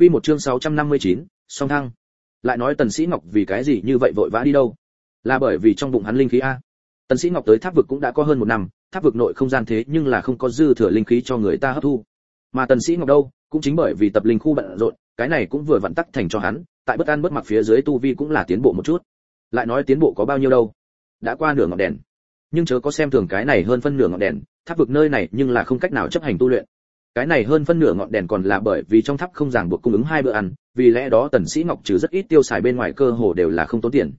Quy một chương 659, song thăng. Lại nói Tần Sĩ Ngọc vì cái gì như vậy vội vã đi đâu? Là bởi vì trong bụng hắn linh khí a. Tần Sĩ Ngọc tới tháp vực cũng đã có hơn một năm, tháp vực nội không gian thế nhưng là không có dư thừa linh khí cho người ta hấp thu. Mà Tần Sĩ Ngọc đâu, cũng chính bởi vì tập linh khu bận rộn, cái này cũng vừa vặn tắc thành cho hắn, tại bất an bất mặc phía dưới tu vi cũng là tiến bộ một chút. Lại nói tiến bộ có bao nhiêu đâu? Đã qua nửa ngọn đèn. Nhưng chớ có xem thường cái này hơn phân nửa ngọn đèn, tháp vực nơi này nhưng là không cách nào chấp hành tu luyện cái này hơn phân nửa ngọn đèn còn là bởi vì trong tháp không ràng buộc cung ứng hai bữa ăn, vì lẽ đó tần sĩ ngọc trừ rất ít tiêu xài bên ngoài cơ hồ đều là không tốn tiền.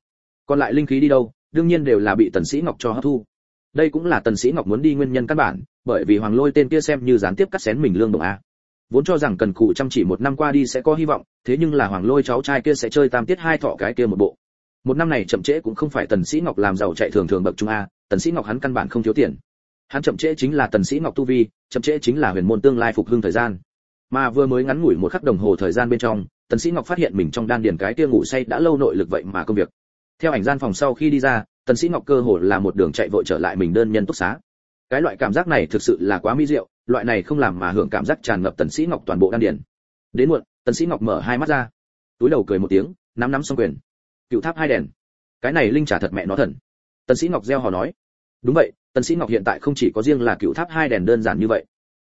Còn lại linh khí đi đâu, đương nhiên đều là bị tần sĩ ngọc cho hấp thu. Đây cũng là tần sĩ ngọc muốn đi nguyên nhân căn bản, bởi vì hoàng lôi tên kia xem như gián tiếp cắt xén mình lương đồng a. Vốn cho rằng cần cù chăm chỉ một năm qua đi sẽ có hy vọng, thế nhưng là hoàng lôi cháu trai kia sẽ chơi tam tiết hai thọ cái kia một bộ. Một năm này chậm trễ cũng không phải tần sĩ ngọc làm giàu chạy thường thường bậc trung a, tần sĩ ngọc hắn căn bản không thiếu tiền. Hắn chậm trễ chính là tần sĩ ngọc tu vi chậm trễ chính là huyền môn tương lai phục hưng thời gian. Mà vừa mới ngắn ngủi một khắc đồng hồ thời gian bên trong, tần sĩ ngọc phát hiện mình trong đan điền cái kia ngủ say đã lâu nội lực vậy mà công việc. Theo ảnh gian phòng sau khi đi ra, tần sĩ ngọc cơ hồ là một đường chạy vội trở lại mình đơn nhân túc xá. Cái loại cảm giác này thực sự là quá mỹ diệu, loại này không làm mà hưởng cảm giác tràn ngập tần sĩ ngọc toàn bộ đan điền. Đến muộn, tần sĩ ngọc mở hai mắt ra. Túi đầu cười một tiếng, nắm nắm song quyền. Cựu tháp hai đèn. Cái này linh trả thật mẹ nó thần. Tần sĩ ngọc gieo hò nói đúng vậy, tần sĩ ngọc hiện tại không chỉ có riêng là cựu tháp hai đèn đơn giản như vậy.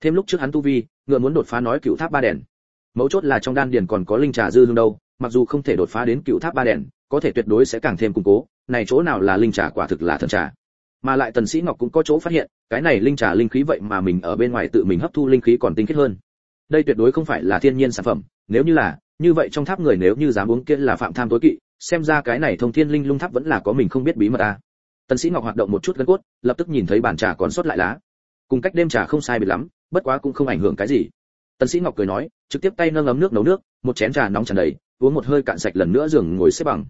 Thêm lúc trước hắn tu vi, ngựa muốn đột phá nói cựu tháp ba đèn. Mấu chốt là trong đan điền còn có linh trà dư hương đâu, mặc dù không thể đột phá đến cựu tháp ba đèn, có thể tuyệt đối sẽ càng thêm củng cố, này chỗ nào là linh trà quả thực là thần trà. Mà lại tần sĩ ngọc cũng có chỗ phát hiện, cái này linh trà linh khí vậy mà mình ở bên ngoài tự mình hấp thu linh khí còn tinh khiết hơn. Đây tuyệt đối không phải là thiên nhiên sản phẩm, nếu như là, như vậy trong tháp người nếu như dám uống kia là phạm tham tối kỵ, xem ra cái này thông thiên linh lung tháp vẫn là có mình không biết bí mật à tần sĩ ngọc hoạt động một chút gân cốt, lập tức nhìn thấy bàn trà còn sót lại lá. Cùng cách đêm trà không sai biệt lắm, bất quá cũng không ảnh hưởng cái gì. Tần sĩ ngọc cười nói, trực tiếp tay nâng ấm nước nấu nước, một chén trà nóng tràn đầy, uống một hơi cạn sạch lần nữa giường ngồi xếp bằng.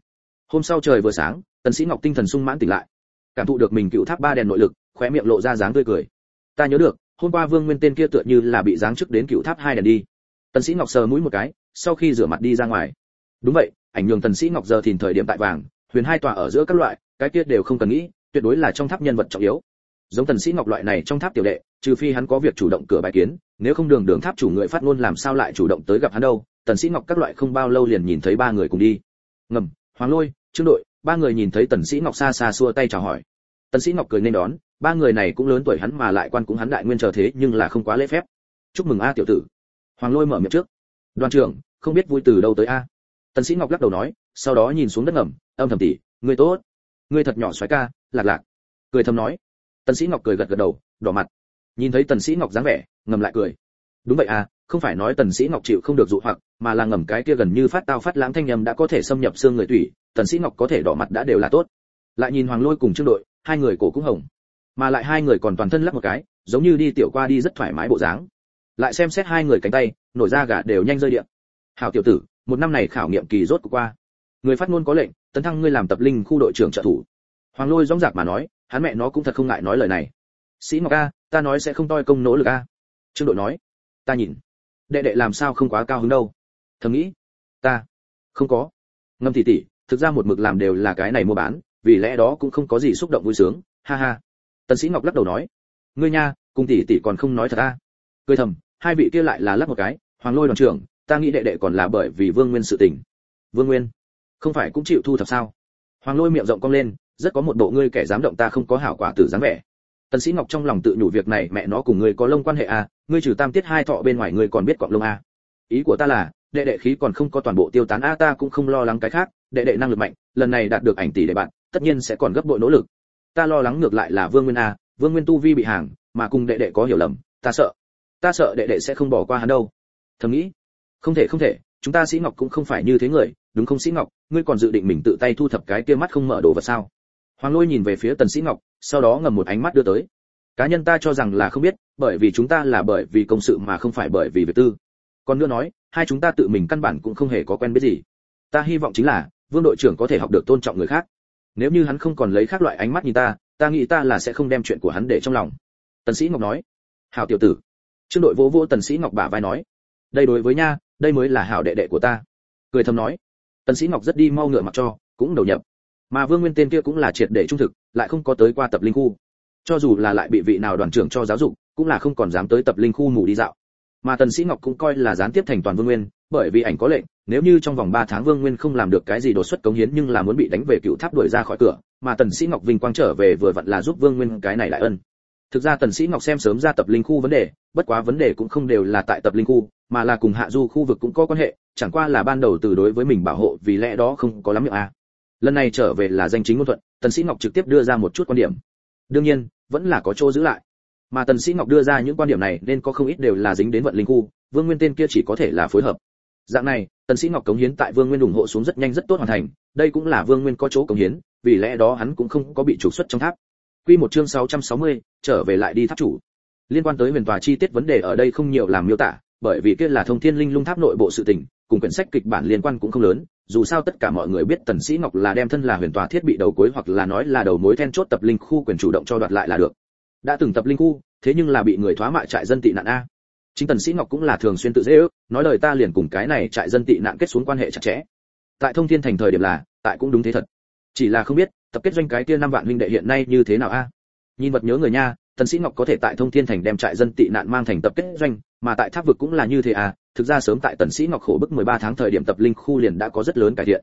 Hôm sau trời vừa sáng, tần sĩ ngọc tinh thần sung mãn tỉnh lại. Cảm thụ được mình cựu tháp ba đèn nội lực, khóe miệng lộ ra dáng tươi cười. Ta nhớ được, hôm qua vương nguyên tên kia tựa như là bị giáng chức đến cựu tháp hai đèn đi. Tần sĩ ngọc sờ mũi một cái, sau khi rửa mặt đi ra ngoài. Đúng vậy, ảnh nhường tần sĩ ngọc giờ thìn thời điểm tại vàng huyền hai tòa ở giữa các loại, cái kia đều không cần nghĩ, tuyệt đối là trong tháp nhân vật trọng yếu. Giống tần sĩ ngọc loại này trong tháp tiểu đệ, trừ phi hắn có việc chủ động cửa bài kiến, nếu không đường đường tháp chủ người phát ngôn làm sao lại chủ động tới gặp hắn đâu, tần sĩ ngọc các loại không bao lâu liền nhìn thấy ba người cùng đi. Ngầm, hoàng lôi, trương đội, ba người nhìn thấy tần sĩ ngọc xa xa xua tay chào hỏi. Tần sĩ ngọc cười nên đón, ba người này cũng lớn tuổi hắn mà lại quan cũng hắn đại nguyên chờ thế nhưng là không quá lễ phép. Chúc mừng a tiểu tử. Hoàng lôi mở miệng trước. Đoàn trưởng, không biết vui từ đâu tới a tần sĩ ngọc lắc đầu nói, sau đó nhìn xuống đất ngầm, âm thầm tỉ, ngươi tốt. Ngươi thật nhỏ xoáy ca, lạc lạc. Cười thầm nói. Tần sĩ ngọc cười gật gật đầu, đỏ mặt. Nhìn thấy tần sĩ ngọc dáng vẻ, ngầm lại cười. Đúng vậy à không phải nói tần sĩ ngọc chịu không được dụ hoặc, mà là ngầm cái kia gần như phát tao phát lãng thanh nhầm đã có thể xâm nhập xương người tủy, tần sĩ ngọc có thể đỏ mặt đã đều là tốt. Lại nhìn hoàng lôi cùng trương đội, hai người cổ cũng hồng. Mà lại hai người còn toàn thân lắc một cái, giống như đi tiểu qua đi rất thoải mái bộ dáng. Lại xem xét hai người cánh tay, nổi da gà đều nhanh rơi điện hảo tiểu tử một năm này khảo nghiệm kỳ rốt qua. Người phát ngôn có lệnh, tấn thăng, ngươi làm tập linh khu đội trưởng trợ thủ. Hoàng lôi rõng rạc mà nói, hắn mẹ nó cũng thật không ngại nói lời này. Sĩ ngọc a, ta nói sẽ không toi công nỗ lực a. Trương đội nói, ta nhìn, đệ đệ làm sao không quá cao hứng đâu. Thầm nghĩ, ta không có. Ngâm tỷ tỷ, thực ra một mực làm đều là cái này mua bán, vì lẽ đó cũng không có gì xúc động vui sướng. Ha ha. Tần sĩ ngọc lắc đầu nói, ngươi nha, cùng tỷ tỷ còn không nói thật a. Cười thầm, hai vị kia lại là lắc một cái. Hoàng lôi đoàn trưởng ta nghĩ đệ đệ còn là bởi vì vương nguyên sự tình. Vương nguyên, không phải cũng chịu thu thập sao? Hoàng lôi miệng rộng cong lên, rất có một bộ ngươi kẻ dám động ta không có hảo quả tử dáng vẻ. Tần sĩ ngọc trong lòng tự nhủ việc này, mẹ nó cùng ngươi có lông quan hệ à ngươi trừ tam tiết hai thọ bên ngoài ngươi còn biết quặng lông à. Ý của ta là, đệ đệ khí còn không có toàn bộ tiêu tán a, ta cũng không lo lắng cái khác, đệ đệ năng lực mạnh, lần này đạt được ảnh tỷ đệ bạn, tất nhiên sẽ còn gấp bội nỗ lực. Ta lo lắng ngược lại là vương nguyên a, vương nguyên tu vi bị hàng, mà cùng đệ đệ có hiểu lầm, ta sợ. Ta sợ đệ đệ sẽ không bỏ qua hắn đâu. Thầm nghĩ không thể không thể, chúng ta sĩ ngọc cũng không phải như thế người, đúng không sĩ ngọc? Ngươi còn dự định mình tự tay thu thập cái kia mắt không mở đồ vật sao? Hoàng lôi nhìn về phía tần sĩ ngọc, sau đó ngầm một ánh mắt đưa tới. Cá nhân ta cho rằng là không biết, bởi vì chúng ta là bởi vì công sự mà không phải bởi vì việc tư. Còn nữa nói, hai chúng ta tự mình căn bản cũng không hề có quen biết gì. Ta hy vọng chính là, vương đội trưởng có thể học được tôn trọng người khác. Nếu như hắn không còn lấy khác loại ánh mắt nhìn ta ta nghĩ ta là sẽ không đem chuyện của hắn để trong lòng. Tần sĩ ngọc nói. Hảo tiểu tử. Trương đội vỗ vỗ tần sĩ ngọc bả vai nói. Đây đối với nha đây mới là hảo đệ đệ của ta. Cười thầm nói. Tần sĩ ngọc rất đi mau ngựa mặc cho, cũng đầu nhập. Mà vương nguyên tên kia cũng là triệt để trung thực, lại không có tới qua tập linh khu. Cho dù là lại bị vị nào đoàn trưởng cho giáo dục, cũng là không còn dám tới tập linh khu ngủ đi dạo. Mà tần sĩ ngọc cũng coi là gián tiếp thành toàn vương nguyên, bởi vì ảnh có lệnh, nếu như trong vòng 3 tháng vương nguyên không làm được cái gì đột xuất cống hiến nhưng là muốn bị đánh về cựu tháp đuổi ra khỏi cửa, mà tần sĩ ngọc vinh quang trở về vừa vặn là giúp vương nguyên cái này lại ân thực ra tần sĩ ngọc xem sớm ra tập linh khu vấn đề, bất quá vấn đề cũng không đều là tại tập linh khu, mà là cùng hạ du khu vực cũng có quan hệ, chẳng qua là ban đầu từ đối với mình bảo hộ vì lẽ đó không có lắm miệng a lần này trở về là danh chính ngôn thuận, tần sĩ ngọc trực tiếp đưa ra một chút quan điểm. Đương nhiên, vẫn là có chỗ giữ lại. Mà tần sĩ ngọc đưa ra những quan điểm này nên có không ít đều là dính đến vận linh khu, vương nguyên tên kia chỉ có thể là phối hợp. Dạng này, tần sĩ ngọc cống hiến tại vương nguyên ủng hộ xuống rất nhanh rất tốt hoàn thành, đây cũng là vương nguyên có chỗ cống hiến, vì lẽ đó hắn cũng không có bị trục xuất trong tháp quy một chương 660, trở về lại đi tháp chủ. Liên quan tới huyền tòa chi tiết vấn đề ở đây không nhiều làm miêu tả bởi vì kia là thông thiên linh lung tháp nội bộ sự tình cùng quyển sách kịch bản liên quan cũng không lớn dù sao tất cả mọi người biết tần sĩ ngọc là đem thân là huyền tòa thiết bị đầu cuối hoặc là nói là đầu mối then chốt tập linh khu quyền chủ động cho đoạt lại là được. Đã từng tập linh khu thế nhưng là bị người thoá mạ trại dân tị nạn a. Chính tần sĩ ngọc cũng là thường xuyên tự dễ ước nói lời ta liền cùng cái này trại dân tị nạn kết xuống quan hệ chặt chẽ. Tại thông thiên thành thời điểm là tại cũng đúng thế thật. Chỉ là không biết tập kết doanh cái kia năm vạn huynh đệ hiện nay như thế nào a? Nhìn vật nhớ người nha, tần sĩ ngọc có thể tại thông thiên thành đem trại dân tị nạn mang thành tập kết doanh, mà tại tháp vực cũng là như thế à thực ra sớm tại tần sĩ ngọc khổ bức 13 tháng thời điểm tập linh khu liền đã có rất lớn cải thiện.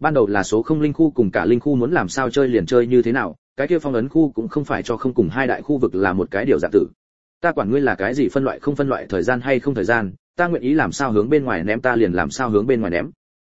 Ban đầu là số không linh khu cùng cả linh khu muốn làm sao chơi liền chơi như thế nào, cái kia phong ấn khu cũng không phải cho không cùng hai đại khu vực là một cái điều dạng tử. Ta quản ngươi là cái gì phân loại không phân loại thời gian hay không thời gian, ta nguyện ý làm sao hướng bên ngoài ném, ta liền làm sao hướng bên ngoài ném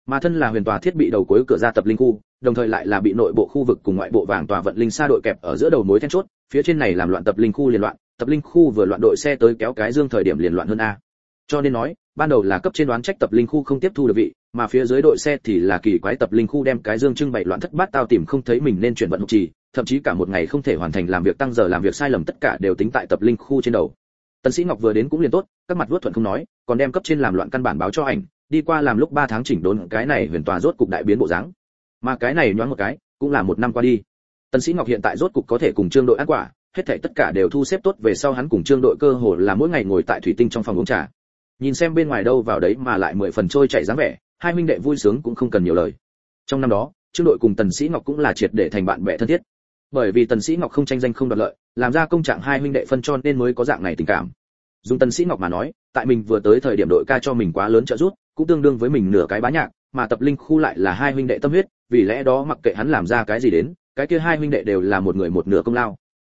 mà thân là huyền tòa thiết bị đầu cuối cửa ra tập linh khu, đồng thời lại là bị nội bộ khu vực cùng ngoại bộ vàng tòa vận linh xa đội kẹp ở giữa đầu mối then chốt, phía trên này làm loạn tập linh khu liền loạn, tập linh khu vừa loạn đội xe tới kéo cái dương thời điểm liền loạn hơn a. Cho nên nói, ban đầu là cấp trên đoán trách tập linh khu không tiếp thu được vị, mà phía dưới đội xe thì là kỳ quái tập linh khu đem cái dương trưng bày loạn thất bát tao tìm không thấy mình nên chuyển vận hộp trì, thậm chí cả một ngày không thể hoàn thành làm việc tăng giờ làm việc sai lầm tất cả đều tính tại tập linh khu trên đầu. Tần sĩ ngọc vừa đến cũng liền tốt, các mặt vuốt thuận không nói, còn đem cấp trên làm loạn căn bản báo cho ảnh đi qua làm lúc 3 tháng chỉnh đốn, cái này huyền tòa rốt cục đại biến bộ dáng. Mà cái này nhoáng một cái, cũng là một năm qua đi. Tần sĩ ngọc hiện tại rốt cục có thể cùng trương đội ăn quả, hết thảy tất cả đều thu xếp tốt về sau hắn cùng trương đội cơ hồ là mỗi ngày ngồi tại thủy tinh trong phòng uống trà. Nhìn xem bên ngoài đâu vào đấy mà lại mười phần trôi chảy dáng vẻ, hai huynh đệ vui sướng cũng không cần nhiều lời. Trong năm đó, trương đội cùng tần sĩ ngọc cũng là triệt để thành bạn bè thân thiết. Bởi vì tần sĩ ngọc không tranh danh không đoạt lợi, làm ra công trạng hai huynh đệ phân cho nên mới có dạng này tình cảm. Dùng tần sĩ ngọc mà nói, tại mình vừa tới thời điểm đội ca cho mình quá lớn trợ giúp cũng tương đương với mình nửa cái bá nhạc, mà tập linh khu lại là hai huynh đệ tâm huyết, vì lẽ đó mặc kệ hắn làm ra cái gì đến, cái kia hai huynh đệ đều là một người một nửa công lao.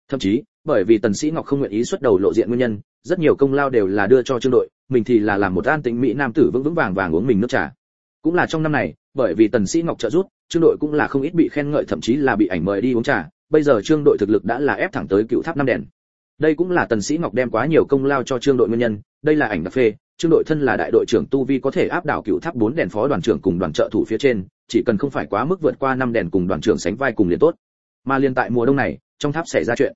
Thậm chí, bởi vì tần sĩ ngọc không nguyện ý xuất đầu lộ diện nguyên nhân, rất nhiều công lao đều là đưa cho trương đội, mình thì là làm một an tĩnh mỹ nam tử vững vững vàng vàng uống mình nước trà. Cũng là trong năm này, bởi vì tần sĩ ngọc trợ giúp, trương đội cũng là không ít bị khen ngợi, thậm chí là bị ảnh mời đi uống trà, bây giờ trương đội thực lực đã là ép thẳng tới cựu tháp năm đèn. Đây cũng là tần sĩ ngọc đem quá nhiều công lao cho trương đội nguyên nhân, đây là ảnh đặc phê trương đội thân là đại đội trưởng tu vi có thể áp đảo cựu tháp bốn đèn phó đoàn trưởng cùng đoàn trợ thủ phía trên, chỉ cần không phải quá mức vượt qua năm đèn cùng đoàn trưởng sánh vai cùng liền tốt. Mà liên tại mùa đông này, trong tháp xảy ra chuyện.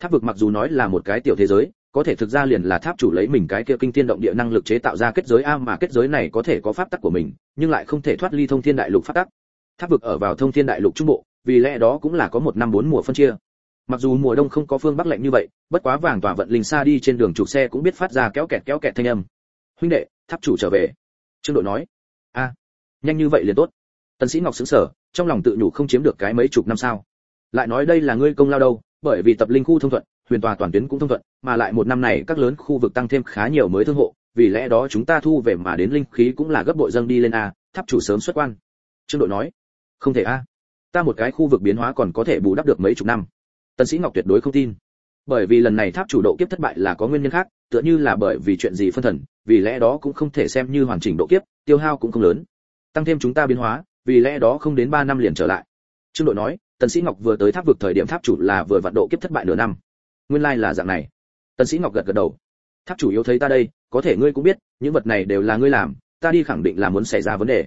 Tháp vực mặc dù nói là một cái tiểu thế giới, có thể thực ra liền là tháp chủ lấy mình cái kia kinh thiên động địa năng lực chế tạo ra kết giới a mà kết giới này có thể có pháp tắc của mình, nhưng lại không thể thoát ly thông thiên đại lục pháp tắc. Tháp vực ở vào thông thiên đại lục trung bộ, vì lẽ đó cũng là có một năm bốn mùa phân chia. Mặc dù mùa đông không có phương bắc lạnh như vậy, bất quá vàng tỏa vận linh xa đi trên đường trục xe cũng biết phát ra kéo kẹt kéo kẹt thanh âm huynh đệ, tháp chủ trở về. Trương đội nói, a, nhanh như vậy liền tốt. Tần sĩ ngọc sững sờ, trong lòng tự nhủ không chiếm được cái mấy chục năm sao. Lại nói đây là ngươi công lao đâu, bởi vì tập linh khu thông thuận, huyền tòa toàn tuyến cũng thông thuận, mà lại một năm này các lớn khu vực tăng thêm khá nhiều mới thương hộ, vì lẽ đó chúng ta thu về mà đến linh khí cũng là gấp bội dâng đi lên a, tháp chủ sớm xuất quan. Trương đội nói, không thể a, ta một cái khu vực biến hóa còn có thể bù đắp được mấy chục năm. Tần sĩ ngọc tuyệt đối không tin, bởi vì lần này tháp chủ độ kiếp thất bại là có nguyên nhân khác tựa như là bởi vì chuyện gì phân thần, vì lẽ đó cũng không thể xem như hoàn chỉnh độ kiếp, tiêu hao cũng không lớn. Tăng thêm chúng ta biến hóa, vì lẽ đó không đến 3 năm liền trở lại. Trương đội nói, tần sĩ ngọc vừa tới tháp vực thời điểm tháp chủ là vừa vận độ kiếp thất bại nửa năm. Nguyên lai là dạng này. Tần sĩ ngọc gật gật đầu. Tháp chủ yếu thấy ta đây, có thể ngươi cũng biết, những vật này đều là ngươi làm, ta đi khẳng định là muốn xảy ra vấn đề.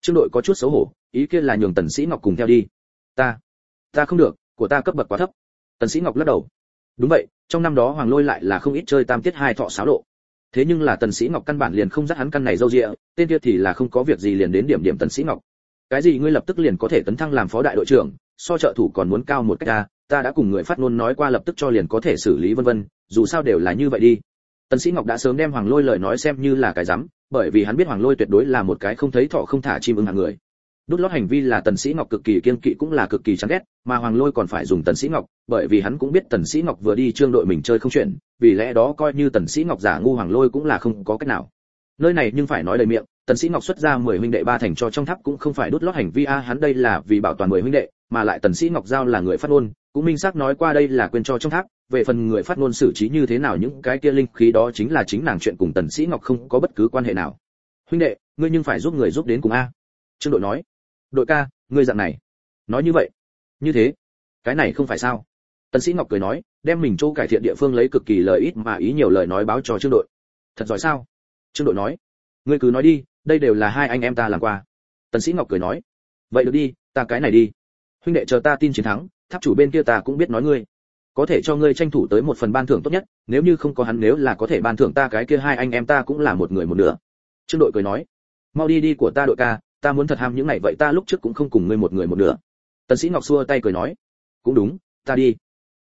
Trương đội có chút xấu hổ, ý kia là nhường tần sĩ ngọc cùng theo đi. Ta ta không được, của ta cấp bậc quá thấp. Tần sĩ ngọc lắc đầu. Đúng vậy trong năm đó hoàng lôi lại là không ít chơi tam tiết hai thọ sáo lộ. Thế nhưng là tần sĩ ngọc căn bản liền không dắt hắn căn này dâu dịa tên kia thì là không có việc gì liền đến điểm điểm tần sĩ ngọc. Cái gì ngươi lập tức liền có thể tấn thăng làm phó đại đội trưởng, so trợ thủ còn muốn cao một cách ta ta đã cùng người phát ngôn nói qua lập tức cho liền có thể xử lý vân vân, dù sao đều là như vậy đi. Tần sĩ ngọc đã sớm đem hoàng lôi lời nói xem như là cái dám bởi vì hắn biết hoàng lôi tuyệt đối là một cái không thấy thọ không thả chim ưng hạng người đút lót hành vi là tần sĩ ngọc cực kỳ kiên kỵ cũng là cực kỳ chán ghét, mà hoàng lôi còn phải dùng tần sĩ ngọc, bởi vì hắn cũng biết tần sĩ ngọc vừa đi trương đội mình chơi không chuyện, vì lẽ đó coi như tần sĩ ngọc giả ngu hoàng lôi cũng là không có cách nào. Nơi này nhưng phải nói lời miệng, tần sĩ ngọc xuất ra 10 huynh đệ ba thành cho trong tháp cũng không phải đút lót hành vi a, hắn đây là vì bảo toàn 10 huynh đệ, mà lại tần sĩ ngọc giao là người phát ngôn, cũng minh xác nói qua đây là quyền cho trong tháp, về phần người phát ngôn xử trí như thế nào những cái kia linh khí đó chính là chính nàng chuyện cùng tần sĩ ngọc không có bất cứ quan hệ nào. Huynh đệ, ngươi nhưng phải giúp người giúp đến cùng a. Trương đội nói đội ca, ngươi dạng này, nói như vậy, như thế, cái này không phải sao? Tần sĩ ngọc cười nói, đem mình chỗ cải thiện địa phương lấy cực kỳ lời ít mà ý nhiều lời nói báo cho trương đội. Thật giỏi sao? Trương đội nói. Ngươi cứ nói đi, đây đều là hai anh em ta làm qua. Tần sĩ ngọc cười nói. Vậy được đi, ta cái này đi. Huynh đệ chờ ta tin chiến thắng, tháp chủ bên kia ta cũng biết nói ngươi. Có thể cho ngươi tranh thủ tới một phần ban thưởng tốt nhất, nếu như không có hắn nếu là có thể ban thưởng ta cái kia hai anh em ta cũng là một người một nửa. Trương đội cười nói. Mau đi đi của ta đội ca ta muốn thật ham những này, vậy ta lúc trước cũng không cùng ngươi một người một nửa. Tần sĩ ngọc xua tay cười nói, cũng đúng, ta đi.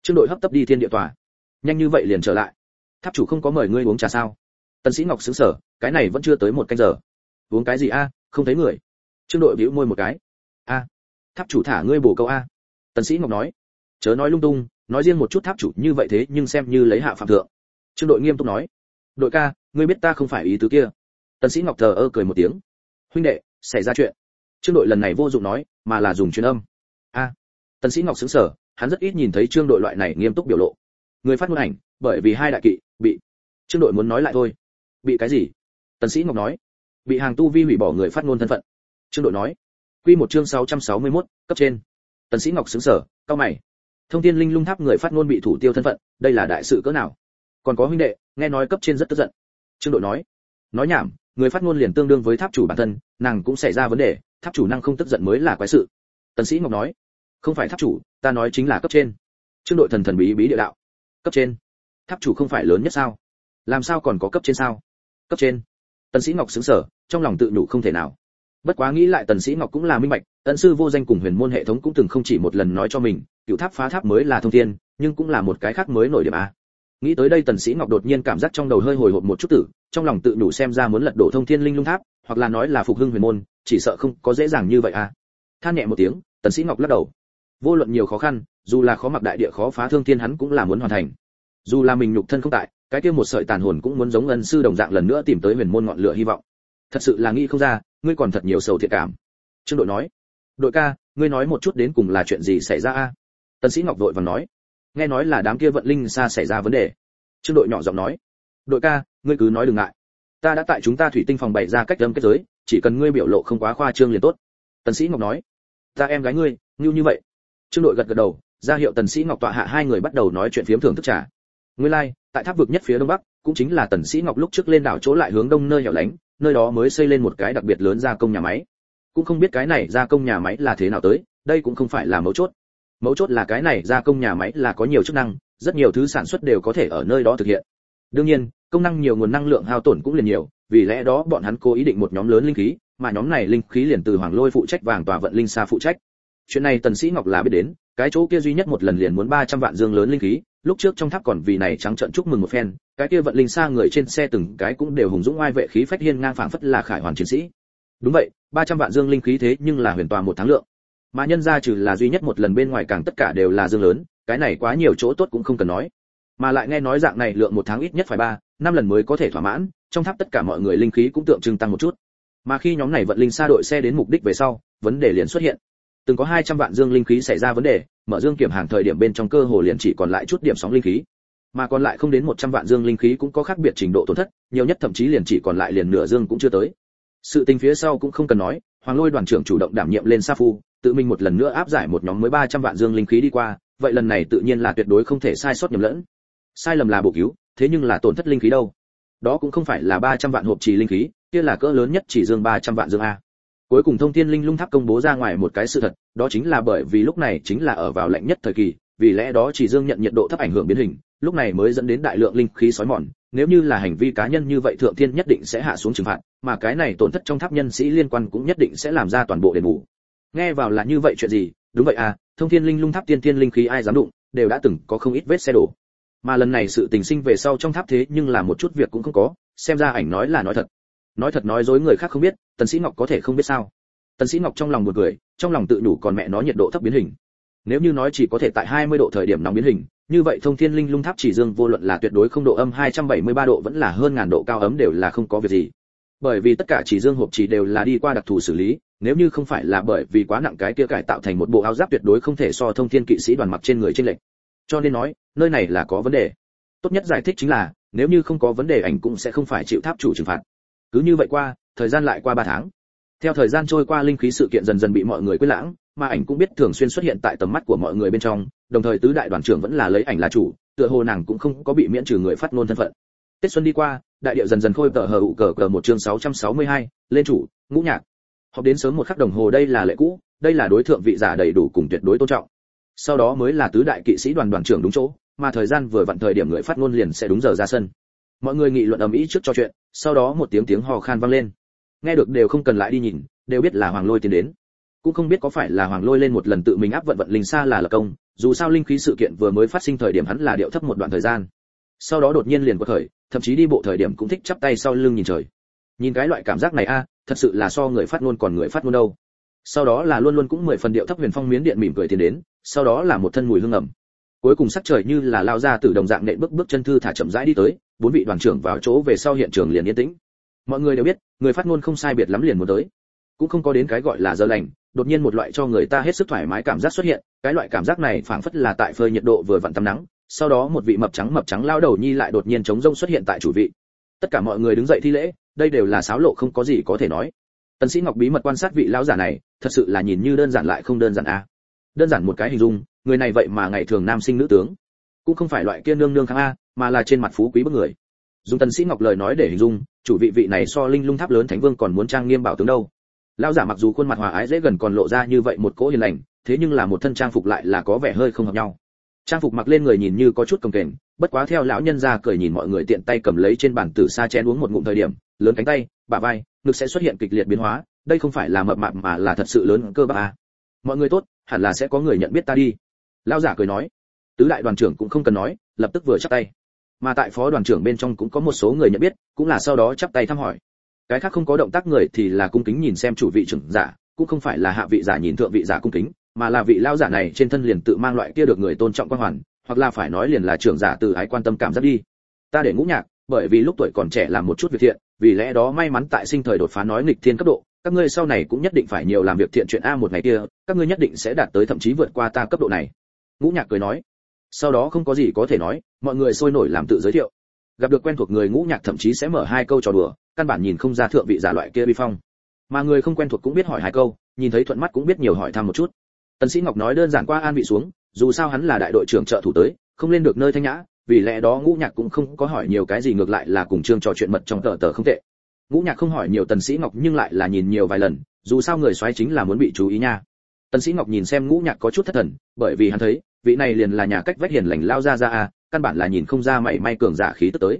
Trương đội hấp tấp đi thiên địa tòa. Nhanh như vậy liền trở lại. Tháp chủ không có mời ngươi uống trà sao? Tần sĩ ngọc sững sờ, cái này vẫn chưa tới một canh giờ. Uống cái gì a? Không thấy người. Trương đội bĩu môi một cái. A, tháp chủ thả ngươi bổ câu a. Tần sĩ ngọc nói. Chớ nói lung tung, nói riêng một chút tháp chủ như vậy thế nhưng xem như lấy hạ phạm thượng. Trương đội nghiêm túc nói. Đội ca, ngươi biết ta không phải ý tứ kia. Tần sĩ ngọc thờ ơ cười một tiếng. Huynh đệ xảy ra chuyện. Trương đội lần này vô dụng nói mà là dùng truyền âm. A tần sĩ ngọc sững sờ hắn rất ít nhìn thấy trương đội loại này nghiêm túc biểu lộ. Người phát ngôn ảnh bởi vì hai đại kỵ bị trương đội muốn nói lại thôi. Bị cái gì? Tần sĩ ngọc nói bị hàng tu vi hủy bỏ người phát ngôn thân phận. Trương đội nói quy một chương 661, cấp trên. Tần sĩ ngọc sững sờ cao mày. Thông thiên linh lung tháp người phát ngôn bị thủ tiêu thân phận đây là đại sự cỡ nào? Còn có huynh đệ nghe nói cấp trên rất tức giận. Trương đội nói nói nhảm người phát ngôn liền tương đương với tháp chủ bản thân, nàng cũng xảy ra vấn đề, tháp chủ năng không tức giận mới là quái sự. Tần sĩ ngọc nói, không phải tháp chủ, ta nói chính là cấp trên. Trương đội thần thần bí bí địa đạo. Cấp trên. Tháp chủ không phải lớn nhất sao? Làm sao còn có cấp trên sao? Cấp trên. Tần sĩ ngọc sững sờ, trong lòng tự đủ không thể nào. Bất quá nghĩ lại tần sĩ ngọc cũng là minh bạch, ân sư vô danh cùng huyền môn hệ thống cũng từng không chỉ một lần nói cho mình, cựu tháp phá tháp mới là thông thiên, nhưng cũng là một cái khác mới nổi điểm a nghĩ tới đây tần sĩ ngọc đột nhiên cảm giác trong đầu hơi hồi hộp một chút tử, trong lòng tự đủ xem ra muốn lật đổ thông thiên linh lung tháp, hoặc là nói là phục hưng huyền môn, chỉ sợ không có dễ dàng như vậy à? than nhẹ một tiếng, tần sĩ ngọc lắc đầu. Vô luận nhiều khó khăn, dù là khó mặc đại địa khó phá thương thiên hắn cũng là muốn hoàn thành. Dù là mình nhục thân không tại, cái kia một sợi tàn hồn cũng muốn giống ân sư đồng dạng lần nữa tìm tới huyền môn ngọn lửa hy vọng. Thật sự là nghĩ không ra, ngươi còn thật nhiều sầu thiện cảm. Trương đội nói, đội ca, ngươi nói một chút đến cùng là chuyện gì xảy ra a? Tần sĩ ngọc đội vàng nói nghe nói là đám kia vận linh xa xảy ra vấn đề. Trương đội nhỏ giọng nói đội ca ngươi cứ nói đừng ngại. Ta đã tại chúng ta thủy tinh phòng bày ra cách âm kết giới chỉ cần ngươi biểu lộ không quá khoa trương liền tốt. Tần sĩ ngọc nói ta em gái ngươi như như vậy. Trương đội gật gật đầu ra hiệu tần sĩ ngọc tọa hạ hai người bắt đầu nói chuyện phiếm thưởng thức trà. Nguyên lai like, tại tháp vực nhất phía đông bắc cũng chính là tần sĩ ngọc lúc trước lên đảo chỗ lại hướng đông nơi hẻo lánh nơi đó mới xây lên một cái đặc biệt lớn gia công nhà máy. Cũng không biết cái này gia công nhà máy là thế nào tới đây cũng không phải là mấu chốt mấu chốt là cái này gia công nhà máy là có nhiều chức năng, rất nhiều thứ sản xuất đều có thể ở nơi đó thực hiện. Đương nhiên, công năng nhiều nguồn năng lượng hao tổn cũng liền nhiều, vì lẽ đó bọn hắn cố ý định một nhóm lớn linh khí, mà nhóm này linh khí liền từ hoàng lôi phụ trách vàng tòa vận linh xa phụ trách. Chuyện này tần sĩ ngọc là biết đến, cái chỗ kia duy nhất một lần liền muốn 300 vạn dương lớn linh khí, lúc trước trong tháp còn vì này trắng trợn chúc mừng một phen, cái kia vận linh xa người trên xe từng cái cũng đều hùng dũng oai vệ khí phách hiên ngang phảng phất là khải hoàn chiến sĩ. Đúng vậy 300 vạn dương linh khí thế nhưng là huyền tòa một tháng lượng mà nhân ra trừ là duy nhất một lần bên ngoài càng tất cả đều là dương lớn, cái này quá nhiều chỗ tốt cũng không cần nói. Mà lại nghe nói dạng này lượng một tháng ít nhất phải ba, năm lần mới có thể thỏa mãn, trong tháp tất cả mọi người linh khí cũng tượng trưng tăng một chút. Mà khi nhóm này vận linh xa đội xe đến mục đích về sau, vấn đề liền xuất hiện. Từng có 200 vạn dương linh khí xảy ra vấn đề, mở dương kiểm hàng thời điểm bên trong cơ hồ liền chỉ còn lại chút điểm sóng linh khí. Mà còn lại không đến 100 vạn dương linh khí cũng có khác biệt trình độ tổn thất, nhiều nhất thậm chí liền chỉ còn lại liền nửa dương cũng chưa tới. Sự tình phía sau cũng không cần nói, hoàng lôi đoàn trưởng chủ động đảm nhiệm lên sa phu tự mình một lần nữa áp giải một nhóm mới 300 vạn dương linh khí đi qua, vậy lần này tự nhiên là tuyệt đối không thể sai sót nhầm lẫn. Sai lầm là bổ cứu, thế nhưng là tổn thất linh khí đâu. Đó cũng không phải là 300 vạn hộp trì linh khí, kia là cỡ lớn nhất chỉ dương 300 vạn dương a. Cuối cùng thông thiên linh lung tháp công bố ra ngoài một cái sự thật, đó chính là bởi vì lúc này chính là ở vào lạnh nhất thời kỳ, vì lẽ đó chỉ dương nhận nhiệt độ thấp ảnh hưởng biến hình, lúc này mới dẫn đến đại lượng linh khí sói mòn, nếu như là hành vi cá nhân như vậy thượng thiên nhất định sẽ hạ xuống trừng phạt, mà cái này tổn thất trong tháp nhân sĩ liên quan cũng nhất định sẽ làm ra toàn bộ đền bù nghe vào là như vậy chuyện gì? Đúng vậy à thông thiên linh lung tháp tiên tiên linh khí ai dám đụng, đều đã từng có không ít vết xe đổ. Mà lần này sự tình sinh về sau trong tháp thế nhưng là một chút việc cũng không có, xem ra ảnh nói là nói thật. Nói thật nói dối người khác không biết, tần sĩ ngọc có thể không biết sao? Tần sĩ ngọc trong lòng buồn cười, trong lòng tự đủ còn mẹ nó nhiệt độ thấp biến hình. Nếu như nói chỉ có thể tại 20 độ thời điểm nóng biến hình, như vậy thông thiên linh lung tháp chỉ dương vô luận là tuyệt đối không độ âm 273 độ vẫn là hơn ngàn độ cao ấm đều là không có việc gì. Bởi vì tất cả chỉ dương hộp chỉ đều là đi qua đặc thù xử lý nếu như không phải là bởi vì quá nặng cái kia cải tạo thành một bộ áo giáp tuyệt đối không thể so thông thiên kỵ sĩ đoàn mặc trên người trên lệnh cho nên nói nơi này là có vấn đề. Tốt nhất giải thích chính là nếu như không có vấn đề ảnh cũng sẽ không phải chịu tháp chủ trừng phạt. Cứ như vậy qua thời gian lại qua ba tháng. Theo thời gian trôi qua linh khí sự kiện dần dần bị mọi người quên lãng mà ảnh cũng biết thường xuyên xuất hiện tại tầm mắt của mọi người bên trong đồng thời tứ đại đoàn trưởng vẫn là lấy ảnh là chủ tựa hồ nàng cũng không có bị miễn trừ người phát ngôn thân phận. Tết xuân đi qua đại điệu dần dần khôi tờ hờ ụ cờ cờ một chương 662, lên chủ ngũ nhạc họp đến sớm một khắc đồng hồ đây là lệ cũ, đây là đối thượng vị giả đầy đủ cùng tuyệt đối tôn trọng. Sau đó mới là tứ đại kỵ sĩ đoàn đoàn trưởng đúng chỗ, mà thời gian vừa vặn thời điểm người phát ngôn liền sẽ đúng giờ ra sân. Mọi người nghị luận ầm ĩ trước trò chuyện, sau đó một tiếng tiếng hò khan vang lên. Nghe được đều không cần lại đi nhìn, đều biết là hoàng lôi tiến đến. Cũng không biết có phải là hoàng lôi lên một lần tự mình áp vận vận linh xa là lập công, dù sao linh khí sự kiện vừa mới phát sinh thời điểm hắn là điệu thấp một đoạn thời gian. Sau đó đột nhiên liền có thời thậm chí đi bộ thời điểm cũng thích chắp tay sau lưng nhìn trời. Nhìn cái loại cảm giác này a thật sự là so người phát ngôn còn người phát ngôn đâu. Sau đó là luôn luôn cũng mười phần điệu thấp huyền phong miến điện mỉm cười tiến đến, sau đó là một thân mùi hương ẩm. Cuối cùng sắc trời như là lao ra từ đồng dạng nện bước bước chân thư thả chậm rãi đi tới, bốn vị đoàn trưởng vào chỗ về sau hiện trường liền yên tĩnh. Mọi người đều biết, người phát ngôn không sai biệt lắm liền muốn tới. Cũng không có đến cái gọi là giờ lành, đột nhiên một loại cho người ta hết sức thoải mái cảm giác xuất hiện, cái loại cảm giác này phảng phất là tại phơi nhiệt độ vừa vặn tắm nắng, sau đó một vị mập trắng mập trắng lao đầu nhi lại đột nhiên chống rông xuất hiện tại chủ vị. Tất cả mọi người đứng dậy thi lễ đây đều là sáo lộ không có gì có thể nói. Tần sĩ ngọc bí mật quan sát vị lão giả này, thật sự là nhìn như đơn giản lại không đơn giản a đơn giản một cái hình dung, người này vậy mà ngày thường nam sinh nữ tướng. Cũng không phải loại kia nương nương kháng a, mà là trên mặt phú quý bức người. Dùng tần sĩ ngọc lời nói để hình dung, chủ vị vị này so linh lung tháp lớn thánh vương còn muốn trang nghiêm bảo tướng đâu. Lão giả mặc dù khuôn mặt hòa ái dễ gần còn lộ ra như vậy một cỗ hiền lành, thế nhưng là một thân trang phục lại là có vẻ hơi không hợp nhau. Trang phục mặc lên người nhìn như có chút cồng kềnh bất quá theo lão nhân ra cười nhìn mọi người tiện tay cầm lấy trên bàn tử xa chén uống một ngụm thời điểm, lớn cánh tay, bả vai, ngực sẽ xuất hiện kịch liệt biến hóa, đây không phải là mập mạp mà là thật sự lớn cơ bắp à. mọi người tốt, hẳn là sẽ có người nhận biết ta đi. Lão giả cười nói. Tứ đại đoàn trưởng cũng không cần nói, lập tức vừa chắp tay. Mà tại phó đoàn trưởng bên trong cũng có một số người nhận biết, cũng là sau đó chắp tay thăm hỏi. Cái khác không có động tác người thì là cung kính nhìn xem chủ vị trưởng giả, cũng không phải là hạ vị giả nhìn thượng vị giả cung kính, mà là vị lao giả này trên thân liền tự mang loại kia được người tôn trọng quan hoàn hoặc là phải nói liền là trưởng giả từ ái quan tâm cảm giác đi. Ta để ngũ nhạc, bởi vì lúc tuổi còn trẻ làm một chút việc thiện, vì lẽ đó may mắn tại sinh thời đột phá nói nghịch thiên cấp độ, các ngươi sau này cũng nhất định phải nhiều làm việc thiện chuyện a một ngày kia, các ngươi nhất định sẽ đạt tới thậm chí vượt qua ta cấp độ này. Ngũ nhạc cười nói. Sau đó không có gì có thể nói, mọi người sôi nổi làm tự giới thiệu. Gặp được quen thuộc người ngũ nhạc thậm chí sẽ mở hai câu trò đùa, căn bản nhìn không ra thượng vị giả loại kia vi phong. Mà người không quen thuộc cũng biết hỏi hai câu, nhìn thấy thuận mắt cũng biết nhiều hỏi thăm một chút. Tần sĩ ngọc nói đơn giản qua an vị xuống dù sao hắn là đại đội trưởng trợ thủ tới, không lên được nơi thanh nhã, vì lẽ đó ngũ nhạc cũng không có hỏi nhiều cái gì ngược lại là cùng trương trò chuyện mật trong tờ tờ không tệ. Ngũ nhạc không hỏi nhiều tần sĩ ngọc nhưng lại là nhìn nhiều vài lần, dù sao người xoáy chính là muốn bị chú ý nha. Tần sĩ ngọc nhìn xem ngũ nhạc có chút thất thần, bởi vì hắn thấy, vị này liền là nhà cách vách hiền lành lao ra ra a căn bản là nhìn không ra mảy may cường giả khí tức tới.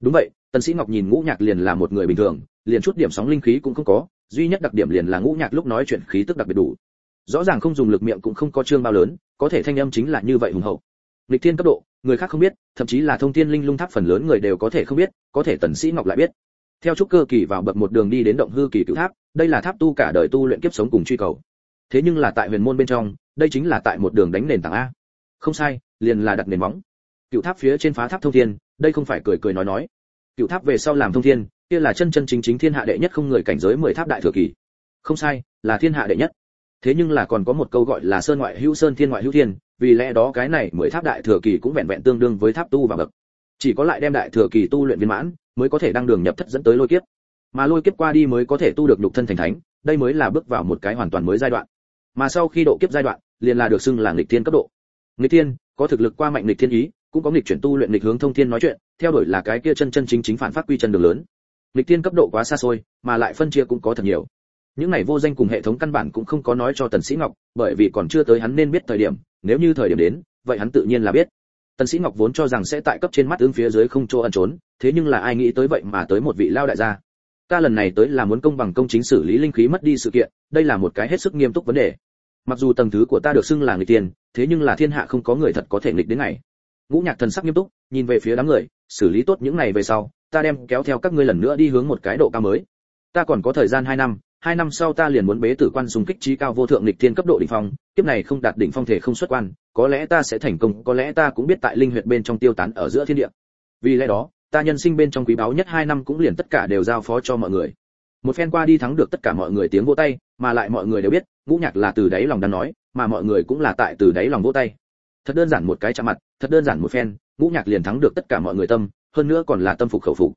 Đúng vậy, tần sĩ ngọc nhìn ngũ nhạc liền là một người bình thường, liền chút điểm sóng linh khí cũng không có, duy nhất đặc điểm liền là ngũ nhạc lúc nói chuyện khí tức đặc biệt đủ rõ ràng không dùng lực miệng cũng không có trương bao lớn, có thể thanh âm chính là như vậy hùng hậu. Lịch thiên cấp độ, người khác không biết, thậm chí là thông thiên linh lung tháp phần lớn người đều có thể không biết, có thể tần sĩ ngọc lại biết. Theo trúc cơ kỳ vào bậc một đường đi đến động hư kỳ cửu tháp, đây là tháp tu cả đời tu luyện kiếp sống cùng truy cầu. Thế nhưng là tại huyền môn bên trong, đây chính là tại một đường đánh nền tảng a. Không sai, liền là đặt nền móng. Cựu tháp phía trên phá tháp thông thiên, đây không phải cười cười nói nói. Cựu tháp về sau làm thông thiên, kia là chân chân chính chính thiên hạ đệ nhất không người cảnh giới mười tháp đại thừa kỳ. Không sai, là thiên hạ đệ nhất thế nhưng là còn có một câu gọi là sơn ngoại hữu sơn, thiên ngoại hữu thiên, vì lẽ đó cái này mười tháp đại thừa kỳ cũng vẹn vẹn tương đương với tháp tu và bậc. Chỉ có lại đem đại thừa kỳ tu luyện viên mãn, mới có thể đăng đường nhập thất dẫn tới lôi kiếp. Mà lôi kiếp qua đi mới có thể tu được nhục thân thành thánh, đây mới là bước vào một cái hoàn toàn mới giai đoạn. Mà sau khi độ kiếp giai đoạn, liền là được xưng là nghịch thiên cấp độ. Nghịch thiên, có thực lực qua mạnh nghịch thiên ý, cũng có nghịch chuyển tu luyện nghịch hướng thông thiên nói chuyện, theo đuổi là cái kia chân chân chính chính phản phát quy chân đường lớn. Nghịch thiên cấp độ quá xa xôi, mà lại phân chia cũng có thật nhiều những này vô danh cùng hệ thống căn bản cũng không có nói cho tần sĩ ngọc, bởi vì còn chưa tới hắn nên biết thời điểm, nếu như thời điểm đến, vậy hắn tự nhiên là biết. Tần sĩ ngọc vốn cho rằng sẽ tại cấp trên mắt ứng phía dưới không chỗ ẩn trốn, thế nhưng là ai nghĩ tới vậy mà tới một vị lao đại gia. Ta lần này tới là muốn công bằng công chính xử lý linh khí mất đi sự kiện, đây là một cái hết sức nghiêm túc vấn đề. Mặc dù tầng thứ của ta được xưng là người tiền, thế nhưng là thiên hạ không có người thật có thể nghịch đến ngày. Ngũ nhạc thần sắc nghiêm túc, nhìn về phía đám người, xử lý tốt những này về sau, ta đem kéo theo các ngươi lần nữa đi hướng một cái độ cao mới. Ta còn có thời gian 2 năm hai năm sau ta liền muốn bế tử quan dùng kích trí cao vô thượng lịch thiên cấp độ đỉnh phong, kiếp này không đạt đỉnh phong thể không xuất quan, có lẽ ta sẽ thành công, có lẽ ta cũng biết tại linh huyệt bên trong tiêu tán ở giữa thiên địa. Vì lẽ đó, ta nhân sinh bên trong quý báu nhất hai năm cũng liền tất cả đều giao phó cho mọi người. Một phen qua đi thắng được tất cả mọi người tiếng vỗ tay mà lại mọi người đều biết ngũ nhạc là từ đáy lòng đang nói mà mọi người cũng là tại từ đáy lòng vỗ tay. Thật đơn giản một cái chạm mặt thật đơn giản một phen ngũ nhạc liền thắng được tất cả mọi người tâm hơn nữa còn là tâm phục khẩu phục.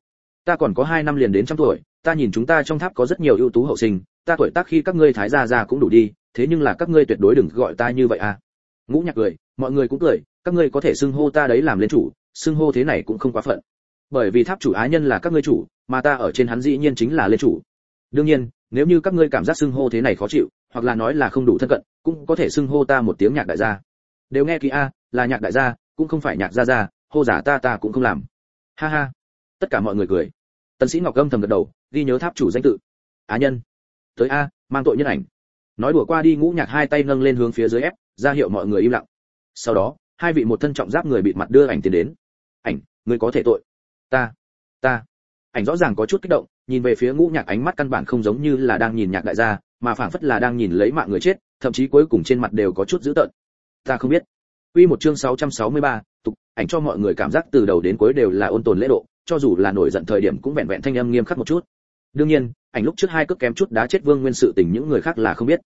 Ta còn có hai năm liền đến trăm tuổi ta nhìn chúng ta trong tháp có rất nhiều ưu tú hậu sinh, ta tuổi tác khi các ngươi thái gia gia cũng đủ đi, thế nhưng là các ngươi tuyệt đối đừng gọi ta như vậy à. Ngũ nhạc cười, mọi người cũng cười, các ngươi có thể xưng hô ta đấy làm lên chủ, xưng hô thế này cũng không quá phận. Bởi vì tháp chủ á nhân là các ngươi chủ, mà ta ở trên hắn dĩ nhiên chính là lên chủ. Đương nhiên, nếu như các ngươi cảm giác xưng hô thế này khó chịu, hoặc là nói là không đủ thân cận, cũng có thể xưng hô ta một tiếng nhạc đại gia. Đều nghe kỹ a, là nhạc đại gia, cũng không phải nhạc gia gia, hô giả ta ta cũng không làm. Ha ha. Tất cả mọi người cười. Tần sĩ ngọc âm thầm gật đầu ghi nhớ tháp chủ danh tự. Á nhân. Tới a mang tội nhân ảnh. Nói đùa qua đi ngũ nhạc hai tay nâng lên hướng phía dưới ép ra hiệu mọi người im lặng. Sau đó hai vị một thân trọng giáp người bị mặt đưa ảnh tiến đến. Ảnh người có thể tội. Ta ta. Ảnh rõ ràng có chút kích động nhìn về phía ngũ nhạc ánh mắt căn bản không giống như là đang nhìn nhạc đại gia mà phảng phất là đang nhìn lấy mạng người chết thậm chí cuối cùng trên mặt đều có chút dữ tợn. Ta không biết. Quy một chương 663, tục, ảnh cho mọi người cảm giác từ đầu đến cuối đều là ôn tồn lễ độ, cho dù là nổi giận thời điểm cũng vẹn vẹn thanh âm nghiêm khắc một chút. Đương nhiên, ảnh lúc trước hai cước kém chút đá chết Vương Nguyên sự tình những người khác là không biết.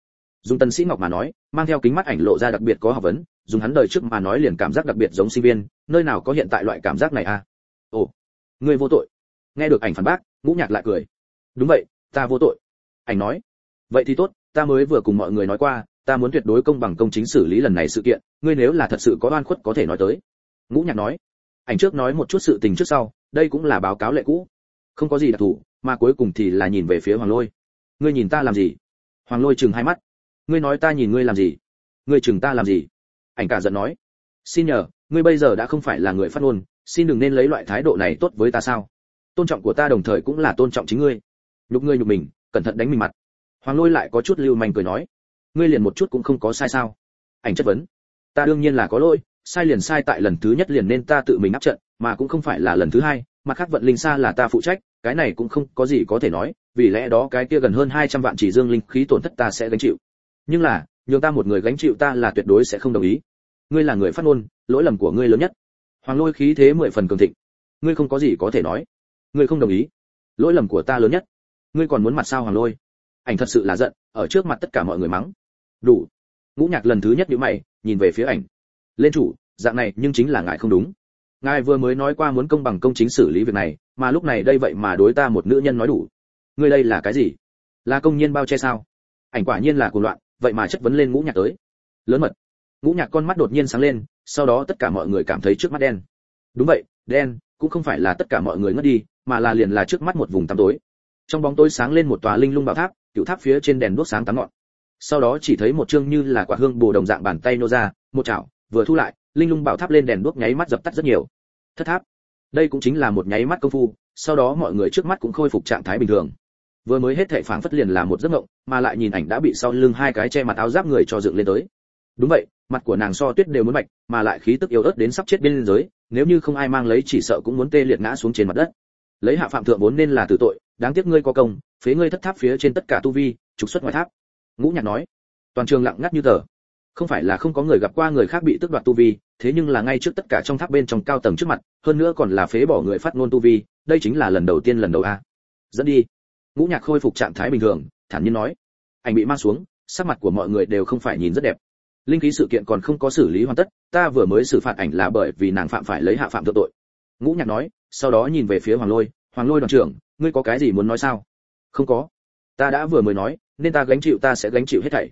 Dùng Tần Sĩ Ngọc mà nói, mang theo kính mắt ảnh lộ ra đặc biệt có học vấn, dùng hắn đời trước mà nói liền cảm giác đặc biệt giống sinh viên, nơi nào có hiện tại loại cảm giác này à? Ồ, ngươi vô tội. Nghe được ảnh phản bác, Ngũ Nhạc lại cười. Đúng vậy, ta vô tội. Ảnh nói. Vậy thì tốt, ta mới vừa cùng mọi người nói qua, ta muốn tuyệt đối công bằng công chính xử lý lần này sự kiện ngươi nếu là thật sự có oan khuất có thể nói tới ngũ nhạc nói ảnh trước nói một chút sự tình trước sau đây cũng là báo cáo lệ cũ không có gì đặc thù mà cuối cùng thì là nhìn về phía hoàng lôi. Ngươi nhìn ta làm gì? Hoàng lôi chừng hai mắt. Ngươi nói ta nhìn ngươi làm gì? Ngươi chừng ta làm gì? Ảnh cả giận nói. Xin nhờ, ngươi bây giờ đã không phải là người phát ngôn, xin đừng nên lấy loại thái độ này tốt với ta sao? Tôn trọng của ta đồng thời cũng là tôn trọng chính ngươi. Nhục ngươi nhục mình, cẩn thận đánh mình mặt. Hoàng lôi lại có chút lưu manh cười nói. Ngươi liền một chút cũng không có sai sao? Ảnh chất vấn. Ta đương nhiên là có lỗi, sai liền sai tại lần thứ nhất liền nên ta tự mình áp trận, mà cũng không phải là lần thứ hai mà khác vận linh xa là ta phụ trách cái này cũng không có gì có thể nói, vì lẽ đó cái kia gần hơn 200 vạn chỉ dương linh khí tổn thất ta sẽ gánh chịu. Nhưng là, nhường ta một người gánh chịu ta là tuyệt đối sẽ không đồng ý. Ngươi là người phát ngôn, lỗi lầm của ngươi lớn nhất. Hoàng lôi khí thế mười phần cường thịnh. Ngươi không có gì có thể nói. Ngươi không đồng ý. Lỗi lầm của ta lớn nhất. Ngươi còn muốn mặt sao hoàng lôi? Ảnh thật sự là giận, ở trước mặt tất cả mọi người mắng. Đủ. Ngũ nhạc lần thứ nhất nhíu mày, nhìn về phía ảnh. Lên chủ, dạng này nhưng chính là ngài không đúng ngài vừa mới nói qua muốn công bằng công chính xử lý việc này, mà lúc này đây vậy mà đối ta một nữ nhân nói đủ. Ngươi đây là cái gì? Là công nhân bao che sao? Ảnh quả nhiên là cuồng loạn, vậy mà chất vấn lên ngũ nhạc tới. Lớn mật. Ngũ nhạc con mắt đột nhiên sáng lên, sau đó tất cả mọi người cảm thấy trước mắt đen. Đúng vậy, đen, cũng không phải là tất cả mọi người ngất đi, mà là liền là trước mắt một vùng tăm tối. Trong bóng tối sáng lên một tòa linh lung bảo tháp cựu tháp phía trên đèn đuốc sáng tám ngọn. Sau đó chỉ thấy một chương như là quả hương bồ đồng dạng bàn tay nô ra, một chảo, vừa thu lại linh lung bảo tháp lên đèn đuốc nháy mắt dập tắt rất nhiều. Thất tháp. Đây cũng chính là một nháy mắt công phu, sau đó mọi người trước mắt cũng khôi phục trạng thái bình thường. Vừa mới hết thệ phảng phất liền là một giấc mộng, mà lại nhìn ảnh đã bị sau lưng hai cái che mặt áo giáp người cho dựng lên tới. Đúng vậy, mặt của nàng so tuyết đều muốn bạch mà lại khí tức yếu ớt đến sắp chết bên giới nếu như không ai mang lấy chỉ sợ cũng muốn tê liệt ngã xuống trên mặt đất. Lấy hạ phạm thượng vốn nên là tử tội, đáng tiếc ngươi có công, phế ngươi thất tháp phía trên tất cả tu vi, trục xuất ngoài tháp. Ngũ nhạc nói. Toàn trường lặng ngắt như tờ. Không phải là không có người gặp qua người khác bị tước đoạt tu vi thế nhưng là ngay trước tất cả trong tháp bên trong cao tầng trước mặt, hơn nữa còn là phế bỏ người phát ngôn tu vi, đây chính là lần đầu tiên lần đầu a. Dẫn đi. Ngũ nhạc khôi phục trạng thái bình thường, thản nhiên nói. Ảnh bị mang xuống, sắc mặt của mọi người đều không phải nhìn rất đẹp. Linh khí sự kiện còn không có xử lý hoàn tất, ta vừa mới xử phạt ảnh là bởi vì nàng phạm phải lấy hạ phạm thượng tội. Ngũ nhạc nói, sau đó nhìn về phía hoàng lôi hoàng lôi đoàn trưởng, ngươi có cái gì muốn nói sao? Không có. Ta đã vừa mới nói, nên ta gánh chịu ta sẽ gánh chịu hết thảy.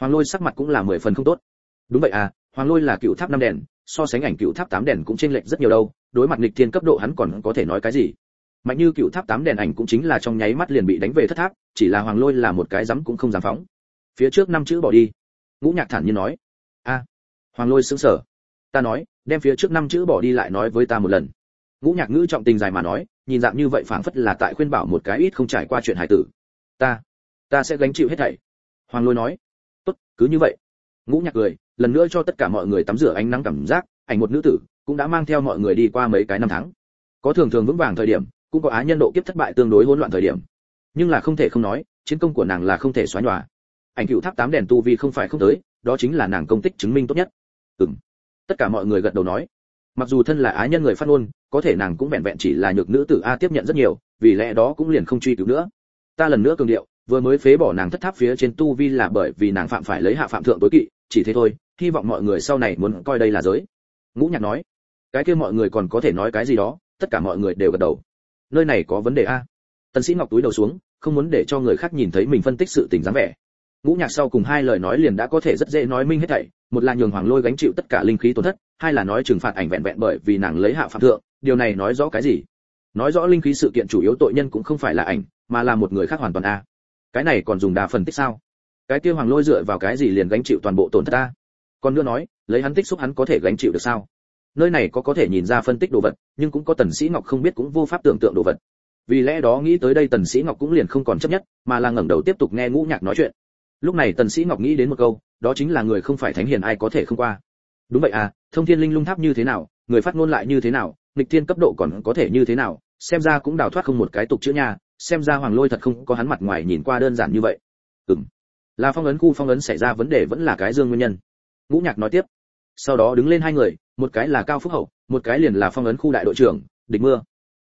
Hoàng lôi sắc mặt cũng là mười phần không tốt. Đúng vậy à hoàng lôi là cựu tháp năm đèn, so sánh ảnh cựu tháp tám đèn cũng chênh lệch rất nhiều đâu, đối mặt nghịch thiên cấp độ hắn còn có thể nói cái gì? Mạnh như cựu tháp tám đèn ảnh cũng chính là trong nháy mắt liền bị đánh về thất tháp, chỉ là hoàng lôi là một cái dám cũng không dám phóng. Phía trước năm chữ bỏ đi. Ngũ nhạc thản nhiên nói. A. Hoàng lôi sững sờ. Ta nói, đem phía trước năm chữ bỏ đi lại nói với ta một lần. Ngũ nhạc ngữ trọng tình dài mà nói, nhìn dạng như vậy phảng phất là tại khuyên bảo một cái ít không trải qua chuyện hải tử. Ta ta sẽ gánh chịu hết thảy. Hoàng lôi nói. Tốt, cứ như vậy. Ngũ nhạc cười lần nữa cho tất cả mọi người tắm rửa ánh nắng cảm giác, ảnh một nữ tử cũng đã mang theo mọi người đi qua mấy cái năm tháng. Có thường thường vững vàng thời điểm, cũng có á nhân độ kiếp thất bại tương đối hỗn loạn thời điểm. Nhưng là không thể không nói, chiến công của nàng là không thể xóa nhòa. Ảnh cựu tháp tám đèn tu vi không phải không tới, đó chính là nàng công tích chứng minh tốt nhất. Ừm. Tất cả mọi người gật đầu nói. Mặc dù thân là ái nhân người phát ngôn, có thể nàng cũng vẹn vẹn chỉ là nhược nữ tử a tiếp nhận rất nhiều, vì lẽ đó cũng liền không truy cứu nữa. Ta lần nữa cường điệu, vừa mới phế bỏ nàng thất tháp phía trên tu vi là bởi vì nàng phạm phải lấy hạ phạm thượng tối kỵ chỉ thế thôi, hy vọng mọi người sau này muốn coi đây là giới. Ngũ nhạc nói, cái kia mọi người còn có thể nói cái gì đó, tất cả mọi người đều gật đầu. Nơi này có vấn đề a. Tần sĩ ngọc túi đầu xuống, không muốn để cho người khác nhìn thấy mình phân tích sự tình dáng vẻ. Ngũ nhạc sau cùng hai lời nói liền đã có thể rất dễ nói minh hết thảy, một là nhường hoàng lôi gánh chịu tất cả linh khí tổn thất, hai là nói trừng phạt ảnh vẹn vẹn bởi vì nàng lấy hạ phạm thượng, điều này nói rõ cái gì? Nói rõ linh khí sự kiện chủ yếu tội nhân cũng không phải là ảnh, mà là một người khác hoàn toàn a. Cái này còn dùng đa phân tích sao? Cái kia hoàng lôi dựa vào cái gì liền gánh chịu toàn bộ tổn thất ta? Còn nữa nói, lấy hắn tích xúc hắn có thể gánh chịu được sao? Nơi này có có thể nhìn ra phân tích đồ vật, nhưng cũng có tần sĩ ngọc không biết cũng vô pháp tưởng tượng đồ vật. Vì lẽ đó nghĩ tới đây tần sĩ ngọc cũng liền không còn chấp nhất, mà là ngẩng đầu tiếp tục nghe ngũ nhạc nói chuyện. Lúc này tần sĩ ngọc nghĩ đến một câu, đó chính là người không phải thánh hiền ai có thể không qua. Đúng vậy à thông thiên linh lung tháp như thế nào, người phát ngôn lại như thế nào, nghịch thiên cấp độ còn có thể như thế nào, xem ra cũng đào thoát không một cái tục chữ nha, xem ra hoàng lôi thật không có hắn mặt ngoài nhìn qua đơn giản như vậy. Ừm là phong ấn khu phong ấn xảy ra vấn đề vẫn là cái dương nguyên nhân. Ngũ nhạc nói tiếp. Sau đó đứng lên hai người, một cái là cao phúc hậu, một cái liền là phong ấn khu đại đội trưởng, địch mưa.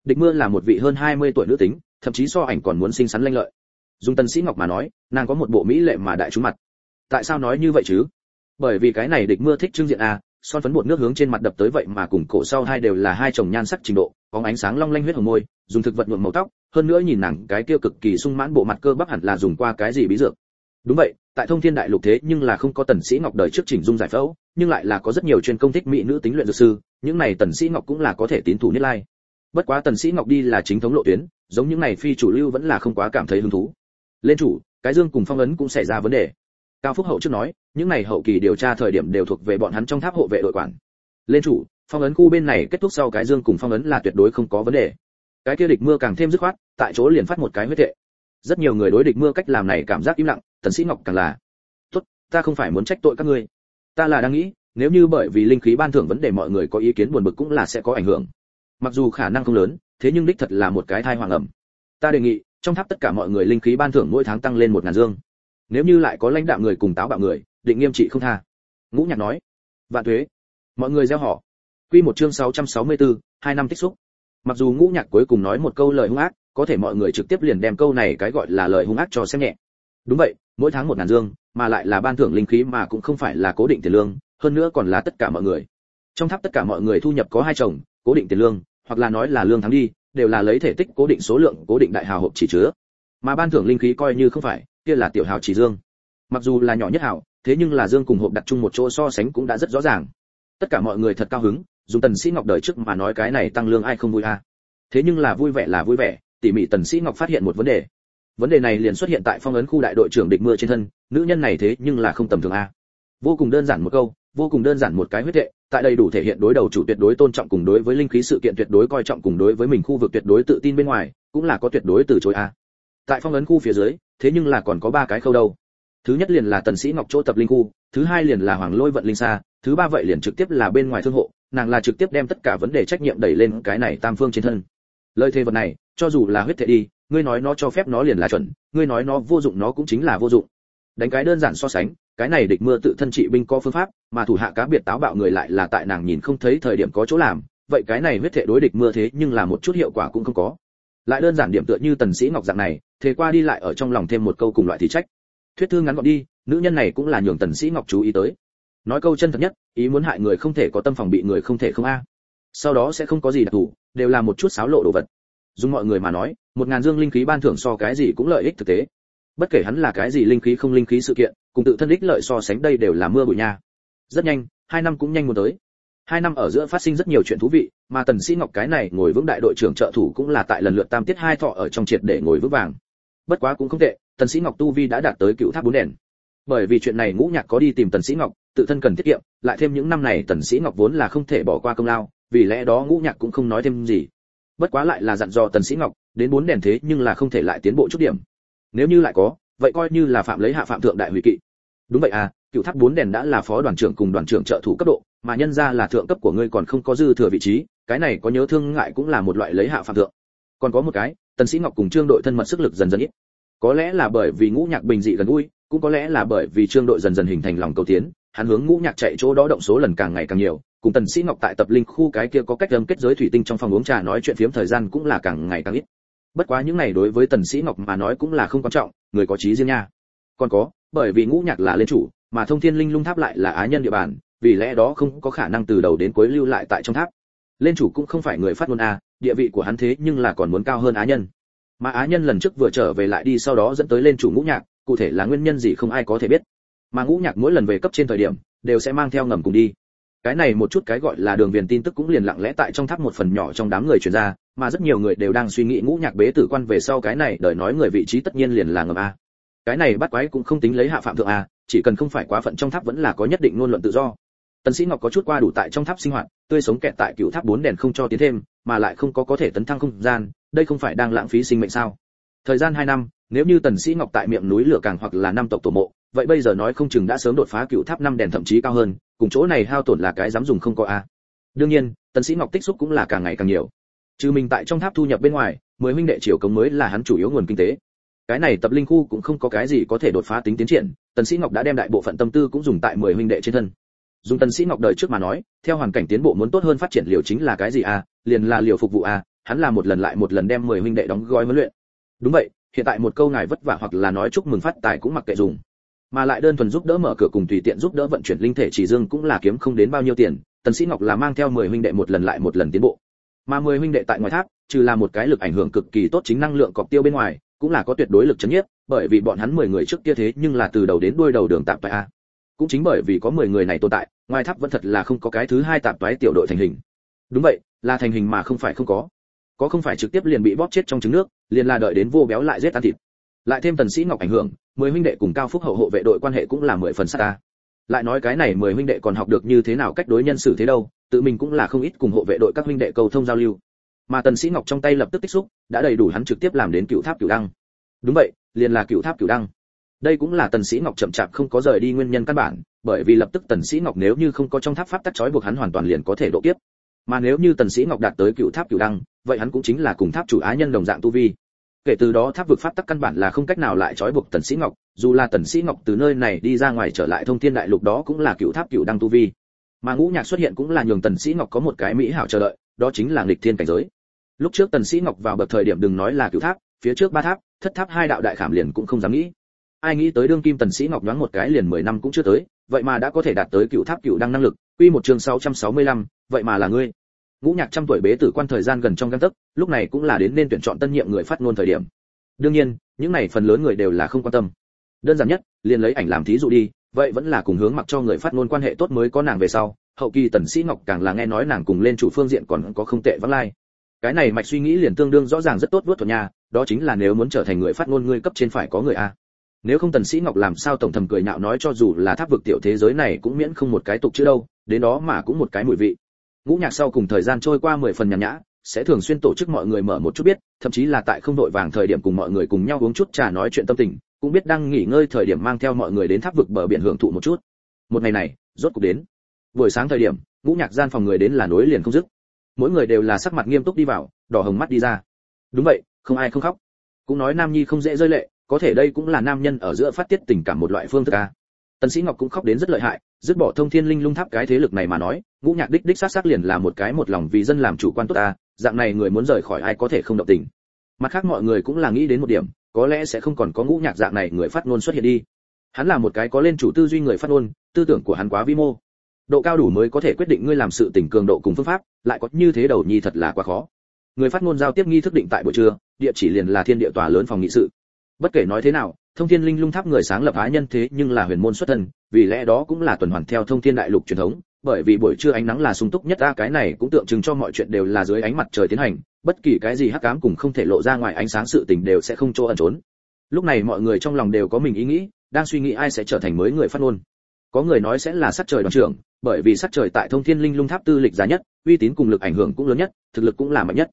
Địch mưa là một vị hơn 20 tuổi nữ tính, thậm chí so ảnh còn muốn xinh xắn lanh lợi. Dùng tần sĩ ngọc mà nói, nàng có một bộ mỹ lệ mà đại chúng mặt. Tại sao nói như vậy chứ? Bởi vì cái này địch mưa thích trưng diện a, son phấn bột nước hướng trên mặt đập tới vậy mà cùng cổ sau hai đều là hai chồng nhan sắc trình độ có ánh sáng long lanh huyết hồng môi, dùng thực vật nhuộm màu tóc, hơn nữa nhìn nàng cái kia cực kỳ sung mãn bộ mặt cơ bắp hẳn là dùng qua cái gì bí dược đúng vậy, tại thông thiên đại lục thế nhưng là không có tần sĩ ngọc đời trước chỉnh dung giải phẫu, nhưng lại là có rất nhiều chuyên công thích mỹ nữ tính luyện dược sư, những này tần sĩ ngọc cũng là có thể tín thủ nhất lai. Bất quá tần sĩ ngọc đi là chính thống lộ tuyến, giống những này phi chủ lưu vẫn là không quá cảm thấy hứng thú. Lên chủ, cái dương cùng phong ấn cũng xảy ra vấn đề. Cao phúc hậu trước nói, những này hậu kỳ điều tra thời điểm đều thuộc về bọn hắn trong tháp hộ vệ đội quản. Lên chủ, phong ấn khu bên này kết thúc sau cái dương cùng phong ấn là tuyệt đối không có vấn đề. Cái kia địch mưa càng thêm dứt khoát, tại chỗ liền phát một cái huyết tệ rất nhiều người đối địch mưa cách làm này cảm giác im lặng tần sĩ ngọc càng là tốt ta không phải muốn trách tội các ngươi. Ta là đang nghĩ nếu như bởi vì linh khí ban thưởng vấn đề mọi người có ý kiến buồn bực cũng là sẽ có ảnh hưởng. Mặc dù khả năng không lớn thế nhưng đích thật là một cái thai hoàng ẩm. Ta đề nghị trong tháp tất cả mọi người linh khí ban thưởng mỗi tháng tăng lên một ngàn dương. Nếu như lại có lãnh đạo người cùng táo bạo người định nghiêm trị không tha. Ngũ nhạc nói. Vạn thuế mọi người gieo họ. Quy một chương 664, hai năm tích xúc. Mặc dù ngũ nhạc cuối cùng nói một câu lời hung ác có thể mọi người trực tiếp liền đem câu này cái gọi là lời hung ác cho xem nhẹ. Đúng vậy, mỗi tháng một ngàn dương, mà lại là ban thưởng linh khí mà cũng không phải là cố định tiền lương, hơn nữa còn là tất cả mọi người. Trong tháp tất cả mọi người thu nhập có hai chồng, cố định tiền lương, hoặc là nói là lương tháng đi, đều là lấy thể tích cố định số lượng, cố định đại hào hộp chỉ chứa. Mà ban thưởng linh khí coi như không phải, kia là tiểu hào chỉ dương. Mặc dù là nhỏ nhất hào, thế nhưng là dương cùng hộp đặt chung một chỗ so sánh cũng đã rất rõ ràng. Tất cả mọi người thật cao hứng, dùng tần sĩ ngọc đời trước mà nói cái này tăng lương ai không vui a à. thế nhưng là vui vẻ là vui vẻ tỉ mỉ tần sĩ ngọc phát hiện một vấn đề. Vấn đề này liền xuất hiện tại phong ấn khu đại đội trưởng địch mưa trên thân, nữ nhân này thế nhưng là không tầm thường a. À. Vô cùng đơn giản một câu, vô cùng đơn giản một cái huyết tệ, tại đây đủ thể hiện đối đầu chủ tuyệt đối tôn trọng cùng đối với linh khí sự kiện tuyệt đối coi trọng cùng đối với mình khu vực tuyệt đối tự tin bên ngoài, cũng là có tuyệt đối từ chối a. À. Tại phong ấn khu phía dưới, thế nhưng là còn có ba cái khâu đâu. Thứ nhất liền là tần sĩ ngọc chỗ tập linh khu, thứ hai liền là hoàng lôi vận linh xa, thứ ba vậy liền trực tiếp là bên ngoài thương hộ, nàng là trực tiếp đem tất cả vấn đề trách nhiệm đẩy lên cái này tam phương trên thân lời thề vật này, cho dù là huyết thể đi, ngươi nói nó cho phép nó liền là chuẩn, ngươi nói nó vô dụng nó cũng chính là vô dụng. Đánh cái đơn giản so sánh, cái này địch mưa tự thân trị binh có phương pháp, mà thủ hạ cá biệt táo bạo người lại là tại nàng nhìn không thấy thời điểm có chỗ làm, vậy cái này huyết thể đối địch mưa thế nhưng là một chút hiệu quả cũng không có. Lại đơn giản điểm tựa như tần sĩ ngọc dạng này thế qua đi lại ở trong lòng thêm một câu cùng loại thì trách. Thuyết thư ngắn gọn đi, nữ nhân này cũng là nhường tần sĩ ngọc chú ý tới. Nói câu chân thật nhất, ý muốn hại người không thể có tâm phòng bị người không thể không a. Sau đó sẽ không có gì đặc thù đều là một chút xáo lộ đồ vật. Dùng mọi người mà nói, một ngàn dương linh khí ban thưởng so cái gì cũng lợi ích thực tế. Bất kể hắn là cái gì linh khí không linh khí sự kiện, cùng tự thân ích lợi so sánh đây đều là mưa bụi nha. Rất nhanh, hai năm cũng nhanh muốn tới. Hai năm ở giữa phát sinh rất nhiều chuyện thú vị, mà tần sĩ ngọc cái này ngồi vững đại đội trưởng trợ thủ cũng là tại lần lượt tam tiết hai thọ ở trong triệt để ngồi vững vàng. Bất quá cũng không tệ, tần sĩ ngọc tu vi đã đạt tới cựu tháp bốn đèn. Bởi vì chuyện này ngũ nhạc có đi tìm tần sĩ ngọc, tự thân cần tiết kiệm, lại thêm những năm này tần sĩ ngọc vốn là không thể bỏ qua công lao vì lẽ đó ngũ nhạc cũng không nói thêm gì. Bất quá lại là dặn dò tần sĩ ngọc, đến bốn đèn thế nhưng là không thể lại tiến bộ chút điểm. Nếu như lại có, vậy coi như là phạm lấy hạ phạm thượng đại hủy kỵ. Đúng vậy à cựu tháp bốn đèn đã là phó đoàn trưởng cùng đoàn trưởng trợ thủ cấp độ, mà nhân ra là thượng cấp của ngươi còn không có dư thừa vị trí, cái này có nhớ thương ngại cũng là một loại lấy hạ phạm thượng. Còn có một cái, tần sĩ ngọc cùng trương đội thân mật sức lực dần dần ít. Có lẽ là bởi vì ngũ nhạc bình dị gần gũi, cũng có lẽ là bởi vì trương đội dần dần hình thành lòng cầu tiến hắn hướng ngũ nhạc chạy chỗ đó động số lần càng ngày càng nhiều, cùng tần sĩ ngọc tại tập linh khu cái kia có cách âm kết giới thủy tinh trong phòng uống trà nói chuyện phiếm thời gian cũng là càng ngày càng ít. Bất quá những này đối với tần sĩ ngọc mà nói cũng là không quan trọng, người có trí riêng nha. Còn có, bởi vì ngũ nhạc là lên chủ, mà thông thiên linh lung tháp lại là á nhân địa bàn, vì lẽ đó không có khả năng từ đầu đến cuối lưu lại tại trong tháp. Lên chủ cũng không phải người phát ngôn a, địa vị của hắn thế nhưng là còn muốn cao hơn á nhân. Mà á nhân lần trước vừa trở về lại đi sau đó dẫn tới lên chủ ngũ nhạc, cụ thể là nguyên nhân gì không ai có thể biết mà ngũ nhạc mỗi lần về cấp trên thời điểm, đều sẽ mang theo ngầm cùng đi. Cái này một chút cái gọi là đường viền tin tức cũng liền lặng lẽ tại trong tháp một phần nhỏ trong đám người truyền ra, mà rất nhiều người đều đang suy nghĩ ngũ nhạc bế tử quan về sau cái này đợi nói người vị trí tất nhiên liền là ngầm a. Cái này bắt quái cũng không tính lấy hạ phạm thượng a, chỉ cần không phải quá phận trong tháp vẫn là có nhất định ngôn luận tự do. Tần sĩ ngọc có chút qua đủ tại trong tháp sinh hoạt, tươi sống kẹt tại cựu tháp bốn đèn không cho tiến thêm, mà lại không có có thể tấn thăng không gian, đây không phải đang lãng phí sinh mệnh sao? Thời gian 2 năm, nếu như tần sĩ ngọc tại miệng núi lửa càng hoặc là năm tộc tổ mộ vậy bây giờ nói không chừng đã sớm đột phá cựu tháp năm đèn thậm chí cao hơn, cùng chỗ này hao tổn là cái dám dùng không có a. Đương nhiên tần sĩ ngọc tích xúc cũng là càng ngày càng nhiều. Trừ mình tại trong tháp thu nhập bên ngoài, mười huynh đệ triều cống mới là hắn chủ yếu nguồn kinh tế. Cái này tập linh khu cũng không có cái gì có thể đột phá tính tiến triển tần sĩ ngọc đã đem đại bộ phận tâm tư cũng dùng tại mười huynh đệ trên thân. Dùng tần sĩ ngọc đời trước mà nói, theo hoàn cảnh tiến bộ muốn tốt hơn phát triển liều chính là cái gì a? Liền là liều phục vụ a, hắn là một lần lại một lần đem mười huynh đệ đóng gói huấn luyện. Đúng vậy, hiện tại một câu ngài vất vả hoặc là nói chúc mừng phát tài cũng mặc kệ dùng mà lại đơn thuần giúp đỡ mở cửa cùng tùy tiện giúp đỡ vận chuyển linh thể chỉ dương cũng là kiếm không đến bao nhiêu tiền, tần sĩ ngọc là mang theo mười huynh đệ một lần lại một lần tiến bộ. Mà mười huynh đệ tại ngoài tháp, trừ là một cái lực ảnh hưởng cực kỳ tốt chính năng lượng cọc tiêu bên ngoài, cũng là có tuyệt đối lực chấn nhiếp, bởi vì bọn hắn mười người trước kia thế nhưng là từ đầu đến đuôi đầu đường tạm tại a. Cũng chính bởi vì có mười người này tồn tại, ngoài tháp vẫn thật là không có cái thứ hai tạm toái tiểu đội thành hình. Đúng vậy, là thành hình mà không phải không có. Có không phải trực tiếp liền bị bóp chết trong trứng nước, liền là đợi đến vô béo lại giết ăn thịt. Lại thêm tần sĩ ngọc ảnh hưởng mười huynh đệ cùng cao phúc hậu hộ vệ đội quan hệ cũng là mười phần xa ta. Lại nói cái này mười huynh đệ còn học được như thế nào cách đối nhân xử thế đâu, tự mình cũng là không ít cùng hộ vệ đội các huynh đệ cầu thông giao lưu. Mà tần sĩ ngọc trong tay lập tức tích xúc, đã đầy đủ hắn trực tiếp làm đến cựu tháp cựu đăng. Đúng vậy, liền là cựu tháp cựu đăng. Đây cũng là tần sĩ ngọc chậm chạp không có rời đi nguyên nhân căn bản, bởi vì lập tức tần sĩ ngọc nếu như không có trong tháp pháp tắc chói buộc hắn hoàn toàn liền có thể độ kiếp. Mà nếu như tần sĩ ngọc đạt tới cựu tháp cựu đăng, vậy hắn cũng chính là cùng tháp chủ á nhân đồng dạng tu vi kể từ đó tháp vực pháp tắc căn bản là không cách nào lại trói buộc tần sĩ ngọc dù là tần sĩ ngọc từ nơi này đi ra ngoài trở lại thông thiên đại lục đó cũng là cựu tháp cựu đăng tu vi. Mà ngũ nhạc xuất hiện cũng là nhường tần sĩ ngọc có một cái mỹ hảo chờ đợi đó chính là nghịch thiên cảnh giới. Lúc trước tần sĩ ngọc vào bậc thời điểm đừng nói là cựu tháp phía trước ba tháp thất tháp hai đạo đại khảm liền cũng không dám nghĩ. Ai nghĩ tới đương kim tần sĩ ngọc nhoáng một cái liền 10 năm cũng chưa tới vậy mà đã có thể đạt tới cựu tháp cựu đăng năng lực quy một chương 665, vậy mà là ngươi ngũ nhạc trăm tuổi bế tử quan thời gian gần trong gang tấc, lúc này cũng là đến nên tuyển chọn tân nhiệm người phát ngôn thời điểm. Đương nhiên, những này phần lớn người đều là không quan tâm. Đơn giản nhất, liền lấy ảnh làm thí dụ đi, vậy vẫn là cùng hướng mặc cho người phát ngôn quan hệ tốt mới có nàng về sau, hậu kỳ tần sĩ ngọc càng là nghe nói nàng cùng lên chủ phương diện còn có không tệ vắng lai. Cái này mạch suy nghĩ liền tương đương rõ ràng rất tốt vớt thuật nhà đó chính là nếu muốn trở thành người phát ngôn người cấp trên phải có người a. Nếu không tần sĩ ngọc làm sao tổng thầm cười nhạo nói cho dù là tháp vực tiểu thế giới này cũng miễn không một cái tục chữ đâu, đến đó mà cũng một cái mùi vị ngũ nhạc sau cùng thời gian trôi qua mười phần nhàn nhã, sẽ thường xuyên tổ chức mọi người mở một chút biết, thậm chí là tại không đội vàng thời điểm cùng mọi người cùng nhau uống chút trà nói chuyện tâm tình, cũng biết đang nghỉ ngơi thời điểm mang theo mọi người đến tháp vực bờ biển hưởng thụ một chút. Một ngày này, rốt cục đến. Buổi sáng thời điểm, ngũ nhạc gian phòng người đến là nối liền không dứt. Mỗi người đều là sắc mặt nghiêm túc đi vào, đỏ hồng mắt đi ra. Đúng vậy, không ai không khóc. Cũng nói nam nhi không dễ rơi lệ, có thể đây cũng là nam nhân ở giữa phát tiết tình cảm một loại phương thức a tần sĩ ngọc cũng khóc đến rất lợi hại, dứt bỏ thông thiên linh lung tháp cái thế lực này mà nói, ngũ nhạc đích đích sát sát liền là một cái một lòng vì dân làm chủ quan tốt ta, dạng này người muốn rời khỏi ai có thể không động tình. Mặt khác mọi người cũng là nghĩ đến một điểm, có lẽ sẽ không còn có ngũ nhạc dạng này người phát ngôn xuất hiện đi. Hắn là một cái có lên chủ tư duy người phát ngôn, tư tưởng của hắn quá vi mô. Độ cao đủ mới có thể quyết định ngươi làm sự tình cường độ cùng phương pháp, lại có như thế đầu nhi thật là quá khó. Người phát ngôn giao tiếp nghi thức định tại buổi trưa, địa chỉ liền là thiên địa tòa lớn phòng nghị sự. Bất kể nói thế nào thông thiên linh lung tháp người sáng lập á nhân thế nhưng là huyền môn xuất thân, vì lẽ đó cũng là tuần hoàn theo thông thiên đại lục truyền thống, bởi vì buổi trưa ánh nắng là sung túc nhất, a, cái này cũng tượng trưng cho mọi chuyện đều là dưới ánh mặt trời tiến hành, bất kỳ cái gì hắc ám cùng không thể lộ ra ngoài ánh sáng sự tình đều sẽ không chỗ ẩn trốn. Lúc này mọi người trong lòng đều có mình ý nghĩ, đang suy nghĩ ai sẽ trở thành mới người phát ngôn. Có người nói sẽ là sắc trời đoàn trưởng, bởi vì sắc trời tại thông thiên linh lung tháp tư lịch giá nhất, uy tín cùng lực ảnh hưởng cũng lớn nhất, thực lực cũng là mạnh nhất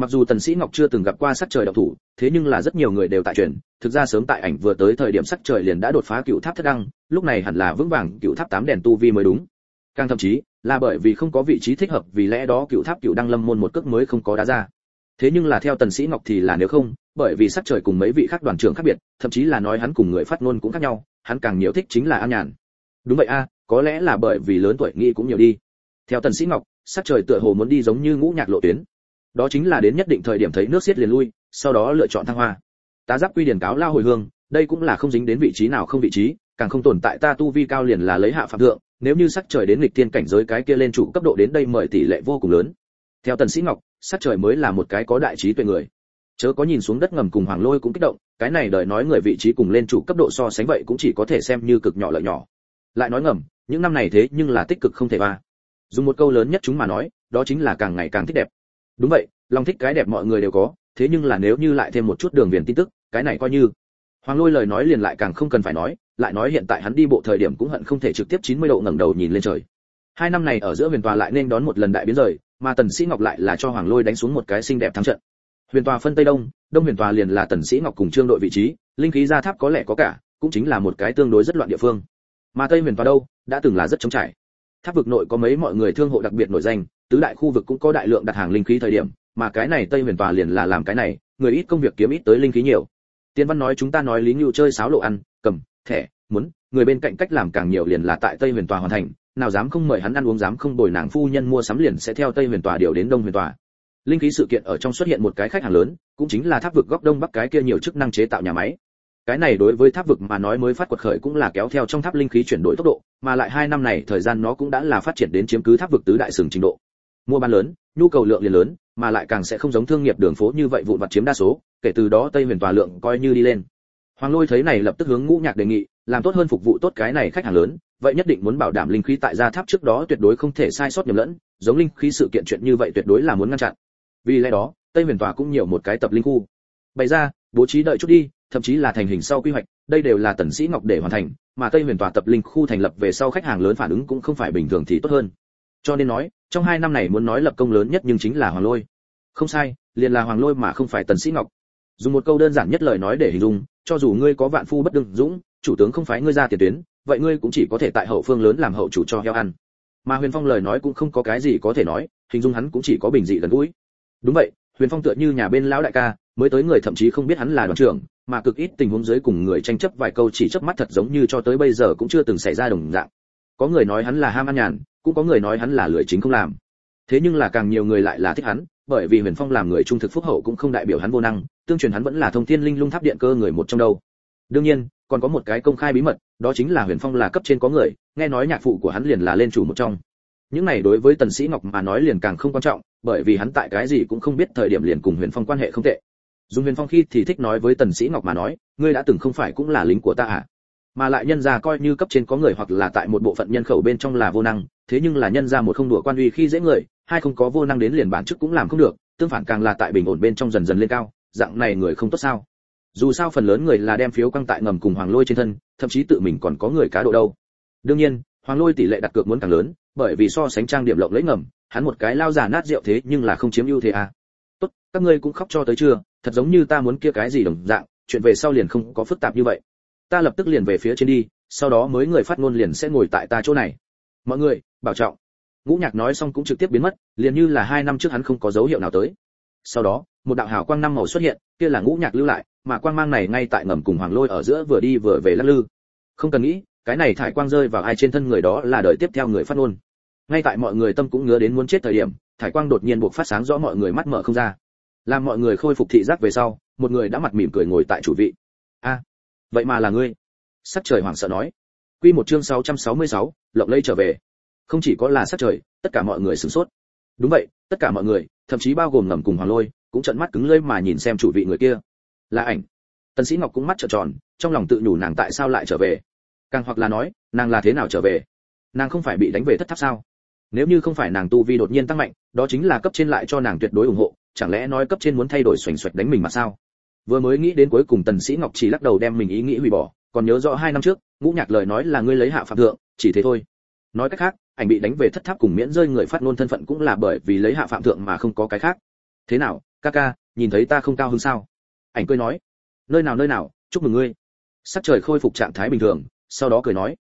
mặc dù tần sĩ ngọc chưa từng gặp qua sắc trời đạo thủ, thế nhưng là rất nhiều người đều tại truyền. Thực ra sớm tại ảnh vừa tới thời điểm sắc trời liền đã đột phá cựu tháp thất đăng, lúc này hẳn là vững vàng cựu tháp tám đèn tu vi mới đúng. Càng thậm chí, là bởi vì không có vị trí thích hợp, vì lẽ đó cựu tháp cựu đăng lâm môn một cước mới không có đá ra. Thế nhưng là theo tần sĩ ngọc thì là nếu không, bởi vì sắc trời cùng mấy vị khác đoàn trưởng khác biệt, thậm chí là nói hắn cùng người phát ngôn cũng khác nhau, hắn càng nhiều thích chính là an nhàn. Đúng vậy a, có lẽ là bởi vì lớn tuổi nghĩ cũng nhiều đi. Theo tần sĩ ngọc, sắc trời tựa hồ muốn đi giống như ngũ nhạc lộ tuyến đó chính là đến nhất định thời điểm thấy nước xiết liền lui, sau đó lựa chọn thăng hoa. Tá giáp quy điển cáo lao hồi hương, đây cũng là không dính đến vị trí nào không vị trí, càng không tồn tại ta tu vi cao liền là lấy hạ phạm thượng, nếu như sắc trời đến lịch tiên cảnh giới cái kia lên chủ cấp độ đến đây mời tỷ lệ vô cùng lớn. Theo tần sĩ ngọc, sắc trời mới là một cái có đại trí tuệ người. Chớ có nhìn xuống đất ngầm cùng hoàng lôi cũng kích động, cái này đợi nói người vị trí cùng lên chủ cấp độ so sánh vậy cũng chỉ có thể xem như cực nhỏ lợi nhỏ. Lại nói ngầm, những năm này thế nhưng là tích cực không thể ba. Dùng một câu lớn nhất chúng mà nói, đó chính là càng ngày càng thích đẹp đúng vậy lòng thích cái đẹp mọi người đều có, thế nhưng là nếu như lại thêm một chút đường viền tin tức, cái này coi như. Hoàng lôi lời nói liền lại càng không cần phải nói, lại nói hiện tại hắn đi bộ thời điểm cũng hận không thể trực tiếp 90 độ ngẩng đầu nhìn lên trời. Hai năm này ở giữa huyền tòa lại nên đón một lần đại biến rời, mà tần sĩ ngọc lại là cho hoàng lôi đánh xuống một cái xinh đẹp thắng trận. Huyền tòa phân tây đông đông huyền tòa liền là tần sĩ ngọc cùng trương đội vị trí, linh khí gia tháp có lẽ có cả, cũng chính là một cái tương đối rất loạn địa phương. Mà tây huyền tòa đâu, đã từng là rất trống trải. Tháp vực nội có mấy mọi người thương hộ đặc biệt nổi danh tứ đại khu vực cũng có đại lượng đặt hàng linh khí thời điểm, mà cái này tây huyền tòa liền là làm cái này, người ít công việc kiếm ít tới linh khí nhiều. Tiên văn nói chúng ta nói lý nhu chơi sáo lộ ăn, cầm, thẻ, muốn, người bên cạnh cách làm càng nhiều liền là tại tây huyền tòa hoàn thành, nào dám không mời hắn ăn uống dám không bồi nàng phu nhân mua sắm liền sẽ theo tây huyền tòa điều đến đông huyền tòa. Linh khí sự kiện ở trong xuất hiện một cái khách hàng lớn, cũng chính là tháp vực góc đông bắc cái kia nhiều chức năng chế tạo nhà máy. Cái này đối với tháp vực mà nói mới phát quật khởi cũng là kéo theo trong tháp linh khí chuyển đổi tốc độ, mà lại hai năm này thời gian nó cũng đã là phát triển đến chiếm cứ tháp vực tứ đại sừng trình độ mua bán lớn, nhu cầu lượng liền lớn, mà lại càng sẽ không giống thương nghiệp đường phố như vậy vụn vặt chiếm đa số, kể từ đó tây huyền tòa lượng coi như đi lên. Hoàng lôi thấy này lập tức hướng ngũ nhạc đề nghị, làm tốt hơn phục vụ tốt cái này khách hàng lớn, vậy nhất định muốn bảo đảm linh khí tại gia tháp trước đó tuyệt đối không thể sai sót nhầm lẫn, giống linh khí sự kiện chuyện như vậy tuyệt đối là muốn ngăn chặn. Vì lẽ đó, tây huyền tòa cũng nhiều một cái tập linh khu. Bày ra, bố trí đợi chút đi, thậm chí là thành hình sau quy hoạch, đây đều là tần sĩ ngọc để hoàn thành, mà tây huyền tòa tập linh khu thành lập về sau khách hàng lớn phản ứng cũng không phải bình thường thì tốt hơn. Cho nên nói trong hai năm này muốn nói lập công lớn nhất nhưng chính là hoàng lôi. Không sai, liền là hoàng lôi mà không phải tần sĩ ngọc. Dùng một câu đơn giản nhất lời nói để hình dung, cho dù ngươi có vạn phu bất đương dũng, chủ tướng không phái ngươi ra tiền tuyến, vậy ngươi cũng chỉ có thể tại hậu phương lớn làm hậu chủ cho heo ăn. Mà huyền phong lời nói cũng không có cái gì có thể nói, hình dung hắn cũng chỉ có bình dị gần gũi. Đúng vậy, huyền phong tựa như nhà bên lão đại ca, mới tới người thậm chí không biết hắn là đoàn trưởng, mà cực ít tình huống dưới cùng người tranh chấp vài câu chỉ chớp mắt thật giống như cho tới bây giờ cũng chưa từng xảy ra đồng dạng. Có người nói hắn là ham ăn nhàn cũng có người nói hắn là lười chính không làm. Thế nhưng là càng nhiều người lại là thích hắn, bởi vì huyền phong làm người trung thực phúc hậu cũng không đại biểu hắn vô năng, tương truyền hắn vẫn là thông thiên linh lung tháp điện cơ người một trong đâu. Đương nhiên, còn có một cái công khai bí mật, đó chính là huyền phong là cấp trên có người, nghe nói nhạc phụ của hắn liền là lên chủ một trong. Những này đối với tần sĩ ngọc mà nói liền càng không quan trọng, bởi vì hắn tại cái gì cũng không biết thời điểm liền cùng huyền phong quan hệ không tệ. Dùng huyền phong khi thì thích nói với tần sĩ ngọc mà nói, ngươi đã từng không phải cũng là lính của ta à? Mà lại nhân gia coi như cấp trên có người hoặc là tại một bộ phận nhân khẩu bên trong là vô năng, thế nhưng là nhân gia một không đùa quan uy khi dễ người, hai không có vô năng đến liền bản chức cũng làm không được, tương phản càng là tại bình ổn bên trong dần dần lên cao, dạng này người không tốt sao? Dù sao phần lớn người là đem phiếu căng tại ngầm cùng hoàng lôi trên thân, thậm chí tự mình còn có người cá độ đâu. Đương nhiên, hoàng lôi tỷ lệ đặt cược muốn càng lớn, bởi vì so sánh trang điểm lộng lẫy ngầm, hắn một cái lao giả nát rượu thế nhưng là không chiếm ưu thế à. Tốt, các ngươi cũng khóc cho tới chưa thật giống như ta muốn kia cái gì đồng dạng, chuyện về sau liền không có phức tạp như vậy ta lập tức liền về phía trên đi, sau đó mới người phát ngôn liền sẽ ngồi tại ta chỗ này. Mọi người, bảo trọng. Ngũ nhạc nói xong cũng trực tiếp biến mất, liền như là hai năm trước hắn không có dấu hiệu nào tới. Sau đó, một đạo hào quang năm màu xuất hiện, kia là ngũ nhạc lưu lại, mà quang mang này ngay tại ngầm cùng hoàng lôi ở giữa vừa đi vừa về lắc lư. Không cần nghĩ, cái này thải quang rơi vào ai trên thân người đó là đời tiếp theo người phát ngôn. Ngay tại mọi người tâm cũng ngứa đến muốn chết thời điểm, thải quang đột nhiên buộc phát sáng rõ mọi người mắt mở không ra. Làm mọi người khôi phục thị giác về sau, một người đã mặt mỉm cười ngồi tại chủ vị vậy mà là ngươi. Sắc trời hoảng sợ nói. Quy một chương 666, lộng lây trở về. Không chỉ có là sắc trời tất cả mọi người sửng sốt. Đúng vậy tất cả mọi người thậm chí bao gồm ngầm cùng hoàng lôi cũng trợn mắt cứng lưỡi mà nhìn xem chủ vị người kia. Là ảnh. Tần sĩ ngọc cũng mắt trợn tròn trong lòng tự nhủ nàng tại sao lại trở về. Càng hoặc là nói nàng là thế nào trở về? Nàng không phải bị đánh về thất tháp sao? Nếu như không phải nàng tu vi đột nhiên tăng mạnh đó chính là cấp trên lại cho nàng tuyệt đối ủng hộ chẳng lẽ nói cấp trên muốn thay đổi xoành xoạch đánh mình mà sao? Vừa mới nghĩ đến cuối cùng tần sĩ ngọc chỉ lắc đầu đem mình ý nghĩ hủy bỏ, còn nhớ rõ hai năm trước, ngũ nhạc lời nói là ngươi lấy hạ phạm thượng, chỉ thế thôi. Nói cách khác, ảnh bị đánh về thất tháp cùng miễn rơi người phát ngôn thân phận cũng là bởi vì lấy hạ phạm thượng mà không có cái khác. Thế nào, ca ca, nhìn thấy ta không cao hơn sao? Ảnh cười nói. Nơi nào nơi nào, chúc mừng ngươi. Sắc trời khôi phục trạng thái bình thường, sau đó cười nói.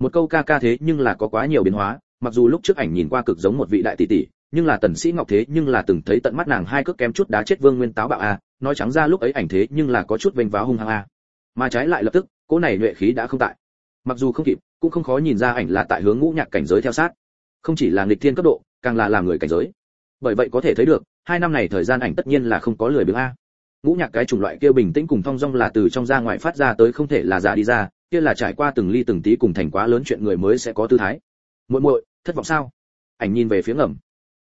Một câu ca ca thế nhưng là có quá nhiều biến hóa, mặc dù lúc trước ảnh nhìn qua cực giống một vị đại tỷ tỷ, nhưng là tần sĩ ngọc thế nhưng là từng thấy tận mắt nàng hai cước kém chút đá chết vương nguyên táo bạo a nói trắng ra lúc ấy ảnh thế nhưng là có chút vênh váo hung hăng a. Mà trái lại lập tức, cỗ này nhuệ khí đã không tại. Mặc dù không kịp, cũng không khó nhìn ra ảnh là tại hướng ngũ nhạc cảnh giới theo sát. Không chỉ là nghịch thiên cấp độ, càng là làm người cảnh giới. Bởi vậy có thể thấy được, hai năm này thời gian ảnh tất nhiên là không có lười biếng a. Ngũ nhạc cái chủng loại kia bình tĩnh cùng thong dong là từ trong ra ngoài phát ra tới không thể là giả đi ra, kia là trải qua từng ly từng tí cùng thành quá lớn chuyện người mới sẽ có tư thái. Muội muội, thất vọng sao? Ảnh nhìn về phía ngầm.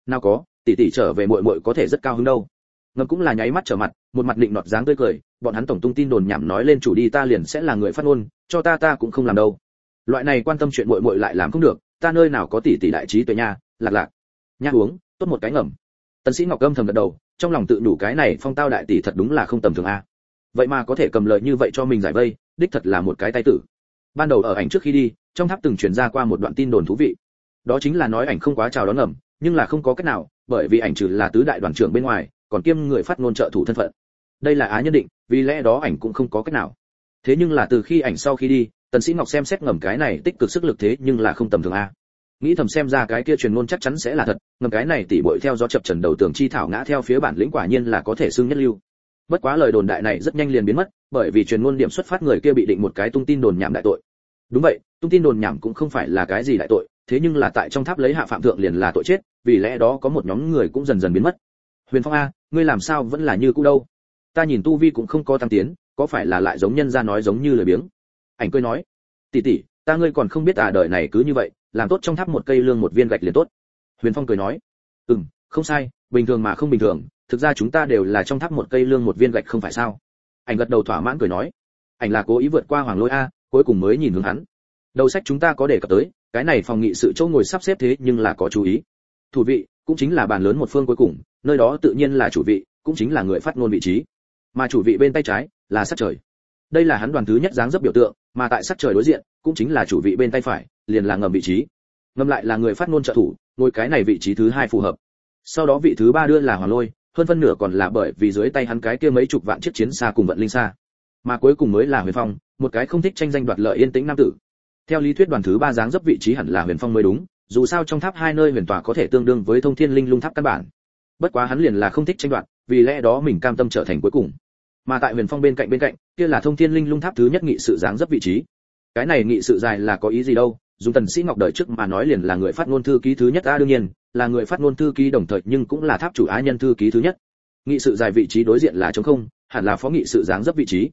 Nào có, tỷ tỷ trở về muội muội có thể rất cao hứng đâu. Ngầm cũng là nháy mắt trở mặt một mặt định nọt dáng tươi cười, bọn hắn tổng tung tin đồn nhảm nói lên chủ đi ta liền sẽ là người phát ngôn, cho ta ta cũng không làm đâu. Loại này quan tâm chuyện muội muội lại làm không được, ta nơi nào có tỷ tỷ đại trí tuệ nha, lạc lạc. Nha uống, tốt một cái ngầm tần sĩ ngọc âm thầm gật đầu, trong lòng tự đủ cái này phong tao đại tỷ thật đúng là không tầm thường a. Vậy mà có thể cầm lợi như vậy cho mình giải vây, đích thật là một cái tay tử. Ban đầu ở ảnh trước khi đi, trong tháp từng truyền ra qua một đoạn tin đồn thú vị. Đó chính là nói ảnh không quá chào đón ngầm, nhưng là không có cách nào, bởi vì ảnh trừ là tứ đại đoàn trưởng bên ngoài, còn kiêm người phát ngôn trợ thủ thân phận đây là á nhân định, vì lẽ đó ảnh cũng không có cách nào. Thế nhưng là từ khi ảnh sau khi đi, tần sĩ ngọc xem xét ngầm cái này tích cực sức lực thế nhưng là không tầm thường a. Nghĩ thầm xem ra cái kia truyền ngôn chắc chắn sẽ là thật, ngầm cái này tỷ bội theo gió chập trần đầu tường chi thảo ngã theo phía bản lĩnh quả nhiên là có thể xưng nhất lưu. Bất quá lời đồn đại này rất nhanh liền biến mất, bởi vì truyền ngôn điểm xuất phát người kia bị định một cái tung tin đồn nhảm đại tội. Đúng vậy, tung tin đồn nhảm cũng không phải là cái gì đại tội, thế nhưng là tại trong tháp lấy hạ phạm thượng liền là tội chết, vì lẽ đó có một nhóm người cũng dần dần biến mất. Huyền phong a, ngươi làm sao vẫn là như cũ đâu? Ta nhìn tu vi cũng không có tăng tiến, có phải là lại giống nhân gia nói giống như lời biếng? Ảnh cười nói, tỷ tỷ, ta ngươi còn không biết à đời này cứ như vậy, làm tốt trong tháp một cây lương một viên gạch liền tốt. Huyền phong cười nói, ừm, không sai, bình thường mà không bình thường, thực ra chúng ta đều là trong tháp một cây lương một viên gạch không phải sao? Ảnh gật đầu thỏa mãn cười nói, ảnh là cố ý vượt qua hoàng lôi a, cuối cùng mới nhìn hướng hắn. Đầu sách chúng ta có đề cập tới, cái này phòng nghị sự chỗ ngồi sắp xếp thế nhưng là có chú ý. Thủ vị cũng chính là bàn lớn một phương cuối cùng, nơi đó tự nhiên là chủ vị, cũng chính là người phát ngôn vị trí mà chủ vị bên tay trái là sắc trời. Đây là hắn đoàn thứ nhất dáng dấp biểu tượng, mà tại sắc trời đối diện cũng chính là chủ vị bên tay phải, liền là ngầm vị trí. Ngầm lại là người phát ngôn trợ thủ, ngồi cái này vị trí thứ hai phù hợp. Sau đó vị thứ ba đưa là hoàng lôi, hơn phân nửa còn là bởi vì dưới tay hắn cái kia mấy chục vạn chiếc chiến xa cùng vận linh xa. Mà cuối cùng mới là huyền phong, một cái không thích tranh danh đoạt lợi yên tĩnh nam tử. Theo lý thuyết đoàn thứ ba dáng dấp vị trí hẳn là huyền phong mới đúng, dù sao trong tháp hai nơi huyền tòa có thể tương đương với thông thiên linh lung tháp căn bản bất quá hắn liền là không thích tranh đoạt, vì lẽ đó mình cam tâm trở thành cuối cùng. Mà tại huyền phong bên cạnh bên cạnh, kia là thông thiên linh lung tháp thứ nhất nghị sự dáng dấp vị trí. Cái này nghị sự dài là có ý gì đâu, dùng tần sĩ ngọc đời trước mà nói liền là người phát ngôn thư ký thứ nhất a đương nhiên, là người phát ngôn thư ký đồng thời nhưng cũng là tháp chủ á nhân thư ký thứ nhất. Nghị sự dài vị trí đối diện là trống không, hẳn là phó nghị sự dáng dấp vị trí.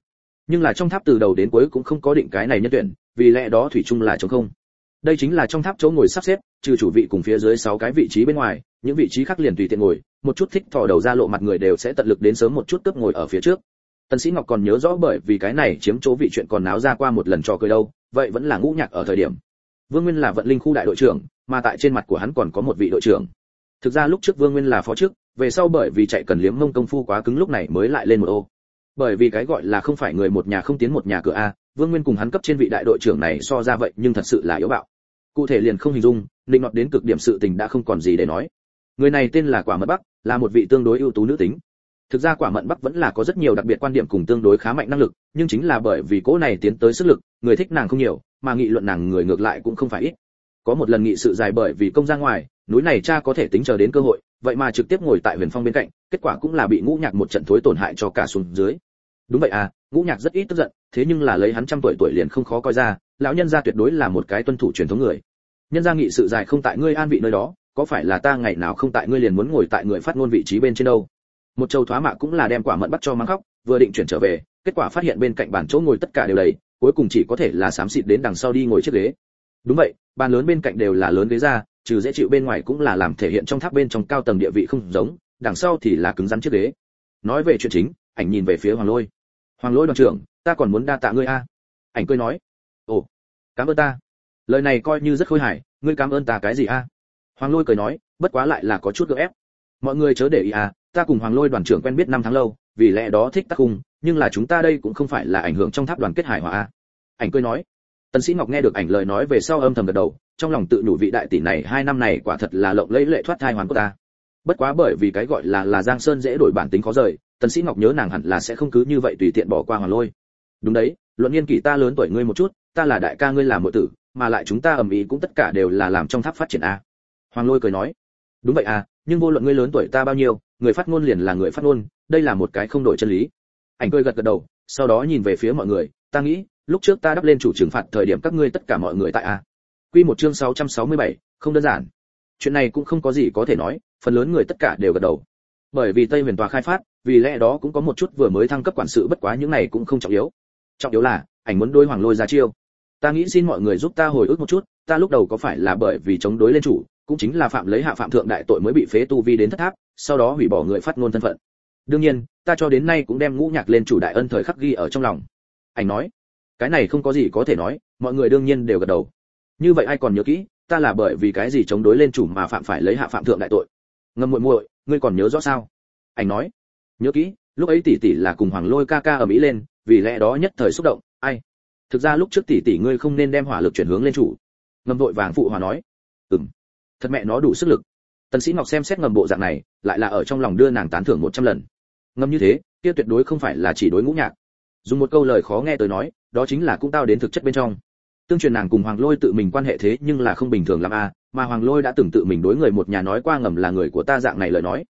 Nhưng là trong tháp từ đầu đến cuối cũng không có định cái này nhân tuyển, vì lẽ đó thủy chung là trống không. Đây chính là trong tháp chỗ ngồi sắp xếp, trừ chủ vị cùng phía dưới sáu cái vị trí bên ngoài, những vị trí khác liền tùy tiện ngồi một chút thích thò đầu ra lộ mặt người đều sẽ tận lực đến sớm một chút cướp ngồi ở phía trước. Tần sĩ ngọc còn nhớ rõ bởi vì cái này chiếm chỗ vị chuyện còn náo ra qua một lần trò cười đâu vậy vẫn là ngũ nhạc ở thời điểm. Vương nguyên là vận linh khu đại đội trưởng mà tại trên mặt của hắn còn có một vị đội trưởng. Thực ra lúc trước vương nguyên là phó trước, về sau bởi vì chạy cần liếm mông công phu quá cứng lúc này mới lại lên một ô. Bởi vì cái gọi là không phải người một nhà không tiến một nhà cửa a vương nguyên cùng hắn cấp trên vị đại đội trưởng này so ra vậy nhưng thật sự là yếu bạo. Cụ thể liền không hình dung định nọt đến cực điểm sự tình đã không còn gì để nói người này tên là quả mật bắc, là một vị tương đối ưu tú nữ tính. Thực ra quả mận bắc vẫn là có rất nhiều đặc biệt quan điểm cùng tương đối khá mạnh năng lực, nhưng chính là bởi vì cỗ này tiến tới sức lực, người thích nàng không nhiều, mà nghị luận nàng người ngược lại cũng không phải ít. Có một lần nghị sự dài bởi vì công ra ngoài, núi này cha có thể tính chờ đến cơ hội, vậy mà trực tiếp ngồi tại huyền phong bên cạnh, kết quả cũng là bị ngũ nhạc một trận thối tổn hại cho cả xuống dưới. Đúng vậy à ngũ nhạc rất ít tức giận, thế nhưng là lấy hắn trăm tuổi tuổi liền không khó coi ra, lão nhân gia tuyệt đối là một cái tuân thủ truyền thống người. Nhân gia nghị sự dài không tại ngươi an vị nơi đó có phải là ta ngày nào không tại ngươi liền muốn ngồi tại người phát ngôn vị trí bên trên đâu? Một châu thoá mạ cũng là đem quả mận bắt cho mắng khóc, vừa định chuyển trở về, kết quả phát hiện bên cạnh bàn chỗ ngồi tất cả đều đầy, cuối cùng chỉ có thể là xám xịt đến đằng sau đi ngồi chiếc ghế. Đúng vậy, bàn lớn bên cạnh đều là lớn ghế ra, trừ dễ chịu bên ngoài cũng là làm thể hiện trong tháp bên trong cao tầng địa vị không giống, đằng sau thì là cứng rắn chiếc ghế. Nói về chuyện chính, ảnh nhìn về phía hoàng lôi. Hoàng lôi đoàn trưởng, ta còn muốn đa tạ ngươi a. Ảnh cười nói. Ồ, cảm ơn ta. Lời này coi như rất khôi hài, ngươi cảm ơn ta cái gì a? Hoàng lôi cười nói, bất quá lại là có chút gượng ép. Mọi người chớ để ý à ta cùng hoàng lôi đoàn trưởng quen biết năm tháng lâu, vì lẽ đó thích tác cùng nhưng là chúng ta đây cũng không phải là ảnh hưởng trong tháp đoàn kết hải hòa a ảnh cười nói. Tần sĩ ngọc nghe được ảnh lời nói về sau âm thầm gật đầu, trong lòng tự nhủ vị đại tỷ này hai năm này quả thật là lộng lẫy lệ thoát thai hoàn của ta. Bất quá bởi vì cái gọi là là giang sơn dễ đổi bản tính khó rời, tần sĩ ngọc nhớ nàng hẳn là sẽ không cứ như vậy tùy tiện bỏ qua hoàng lôi. Đúng đấy, luận niên kỷ ta lớn tuổi ngươi một chút, ta là đại ca ngươi là muội tử, mà lại chúng ta ầm ĩ cũng tất cả đều là làm trong tháp phát triển a hoàng lôi cười nói đúng vậy à nhưng vô luận ngươi lớn tuổi ta bao nhiêu người phát ngôn liền là người phát ngôn đây là một cái không đổi chân lý. Ảnh cười gật gật đầu sau đó nhìn về phía mọi người ta nghĩ lúc trước ta đắp lên chủ trừng phạt thời điểm các ngươi tất cả mọi người tại a. Quy một chương 667, không đơn giản. Chuyện này cũng không có gì có thể nói phần lớn người tất cả đều gật đầu. Bởi vì tây huyền tòa khai phát vì lẽ đó cũng có một chút vừa mới thăng cấp quản sự bất quá những này cũng không trọng yếu. Trọng yếu là ảnh muốn đối hoàng lôi ra chiêu. Ta nghĩ xin mọi người giúp ta hồi ức một chút ta lúc đầu có phải là bởi vì chống đối lên chủ cũng chính là phạm lấy hạ phạm thượng đại tội mới bị phế tu vi đến thất tháp, sau đó hủy bỏ người phát ngôn thân phận. Đương nhiên, ta cho đến nay cũng đem ngũ nhạc lên chủ đại ân thời khắc ghi ở trong lòng. Anh nói, cái này không có gì có thể nói, mọi người đương nhiên đều gật đầu. Như vậy ai còn nhớ kỹ, ta là bởi vì cái gì chống đối lên chủ mà phạm phải lấy hạ phạm thượng đại tội? Ngâm muội muội, ngươi còn nhớ rõ sao? Anh nói, nhớ kỹ, lúc ấy tỷ tỷ là cùng hoàng lôi ca ca ở mỹ lên, vì lẽ đó nhất thời xúc động, ai? Thực ra lúc trước tỷ tỷ ngươi không nên đem hỏa lực chuyển hướng lên chủ. Ngâm vội vàng phụ hòa nói, ừm thật mẹ nó đủ sức lực. Tần sĩ ngọc xem xét ngầm bộ dạng này lại là ở trong lòng đưa nàng tán thưởng một trăm lần. Ngầm như thế kia tuyệt đối không phải là chỉ đối ngũ nhạc. Dùng một câu lời khó nghe tới nói đó chính là cũng tao đến thực chất bên trong. Tương truyền nàng cùng hoàng lôi tự mình quan hệ thế nhưng là không bình thường lắm a à, mà hoàng lôi đã từng tự mình đối người một nhà nói qua ngầm là người của ta dạng này lời nói.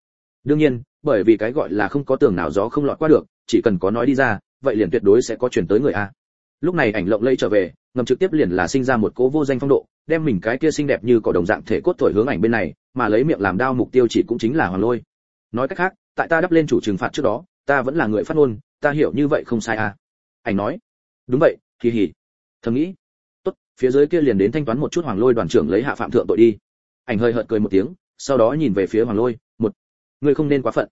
Đương nhiên bởi vì cái gọi là không có tường nào gió không lọt qua được chỉ cần có nói đi ra vậy liền tuyệt đối sẽ có truyền tới người a lúc này ảnh lộng lẫy trở về, ngầm trực tiếp liền là sinh ra một cố vô danh phong độ, đem mình cái kia xinh đẹp như cỏ đồng dạng thể cốt thổi hướng ảnh bên này, mà lấy miệng làm đao mục tiêu chỉ cũng chính là hoàng lôi. Nói cách khác, tại ta đắp lên chủ trừng phạt trước đó, ta vẫn là người phát ngôn, ta hiểu như vậy không sai à? Ảnh nói. Đúng vậy kỳ hỉ thầm nghĩ. Tốt, phía dưới kia liền đến thanh toán một chút hoàng lôi đoàn trưởng lấy hạ phạm thượng tội đi. Ảnh hơi hợt cười một tiếng, sau đó nhìn về phía hoàng lôi, một. Người không nên quá phận.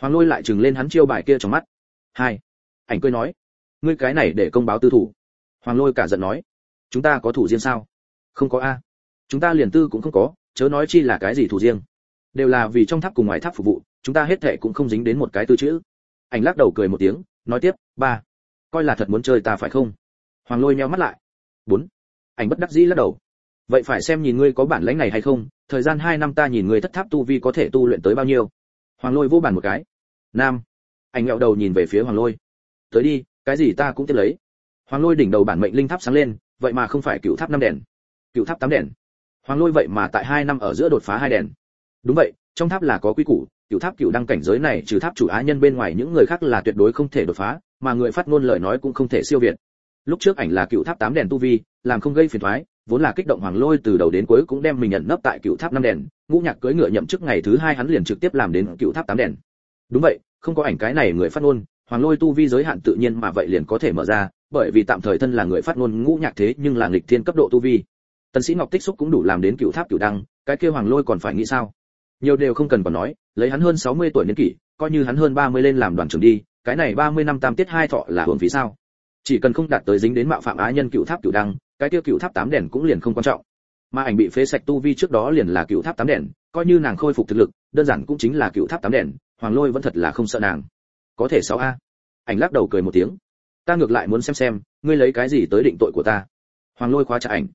Hoàng lôi lại chừng lên hắn chiêu bài kia trong mắt. Hai. Ảnh cười nói ngươi cái này để công báo tư thủ. Hoàng lôi cả giận nói, chúng ta có thủ riêng sao? Không có a. Chúng ta liền tư cũng không có, chớ nói chi là cái gì thủ riêng. Đều là vì trong tháp cùng ngoài tháp phục vụ, chúng ta hết thệ cũng không dính đến một cái tư chữ. Ảnh lắc đầu cười một tiếng, nói tiếp, ba. Coi là thật muốn chơi ta phải không? Hoàng lôi nheo mắt lại. Bốn. Ảnh bất đắc dĩ lắc đầu. Vậy phải xem nhìn ngươi có bản lãnh này hay không, thời gian hai năm ta nhìn ngươi thất tháp tu vi có thể tu luyện tới bao nhiêu. Hoàng lôi vô bản một cái. Nam. Ảnh nghẹo đầu nhìn về phía hoàng lôi. Tới đi cái gì ta cũng tiếp lấy. Hoàng lôi đỉnh đầu bản mệnh linh tháp sáng lên, vậy mà không phải cựu tháp năm đèn. Cựu tháp tám đèn. Hoàng lôi vậy mà tại hai năm ở giữa đột phá hai đèn. Đúng vậy, trong tháp là có quy củ, cựu tháp cựu đăng cảnh giới này trừ tháp chủ á nhân bên ngoài những người khác là tuyệt đối không thể đột phá, mà người phát ngôn lời nói cũng không thể siêu việt. Lúc trước ảnh là cựu tháp tám đèn tu vi, làm không gây phiền toái, vốn là kích động hoàng lôi từ đầu đến cuối cũng đem mình nhận nấp tại cựu tháp năm đèn, ngũ nhạc cưỡi ngựa nhậm chức ngày thứ hai hắn liền trực tiếp làm đến cựu tháp tám đèn. Đúng vậy, không có ảnh cái này người phát ngôn hoàng lôi tu vi giới hạn tự nhiên mà vậy liền có thể mở ra, bởi vì tạm thời thân là người phát ngôn ngũ nhạc thế nhưng là nghịch thiên cấp độ tu vi. Tần sĩ ngọc tích xúc cũng đủ làm đến cựu tháp cựu đăng, cái kia hoàng lôi còn phải nghĩ sao? Nhiều đều không cần còn nói, lấy hắn hơn 60 tuổi niên kỷ, coi như hắn hơn 30 lên làm đoàn trưởng đi, cái này 30 năm tam tiết hai thọ là hưởng phí sao? Chỉ cần không đạt tới dính đến mạo phạm á nhân cựu tháp cựu đăng, cái kia cựu tháp tám đèn cũng liền không quan trọng. Mà ảnh bị phế sạch tu vi trước đó liền là cựu tháp tám đèn, coi như nàng khôi phục thực lực, đơn giản cũng chính là cựu tháp tám đèn, hoàng lôi vẫn thật là không sợ nàng có thể sáu a. Ảnh lắc đầu cười một tiếng. Ta ngược lại muốn xem xem, ngươi lấy cái gì tới định tội của ta. Hoàng lôi khóa trả ảnh.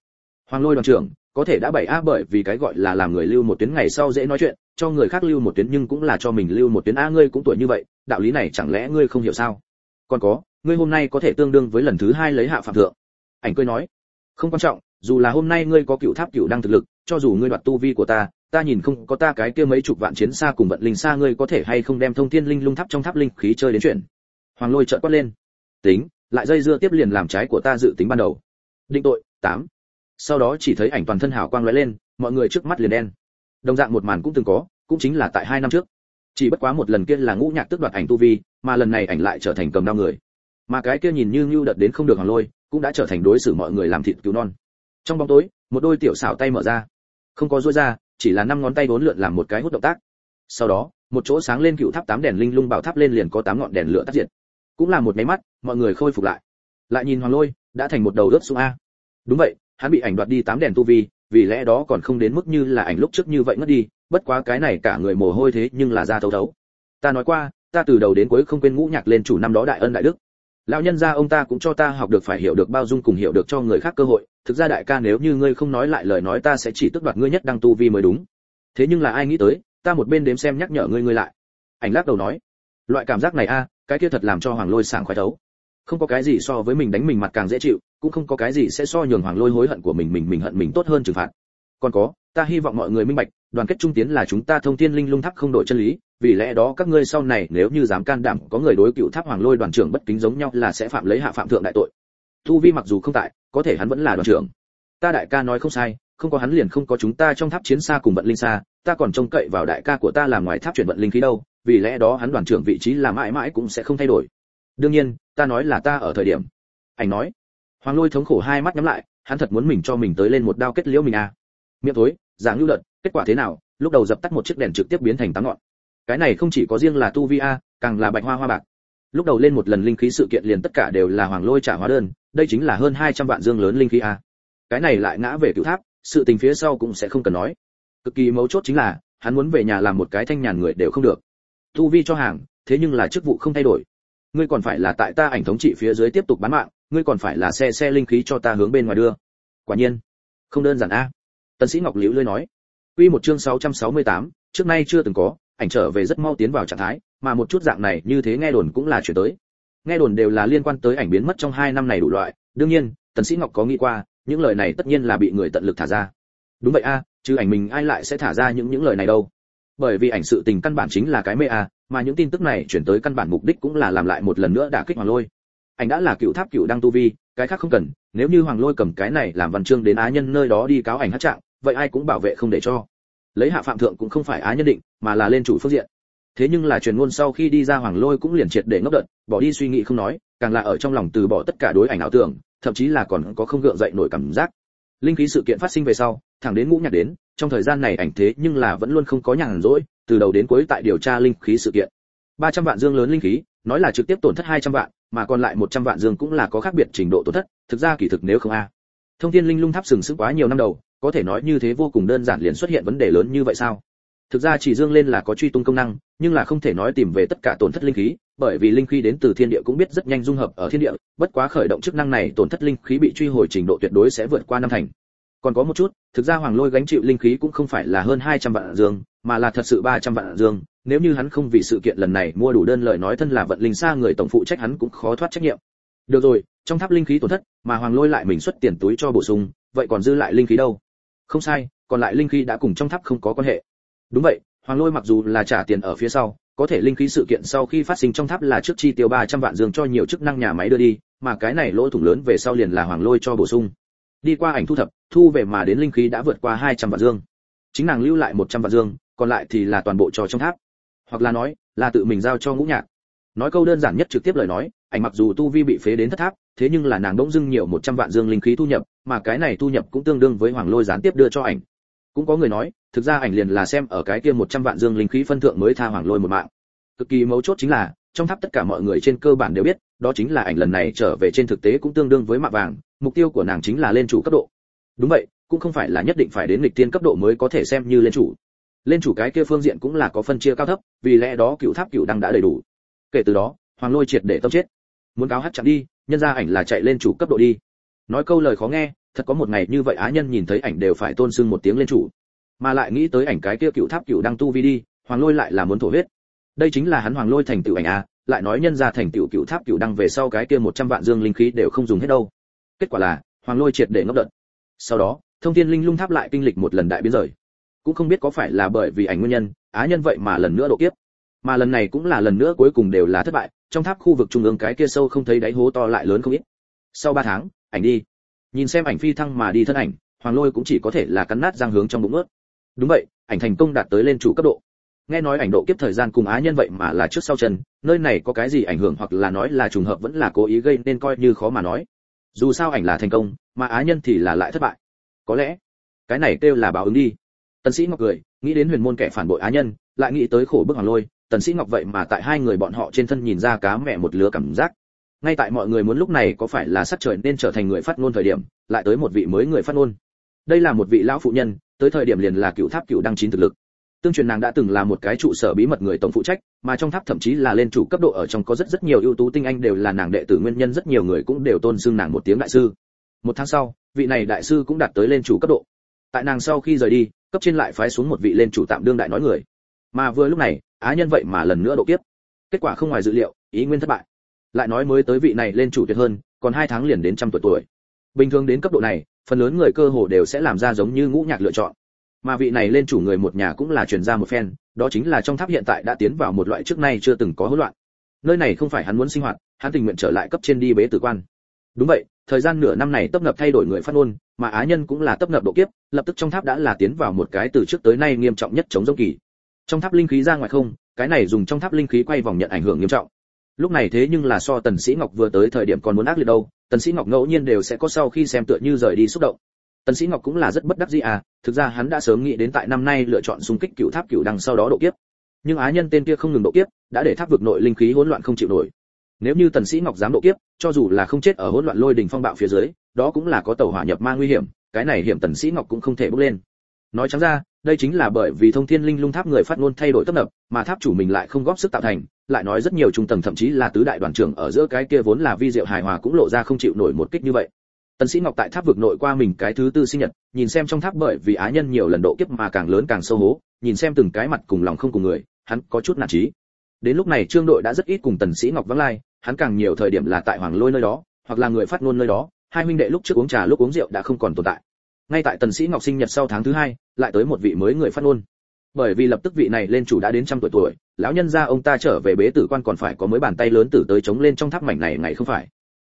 Hoàng lôi đoàn trưởng, có thể đã bảy a bởi vì cái gọi là làm người lưu một tuyến ngày sau dễ nói chuyện, cho người khác lưu một tuyến nhưng cũng là cho mình lưu một tuyến. A, ngươi cũng tuổi như vậy, đạo lý này chẳng lẽ ngươi không hiểu sao? Còn có, ngươi hôm nay có thể tương đương với lần thứ hai lấy hạ phạm thượng. Ảnh cười nói. Không quan trọng, dù là hôm nay ngươi có cựu tháp cựu đang thực lực, cho dù ngươi đoạt tu vi của ta ta nhìn không có ta cái kia mấy chục vạn chiến xa cùng vận linh xa, ngươi có thể hay không đem thông thiên linh lung tháp trong tháp linh khí chơi đến chuyện? Hoàng lôi trợn quát lên. Tính, lại dây dưa tiếp liền làm trái của ta dự tính ban đầu. Định tội, tám. Sau đó chỉ thấy ảnh toàn thân hào quang lóe lên, mọi người trước mắt liền đen. Đồng dạng một màn cũng từng có, cũng chính là tại hai năm trước. Chỉ bất quá một lần kia là ngũ nhạc tức đoạt ảnh tu vi, mà lần này ảnh lại trở thành cầm đao người. Mà cái kia nhìn như ngưu đợt đến không được hoàng lôi, cũng đã trở thành đối xử mọi người làm thịt cứu non. Trong bóng tối, một đôi tiểu xảo tay mở ra. Không có duỗi ra chỉ là năm ngón tay vốn lượn làm một cái hút động tác. Sau đó, một chỗ sáng lên cựu tháp tám đèn linh lung bảo tháp lên liền có tám ngọn đèn lửa tắt diệt. Cũng là một máy mắt, mọi người khôi phục lại. Lại nhìn hoàng lôi, đã thành một đầu rớt xuống a. Đúng vậy, hắn bị ảnh đoạt đi tám đèn tu vi, vì lẽ đó còn không đến mức như là ảnh lúc trước như vậy ngất đi, bất quá cái này cả người mồ hôi thế nhưng là ra thấu thấu. Ta nói qua, ta từ đầu đến cuối không quên ngũ nhạc lên chủ năm đó đại ân đại đức lão nhân gia ông ta cũng cho ta học được phải hiểu được bao dung cùng hiểu được cho người khác cơ hội. Thực ra đại ca nếu như ngươi không nói lại lời nói ta sẽ chỉ tức đoạt ngươi nhất đăng tu vi mới đúng. Thế nhưng là ai nghĩ tới, ta một bên đếm xem nhắc nhở ngươi ngươi lại. Ảnh lắc đầu nói, loại cảm giác này a, cái kia thật làm cho hoàng lôi sảng khoái thấu. Không có cái gì so với mình đánh mình mặt càng dễ chịu, cũng không có cái gì sẽ so nhường hoàng lôi hối hận của mình mình mình hận mình tốt hơn trừng phạt. Còn có, ta hy vọng mọi người minh bạch đoàn kết trung tiến là chúng ta thông thiên linh lung tháp không đổi chân lý, vì lẽ đó các ngươi sau này nếu như dám can đảm có người đối cựu tháp hoàng lôi đoàn trưởng bất kính giống nhau là sẽ phạm lấy hạ phạm thượng đại tội. Thu vi mặc dù không tại, có thể hắn vẫn là đoàn trưởng. Ta đại ca nói không sai, không có hắn liền không có chúng ta trong tháp chiến xa cùng vận linh xa, ta còn trông cậy vào đại ca của ta làm ngoài tháp chuyển vận linh khí đâu, vì lẽ đó hắn đoàn trưởng vị trí là mãi mãi cũng sẽ không thay đổi. Đương nhiên, ta nói là ta ở thời điểm. Ảnh nói. Hoàng lôi thống khổ hai mắt nhắm lại, hắn thật muốn mình cho mình tới lên một đao kết liễu mình à. Miệng thối, giảng lưu đợt kết quả thế nào? Lúc đầu dập tắt một chiếc đèn trực tiếp biến thành tám ngọn. Cái này không chỉ có riêng là tu vi a, càng là bạch hoa hoa bạc. Lúc đầu lên một lần linh khí sự kiện liền tất cả đều là hoàng lôi trả hóa đơn, đây chính là hơn 200 vạn dương lớn linh khí a. Cái này lại ngã về cựu tháp, sự tình phía sau cũng sẽ không cần nói. Cực kỳ mấu chốt chính là, hắn muốn về nhà làm một cái thanh nhàn người đều không được. Tu vi cho hàng, thế nhưng là chức vụ không thay đổi. Ngươi còn phải là tại ta ảnh thống trị phía dưới tiếp tục bán mạng, ngươi còn phải là xe xe linh khí cho ta hướng bên ngoài đưa. Quả nhiên, không đơn giản a. Tần sĩ ngọc liễu lơi nói. Quy một chương 668, trước nay chưa từng có, ảnh trở về rất mau tiến vào trạng thái, mà một chút dạng này như thế nghe đồn cũng là chuyển tới. Nghe đồn đều là liên quan tới ảnh biến mất trong hai năm này đủ loại, đương nhiên, Tần Sĩ Ngọc có nghĩ qua, những lời này tất nhiên là bị người tận lực thả ra. Đúng vậy a, chứ ảnh mình ai lại sẽ thả ra những những lời này đâu? Bởi vì ảnh sự tình căn bản chính là cái mê a, mà những tin tức này chuyển tới căn bản mục đích cũng là làm lại một lần nữa đả kích Hoàng Lôi. Ảnh đã là cựu tháp cựu đăng tu vi, cái khác không cần, nếu như Hoàng Lôi cầm cái này làm văn chương đến á nhân nơi đó đi cáo ảnh hát trạng, vậy ai cũng bảo vệ không để cho. Lấy hạ phạm thượng cũng không phải á nhân định, mà là lên chủ phương diện. Thế nhưng là truyền ngôn sau khi đi ra hoàng lôi cũng liền triệt để ngốc đợt, bỏ đi suy nghĩ không nói, càng là ở trong lòng từ bỏ tất cả đối ảnh ảo tưởng, thậm chí là còn có không gượng dậy nổi cảm giác. Linh khí sự kiện phát sinh về sau, thẳng đến ngũ nhạc đến, trong thời gian này ảnh thế nhưng là vẫn luôn không có nhàn rỗi, từ đầu đến cuối tại điều tra linh khí sự kiện. 300 vạn dương lớn linh khí, nói là trực tiếp tổn thất 200 vạn, mà còn lại 100 vạn dương cũng là có khác biệt trình độ tổn thất, thực ra kỳ thực nếu không a. Thông thiên linh lung tháp sừng sững quá nhiều năm đầu có thể nói như thế vô cùng đơn giản liền xuất hiện vấn đề lớn như vậy sao? Thực ra chỉ dương lên là có truy tung công năng, nhưng là không thể nói tìm về tất cả tổn thất linh khí, bởi vì linh khí đến từ thiên địa cũng biết rất nhanh dung hợp ở thiên địa, bất quá khởi động chức năng này tổn thất linh khí bị truy hồi trình độ tuyệt đối sẽ vượt qua năm thành. Còn có một chút, thực ra hoàng lôi gánh chịu linh khí cũng không phải là hơn 200 vạn dương, mà là thật sự 300 vạn dương, nếu như hắn không vì sự kiện lần này mua đủ đơn lời nói thân là vận linh xa người tổng phụ trách hắn cũng khó thoát trách nhiệm. Được rồi, trong tháp linh khí tổn thất, mà hoàng lôi lại mình xuất tiền túi cho bổ sung, vậy còn dư lại linh khí đâu? Không sai, còn lại linh khí đã cùng trong tháp không có quan hệ. Đúng vậy, hoàng lôi mặc dù là trả tiền ở phía sau, có thể linh khí sự kiện sau khi phát sinh trong tháp là trước chi tiêu 300 vạn dương cho nhiều chức năng nhà máy đưa đi, mà cái này lỗ thủng lớn về sau liền là hoàng lôi cho bổ sung. Đi qua ảnh thu thập, thu về mà đến linh khí đã vượt qua 200 vạn dương. Chính nàng lưu lại 100 vạn dương, còn lại thì là toàn bộ cho trong tháp. Hoặc là nói, là tự mình giao cho ngũ nhạc. Nói câu đơn giản nhất trực tiếp lời nói, ảnh mặc dù tu vi bị phế đến thất tháp thế nhưng là nàng bỗng dưng nhiều 100 vạn dương linh khí thu nhập, mà cái này thu nhập cũng tương đương với hoàng lôi gián tiếp đưa cho ảnh. Cũng có người nói, thực ra ảnh liền là xem ở cái kia 100 vạn dương linh khí phân thượng mới tha hoàng lôi một mạng. Cực kỳ mấu chốt chính là, trong tháp tất cả mọi người trên cơ bản đều biết, đó chính là ảnh lần này trở về trên thực tế cũng tương đương với mạng vàng, mục tiêu của nàng chính là lên chủ cấp độ. Đúng vậy, cũng không phải là nhất định phải đến lịch tiên cấp độ mới có thể xem như lên chủ. Lên chủ cái kia phương diện cũng là có phân chia cao thấp, vì lẽ đó cựu tháp cựu đăng đã đầy đủ. Kể từ đó, hoàng lôi triệt để tâm chết. Muốn cáo hát chặn đi nhân ra ảnh là chạy lên chủ cấp độ đi. Nói câu lời khó nghe, thật có một ngày như vậy á nhân nhìn thấy ảnh đều phải tôn sưng một tiếng lên chủ. Mà lại nghĩ tới ảnh cái kia cựu tháp cựu đăng tu vi đi, hoàng lôi lại là muốn thổ huyết. Đây chính là hắn hoàng lôi thành tựu ảnh a lại nói nhân ra thành tựu cựu tháp cựu đăng về sau cái kia một trăm vạn dương linh khí đều không dùng hết đâu. Kết quả là, hoàng lôi triệt để ngốc đợt. Sau đó, thông thiên linh lung tháp lại kinh lịch một lần đại biến rời. Cũng không biết có phải là bởi vì ảnh nguyên nhân, á nhân vậy mà lần nữa độ kiếp. Mà lần này cũng là lần nữa cuối cùng đều là thất bại trong tháp khu vực trung ương cái kia sâu không thấy đáy hố to lại lớn không ít. Sau ba tháng, ảnh đi. Nhìn xem ảnh phi thăng mà đi thân ảnh, hoàng lôi cũng chỉ có thể là cắn nát răng hướng trong bụng ướt. Đúng vậy, ảnh thành công đạt tới lên chủ cấp độ. Nghe nói ảnh độ kiếp thời gian cùng á nhân vậy mà là trước sau chân, nơi này có cái gì ảnh hưởng hoặc là nói là trùng hợp vẫn là cố ý gây nên coi như khó mà nói. Dù sao ảnh là thành công, mà á nhân thì là lại thất bại. Có lẽ, cái này kêu là báo ứng đi. Tân sĩ ngọc cười, nghĩ đến huyền môn kẻ phản bội á nhân, lại nghĩ tới khổ bức hoàng lôi tần sĩ ngọc vậy mà tại hai người bọn họ trên thân nhìn ra cá mẹ một lứa cảm giác. Ngay tại mọi người muốn lúc này có phải là sắp trời nên trở thành người phát ngôn thời điểm, lại tới một vị mới người phát ngôn. Đây là một vị lão phụ nhân, tới thời điểm liền là cựu tháp cựu đăng chín thực lực. Tương truyền nàng đã từng là một cái trụ sở bí mật người tổng phụ trách, mà trong tháp thậm chí là lên chủ cấp độ ở trong có rất rất nhiều ưu tú tinh anh đều là nàng đệ tử nguyên nhân, rất nhiều người cũng đều tôn xưng nàng một tiếng đại sư. Một tháng sau, vị này đại sư cũng đạt tới lên chủ cấp độ. Tại nàng sau khi rời đi, cấp trên lại phái xuống một vị lên chủ tạm đương đại nói người mà vừa lúc này, á nhân vậy mà lần nữa độ kiếp. Kết quả không ngoài dự liệu, ý nguyên thất bại. Lại nói mới tới vị này lên chủ tuyệt hơn, còn hai tháng liền đến trăm tuổi tuổi. Bình thường đến cấp độ này, phần lớn người cơ hồ đều sẽ làm ra giống như ngũ nhạc lựa chọn. Mà vị này lên chủ người một nhà cũng là truyền ra một phen, đó chính là trong tháp hiện tại đã tiến vào một loại trước nay chưa từng có hỗn loạn. Nơi này không phải hắn muốn sinh hoạt, hắn tình nguyện trở lại cấp trên đi bế tử quan. Đúng vậy, thời gian nửa năm này tấp nập thay đổi người phát ngôn, mà á nhân cũng là tấp nập độ kiếp, lập tức trong tháp đã là tiến vào một cái từ trước tới nay nghiêm trọng nhất chống giống kỳ trong tháp linh khí ra ngoài không, cái này dùng trong tháp linh khí quay vòng nhận ảnh hưởng nghiêm trọng. Lúc này thế nhưng là so tần sĩ ngọc vừa tới thời điểm còn muốn ác liệt đâu, tần sĩ ngọc ngẫu nhiên đều sẽ có sau khi xem tựa như rời đi xúc động. Tần sĩ ngọc cũng là rất bất đắc dĩ à thực ra hắn đã sớm nghĩ đến tại năm nay lựa chọn xung kích cựu tháp cựu đằng sau đó độ kiếp. Nhưng á nhân tên kia không ngừng độ kiếp, đã để tháp vực nội linh khí hỗn loạn không chịu nổi. Nếu như tần sĩ ngọc dám độ kiếp, cho dù là không chết ở hỗn loạn lôi đỉnh phong bạo phía dưới, đó cũng là có tàu hỏa nhập ma nguy hiểm, cái này hiểm tần sĩ ngọc cũng không thể bước lên nói trắng ra, đây chính là bởi vì thông thiên linh lung tháp người phát ngôn thay đổi tấp nập, mà tháp chủ mình lại không góp sức tạo thành, lại nói rất nhiều trung tầng thậm chí là tứ đại đoàn trưởng ở giữa cái kia vốn là vi diệu hài hòa cũng lộ ra không chịu nổi một kích như vậy. Tần sĩ ngọc tại tháp vực nội qua mình cái thứ tư sinh nhật, nhìn xem trong tháp bởi vì á nhân nhiều lần độ kiếp mà càng lớn càng sâu hố, nhìn xem từng cái mặt cùng lòng không cùng người, hắn có chút nản trí đến lúc này trương đội đã rất ít cùng tần sĩ ngọc vắng lai, hắn càng nhiều thời điểm là tại hoàng lôi nơi đó, hoặc là người phát ngôn nơi đó, hai huynh đệ lúc trước uống trà lúc uống rượu đã không còn tồn tại ngay tại tần sĩ ngọc sinh nhật sau tháng thứ hai lại tới một vị mới người phát ngôn. Bởi vì lập tức vị này lên chủ đã đến trăm tuổi tuổi lão nhân gia ông ta trở về bế tử quan còn phải có mới bàn tay lớn tử tới chống lên trong tháp mảnh này ngày không phải.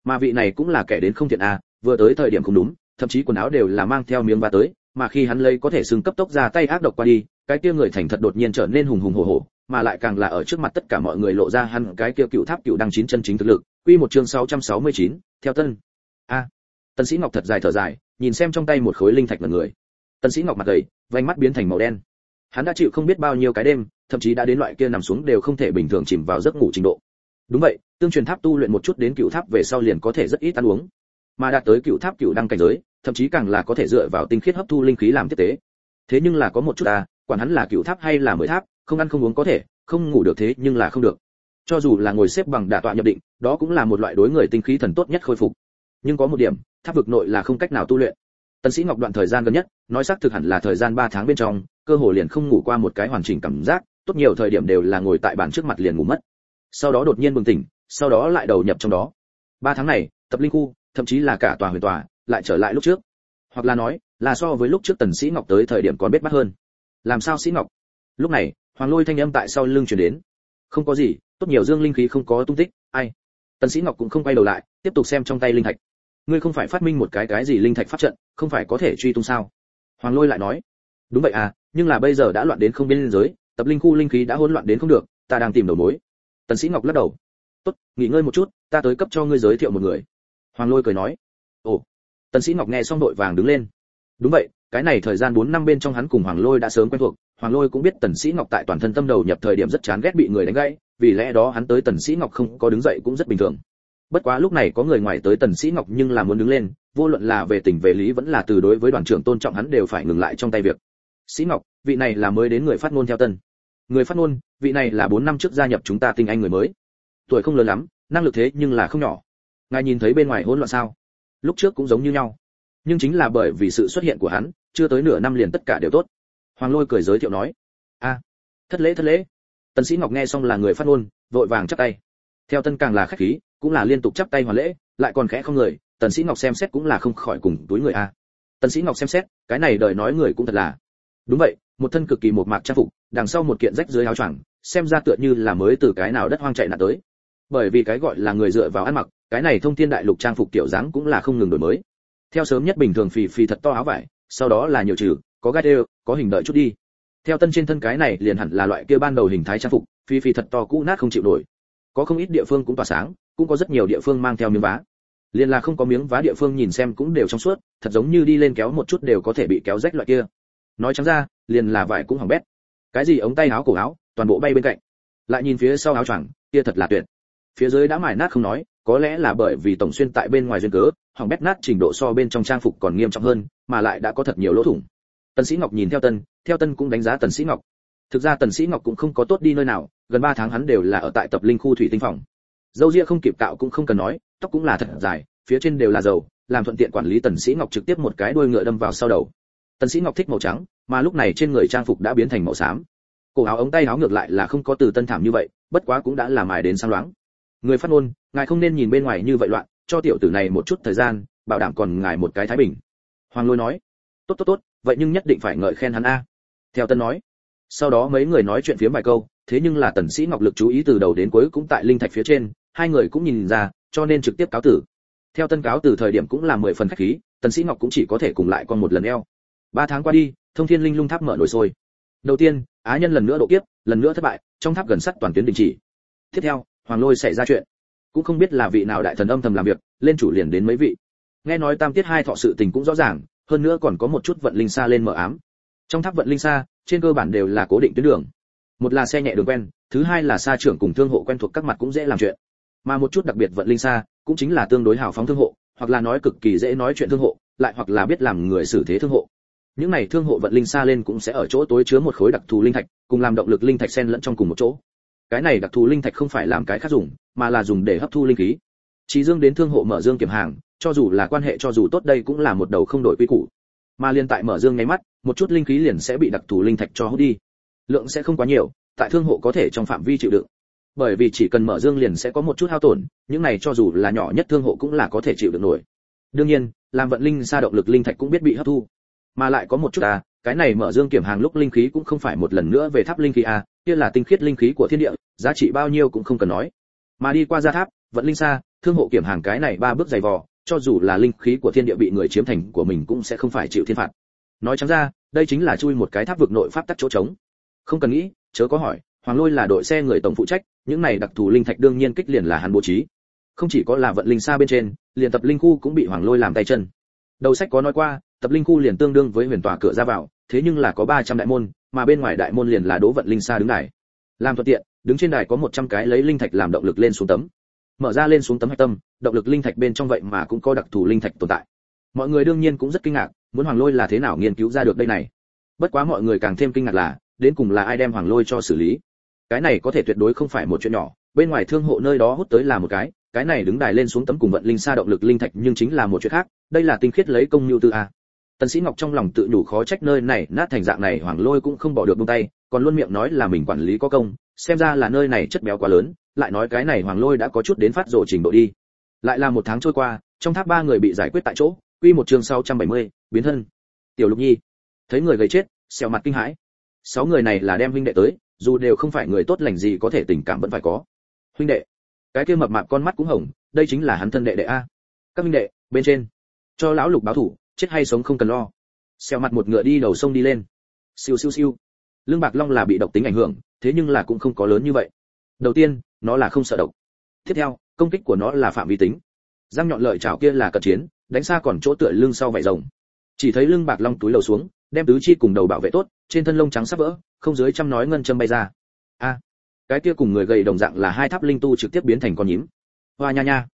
Mà vị này cũng là kẻ đến không thiện a vừa tới thời điểm không đúng thậm chí quần áo đều là mang theo miếng vá tới mà khi hắn lấy có thể xưng cấp tốc ra tay ác độc qua đi cái kia người thành thật đột nhiên trở nên hùng hùng hổ hổ mà lại càng là ở trước mặt tất cả mọi người lộ ra hắn cái kia cựu tháp cựu đăng chín chân chính thực lực quy một chương 669, theo tân. A tần sĩ ngọc thật dài thở dài, nhìn xem trong tay một khối linh thạch mật người. Tần sĩ ngọc mặt gầy, vành mắt biến thành màu đen. Hắn đã chịu không biết bao nhiêu cái đêm, thậm chí đã đến loại kia nằm xuống đều không thể bình thường chìm vào giấc ngủ trình độ. Đúng vậy, tương truyền tháp tu luyện một chút đến cựu tháp về sau liền có thể rất ít ăn uống. Mà đạt tới cựu tháp cựu đăng cảnh giới, thậm chí càng là có thể dựa vào tinh khiết hấp thu linh khí làm tiếp tế. Thế nhưng là có một chút à quản hắn là cựu tháp hay là mới tháp, không ăn không uống có thể, không ngủ được thế nhưng là không được. Cho dù là ngồi xếp bằng đả tọa nhập định, đó cũng là một loại đối người tinh khí thần tốt nhất khôi phục nhưng có một điểm, tháp vực nội là không cách nào tu luyện. Tần sĩ ngọc đoạn thời gian gần nhất, nói xác thực hẳn là thời gian 3 tháng bên trong, cơ hồ liền không ngủ qua một cái hoàn chỉnh cảm giác, tốt nhiều thời điểm đều là ngồi tại bàn trước mặt liền ngủ mất. Sau đó đột nhiên bừng tỉnh, sau đó lại đầu nhập trong đó. Ba tháng này, tập linh khu, thậm chí là cả tòa huyền tòa, lại trở lại lúc trước. Hoặc là nói, là so với lúc trước tần sĩ ngọc tới thời điểm còn biết bắt hơn. Làm sao sĩ ngọc? Lúc này, hoàng lôi thanh âm tại sau lưng truyền đến. Không có gì, tốt nhiều dương linh khí không có tung tích, ai? Tần sĩ ngọc cũng không quay đầu lại, tiếp tục xem trong tay linh thạch ngươi không phải phát minh một cái cái gì linh thạch pháp trận, không phải có thể truy tung sao? Hoàng lôi lại nói, đúng vậy à nhưng là bây giờ đã loạn đến không biên giới, tập linh khu linh khí đã hỗn loạn đến không được, ta đang tìm đầu mối. Tần sĩ ngọc lắc đầu, tốt, nghỉ ngơi một chút, ta tới cấp cho ngươi giới thiệu một người. Hoàng lôi cười nói, ồ. Tần sĩ ngọc nghe xong đội vàng đứng lên, đúng vậy, cái này thời gian 4 năm bên trong hắn cùng hoàng lôi đã sớm quen thuộc, hoàng lôi cũng biết tần sĩ ngọc tại toàn thân tâm đầu nhập thời điểm rất chán ghét bị người đánh gãy, vì lẽ đó hắn tới tần sĩ ngọc không có đứng dậy cũng rất bình thường bất quá lúc này có người ngoài tới tần sĩ ngọc nhưng là muốn đứng lên, vô luận là về tình về lý vẫn là từ đối với đoàn trưởng tôn trọng hắn đều phải ngừng lại trong tay việc. Sĩ ngọc, vị này là mới đến người phát ngôn theo tân. Người phát ngôn, vị này là 4 năm trước gia nhập chúng ta tinh anh người mới. Tuổi không lớn lắm, năng lực thế nhưng là không nhỏ. Ngài nhìn thấy bên ngoài hỗn loạn sao? Lúc trước cũng giống như nhau. Nhưng chính là bởi vì sự xuất hiện của hắn, chưa tới nửa năm liền tất cả đều tốt. Hoàng lôi cười giới thiệu nói, a, thất lễ thất lễ. Tần sĩ ngọc nghe xong là người phát ngôn, vội vàng chắp tay theo tân càng là khách khí, cũng là liên tục chắp tay hoàn lễ, lại còn khẽ không người, tần sĩ ngọc xem xét cũng là không khỏi cùng túi người a. Tần sĩ ngọc xem xét, cái này đời nói người cũng thật là. Đúng vậy, một thân cực kỳ một mạc trang phục, đằng sau một kiện rách dưới áo choàng, xem ra tựa như là mới từ cái nào đất hoang chạy nạn tới. Bởi vì cái gọi là người dựa vào ăn mặc, cái này thông thiên đại lục trang phục tiểu dáng cũng là không ngừng đổi mới. Theo sớm nhất bình thường phì phì thật to áo vải, sau đó là nhiều trừ, có gai đều có hình đợi chút đi. Theo tân trên thân cái này liền hẳn là loại kia ban đầu hình thái trang phục phi phi thật to cũ nát không chịu nổi có không ít địa phương cũng tỏa sáng, cũng có rất nhiều địa phương mang theo miếng vá. Liền là không có miếng vá địa phương nhìn xem cũng đều trong suốt, thật giống như đi lên kéo một chút đều có thể bị kéo rách loại kia. Nói trắng ra, liền là vải cũng hỏng bét. Cái gì ống tay áo cổ áo, toàn bộ bay bên cạnh. Lại nhìn phía sau áo choàng, kia thật là tuyệt. Phía dưới đã mài nát không nói, có lẽ là bởi vì tổng xuyên tại bên ngoài duyên cớ, hỏng bét nát trình độ so bên trong trang phục còn nghiêm trọng hơn, mà lại đã có thật nhiều lỗ thủng. Tần sĩ ngọc nhìn theo tân theo tân cũng đánh giá tần sĩ ngọc thực ra tần sĩ ngọc cũng không có tốt đi nơi nào, gần 3 tháng hắn đều là ở tại tập linh khu thủy tinh phòng. Dâu ria không kịp cạo cũng không cần nói, tóc cũng là thật dài, phía trên đều là dầu, làm thuận tiện quản lý tần sĩ ngọc trực tiếp một cái đuôi ngựa đâm vào sau đầu. Tần sĩ ngọc thích màu trắng, mà lúc này trên người trang phục đã biến thành màu xám. Cổ áo ống tay áo ngược lại là không có từ tân thảm như vậy, bất quá cũng đã làm mài đến sang loáng. Người phát ngôn, ngài không nên nhìn bên ngoài như vậy loạn, cho tiểu tử này một chút thời gian, bảo đảm còn ngài một cái thái bình. Hoàng lôi nói, tốt tốt tốt, vậy nhưng nhất định phải ngợi khen hắn a. Theo tân nói sau đó mấy người nói chuyện phía vài câu, thế nhưng là tần sĩ ngọc lực chú ý từ đầu đến cuối cũng tại linh thạch phía trên, hai người cũng nhìn ra, cho nên trực tiếp cáo tử. Theo tân cáo từ thời điểm cũng là mười phần khách khí, tần sĩ ngọc cũng chỉ có thể cùng lại con một lần eo. Ba tháng qua đi, thông thiên linh lung tháp mở nổi sôi. Đầu tiên, á nhân lần nữa độ kiếp, lần nữa thất bại, trong tháp gần sắt toàn tuyến đình chỉ. Tiếp theo, hoàng lôi xảy ra chuyện. Cũng không biết là vị nào đại thần âm thầm làm việc, lên chủ liền đến mấy vị. Nghe nói tam tiết hai thọ sự tình cũng rõ ràng, hơn nữa còn có một chút vận linh xa lên mở ám trong tháp vận linh xa trên cơ bản đều là cố định tuyến đường. Một là xe nhẹ đường quen, thứ hai là xa trưởng cùng thương hộ quen thuộc các mặt cũng dễ làm chuyện. Mà một chút đặc biệt vận linh xa cũng chính là tương đối hào phóng thương hộ, hoặc là nói cực kỳ dễ nói chuyện thương hộ, lại hoặc là biết làm người xử thế thương hộ. Những này thương hộ vận linh xa lên cũng sẽ ở chỗ tối chứa một khối đặc thù linh thạch, cùng làm động lực linh thạch xen lẫn trong cùng một chỗ. Cái này đặc thù linh thạch không phải làm cái khác dùng, mà là dùng để hấp thu linh khí. Chỉ dương đến thương hộ mở dương kiểm hàng, cho dù là quan hệ cho dù tốt đây cũng là một đầu không đổi quy củ. Mà liên tại mở dương ngay mắt một chút linh khí liền sẽ bị đặc thù linh thạch cho hút đi. Lượng sẽ không quá nhiều, tại thương hộ có thể trong phạm vi chịu đựng. Bởi vì chỉ cần mở dương liền sẽ có một chút hao tổn, những này cho dù là nhỏ nhất thương hộ cũng là có thể chịu được nổi. Đương nhiên, làm vận linh xa động lực linh thạch cũng biết bị hấp thu. Mà lại có một chút à cái này mở dương kiểm hàng lúc linh khí cũng không phải một lần nữa về tháp linh khí à kia là tinh khiết linh khí của thiên địa, giá trị bao nhiêu cũng không cần nói. Mà đi qua gia tháp, vận linh xa thương hộ kiểm hàng cái này ba bước dày vò, cho dù là linh khí của thiên địa bị người chiếm thành của mình cũng sẽ không phải chịu thiên phạt nói trắng ra, đây chính là chui một cái tháp vực nội pháp tắc chỗ trống. Không cần nghĩ, chớ có hỏi, hoàng lôi là đội xe người tổng phụ trách, những này đặc thù linh thạch đương nhiên kích liền là hắn bố trí. Không chỉ có là vận linh xa bên trên, liền tập linh khu cũng bị hoàng lôi làm tay chân. Đầu sách có nói qua, tập linh khu liền tương đương với huyền tòa cửa ra vào, thế nhưng là có 300 đại môn, mà bên ngoài đại môn liền là đỗ vận linh xa đứng đài. Làm thuận tiện, đứng trên đài có 100 cái lấy linh thạch làm động lực lên xuống tấm. Mở ra lên xuống tấm hạch tâm, động lực linh thạch bên trong vậy mà cũng có đặc thù linh thạch tồn tại. Mọi người đương nhiên cũng rất kinh ngạc muốn hoàng lôi là thế nào nghiên cứu ra được đây này? Bất quá mọi người càng thêm kinh ngạc là, đến cùng là ai đem hoàng lôi cho xử lý? Cái này có thể tuyệt đối không phải một chuyện nhỏ, bên ngoài thương hộ nơi đó hút tới là một cái cái này đứng đài lên xuống tấm cùng vận linh xa động lực linh thạch nhưng chính là một chuyện khác, đây là tinh khiết lấy công nhu tư a. Tần sĩ ngọc trong lòng tự nhủ khó trách nơi này, nát thành dạng này hoàng lôi cũng không bỏ được buông tay, còn luôn miệng nói là mình quản lý có công, xem ra là nơi này chất béo quá lớn, lại nói cái này hoàng lôi đã có chút đến phát rồ trình độ đi. Lại là một tháng trôi qua, trong tháp ba người bị giải quyết tại chỗ quy một chương 670, biến thân. Tiểu lục nhi. Thấy người gầy chết xèo mặt kinh hãi. Sáu người này là đem huynh đệ tới dù đều không phải người tốt lành gì có thể tình cảm vẫn phải có. Huynh đệ. Cái kia mập mạp con mắt cũng hồng đây chính là hắn thân đệ đệ a. Các huynh đệ bên trên. Cho lão lục báo thủ chết hay sống không cần lo. Xèo mặt một ngựa đi đầu sông đi lên. Siêu siêu siêu. Lương bạc long là bị độc tính ảnh hưởng thế nhưng là cũng không có lớn như vậy. Đầu tiên nó là không sợ độc. Tiếp theo công kích của nó là phạm vi tính. Răng nhọn lợi chảo kia là cận chiến đánh xa còn chỗ tựa lưng sau vảy rồng. Chỉ thấy lưng bạc long túi lầu xuống, đem tứ chi cùng đầu bảo vệ tốt, trên thân lông trắng sắp vỡ, không dưới trăm nói ngân châm bay ra. A, cái kia cùng người gầy đồng dạng là hai tháp linh tu trực tiếp biến thành con nhím. Hoa nha nha.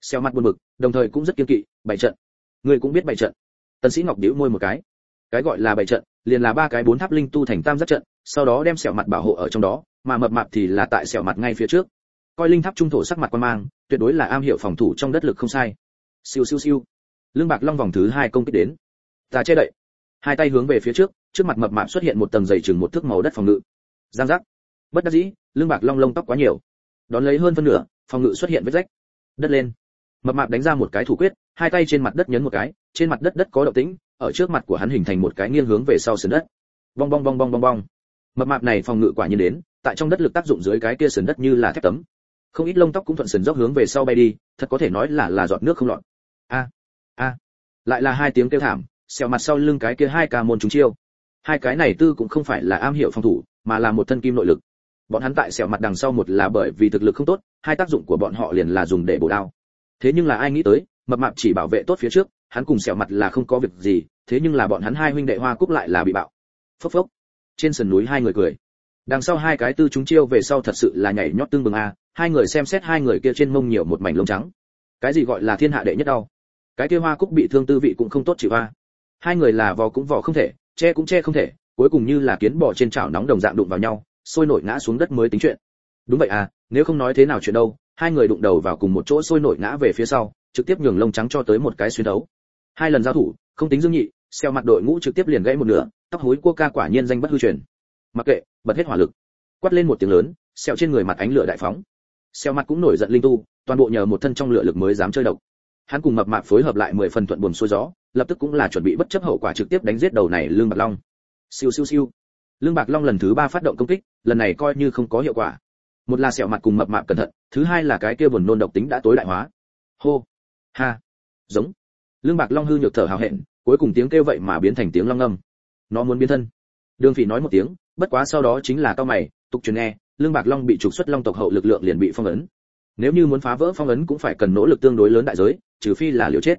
Xeo mặt buồn bực, đồng thời cũng rất kiên kỵ bảy trận. Người cũng biết bảy trận. Tần sĩ ngọc điếu môi một cái. Cái gọi là bảy trận, liền là ba cái bốn tháp linh tu thành tam giác trận, sau đó đem sẹo mặt bảo hộ ở trong đó, mà mập mạp thì là tại sẹo mặt ngay phía trước. Coi linh tháp trung thổ sắc mặt quan mang, tuyệt đối là am hiểu phòng thủ trong đất lực không sai. Siêu siêu siêu lương bạc long vòng thứ hai công kích đến. Ta che đậy. Hai tay hướng về phía trước trước mặt mập mạp xuất hiện một tầng dày chừng một thước màu đất phòng ngự. Giang giác. Bất đắc dĩ, lương bạc long lông tóc quá nhiều. Đón lấy hơn phân nửa, phòng ngự xuất hiện vết rách. Đất lên. Mập mạp đánh ra một cái thủ quyết, hai tay trên mặt đất nhấn một cái, trên mặt đất đất có động tĩnh, ở trước mặt của hắn hình thành một cái nghiêng hướng về sau sườn đất. Bong bong bong bong bong bong. Mập mạp này phòng ngự quả nhiên đến, tại trong đất lực tác dụng dưới cái kia sườn đất như là thép tấm. Không ít lông tóc cũng thuận sườn dốc hướng về sau bay đi, thật có thể nói là là giọt nước không lọt. A a. Lại là hai tiếng kêu thảm, xẹo mặt sau lưng cái kia hai ca môn chúng chiêu. Hai cái này tư cũng không phải là am hiểu phòng thủ, mà là một thân kim nội lực. Bọn hắn tại xẹo mặt đằng sau một là bởi vì thực lực không tốt, hai tác dụng của bọn họ liền là dùng để bổ đao. Thế nhưng là ai nghĩ tới, mập mạp chỉ bảo vệ tốt phía trước, hắn cùng xẹo mặt là không có việc gì, thế nhưng là bọn hắn hai huynh đệ hoa cúc lại là bị bạo. Phốc phốc. Trên sườn núi hai người cười. Đằng sau hai cái tư chúng chiêu về sau thật sự là nhảy nhót tương bừng a, hai người xem xét hai người kia trên mông nhiều một mảnh lông trắng. Cái gì gọi là thiên hạ đệ nhất đau? Cái kia hoa cúc bị thương tư vị cũng không tốt chịu hoa. Hai người là vò cũng vò không thể, che cũng che không thể, cuối cùng như là kiến bò trên chảo nóng đồng dạng đụng vào nhau, sôi nổi ngã xuống đất mới tính chuyện. Đúng vậy à nếu không nói thế nào chuyện đâu, hai người đụng đầu vào cùng một chỗ sôi nổi ngã về phía sau, trực tiếp nhường lông trắng cho tới một cái xuyên đấu. Hai lần giao thủ, không tính dương nhị, xeo mặt đội ngũ trực tiếp liền gãy một nửa, tóc hối cua ca quả nhiên danh bất hư truyền. Mặc kệ, bật hết hỏa lực. Quát lên một tiếng lớn, xeo trên người mặt ánh lửa đại phóng. Xeo mặt cũng nổi giận linh tu, toàn bộ nhờ một thân trong lửa lực mới dám chơi độc hắn cùng mập mạp phối hợp lại mười phần thuận buồm xuôi gió, lập tức cũng là chuẩn bị bất chấp hậu quả trực tiếp đánh giết đầu này lương bạc long. Siêu siêu siêu. Lương bạc long lần thứ ba phát động công kích, lần này coi như không có hiệu quả. Một là sẹo mặt cùng mập mạp cẩn thận, thứ hai là cái kia buồn nôn độc tính đã tối đại hóa. Hô. Ha. Giống. Lương bạc long hư nhược thở hào hẹn, cuối cùng tiếng kêu vậy mà biến thành tiếng long ngâm. Nó muốn biến thân. Đường phỉ nói một tiếng, bất quá sau đó chính là cao mày, tục truyền nghe, lương bạc long bị trục xuất long tộc hậu lực lượng liền bị phong ấn. Nếu như muốn phá vỡ phong ấn cũng phải cần nỗ lực tương đối lớn đại giới trừ phi là liều chết.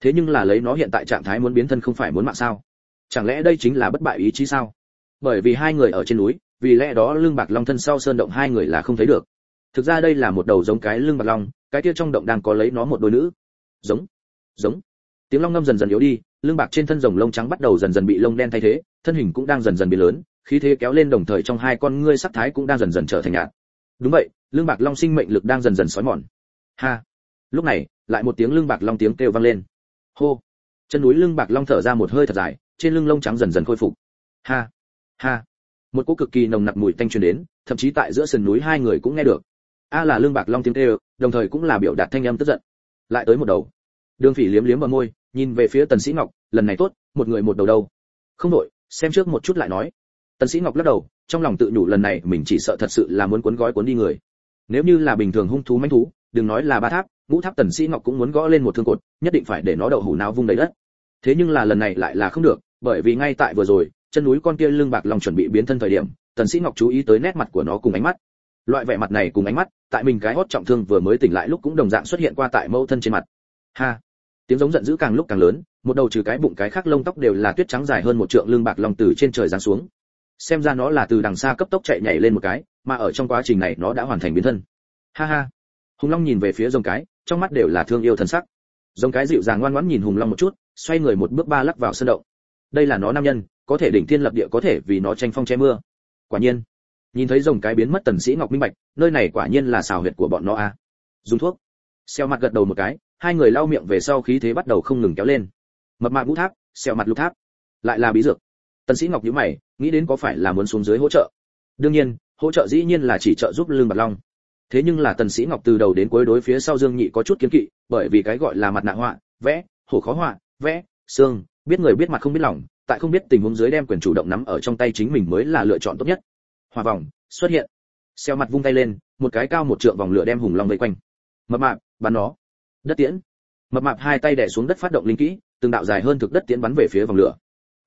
Thế nhưng là lấy nó hiện tại trạng thái muốn biến thân không phải muốn mạng sao? Chẳng lẽ đây chính là bất bại ý chí sao? Bởi vì hai người ở trên núi, vì lẽ đó lương bạc long thân sau sơn động hai người là không thấy được. Thực ra đây là một đầu giống cái lương bạc long, cái kia trong động đang có lấy nó một đôi nữ. Giống giống. Tiếng long ngâm dần dần yếu đi, lương bạc trên thân rồng lông trắng bắt đầu dần dần bị lông đen thay thế, thân hình cũng đang dần dần biến lớn, khí thế kéo lên đồng thời trong hai con ngươi sắc thái cũng đang dần dần trở thành nhạt. Đúng vậy, lương bạc long sinh mệnh lực đang dần dần sói mòn. Ha! Lúc này, lại một tiếng lưng bạc long tiếng kêu vang lên. Hô. Chân núi lưng bạc long thở ra một hơi thật dài, trên lưng lông trắng dần dần khôi phục. Ha. Ha. Một cỗ cực kỳ nồng nặc mùi tanh truyền đến, thậm chí tại giữa sườn núi hai người cũng nghe được. A là lương bạc long tiếng kêu, đồng thời cũng là biểu đạt thanh âm tức giận. Lại tới một đầu. Đường phỉ liếm liếm vào môi, nhìn về phía tần sĩ ngọc, lần này tốt, một người một đầu đâu? Không đổi, xem trước một chút lại nói. Tần sĩ ngọc lắc đầu, trong lòng tự nhủ lần này mình chỉ sợ thật sự là muốn cuốn gói cuốn đi người. Nếu như là bình thường hung thú manh thú, đừng nói là ba tháp ngũ tháp tần sĩ ngọc cũng muốn gõ lên một thương cột, nhất định phải để nó đậu hủ nào vung đầy đất. Thế nhưng là lần này lại là không được, bởi vì ngay tại vừa rồi, chân núi con kia lưng bạc lòng chuẩn bị biến thân thời điểm, tần sĩ ngọc chú ý tới nét mặt của nó cùng ánh mắt. Loại vẻ mặt này cùng ánh mắt, tại mình cái hốt trọng thương vừa mới tỉnh lại lúc cũng đồng dạng xuất hiện qua tại mâu thân trên mặt. Ha! Tiếng giống giận dữ càng lúc càng lớn, một đầu trừ cái bụng cái khác lông tóc đều là tuyết trắng dài hơn một trượng lưng bạc lòng từ trên trời giáng xuống. Xem ra nó là từ đằng xa cấp tốc chạy nhảy lên một cái, mà ở trong quá trình này nó đã hoàn thành biến thân. Ha ha! Hùng long nhìn về phía rồng cái trong mắt đều là thương yêu thần sắc. Rồng cái dịu dàng ngoan ngoãn nhìn hùng long một chút, xoay người một bước ba lắc vào sân động. Đây là nó nam nhân, có thể đỉnh thiên lập địa có thể vì nó tranh phong che mưa. Quả nhiên, nhìn thấy rồng cái biến mất tần sĩ ngọc minh bạch, nơi này quả nhiên là xào huyệt của bọn nó a. À. dùng thuốc. Xeo mặt gật đầu một cái, hai người lau miệng về sau khí thế bắt đầu không ngừng kéo lên. Mập mạp ngũ tháp xeo mặt lục tháp. Lại là bí dược. Tần sĩ ngọc nhíu mày, nghĩ đến có phải là muốn xuống dưới hỗ trợ. Đương nhiên, hỗ trợ dĩ nhiên là chỉ trợ giúp lương bạc long thế nhưng là tần sĩ ngọc từ đầu đến cuối đối phía sau dương nhị có chút kiến kỵ, bởi vì cái gọi là mặt nạ họa, vẽ, hổ khó họa, vẽ, xương, biết người biết mặt không biết lòng, tại không biết tình huống dưới đem quyền chủ động nắm ở trong tay chính mình mới là lựa chọn tốt nhất. Hòa vòng, xuất hiện. Xeo mặt vung tay lên, một cái cao một trượng vòng lửa đem hùng long vây quanh. Mập mạp, bắn nó. Đất tiễn. Mập mạp hai tay đè xuống đất phát động linh kỹ, từng đạo dài hơn thực đất tiễn bắn về phía vòng lửa.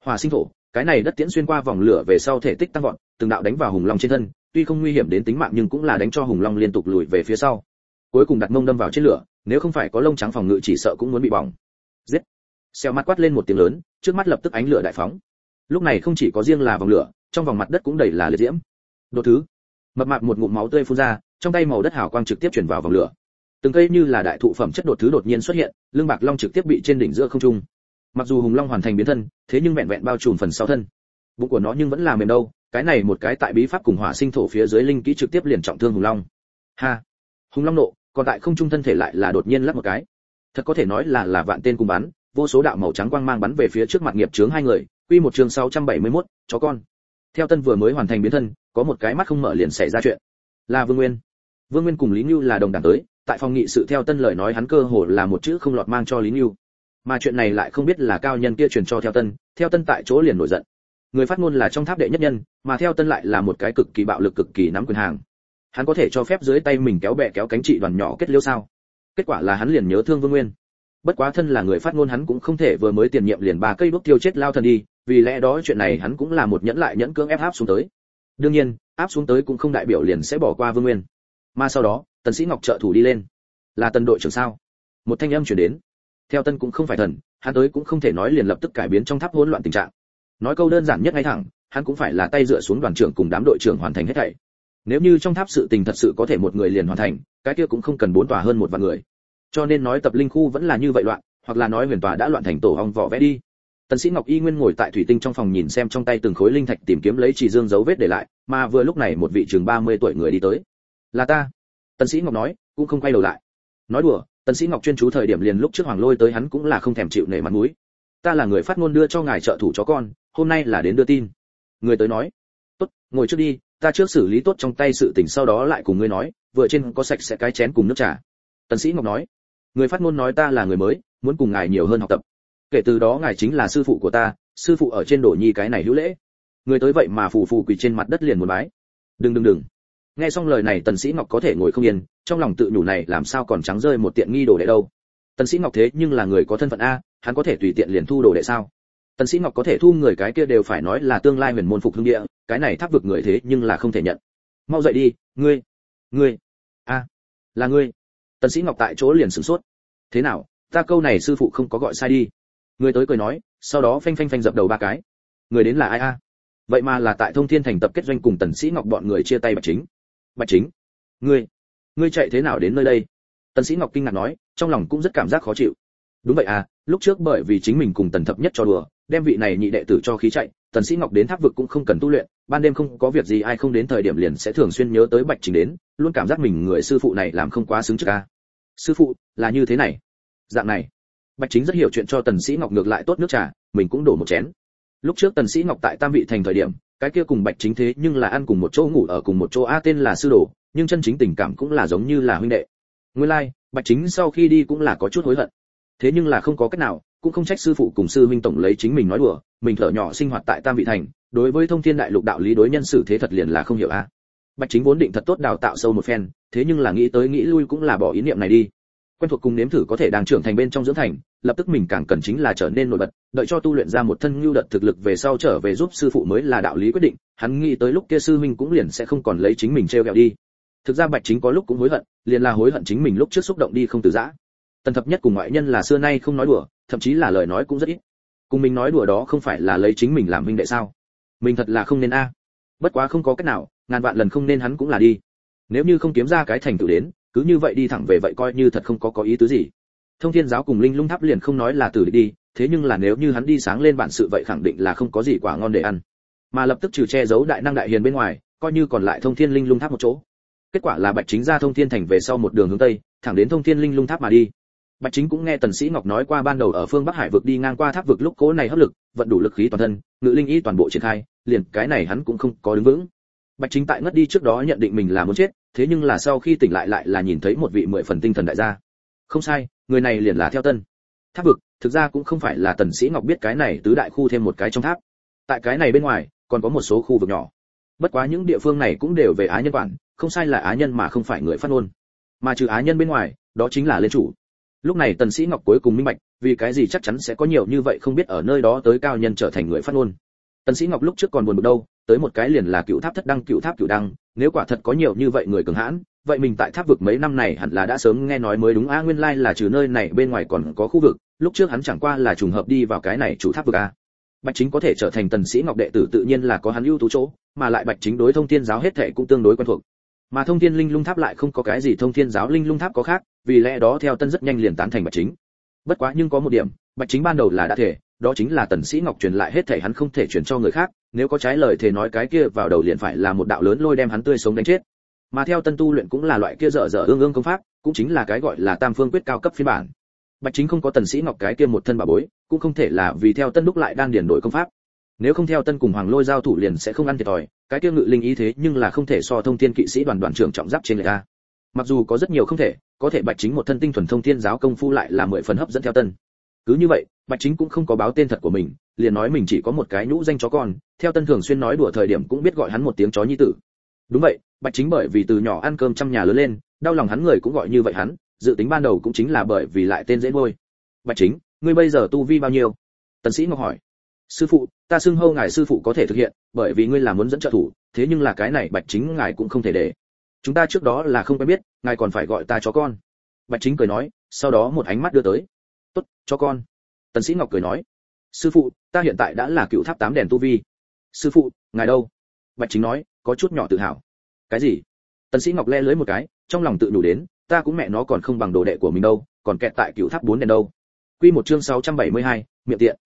Hỏa sinh thổ, cái này đất tiễn xuyên qua vòng lửa về sau thể tích tăng vọt, từng đạo đánh vào hùng long trên thân tuy không nguy hiểm đến tính mạng nhưng cũng là đánh cho hùng long liên tục lùi về phía sau. Cuối cùng đặt mông đâm vào trên lửa, nếu không phải có lông trắng phòng ngự chỉ sợ cũng muốn bị bỏng. Giết! Xeo mắt quát lên một tiếng lớn, trước mắt lập tức ánh lửa đại phóng. Lúc này không chỉ có riêng là vòng lửa, trong vòng mặt đất cũng đầy là liệt diễm. Đột thứ, mập mạp một ngụm máu tươi phun ra, trong tay màu đất hào quang trực tiếp chuyển vào vòng lửa. Từng cây như là đại thụ phẩm chất đột thứ đột nhiên xuất hiện, lưng bạc long trực tiếp bị trên đỉnh giữa không trung. Mặc dù hùng long hoàn thành biến thân, thế nhưng vẹn vẹn bao trùm phần sau thân. Bụng của nó nhưng vẫn là mềm đâu cái này một cái tại bí pháp cùng hỏa sinh thổ phía dưới linh kỹ trực tiếp liền trọng thương hùng long. Ha! Hùng long nộ còn tại không trung thân thể lại là đột nhiên lắc một cái. Thật có thể nói là là vạn tên cùng bắn vô số đạo màu trắng quang mang bắn về phía trước mặt nghiệp chướng hai người quy một chương 671, chó con. Theo tân vừa mới hoàn thành biến thân có một cái mắt không mở liền xảy ra chuyện. Là vương nguyên. Vương nguyên cùng lý như là đồng đảng tới tại phòng nghị sự theo tân lời nói hắn cơ hồ là một chữ không lọt mang cho lý như mà chuyện này lại không biết là cao nhân kia truyền cho theo tân theo tân tại chỗ liền nổi giận người phát ngôn là trong tháp đệ nhất nhân, mà theo tân lại là một cái cực kỳ bạo lực, cực kỳ nắm quyền hàng. Hắn có thể cho phép dưới tay mình kéo bè kéo cánh trị đoàn nhỏ kết liễu sao? Kết quả là hắn liền nhớ thương vương nguyên. Bất quá thân là người phát ngôn hắn cũng không thể vừa mới tiền nhiệm liền ba cây đuốc tiêu chết lao thần đi, vì lẽ đó chuyện này hắn cũng là một nhẫn lại nhẫn cưỡng ép áp xuống tới. Đương nhiên, áp xuống tới cũng không đại biểu liền sẽ bỏ qua vương nguyên. Mà sau đó, tần sĩ ngọc trợ thủ đi lên. Là tần đội trưởng sao? Một thanh âm truyền đến. Theo tân cũng không phải thần, hắn tới cũng không thể nói liền lập tức cải biến trong tháp hỗn loạn tình trạng nói câu đơn giản nhất ngay thẳng, hắn cũng phải là tay dựa xuống đoàn trưởng cùng đám đội trưởng hoàn thành hết thảy. Nếu như trong tháp sự tình thật sự có thể một người liền hoàn thành, cái kia cũng không cần bốn tòa hơn một vạn người. Cho nên nói tập linh khu vẫn là như vậy loạn, hoặc là nói huyền tòa đã loạn thành tổ hong vỏ vẽ đi. Tần sĩ ngọc y nguyên ngồi tại thủy tinh trong phòng nhìn xem trong tay từng khối linh thạch tìm kiếm lấy chỉ dương dấu vết để lại, mà vừa lúc này một vị trường 30 tuổi người đi tới. Là ta. Tần sĩ ngọc nói, cũng không quay đầu lại. Nói đùa, tần sĩ ngọc chuyên chú thời điểm liền lúc trước hoàng lôi tới hắn cũng là không thèm chịu nể mặt mũi. Ta là người phát ngôn đưa cho ngài trợ thủ chó con hôm nay là đến đưa tin. Người tới nói, tốt, ngồi trước đi, ta trước xử lý tốt trong tay sự tình sau đó lại cùng ngươi nói, vừa trên có sạch sẽ cái chén cùng nước trà. Tần sĩ ngọc nói, người phát ngôn nói ta là người mới, muốn cùng ngài nhiều hơn học tập. Kể từ đó ngài chính là sư phụ của ta, sư phụ ở trên đổ nhi cái này hữu lễ. Người tới vậy mà phù phù quỳ trên mặt đất liền muốn bái. Đừng đừng đừng. Nghe xong lời này, tần sĩ ngọc có thể ngồi không yên, trong lòng tự nhủ này làm sao còn trắng rơi một tiện nghi đồ đệ đâu. Tần sĩ ngọc thế nhưng là người có thân phận a, hắn có thể tùy tiện liền thu đồ đệ sao? Tần sĩ ngọc có thể thu người cái kia đều phải nói là tương lai huyền môn phục hương địa, cái này tháp vực người thế nhưng là không thể nhận. Mau dậy đi, ngươi ngươi, a, là ngươi. Tần sĩ ngọc tại chỗ liền sửng sốt. Thế nào, ta câu này sư phụ không có gọi sai đi. Người tới cười nói, sau đó phanh phanh phanh dập đầu ba cái. Người đến là ai a? Vậy mà là tại thông thiên thành tập kết doanh cùng tần sĩ ngọc bọn người chia tay bạch chính. Bạch chính, ngươi ngươi chạy thế nào đến nơi đây? Tần sĩ ngọc kinh ngạc nói, trong lòng cũng rất cảm giác khó chịu. Đúng vậy à lúc trước bởi vì chính mình cùng tần thập nhất cho đùa đem vị này nhị đệ tử cho khí chạy tần sĩ ngọc đến tháp vực cũng không cần tu luyện ban đêm không có việc gì ai không đến thời điểm liền sẽ thường xuyên nhớ tới bạch chính đến luôn cảm giác mình người sư phụ này làm không quá xứng trước ca. sư phụ là như thế này. Dạng này. Bạch chính rất hiểu chuyện cho tần sĩ ngọc ngược lại tốt nước trà mình cũng đổ một chén. Lúc trước tần sĩ ngọc tại tam vị thành thời điểm cái kia cùng bạch chính thế nhưng là ăn cùng một chỗ ngủ ở cùng một chỗ a tên là sư đồ nhưng chân chính tình cảm cũng là giống như là huynh đệ. Nguyên lai like, bạch chính sau khi đi cũng là có chút hối hận. Thế nhưng là không có cách nào cũng không trách sư phụ cùng sư huynh tổng lấy chính mình nói đùa, mình thở nhỏ sinh hoạt tại tam vị thành, đối với thông thiên đại lục đạo lý đối nhân xử thế thật liền là không hiểu a. Bạch chính vốn định thật tốt đào tạo sâu một phen, thế nhưng là nghĩ tới nghĩ lui cũng là bỏ ý niệm này đi. Quen thuộc cùng nếm thử có thể đang trưởng thành bên trong dưỡng thành, lập tức mình càng cần chính là trở nên nổi bật, đợi cho tu luyện ra một thân nhu đợt thực lực về sau trở về giúp sư phụ mới là đạo lý quyết định, hắn nghĩ tới lúc kia sư huynh cũng liền sẽ không còn lấy chính mình treo gẹo đi. Thực ra bạch chính có lúc cũng hối hận, liền là hối hận chính mình lúc trước xúc động đi không từ giã. Tần thập nhất cùng ngoại nhân là xưa nay không nói đùa thậm chí là lời nói cũng rất ít. Cùng mình nói đùa đó không phải là lấy chính mình làm huynh đệ sao? Mình thật là không nên a. Bất quá không có cách nào, ngàn vạn lần không nên hắn cũng là đi. Nếu như không kiếm ra cái thành tựu đến, cứ như vậy đi thẳng về vậy coi như thật không có có ý tứ gì. Thông thiên giáo cùng linh lung tháp liền không nói là từ đi thế nhưng là nếu như hắn đi sáng lên bản sự vậy khẳng định là không có gì quả ngon để ăn. Mà lập tức trừ che giấu đại năng đại hiền bên ngoài, coi như còn lại thông thiên linh lung tháp một chỗ. Kết quả là bạch chính ra thông thiên thành về sau một đường hướng tây, thẳng đến thông thiên linh lung tháp mà đi bạch chính cũng nghe tần sĩ ngọc nói qua ban đầu ở phương bắc hải vực đi ngang qua tháp vực lúc cố này hấp lực, vận đủ lực khí toàn thân, ngự linh ý toàn bộ triển khai, liền cái này hắn cũng không có đứng vững. Bạch chính tại ngất đi trước đó nhận định mình là muốn chết, thế nhưng là sau khi tỉnh lại lại là nhìn thấy một vị mười phần tinh thần đại gia. Không sai, người này liền là theo tân. Tháp vực, thực ra cũng không phải là tần sĩ ngọc biết cái này tứ đại khu thêm một cái trong tháp. Tại cái này bên ngoài, còn có một số khu vực nhỏ. Bất quá những địa phương này cũng đều về á nhân quản, không sai là á nhân mà không phải người phát ngôn. Mà trừ á nhân bên ngoài, đó chính là lên chủ lúc này tần sĩ ngọc cuối cùng minh bạch, vì cái gì chắc chắn sẽ có nhiều như vậy không biết ở nơi đó tới cao nhân trở thành người phát ngôn. Tần sĩ ngọc lúc trước còn buồn bực đâu, tới một cái liền là cựu tháp thất đăng, cựu tháp cựu đăng, nếu quả thật có nhiều như vậy người cường hãn, vậy mình tại tháp vực mấy năm này hẳn là đã sớm nghe nói mới đúng, a, nguyên lai là trừ nơi này bên ngoài còn có khu vực, lúc trước hắn chẳng qua là trùng hợp đi vào cái này chủ tháp vực, a. Bạch chính có thể trở thành tần sĩ ngọc đệ tử tự nhiên là có hắn ưu tú chỗ, mà lại bạch chính đối thông thiên giáo hết thảy cũng tương đối quen thuộc mà thông thiên linh lung tháp lại không có cái gì thông thiên giáo linh lung tháp có khác, vì lẽ đó theo tân rất nhanh liền tán thành bạch chính. Bất quá nhưng có một điểm, bạch chính ban đầu là đã thể, đó chính là tần sĩ ngọc truyền lại hết thể hắn không thể truyền cho người khác, nếu có trái lời thì nói cái kia vào đầu liền phải là một đạo lớn lôi đem hắn tươi sống đánh chết. Mà theo tân tu luyện cũng là loại kia dở dở ương ương công pháp, cũng chính là cái gọi là tam phương quyết cao cấp phiên bản. Bạch chính không có tần sĩ ngọc cái kia một thân bà bối, cũng không thể là vì theo tân đúc lại đang điển đổi công pháp nếu không theo tân cùng hoàng lôi giao thủ liền sẽ không ăn thiệt thòi, cái kia ngự linh ý thế nhưng là không thể so thông thiên kỵ sĩ đoàn đoàn trưởng trọng giáp trên người a mặc dù có rất nhiều không thể, có thể bạch chính một thân tinh thuần thông thiên giáo công phu lại là mười phần hấp dẫn theo tân. Cứ như vậy, bạch chính cũng không có báo tên thật của mình, liền nói mình chỉ có một cái nhũ danh chó con, theo tân thường xuyên nói đùa thời điểm cũng biết gọi hắn một tiếng chó nhi tử. Đúng vậy, bạch chính bởi vì từ nhỏ ăn cơm trong nhà lớn lên, đau lòng hắn người cũng gọi như vậy hắn, dự tính ban đầu cũng chính là bởi vì lại tên dễ ngôi bạch chính, ngươi bây giờ tu vi bao nhiêu? Tần sĩ ngọc hỏi sư phụ ta xưng hâu ngài sư phụ có thể thực hiện bởi vì ngươi là muốn dẫn trợ thủ thế nhưng là cái này bạch chính ngài cũng không thể để. Chúng ta trước đó là không quen biết ngài còn phải gọi ta chó con. Bạch chính cười nói sau đó một ánh mắt đưa tới. Tốt cho con. Tần sĩ ngọc cười nói sư phụ ta hiện tại đã là cựu tháp tám đèn tu vi. Sư phụ ngài đâu? Bạch chính nói có chút nhỏ tự hào. Cái gì? Tần sĩ ngọc le lưới một cái trong lòng tự đủ đến ta cũng mẹ nó còn không bằng đồ đệ của mình đâu còn kẹt tại cựu tháp bốn đèn đâu. Quy một chương 672, miệng tiện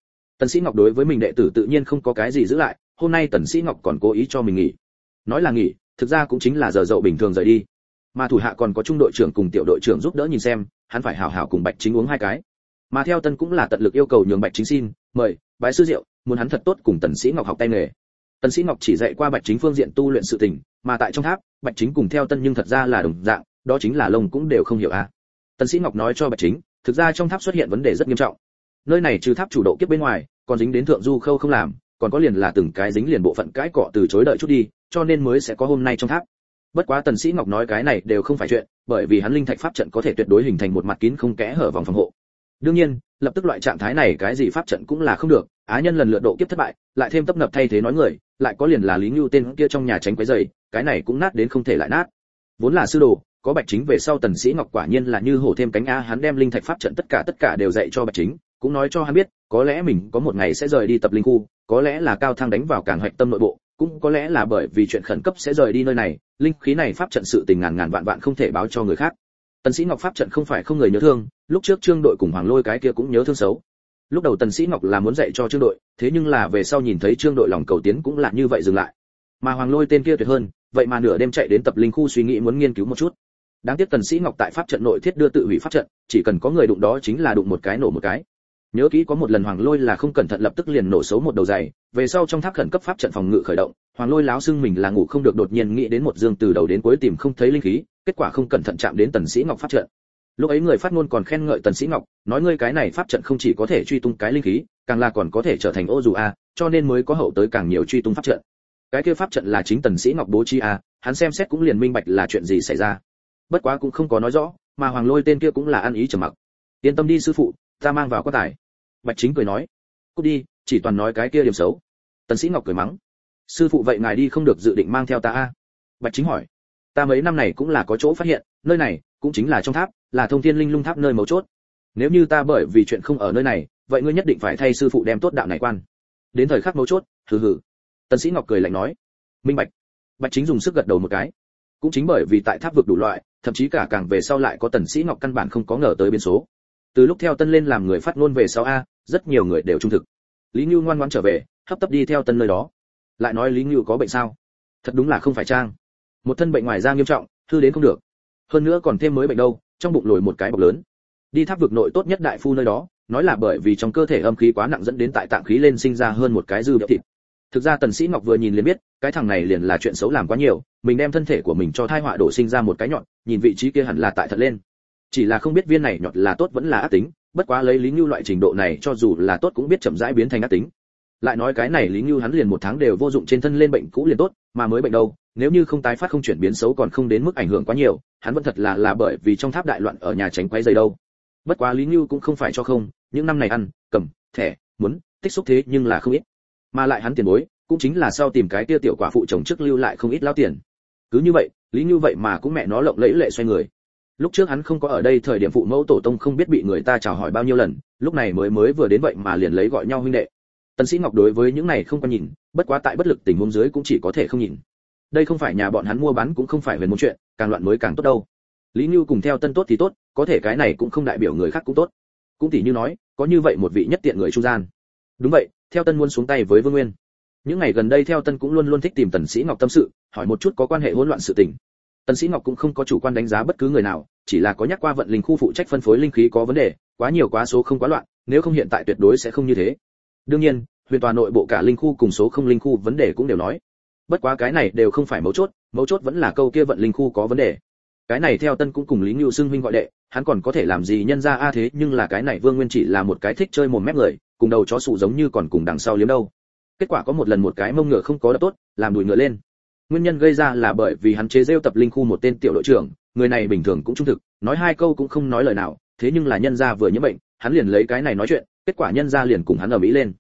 tần sĩ ngọc đối với mình đệ tử tự nhiên không có cái gì giữ lại, hôm nay tần sĩ ngọc còn cố ý cho mình nghỉ. Nói là nghỉ, thực ra cũng chính là giờ dậu bình thường rời đi. Mà thủ hạ còn có trung đội trưởng cùng tiểu đội trưởng giúp đỡ nhìn xem, hắn phải hảo hảo cùng bạch chính uống hai cái. Mà theo tân cũng là tận lực yêu cầu nhường bạch chính xin, mời, bái sư diệu muốn hắn thật tốt cùng tần sĩ ngọc học tay nghề. Tần sĩ ngọc chỉ dạy qua bạch chính phương diện tu luyện sự tình, mà tại trong tháp, bạch chính cùng theo tân nhưng thật ra là đồng dạng, đó chính là lông cũng đều không hiểu a à. tần sĩ ngọc nói cho bạch chính, thực ra trong tháp xuất hiện vấn đề rất nghiêm trọng nơi này trừ tháp chủ độ kiếp bên ngoài, còn dính đến thượng du khâu không làm, còn có liền là từng cái dính liền bộ phận cái cọ từ chối đợi chút đi, cho nên mới sẽ có hôm nay trong tháp. Bất quá tần sĩ ngọc nói cái này đều không phải chuyện, bởi vì hắn linh thạch pháp trận có thể tuyệt đối hình thành một mặt kín không kẽ hở vòng phòng hộ. Đương nhiên, lập tức loại trạng thái này cái gì pháp trận cũng là không được, á nhân lần lượt độ kiếp thất bại, lại thêm tấp nập thay thế nói người, lại có liền là lý nhu tên kia trong nhà tránh quấy giày cái này cũng nát đến không thể lại nát. Vốn là sư đồ, có bạch chính về sau tần sĩ ngọc quả nhiên là như hổ thêm cánh a hắn đem linh thạch pháp trận tất cả tất cả đều dạy cho bạch chính cũng nói cho hắn biết, có lẽ mình có một ngày sẽ rời đi tập linh khu, có lẽ là cao thang đánh vào cản hoạch tâm nội bộ, cũng có lẽ là bởi vì chuyện khẩn cấp sẽ rời đi nơi này, linh khí này pháp trận sự tình ngàn ngàn vạn vạn không thể báo cho người khác. Tần sĩ ngọc pháp trận không phải không người nhớ thương, lúc trước trương đội cùng hoàng lôi cái kia cũng nhớ thương xấu. Lúc đầu tần sĩ ngọc là muốn dạy cho trương đội, thế nhưng là về sau nhìn thấy trương đội lòng cầu tiến cũng là như vậy dừng lại. Mà hoàng lôi tên kia tuyệt hơn, vậy mà nửa đêm chạy đến tập linh khu suy nghĩ muốn nghiên cứu một chút. Đáng tiếc tần sĩ ngọc tại pháp trận nội thiết đưa tự hủy pháp trận, chỉ cần có người đụng đó chính là đụng một cái nổ một cái nhớ kỹ có một lần hoàng lôi là không cẩn thận lập tức liền nổ xấu một đầu giày, về sau trong tháp khẩn cấp pháp trận phòng ngự khởi động, hoàng lôi láo xưng mình là ngủ không được đột nhiên nghĩ đến một dương từ đầu đến cuối tìm không thấy linh khí, kết quả không cẩn thận chạm đến tần sĩ ngọc pháp trận. Lúc ấy người phát ngôn còn khen ngợi tần sĩ ngọc, nói ngươi cái này pháp trận không chỉ có thể truy tung cái linh khí, càng là còn có thể trở thành ô dù a, cho nên mới có hậu tới càng nhiều truy tung pháp trận. Cái kia pháp trận là chính tần sĩ ngọc bố trí a, hắn xem xét cũng liền minh bạch là chuyện gì xảy ra. Bất quá cũng không có nói rõ, mà hoàng lôi tên kia cũng là ăn ý trầm mặc. Yên tâm đi sư phụ ta mang vào quan tài. Bạch chính cười nói, cút đi, chỉ toàn nói cái kia điểm xấu. Tần sĩ ngọc cười mắng, sư phụ vậy ngài đi không được dự định mang theo ta a? Bạch chính hỏi, ta mấy năm này cũng là có chỗ phát hiện, nơi này cũng chính là trong tháp, là thông thiên linh lung tháp nơi mấu chốt. Nếu như ta bởi vì chuyện không ở nơi này, vậy ngươi nhất định phải thay sư phụ đem tốt đạo này quan. Đến thời khắc mấu chốt, hừ hừ. Tần sĩ ngọc cười lạnh nói, minh bạch. Bạch chính dùng sức gật đầu một cái, cũng chính bởi vì tại tháp vực đủ loại, thậm chí cả càng về sau lại có tần sĩ ngọc căn bản không có ngờ tới biến số từ lúc theo tân lên làm người phát ngôn về sau a, rất nhiều người đều trung thực. Lý nhu ngoan ngoãn trở về, hấp tấp đi theo tân nơi đó. Lại nói lý nhu có bệnh sao? Thật đúng là không phải trang. Một thân bệnh ngoài da nghiêm trọng, hư đến không được. Hơn nữa còn thêm mới bệnh đâu, trong bụng lồi một cái bọc lớn. Đi tháp vực nội tốt nhất đại phu nơi đó, nói là bởi vì trong cơ thể âm khí quá nặng dẫn đến tại tạng khí lên sinh ra hơn một cái dư biểu thịt. Thực ra tần sĩ ngọc vừa nhìn liền biết, cái thằng này liền là chuyện xấu làm quá nhiều, mình đem thân thể của mình cho thai họa đổ sinh ra một cái nhọn, nhìn vị trí kia hẳn là tại thật lên chỉ là không biết viên này nhọt là tốt vẫn là ác tính, bất quá lấy lý như loại trình độ này cho dù là tốt cũng biết chậm rãi biến thành ác tính. Lại nói cái này lý như hắn liền một tháng đều vô dụng trên thân lên bệnh cũ liền tốt, mà mới bệnh đâu, nếu như không tái phát không chuyển biến xấu còn không đến mức ảnh hưởng quá nhiều, hắn vẫn thật là là bởi vì trong tháp đại loạn ở nhà tránh quay dày đâu. Bất quá lý như cũng không phải cho không, những năm này ăn, cầm, thẻ, muốn, tích xúc thế nhưng là không ít. Mà lại hắn tiền bối, cũng chính là sau tìm cái tia tiểu quả phụ chồng trước lưu lại không ít lao tiền. Cứ như vậy, lý như vậy mà cũng mẹ nó lộng lẫy lệ xoay người lúc trước hắn không có ở đây, thời điểm phụ mẫu tổ tông không biết bị người ta chào hỏi bao nhiêu lần, lúc này mới mới vừa đến vậy mà liền lấy gọi nhau huynh đệ. Tần sĩ ngọc đối với những này không có nhìn, bất quá tại bất lực tình huống dưới cũng chỉ có thể không nhìn. Đây không phải nhà bọn hắn mua bán cũng không phải về một chuyện, càng loạn mới càng tốt đâu. Lý nhu cùng theo tân tốt thì tốt, có thể cái này cũng không đại biểu người khác cũng tốt. Cũng tỷ như nói, có như vậy một vị nhất tiện người trung gian. Đúng vậy, theo tân muốn xuống tay với vương nguyên. Những ngày gần đây theo tân cũng luôn luôn thích tìm tần sĩ ngọc tâm sự, hỏi một chút có quan hệ hỗn loạn sự tình tần sĩ ngọc cũng không có chủ quan đánh giá bất cứ người nào, chỉ là có nhắc qua vận linh khu phụ trách phân phối linh khí có vấn đề, quá nhiều quá số không quá loạn, nếu không hiện tại tuyệt đối sẽ không như thế. Đương nhiên, huyền tòa nội bộ cả linh khu cùng số không linh khu vấn đề cũng đều nói. Bất quá cái này đều không phải mấu chốt mấu chốt vẫn là câu kia vận linh khu có vấn đề. Cái này theo tân cũng cùng lý ngưu xưng huynh gọi đệ, hắn còn có thể làm gì nhân ra a thế, nhưng là cái này vương nguyên chỉ là một cái thích chơi mồm mép người, cùng đầu chó sụ giống như còn cùng đằng sau liếm đâu. Kết quả có một lần một cái mông ngựa không có đập tốt, làm đùi ngựa lên nguyên nhân gây ra là bởi vì hắn chế rêu tập linh khu một tên tiểu đội trưởng, người này bình thường cũng trung thực, nói hai câu cũng không nói lời nào, thế nhưng là nhân gia vừa nhiễm bệnh, hắn liền lấy cái này nói chuyện, kết quả nhân gia liền cùng hắn ở mỹ lên.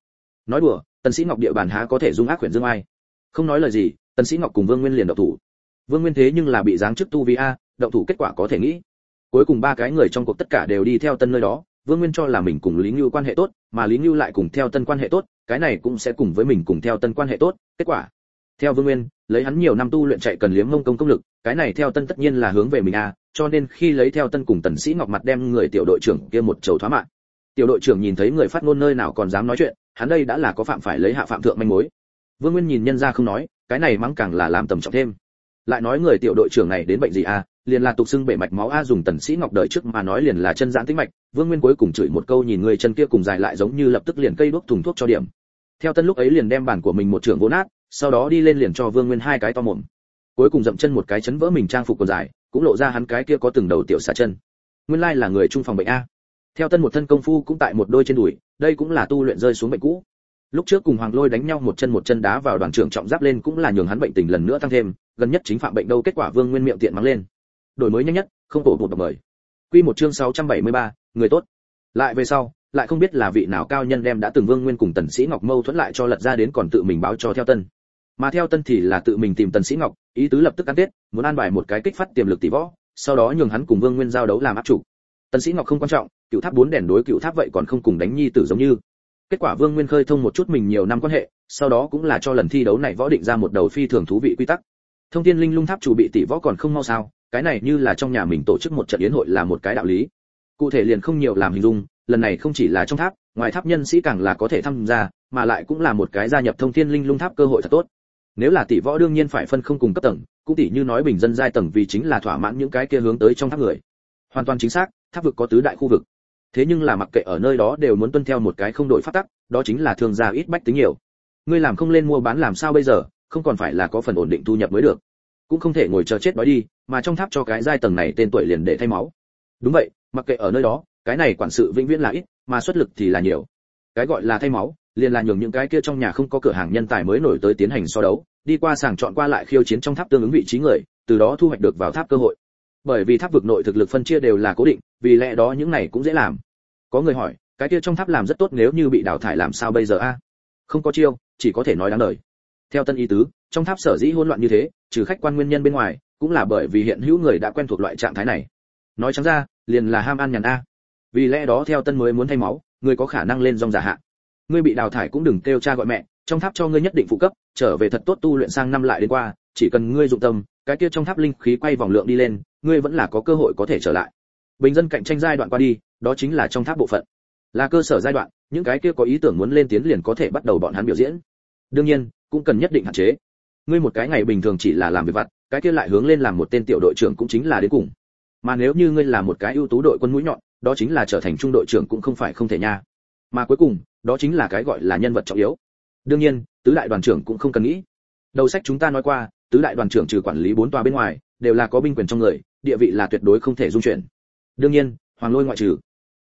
Nói đùa, tần sĩ ngọc địa bàn há có thể dung ác quyển dương ai? Không nói lời gì, tần sĩ ngọc cùng vương nguyên liền động thủ. Vương nguyên thế nhưng là bị giáng chức tu vi a, động thủ kết quả có thể nghĩ. Cuối cùng ba cái người trong cuộc tất cả đều đi theo tân nơi đó, vương nguyên cho là mình cùng lý ngưu quan hệ tốt, mà lý ngưu lại cùng theo tân quan hệ tốt, cái này cũng sẽ cùng với mình cùng theo tân quan hệ tốt, kết quả theo vương nguyên, lấy hắn nhiều năm tu luyện chạy cần liếm mông công công lực, cái này theo tân tất nhiên là hướng về mình a cho nên khi lấy theo tân cùng tần sĩ ngọc mặt đem người tiểu đội trưởng kia một chầu thoá mạng. Tiểu đội trưởng nhìn thấy người phát ngôn nơi nào còn dám nói chuyện, hắn đây đã là có phạm phải lấy hạ phạm thượng manh mối. Vương nguyên nhìn nhân ra không nói, cái này mắng càng là làm tầm trọng thêm. Lại nói người tiểu đội trưởng này đến bệnh gì a liền là tục xưng bể mạch máu a dùng tần sĩ ngọc đợi trước mà nói liền là chân giãn tĩnh mạch, vương nguyên cuối cùng chửi một câu nhìn người chân kia cùng dài lại giống như lập tức liền cây đuốc thùng thuốc cho điểm. Theo tân lúc ấy liền đem bản của mình một trưởng vỗ nát sau đó đi lên liền cho vương nguyên hai cái to mồm. Cuối cùng dậm chân một cái chấn vỡ mình trang phục còn dài cũng lộ ra hắn cái kia có từng đầu tiểu xả chân. Nguyên lai là người trung phòng bệnh a. Theo tân một thân công phu cũng tại một đôi trên đùi đây cũng là tu luyện rơi xuống bệnh cũ. Lúc trước cùng hoàng lôi đánh nhau một chân một chân đá vào đoàn trưởng trọng giáp lên cũng là nhường hắn bệnh tình lần nữa tăng thêm gần nhất chính phạm bệnh đâu kết quả vương nguyên miệng tiện mắng lên. Đổi mới nhanh nhất không tổ một độc mời. Quy một chương 673, người tốt. Lại về sau lại không biết là vị nào cao nhân đem đã từng vương nguyên cùng tần sĩ ngọc mâu thuẫn lại cho lật ra đến còn tự mình báo cho theo tân mà theo tân thì là tự mình tìm tần sĩ ngọc, ý tứ lập tức ăn tết muốn an bài một cái kích phát tiềm lực tỷ võ, sau đó nhường hắn cùng vương nguyên giao đấu làm áp chủ. Tần sĩ ngọc không quan trọng, cựu tháp bốn đèn đối cựu tháp vậy còn không cùng đánh nhi tử giống như. Kết quả vương nguyên khơi thông một chút mình nhiều năm quan hệ, sau đó cũng là cho lần thi đấu này võ định ra một đầu phi thường thú vị quy tắc. Thông thiên linh lung tháp chủ bị tỷ võ còn không mau sao, cái này như là trong nhà mình tổ chức một trận yến hội là một cái đạo lý. Cụ thể liền không nhiều làm hình dung, lần này không chỉ là trong tháp, ngoài tháp nhân sĩ càng là có thể tham gia, mà lại cũng là một cái gia nhập thông thiên linh lung tháp cơ hội thật tốt nếu là tỷ võ đương nhiên phải phân không cùng cấp tầng, cũng tỷ như nói bình dân giai tầng vì chính là thỏa mãn những cái kia hướng tới trong tháp người. Hoàn toàn chính xác, tháp vực có tứ đại khu vực. Thế nhưng là mặc kệ ở nơi đó đều muốn tuân theo một cái không đổi pháp tắc, đó chính là thường gia ít bách tính nhiều. Ngươi làm không lên mua bán làm sao bây giờ, không còn phải là có phần ổn định thu nhập mới được. Cũng không thể ngồi chờ chết đói đi, mà trong tháp cho cái giai tầng này tên tuổi liền để thay máu. Đúng vậy, mặc kệ ở nơi đó, cái này quản sự vĩnh viễn là ít, mà xuất lực thì là nhiều. Cái gọi là thay máu liền là nhường những cái kia trong nhà không có cửa hàng nhân tài mới nổi tới tiến hành so đấu, đi qua sàng chọn qua lại khiêu chiến trong tháp tương ứng vị trí người, từ đó thu hoạch được vào tháp cơ hội. Bởi vì tháp vực nội thực lực phân chia đều là cố định, vì lẽ đó những này cũng dễ làm. Có người hỏi, cái kia trong tháp làm rất tốt nếu như bị đào thải làm sao bây giờ a? Không có chiêu, chỉ có thể nói đáng đời. theo tân ý tứ, trong tháp sở dĩ hỗn loạn như thế, trừ khách quan nguyên nhân bên ngoài, cũng là bởi vì hiện hữu người đã quen thuộc loại trạng thái này. Nói trắng ra, liền là ham ăn nhàn a. Vì lẽ đó theo tân mới muốn thay máu, người có khả năng lên dòng giả hạ ngươi bị đào thải cũng đừng kêu cha gọi mẹ, trong tháp cho ngươi nhất định phụ cấp, trở về thật tốt tu luyện sang năm lại đến qua, chỉ cần ngươi dụng tâm, cái kia trong tháp linh khí quay vòng lượng đi lên, ngươi vẫn là có cơ hội có thể trở lại. Bình dân cạnh tranh giai đoạn qua đi, đó chính là trong tháp bộ phận. Là cơ sở giai đoạn, những cái kia có ý tưởng muốn lên tiến liền có thể bắt đầu bọn hắn biểu diễn. Đương nhiên, cũng cần nhất định hạn chế. Ngươi một cái ngày bình thường chỉ là làm việc vặt, cái kia lại hướng lên làm một tên tiểu đội trưởng cũng chính là đến cùng. Mà nếu như ngươi là một cái ưu tú đội quân mũi nhọn, đó chính là trở thành trung đội trưởng cũng không phải không thể nha mà cuối cùng, đó chính là cái gọi là nhân vật trọng yếu. Đương nhiên, tứ đại đoàn trưởng cũng không cần nghĩ. Đầu sách chúng ta nói qua, tứ đại đoàn trưởng trừ quản lý bốn tòa bên ngoài, đều là có binh quyền trong người, địa vị là tuyệt đối không thể dung chuyển. Đương nhiên, hoàng lôi ngoại trừ.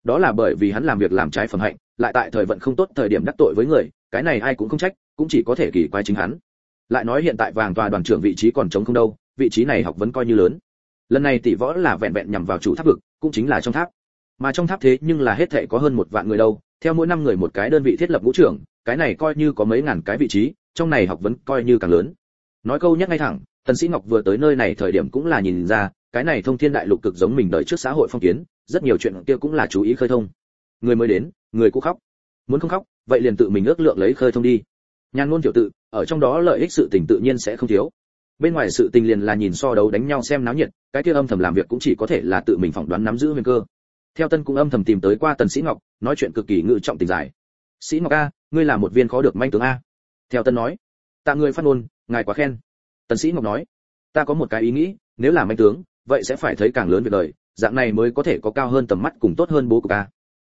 Đó là bởi vì hắn làm việc làm trái phẩm hạnh, lại tại thời vận không tốt thời điểm đắc tội với người, cái này ai cũng không trách, cũng chỉ có thể kỳ quái chính hắn. Lại nói hiện tại vàng tòa đoàn trưởng vị trí còn trống không đâu, vị trí này học vấn coi như lớn. Lần này tỷ võ là vẹn vẹn nhằm vào chủ tháp vực, cũng chính là trong tháp mà trong tháp thế nhưng là hết thệ có hơn một vạn người đâu, theo mỗi năm người một cái đơn vị thiết lập ngũ trưởng, cái này coi như có mấy ngàn cái vị trí, trong này học vấn coi như càng lớn. Nói câu nhắc ngay thẳng, tần sĩ ngọc vừa tới nơi này thời điểm cũng là nhìn ra, cái này thông thiên đại lục cực giống mình đợi trước xã hội phong kiến, rất nhiều chuyện kia cũng là chú ý khơi thông. Người mới đến, người cũng khóc. Muốn không khóc, vậy liền tự mình ước lượng lấy khơi thông đi. Nhan ngôn tiểu tự, ở trong đó lợi ích sự tình tự nhiên sẽ không thiếu. Bên ngoài sự tình liền là nhìn so đấu đánh nhau xem náo nhiệt, cái kia âm thầm làm việc cũng chỉ có thể là tự mình phỏng đoán nắm giữ nguyên cơ theo tân cũng âm thầm tìm tới qua tần sĩ ngọc, nói chuyện cực kỳ ngự trọng tình giải sĩ ngọc a, ngươi là một viên khó được manh tướng a. Theo tân nói. Tạ người phát ngôn, ngài quá khen. Tần sĩ ngọc nói. Ta có một cái ý nghĩ, nếu là manh tướng, vậy sẽ phải thấy càng lớn việc đời, dạng này mới có thể có cao hơn tầm mắt cùng tốt hơn bố cục a.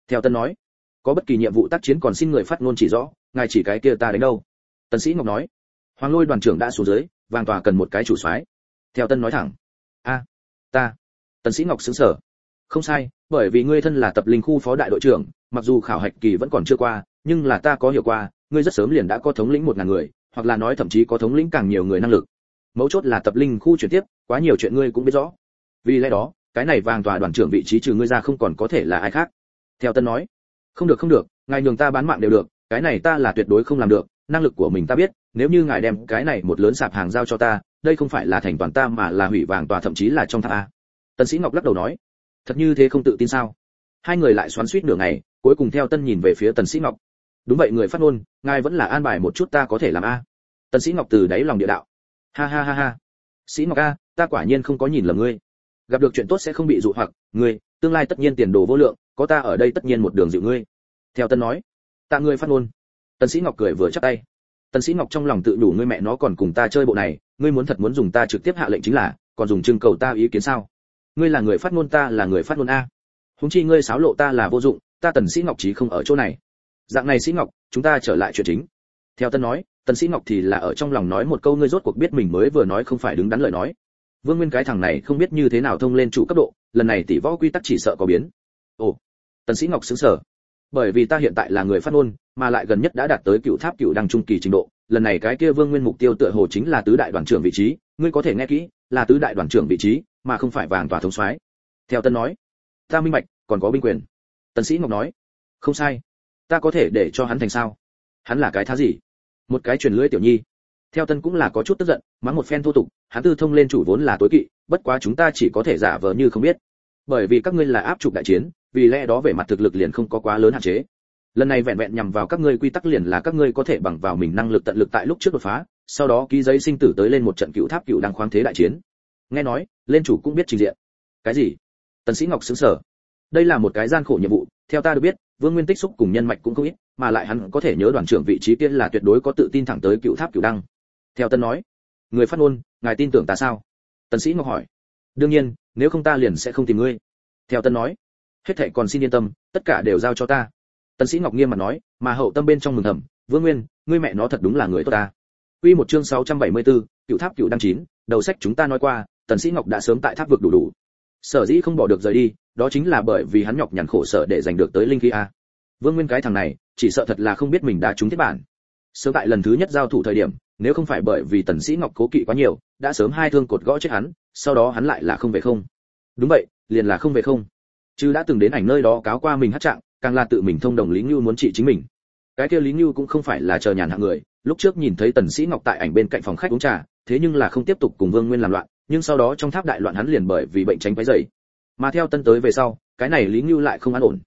theo tân nói. Có bất kỳ nhiệm vụ tác chiến còn xin người phát ngôn chỉ rõ, ngài chỉ cái kia ta đến đâu. Tần sĩ ngọc nói. Hoàng lôi đoàn trưởng đã xuống dưới, vàng tòa cần một cái chủ soái. Theo tân nói thẳng. A, ta. Tần sĩ ngọc sững sờ. Không sai bởi vì ngươi thân là tập linh khu phó đại đội trưởng, mặc dù khảo hạch kỳ vẫn còn chưa qua, nhưng là ta có hiểu qua, ngươi rất sớm liền đã có thống lĩnh một ngàn người, hoặc là nói thậm chí có thống lĩnh càng nhiều người năng lực. Mấu chốt là tập linh khu chuyển tiếp, quá nhiều chuyện ngươi cũng biết rõ. Vì lẽ đó, cái này vàng tòa đoàn trưởng vị trí trừ ngươi ra không còn có thể là ai khác. Theo tân nói, không được không được, ngài nhường ta bán mạng đều được, cái này ta là tuyệt đối không làm được, năng lực của mình ta biết, nếu như ngài đem cái này một lớn sạp hàng giao cho ta, đây không phải là thành toàn ta mà là hủy vàng tòa thậm chí là trong ta. tân sĩ ngọc lắc đầu nói thật như thế không tự tin sao? Hai người lại xoắn suýt nửa ngày, cuối cùng theo tân nhìn về phía tần sĩ ngọc. Đúng vậy, người phát ngôn, ngài vẫn là an bài một chút ta có thể làm a. Tần sĩ ngọc từ đáy lòng địa đạo. Ha ha ha ha. Sĩ ngọc a, ta quả nhiên không có nhìn lầm ngươi. Gặp được chuyện tốt sẽ không bị dụ hoặc, ngươi, tương lai tất nhiên tiền đồ vô lượng, có ta ở đây tất nhiên một đường dịu ngươi. Theo tân nói, tạ ngươi phát ngôn. Tần sĩ ngọc cười vừa chắp tay. Tần sĩ ngọc trong lòng tự đủ ngươi mẹ nó còn cùng ta chơi bộ này, ngươi muốn thật muốn dùng ta trực tiếp hạ lệnh chính là, còn dùng trưng cầu ta ý kiến sao? Ngươi là người phát ngôn ta là người phát ngôn a. Huống chi ngươi xáo lộ ta là vô dụng, ta tần sĩ ngọc chí không ở chỗ này. Dạng này sĩ ngọc, chúng ta trở lại chuyện chính. Theo tân nói, tần sĩ ngọc thì là ở trong lòng nói một câu ngươi rốt cuộc biết mình mới vừa nói không phải đứng đắn lời nói. Vương nguyên cái thằng này không biết như thế nào thông lên chủ cấp độ, lần này tỷ võ quy tắc chỉ sợ có biến. Ồ, tần sĩ ngọc sững sờ bởi vì ta hiện tại là người phát ngôn, mà lại gần nhất đã đạt tới cựu tháp cựu đăng trung kỳ trình độ, lần này cái kia vương nguyên mục tiêu tựa hồ chính là tứ đại đoàn trưởng vị trí, ngươi có thể nghe kỹ, là tứ đại đoàn trưởng vị trí mà không phải vàng tòa thống soái. Theo tân nói, ta minh bạch, còn có binh quyền. Tần sĩ ngọc nói, không sai. Ta có thể để cho hắn thành sao? Hắn là cái thá gì? Một cái truyền lưỡi tiểu nhi. Theo tân cũng là có chút tức giận, mắng một phen thô tục, hắn tư thông lên chủ vốn là tối kỵ, bất quá chúng ta chỉ có thể giả vờ như không biết. Bởi vì các ngươi là áp trục đại chiến, vì lẽ đó về mặt thực lực liền không có quá lớn hạn chế. Lần này vẹn vẹn nhằm vào các ngươi quy tắc liền là các ngươi có thể bằng vào mình năng lực tận lực tại lúc trước đột phá, sau đó ký giấy sinh tử tới lên một trận cựu tháp cựu đang khoáng thế đại chiến nghe nói lên chủ cũng biết trình diện. Cái gì? Tần sĩ ngọc sững sờ. Đây là một cái gian khổ nhiệm vụ theo ta được biết vương nguyên tích xúc cùng nhân mạch cũng không ít mà lại hắn có thể nhớ đoàn trưởng vị trí kia là tuyệt đối có tự tin thẳng tới cựu tháp cựu đăng. Theo tân nói người phát ngôn ngài tin tưởng ta sao? Tần sĩ ngọc hỏi. Đương nhiên nếu không ta liền sẽ không tìm ngươi. Theo tân nói hết thảy còn xin yên tâm tất cả đều giao cho ta. Tần sĩ ngọc nghiêm mặt nói mà hậu tâm bên trong mừng thầm vương nguyên ngươi mẹ nó thật đúng là người tốt ta. Quy một chương 674, cựu tháp cựu đăng chín đầu sách chúng ta nói qua tần sĩ ngọc đã sớm tại tháp vực đủ đủ. Sở dĩ không bỏ được rời đi, đó chính là bởi vì hắn nhọc nhằn khổ sở để giành được tới linh khí a. Vương nguyên cái thằng này, chỉ sợ thật là không biết mình đã trúng thiết bản sớm tại lần thứ nhất giao thủ thời điểm, nếu không phải bởi vì tần sĩ ngọc cố kỵ quá nhiều, đã sớm hai thương cột gõ chết hắn, sau đó hắn lại là không về không. Đúng vậy, liền là không về không. Chứ đã từng đến ảnh nơi đó cáo qua mình hát trạng, càng là tự mình thông đồng lý Nhu muốn trị chính mình. Cái kia lý Nhu cũng không phải là chờ nhàn hạng người, lúc trước nhìn thấy tần sĩ ngọc tại ảnh bên cạnh phòng khách uống trà, thế nhưng là không tiếp tục cùng vương nguyên làm loạn nhưng sau đó trong tháp đại loạn hắn liền bởi vì bệnh tránh quấy rầy. mà theo tân tới về sau, cái này lý ngưu lại không an ổn.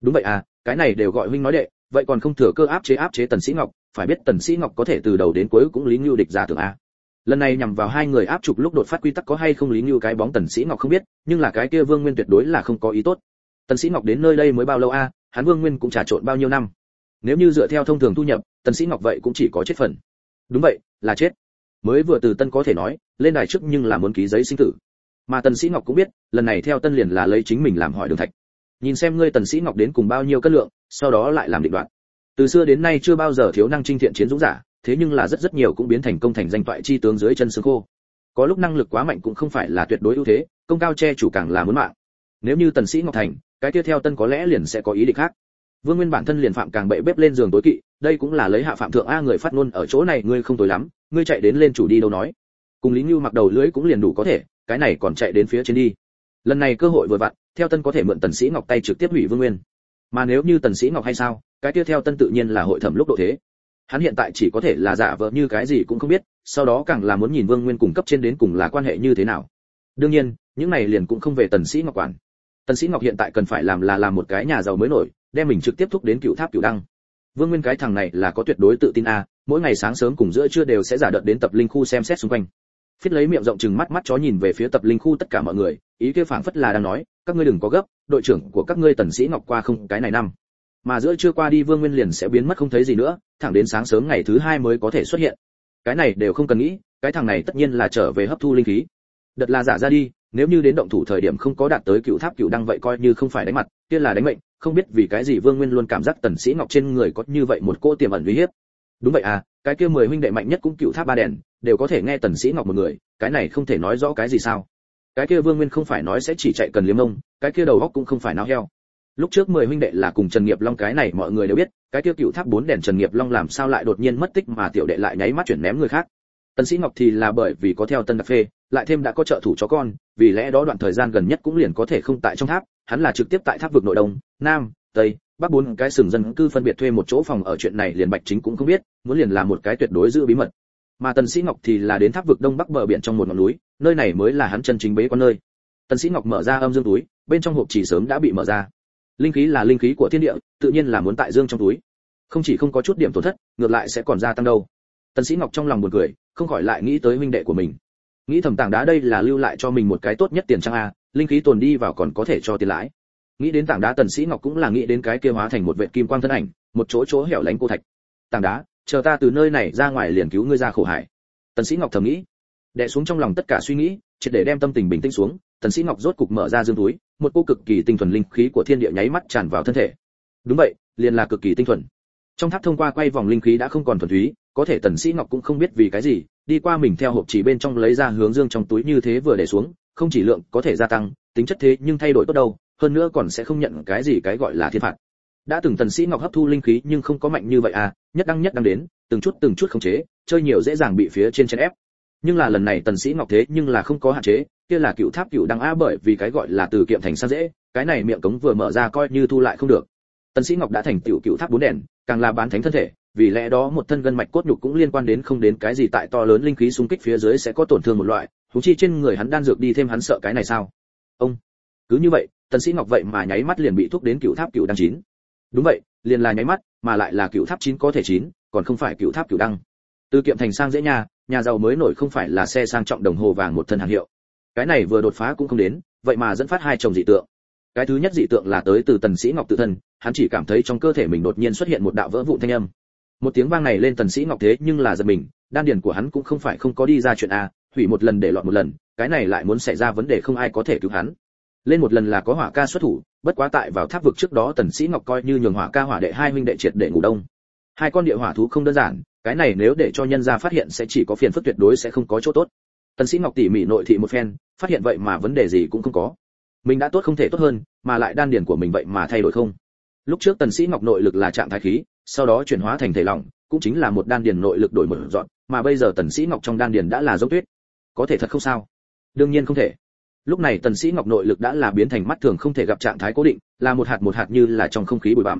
Đúng vậy à cái này đều gọi huynh nói đệ, vậy còn không thừa cơ áp chế áp chế tần sĩ ngọc, phải biết tần sĩ ngọc có thể từ đầu đến cuối cũng lý ngưu địch giả tưởng a. Lần này nhằm vào hai người áp trục lúc đột phát quy tắc có hay không lý ngưu cái bóng tần sĩ ngọc không biết, nhưng là cái kia vương nguyên tuyệt đối là không có ý tốt. Tần sĩ ngọc đến nơi đây mới bao lâu a, hắn vương nguyên cũng trà trộn bao nhiêu năm. Nếu như dựa theo thông thường thu nhập, tần sĩ ngọc vậy cũng chỉ có chết phần. Đúng vậy, là chết mới vừa từ tân có thể nói, lên đài trước nhưng là muốn ký giấy sinh tử. Mà tần sĩ ngọc cũng biết, lần này theo tân liền là lấy chính mình làm hỏi đường thạch. Nhìn xem ngươi tần sĩ ngọc đến cùng bao nhiêu cân lượng, sau đó lại làm định đoạn. Từ xưa đến nay chưa bao giờ thiếu năng trinh thiện chiến dũng giả, thế nhưng là rất rất nhiều cũng biến thành công thành danh toại chi tướng dưới chân xương khô. Có lúc năng lực quá mạnh cũng không phải là tuyệt đối ưu thế, công cao che chủ càng là muốn mạng. Nếu như tần sĩ ngọc thành, cái tiếp theo tân có lẽ liền sẽ có ý định khác vương nguyên bản thân liền phạm càng bậy bếp lên giường tối kỵ, đây cũng là lấy hạ phạm thượng a người phát ngôn ở chỗ này, ngươi không tối lắm, ngươi chạy đến lên chủ đi đâu nói. Cùng lý ngưu mặc đầu lưới cũng liền đủ có thể, cái này còn chạy đến phía trên đi. Lần này cơ hội vừa vặn, theo tân có thể mượn tần sĩ ngọc tay trực tiếp hủy vương nguyên. Mà nếu như tần sĩ ngọc hay sao, cái tiếp theo tân tự nhiên là hội thẩm lúc độ thế. Hắn hiện tại chỉ có thể là giả vờ như cái gì cũng không biết, sau đó càng là muốn nhìn vương nguyên cùng cấp trên đến cùng là quan hệ như thế nào. Đương nhiên, những này liền cũng không về tần sĩ ngọc quản. Tần sĩ ngọc hiện tại cần phải làm là làm một cái nhà giàu mới nổi đem mình trực tiếp thúc đến cựu tháp cựu đăng. Vương nguyên cái thằng này là có tuyệt đối tự tin a, mỗi ngày sáng sớm cùng giữa trưa đều sẽ giả đợt đến tập linh khu xem xét xung quanh. Phiết lấy miệng rộng chừng mắt mắt chó nhìn về phía tập linh khu tất cả mọi người, ý kia phảng phất là đang nói, các ngươi đừng có gấp, đội trưởng của các ngươi tần sĩ ngọc qua không cái này năm. Mà giữa trưa qua đi vương nguyên liền sẽ biến mất không thấy gì nữa, thẳng đến sáng sớm ngày thứ hai mới có thể xuất hiện. Cái này đều không cần nghĩ, cái thằng này tất nhiên là trở về hấp thu linh khí. Đợt là giả ra đi, nếu như đến động thủ thời điểm không có đạt tới cựu tháp cựu đăng vậy coi như không phải đánh mặt, kia là đánh mệnh không biết vì cái gì vương nguyên luôn cảm giác tần sĩ ngọc trên người có như vậy một cô tiềm ẩn uy hiếp. Đúng vậy à cái kia mười huynh đệ mạnh nhất cũng cựu tháp ba đèn, đều có thể nghe tần sĩ ngọc một người, cái này không thể nói rõ cái gì sao? Cái kia vương nguyên không phải nói sẽ chỉ chạy cần liếm ông, cái kia đầu óc cũng không phải náo heo. Lúc trước mười huynh đệ là cùng trần nghiệp long cái này mọi người đều biết, cái kia cựu tháp bốn đèn trần nghiệp long làm sao lại đột nhiên mất tích mà tiểu đệ lại nháy mắt chuyển ném người khác. Tần sĩ ngọc thì là bởi vì có theo tân đặc phê lại thêm đã có trợ thủ chó con, vì lẽ đó đoạn thời gian gần nhất cũng liền có thể không tại trong tháp, hắn là trực tiếp tại tháp vực nội đông, nam, tây, bắc bốn cái sừng dân cư phân biệt thuê một chỗ phòng ở chuyện này liền bạch chính cũng không biết, muốn liền làm một cái tuyệt đối giữ bí mật. Mà tần sĩ ngọc thì là đến tháp vực đông bắc bờ biển trong một ngọn núi, nơi này mới là hắn chân chính bế quan nơi. Tần sĩ ngọc mở ra âm dương túi, bên trong hộp chỉ sớm đã bị mở ra. Linh khí là linh khí của thiên địa, tự nhiên là muốn tại dương trong túi. Không chỉ không có chút điểm tổn thất, ngược lại sẽ còn gia tăng đâu. Tần sĩ ngọc trong lòng buồn cười, không khỏi lại nghĩ tới huynh đệ của mình nghĩ thầm tảng đá đây là lưu lại cho mình một cái tốt nhất tiền trang a, linh khí tồn đi vào còn có thể cho tiền lãi. Nghĩ đến tảng đá tần sĩ ngọc cũng là nghĩ đến cái kia hóa thành một vệt kim quang thân ảnh, một chỗ chỗ hẻo lánh cô thạch. Tảng đá, chờ ta từ nơi này ra ngoài liền cứu ngươi ra khổ hải tần sĩ ngọc thầm nghĩ. Đè xuống trong lòng tất cả suy nghĩ, triệt để đem tâm tình bình tĩnh xuống, tần sĩ ngọc rốt cục mở ra dương túi, một cô cực kỳ tinh thuần linh khí của thiên địa nháy mắt tràn vào thân thể. Đúng vậy, liền là cực kỳ tinh thuần. Trong tháp thông qua quay vòng linh khí đã không còn thuần túy, có thể tần sĩ ngọc cũng không biết vì cái gì đi qua mình theo hộp chỉ bên trong lấy ra hướng dương trong túi như thế vừa để xuống, không chỉ lượng có thể gia tăng, tính chất thế nhưng thay đổi tốt đâu, hơn nữa còn sẽ không nhận cái gì cái gọi là thiên phạt. Đã từng tần sĩ ngọc hấp thu linh khí nhưng không có mạnh như vậy à nhất đăng nhất đăng đến, từng chút từng chút khống chế, chơi nhiều dễ dàng bị phía trên chen ép. Nhưng là lần này tần sĩ ngọc thế nhưng là không có hạn chế, kia là cựu tháp cựu đăng a bởi vì cái gọi là từ kiệm thành sang dễ, cái này miệng cống vừa mở ra coi như thu lại không được. Tần sĩ ngọc đã thành tiểu cựu tháp bốn đèn, càng là bán thánh thân thể vì lẽ đó một thân gân mạch cốt nhục cũng liên quan đến không đến cái gì tại to lớn linh khí xung kích phía dưới sẽ có tổn thương một loại thú chi trên người hắn đan dược đi thêm hắn sợ cái này sao? Ông, cứ như vậy, tần sĩ ngọc vậy mà nháy mắt liền bị thúc đến cựu tháp cựu đăng chín. Đúng vậy, liền là nháy mắt, mà lại là cựu tháp chín có thể chín, còn không phải cựu tháp cựu đăng. Từ kiệm thành sang dễ nhà nhà giàu mới nổi không phải là xe sang trọng đồng hồ vàng một thân hàng hiệu. Cái này vừa đột phá cũng không đến, vậy mà dẫn phát hai chồng dị tượng. Cái thứ nhất dị tượng là tới từ tần sĩ ngọc tự thân, hắn chỉ cảm thấy trong cơ thể mình đột nhiên xuất hiện một đạo vỡ vụn thanh âm một tiếng vang này lên tần sĩ ngọc thế nhưng là giật mình, đan điền của hắn cũng không phải không có đi ra chuyện a, hủy một lần để loạn một lần, cái này lại muốn xảy ra vấn đề không ai có thể cứu hắn. Lên một lần là có hỏa ca xuất thủ, bất quá tại vào tháp vực trước đó tần sĩ ngọc coi như nhường hỏa ca hỏa đệ hai huynh đệ triệt để ngủ đông. Hai con địa hỏa thú không đơn giản, cái này nếu để cho nhân gia phát hiện sẽ chỉ có phiền phức tuyệt đối sẽ không có chỗ tốt. Tần sĩ ngọc tỉ mỉ nội thị một phen, phát hiện vậy mà vấn đề gì cũng không có. Mình đã tốt không thể tốt hơn, mà lại đan điền của mình vậy mà thay đổi không? Lúc trước tần sĩ ngọc nội lực là trạng thái khí sau đó chuyển hóa thành thể lỏng cũng chính là một đan điền nội lực đổi một dọn mà bây giờ tần sĩ ngọc trong đan điền đã là giống tuyết. Có thể thật không sao? Đương nhiên không thể. Lúc này tần sĩ ngọc nội lực đã là biến thành mắt thường không thể gặp trạng thái cố định là một hạt một hạt như là trong không khí bụi bặm.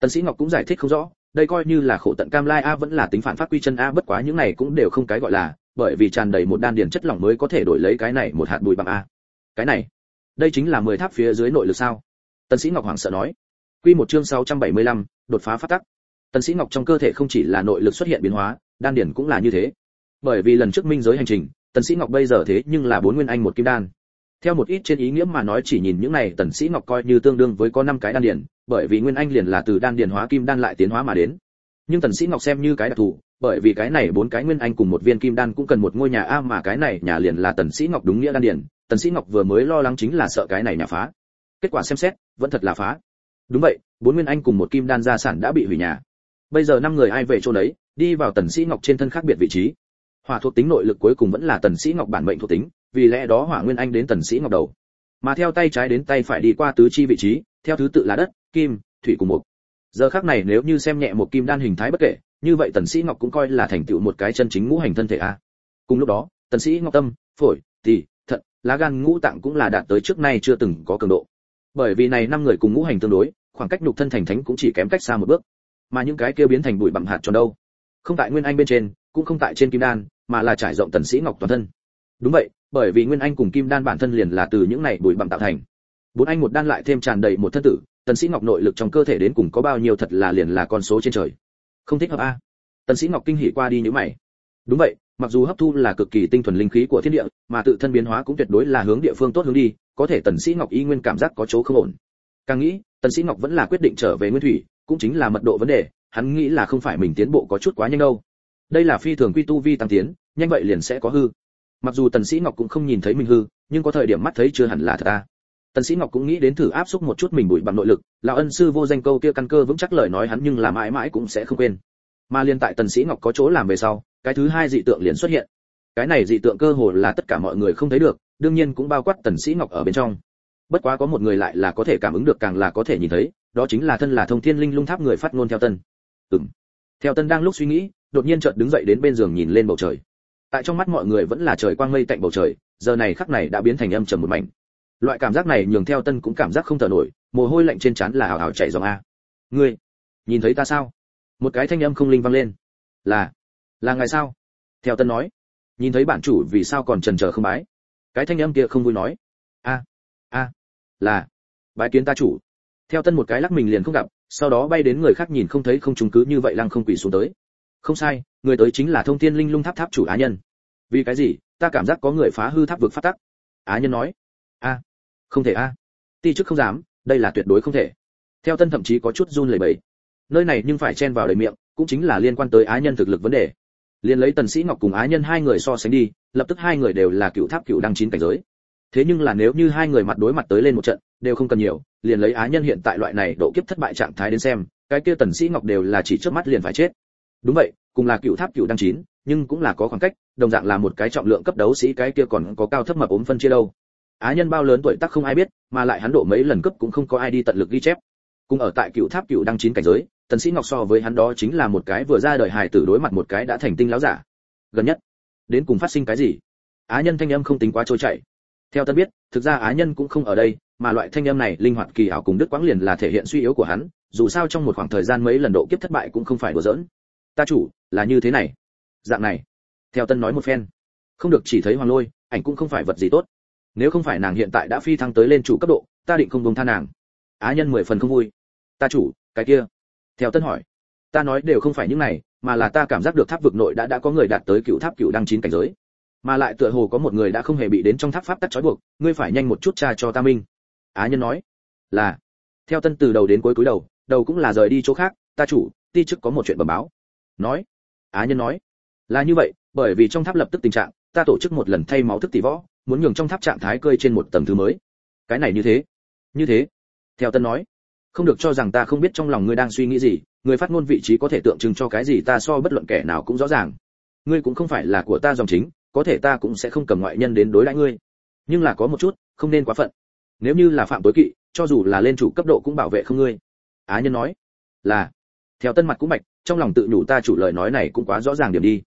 Tần sĩ ngọc cũng giải thích không rõ đây coi như là khổ tận cam lai a vẫn là tính phản pháp quy chân a bất quá những này cũng đều không cái gọi là bởi vì tràn đầy một đan điền chất lỏng mới có thể đổi lấy cái này một hạt bụi bặm a. Cái này đây chính là mười tháp phía dưới nội lực sao? Tần sĩ ngọc hoảng sợ nói. Quy một chương 675, đột phá phát tắc tần sĩ ngọc trong cơ thể không chỉ là nội lực xuất hiện biến hóa đan điển cũng là như thế. Bởi vì lần trước minh giới hành trình tần sĩ ngọc bây giờ thế nhưng là bốn nguyên anh một kim đan. Theo một ít trên ý nghĩa mà nói chỉ nhìn những này tần sĩ ngọc coi như tương đương với có năm cái đan điển, bởi vì nguyên anh liền là từ đan điển hóa kim đan lại tiến hóa mà đến. Nhưng tần sĩ ngọc xem như cái đặc thù bởi vì cái này bốn cái nguyên anh cùng một viên kim đan cũng cần một ngôi nhà a mà cái này nhà liền là tần sĩ ngọc đúng nghĩa đan điển. tần sĩ ngọc vừa mới lo lắng chính là sợ cái này nhà phá. Kết quả xem xét vẫn thật là phá. Đúng vậy bốn nguyên anh cùng một kim đan gia sản đã bị hủy nhà bây giờ năm người ai về chỗ đấy, đi vào tần sĩ ngọc trên thân khác biệt vị trí. Hỏa thuộc tính nội lực cuối cùng vẫn là tần sĩ ngọc bản mệnh thuộc tính, vì lẽ đó hỏa nguyên anh đến tần sĩ ngọc đầu. Mà theo tay trái đến tay phải đi qua tứ chi vị trí, theo thứ tự là đất, kim, thủy cùng mộc giờ khắc này nếu như xem nhẹ một kim đan hình thái bất kể, như vậy tần sĩ ngọc cũng coi là thành tựu một cái chân chính ngũ hành thân thể a. Cùng lúc đó, tần sĩ ngọc tâm, phổi, tỳ, thận, lá gan ngũ tạng cũng là đạt tới trước nay chưa từng có cường độ. Bởi vì này năm người cùng ngũ hành tương đối, khoảng cách nhục thân thành thánh cũng chỉ kém cách xa một bước mà những cái kia biến thành bụi bặm hạt tròn đâu. Không tại nguyên anh bên trên, cũng không tại trên kim đan, mà là trải rộng tần sĩ ngọc toàn thân. Đúng vậy, bởi vì nguyên anh cùng kim đan bản thân liền là từ những này bụi bặm tạo thành. Bốn anh một đan lại thêm tràn đầy một thân tử, tần sĩ ngọc nội lực trong cơ thể đến cùng có bao nhiêu thật là liền là con số trên trời. Không thích hợp a. Tần sĩ ngọc kinh hỉ qua đi như mày. Đúng vậy, mặc dù hấp thu là cực kỳ tinh thuần linh khí của thiên địa, mà tự thân biến hóa cũng tuyệt đối là hướng địa phương tốt hướng đi, có thể tần sĩ ngọc y nguyên cảm giác có chỗ không ổn. Càng nghĩ, tần sĩ ngọc vẫn là quyết định trở về nguyên thủy cũng chính là mật độ vấn đề, hắn nghĩ là không phải mình tiến bộ có chút quá nhanh đâu. Đây là phi thường quy tu vi tăng tiến, nhanh vậy liền sẽ có hư. Mặc dù tần sĩ ngọc cũng không nhìn thấy mình hư, nhưng có thời điểm mắt thấy chưa hẳn là thật ta. Tần sĩ ngọc cũng nghĩ đến thử áp xúc một chút mình bụi bằng nội lực, lão ân sư vô danh câu kia căn cơ vững chắc lời nói hắn nhưng là mãi mãi cũng sẽ không quên. Mà liên tại tần sĩ ngọc có chỗ làm về sau, cái thứ hai dị tượng liền xuất hiện. Cái này dị tượng cơ hồ là tất cả mọi người không thấy được, đương nhiên cũng bao quát tần sĩ ngọc ở bên trong. Bất quá có một người lại là có thể cảm ứng được càng là có thể nhìn thấy đó chính là thân là thông thiên linh lung tháp người phát ngôn theo tân. Ừm. Theo tân đang lúc suy nghĩ, đột nhiên chợt đứng dậy đến bên giường nhìn lên bầu trời. Tại trong mắt mọi người vẫn là trời quang mây tạnh bầu trời, giờ này khắc này đã biến thành âm trầm một mảnh. Loại cảm giác này nhường theo tân cũng cảm giác không thở nổi, mồ hôi lạnh trên trán là hào hào chảy dòng a. Ngươi, nhìn thấy ta sao? Một cái thanh âm không linh vang lên. Là là ngài sao? Theo tân nói. Nhìn thấy bản chủ vì sao còn chần chờ không bái? Cái thanh âm kia không vui nói. A a, là, bái kiến ta chủ theo tân một cái lắc mình liền không gặp, sau đó bay đến người khác nhìn không thấy không trùng cứ như vậy lăng không quỷ xuống tới. Không sai, người tới chính là thông thiên linh lung tháp tháp chủ á nhân. Vì cái gì? Ta cảm giác có người phá hư tháp vực phát tắc. Á nhân nói. A, không thể a. Ti chức không dám, đây là tuyệt đối không thể. Theo tân thậm chí có chút run lẩy bẩy. Nơi này nhưng phải chen vào đầy miệng, cũng chính là liên quan tới á nhân thực lực vấn đề. Liền lấy tần sĩ ngọc cùng á nhân hai người so sánh đi, lập tức hai người đều là cựu tháp cựu đăng chín cảnh giới. Thế nhưng là nếu như hai người mặt đối mặt tới lên một trận, đều không cần nhiều liền lấy á nhân hiện tại loại này độ kiếp thất bại trạng thái đến xem, cái kia tần sĩ ngọc đều là chỉ trước mắt liền phải chết. Đúng vậy, cùng là cựu tháp cựu đăng chín, nhưng cũng là có khoảng cách, đồng dạng là một cái trọng lượng cấp đấu sĩ cái kia còn có cao thấp mập ốm phân chia đâu. Á nhân bao lớn tuổi tác không ai biết, mà lại hắn độ mấy lần cấp cũng không có ai đi tận lực ghi chép. Cùng ở tại cựu tháp cựu đăng chín cảnh giới, tần sĩ ngọc so với hắn đó chính là một cái vừa ra đời hài tử đối mặt một cái đã thành tinh láo giả. Gần nhất, đến cùng phát sinh cái gì? Á nhân thanh âm không tính quá trôi chảy theo tân biết, thực ra á nhân cũng không ở đây, mà loại thanh âm này linh hoạt kỳ ảo cùng đức quãng liền là thể hiện suy yếu của hắn, dù sao trong một khoảng thời gian mấy lần độ kiếp thất bại cũng không phải đùa giỡn. Ta chủ, là như thế này. Dạng này, theo tân nói một phen, không được chỉ thấy hoàng lôi, ảnh cũng không phải vật gì tốt. Nếu không phải nàng hiện tại đã phi thăng tới lên chủ cấp độ, ta định không buông tha nàng. Á nhân mười phần không vui. Ta chủ, cái kia. Theo tân hỏi, ta nói đều không phải những này, mà là ta cảm giác được tháp vực nội đã đã có người đạt tới cựu tháp cựu đăng chín cảnh giới mà lại tựa hồ có một người đã không hề bị đến trong tháp pháp tắc trói buộc, ngươi phải nhanh một chút tra cho ta minh. Á nhân nói, là. Theo tân từ đầu đến cuối cúi đầu đầu cũng là rời đi chỗ khác, ta chủ, ti chức có một chuyện bẩm báo. Nói. Á nhân nói, là như vậy, bởi vì trong tháp lập tức tình trạng, ta tổ chức một lần thay máu thức tỷ võ, muốn nhường trong tháp trạng thái cơi trên một tầng thứ mới. Cái này như thế. Như thế. Theo tân nói, không được cho rằng ta không biết trong lòng ngươi đang suy nghĩ gì, người phát ngôn vị trí có thể tượng trưng cho cái gì ta so bất luận kẻ nào cũng rõ ràng. Ngươi cũng không phải là của ta dòng chính có thể ta cũng sẽ không cầm ngoại nhân đến đối đãi ngươi. Nhưng là có một chút không nên quá phận. Nếu như là phạm tối kỵ cho dù là lên chủ cấp độ cũng bảo vệ không ngươi. Á nhân nói là theo tân mặt cũng bạch trong lòng tự nhủ ta chủ lời nói này cũng quá rõ ràng điểm đi.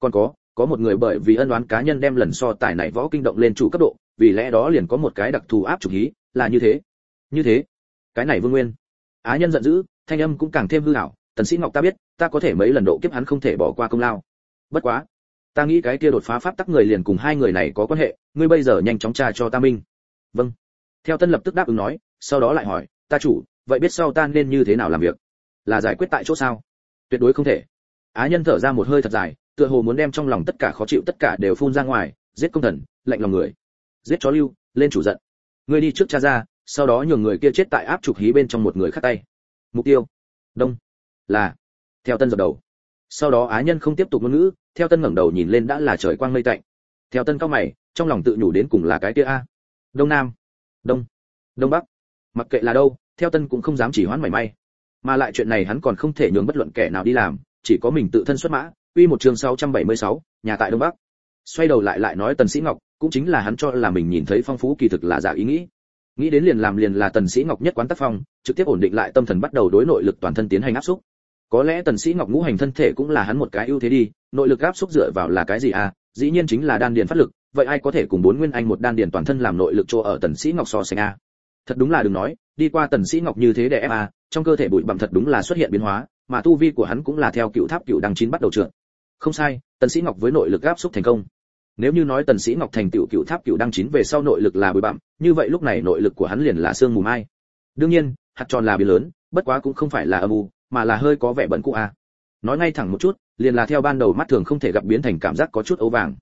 Còn có có một người bởi vì ân oán cá nhân đem lần so tài này võ kinh động lên chủ cấp độ vì lẽ đó liền có một cái đặc thù áp chủ ý, là như thế. Như thế. Cái này vương nguyên. Á nhân giận dữ thanh âm cũng càng thêm hư hảo tần sĩ ngọc ta biết ta có thể mấy lần độ kiếp hắn không thể bỏ qua công lao. Bất quá ta nghĩ cái kia đột phá pháp tắc người liền cùng hai người này có quan hệ, ngươi bây giờ nhanh chóng tra cho ta minh. Vâng. Theo tân lập tức đáp ứng nói, sau đó lại hỏi, ta chủ, vậy biết sau ta nên như thế nào làm việc? Là giải quyết tại chỗ sao? Tuyệt đối không thể. Á nhân thở ra một hơi thật dài, tựa hồ muốn đem trong lòng tất cả khó chịu tất cả đều phun ra ngoài, giết công thần, lạnh lòng người. Giết chó lưu, lên chủ giận. Ngươi đi trước cha ra, sau đó nhường người kia chết tại áp trục hí bên trong một người khác tay. Mục tiêu. Đông. Là. Theo tân dập đầu. Sau đó á nhân không tiếp tục ngôn ngữ theo tân ngẩng đầu nhìn lên đã là trời quang mây tạnh. Theo tân cao mày trong lòng tự nhủ đến cùng là cái kia a. Đông nam. Đông. Đông bắc. Mặc kệ là đâu theo tân cũng không dám chỉ hoãn mảy may. Mà lại chuyện này hắn còn không thể nhường bất luận kẻ nào đi làm chỉ có mình tự thân xuất mã. Uy một chương 676, nhà tại đông bắc. Xoay đầu lại lại nói tần sĩ ngọc cũng chính là hắn cho là mình nhìn thấy phong phú kỳ thực là giả ý nghĩ. Nghĩ đến liền làm liền là tần sĩ ngọc nhất quán tác phong trực tiếp ổn định lại tâm thần bắt đầu đối nội lực toàn thân tiến hành áp xúc có lẽ tần sĩ ngọc ngũ hành thân thể cũng là hắn một cái ưu thế đi, nội lực áp xúc dựa vào là cái gì à? Dĩ nhiên chính là đan điền phát lực, vậy ai có thể cùng bốn nguyên anh một đan điền toàn thân làm nội lực cho ở tần sĩ ngọc so sánh à? Thật đúng là đừng nói, đi qua tần sĩ ngọc như thế để ép à trong cơ thể bụi bặm thật đúng là xuất hiện biến hóa, mà tu vi của hắn cũng là theo cựu tháp cựu đăng chín bắt đầu trượt. Không sai, tần sĩ ngọc với nội lực áp xúc thành công. Nếu như nói tần sĩ ngọc thành tiểu cựu tháp cựu đăng chín về sau nội lực là bụi bặm, như vậy lúc này nội lực của hắn liền là xương mù mai. Đương nhiên, hạt tròn là biến lớn, bất quá cũng không phải là âm u mà là hơi có vẻ bẩn cũ a nói ngay thẳng một chút, liền là theo ban đầu mắt thường không thể gặp biến thành cảm giác có chút ấu vàng.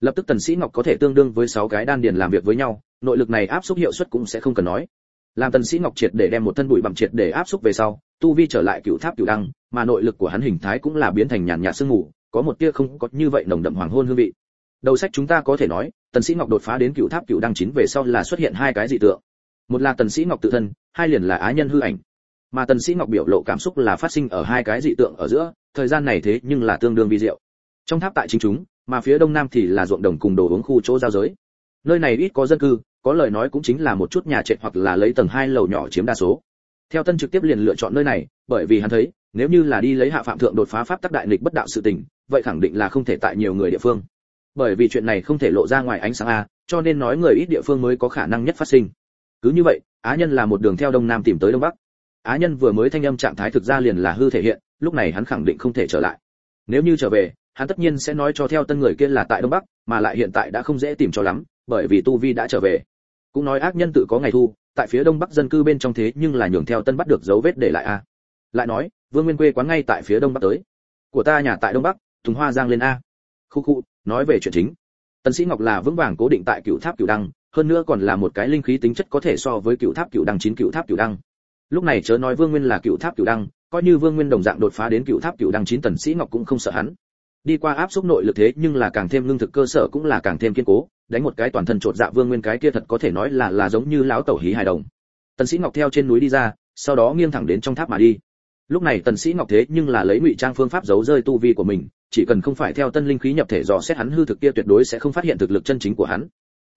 Lập tức tần sĩ ngọc có thể tương đương với 6 cái đan điền làm việc với nhau, nội lực này áp xúc hiệu suất cũng sẽ không cần nói. Làm tần sĩ ngọc triệt để đem một thân bụi bặm triệt để áp xúc về sau, tu vi trở lại cựu tháp cựu đăng, mà nội lực của hắn hình thái cũng là biến thành nhàn nhạt sương mù, có một tia không có như vậy nồng đậm hoàng hôn hương vị. Đầu sách chúng ta có thể nói, tần sĩ ngọc đột phá đến cựu tháp cựu đăng chín về sau là xuất hiện hai cái dị tượng. Một là tần sĩ ngọc tự thân, hai liền là á nhân hư ảnh mà tần sĩ ngọc biểu lộ cảm xúc là phát sinh ở hai cái dị tượng ở giữa, thời gian này thế nhưng là tương đương vi diệu. Trong tháp tại chính chúng, mà phía đông nam thì là ruộng đồng cùng đồ uống khu chỗ giao giới. Nơi này ít có dân cư, có lời nói cũng chính là một chút nhà trệt hoặc là lấy tầng hai lầu nhỏ chiếm đa số. Theo tân trực tiếp liền lựa chọn nơi này, bởi vì hắn thấy, nếu như là đi lấy hạ phạm thượng đột phá pháp tắc đại nghịch bất đạo sự tình, vậy khẳng định là không thể tại nhiều người địa phương. Bởi vì chuyện này không thể lộ ra ngoài ánh sáng a, cho nên nói người ít địa phương mới có khả năng nhất phát sinh. Cứ như vậy, á nhân là một đường theo đông nam tìm tới đông bắc á nhân vừa mới thanh âm trạng thái thực ra liền là hư thể hiện, lúc này hắn khẳng định không thể trở lại. Nếu như trở về, hắn tất nhiên sẽ nói cho theo tân người kia là tại đông bắc, mà lại hiện tại đã không dễ tìm cho lắm, bởi vì tu vi đã trở về. Cũng nói ác nhân tự có ngày thu, tại phía đông bắc dân cư bên trong thế nhưng là nhường theo tân bắt được dấu vết để lại a. Lại nói, vương nguyên quê quán ngay tại phía đông bắc tới. Của ta nhà tại đông bắc, thùng hoa giang lên a. Khu khu, nói về chuyện chính. Tân sĩ ngọc là vững vàng cố định tại cựu tháp cựu đăng, hơn nữa còn là một cái linh khí tính chất có thể so với cựu tháp cựu đăng chín cựu tháp cựu đăng lúc này chớ nói vương nguyên là cựu tháp cựu đăng, coi như vương nguyên đồng dạng đột phá đến cựu tháp cựu đăng chín tần sĩ ngọc cũng không sợ hắn. Đi qua áp xúc nội lực thế nhưng là càng thêm lương thực cơ sở cũng là càng thêm kiên cố, đánh một cái toàn thân trột dạ vương nguyên cái kia thật có thể nói là là giống như lão tẩu hí hài đồng. Tần sĩ ngọc theo trên núi đi ra, sau đó nghiêng thẳng đến trong tháp mà đi. Lúc này tần sĩ ngọc thế nhưng là lấy ngụy trang phương pháp giấu rơi tu vi của mình, chỉ cần không phải theo tân linh khí nhập thể dò xét hắn hư thực kia tuyệt đối sẽ không phát hiện thực lực chân chính của hắn.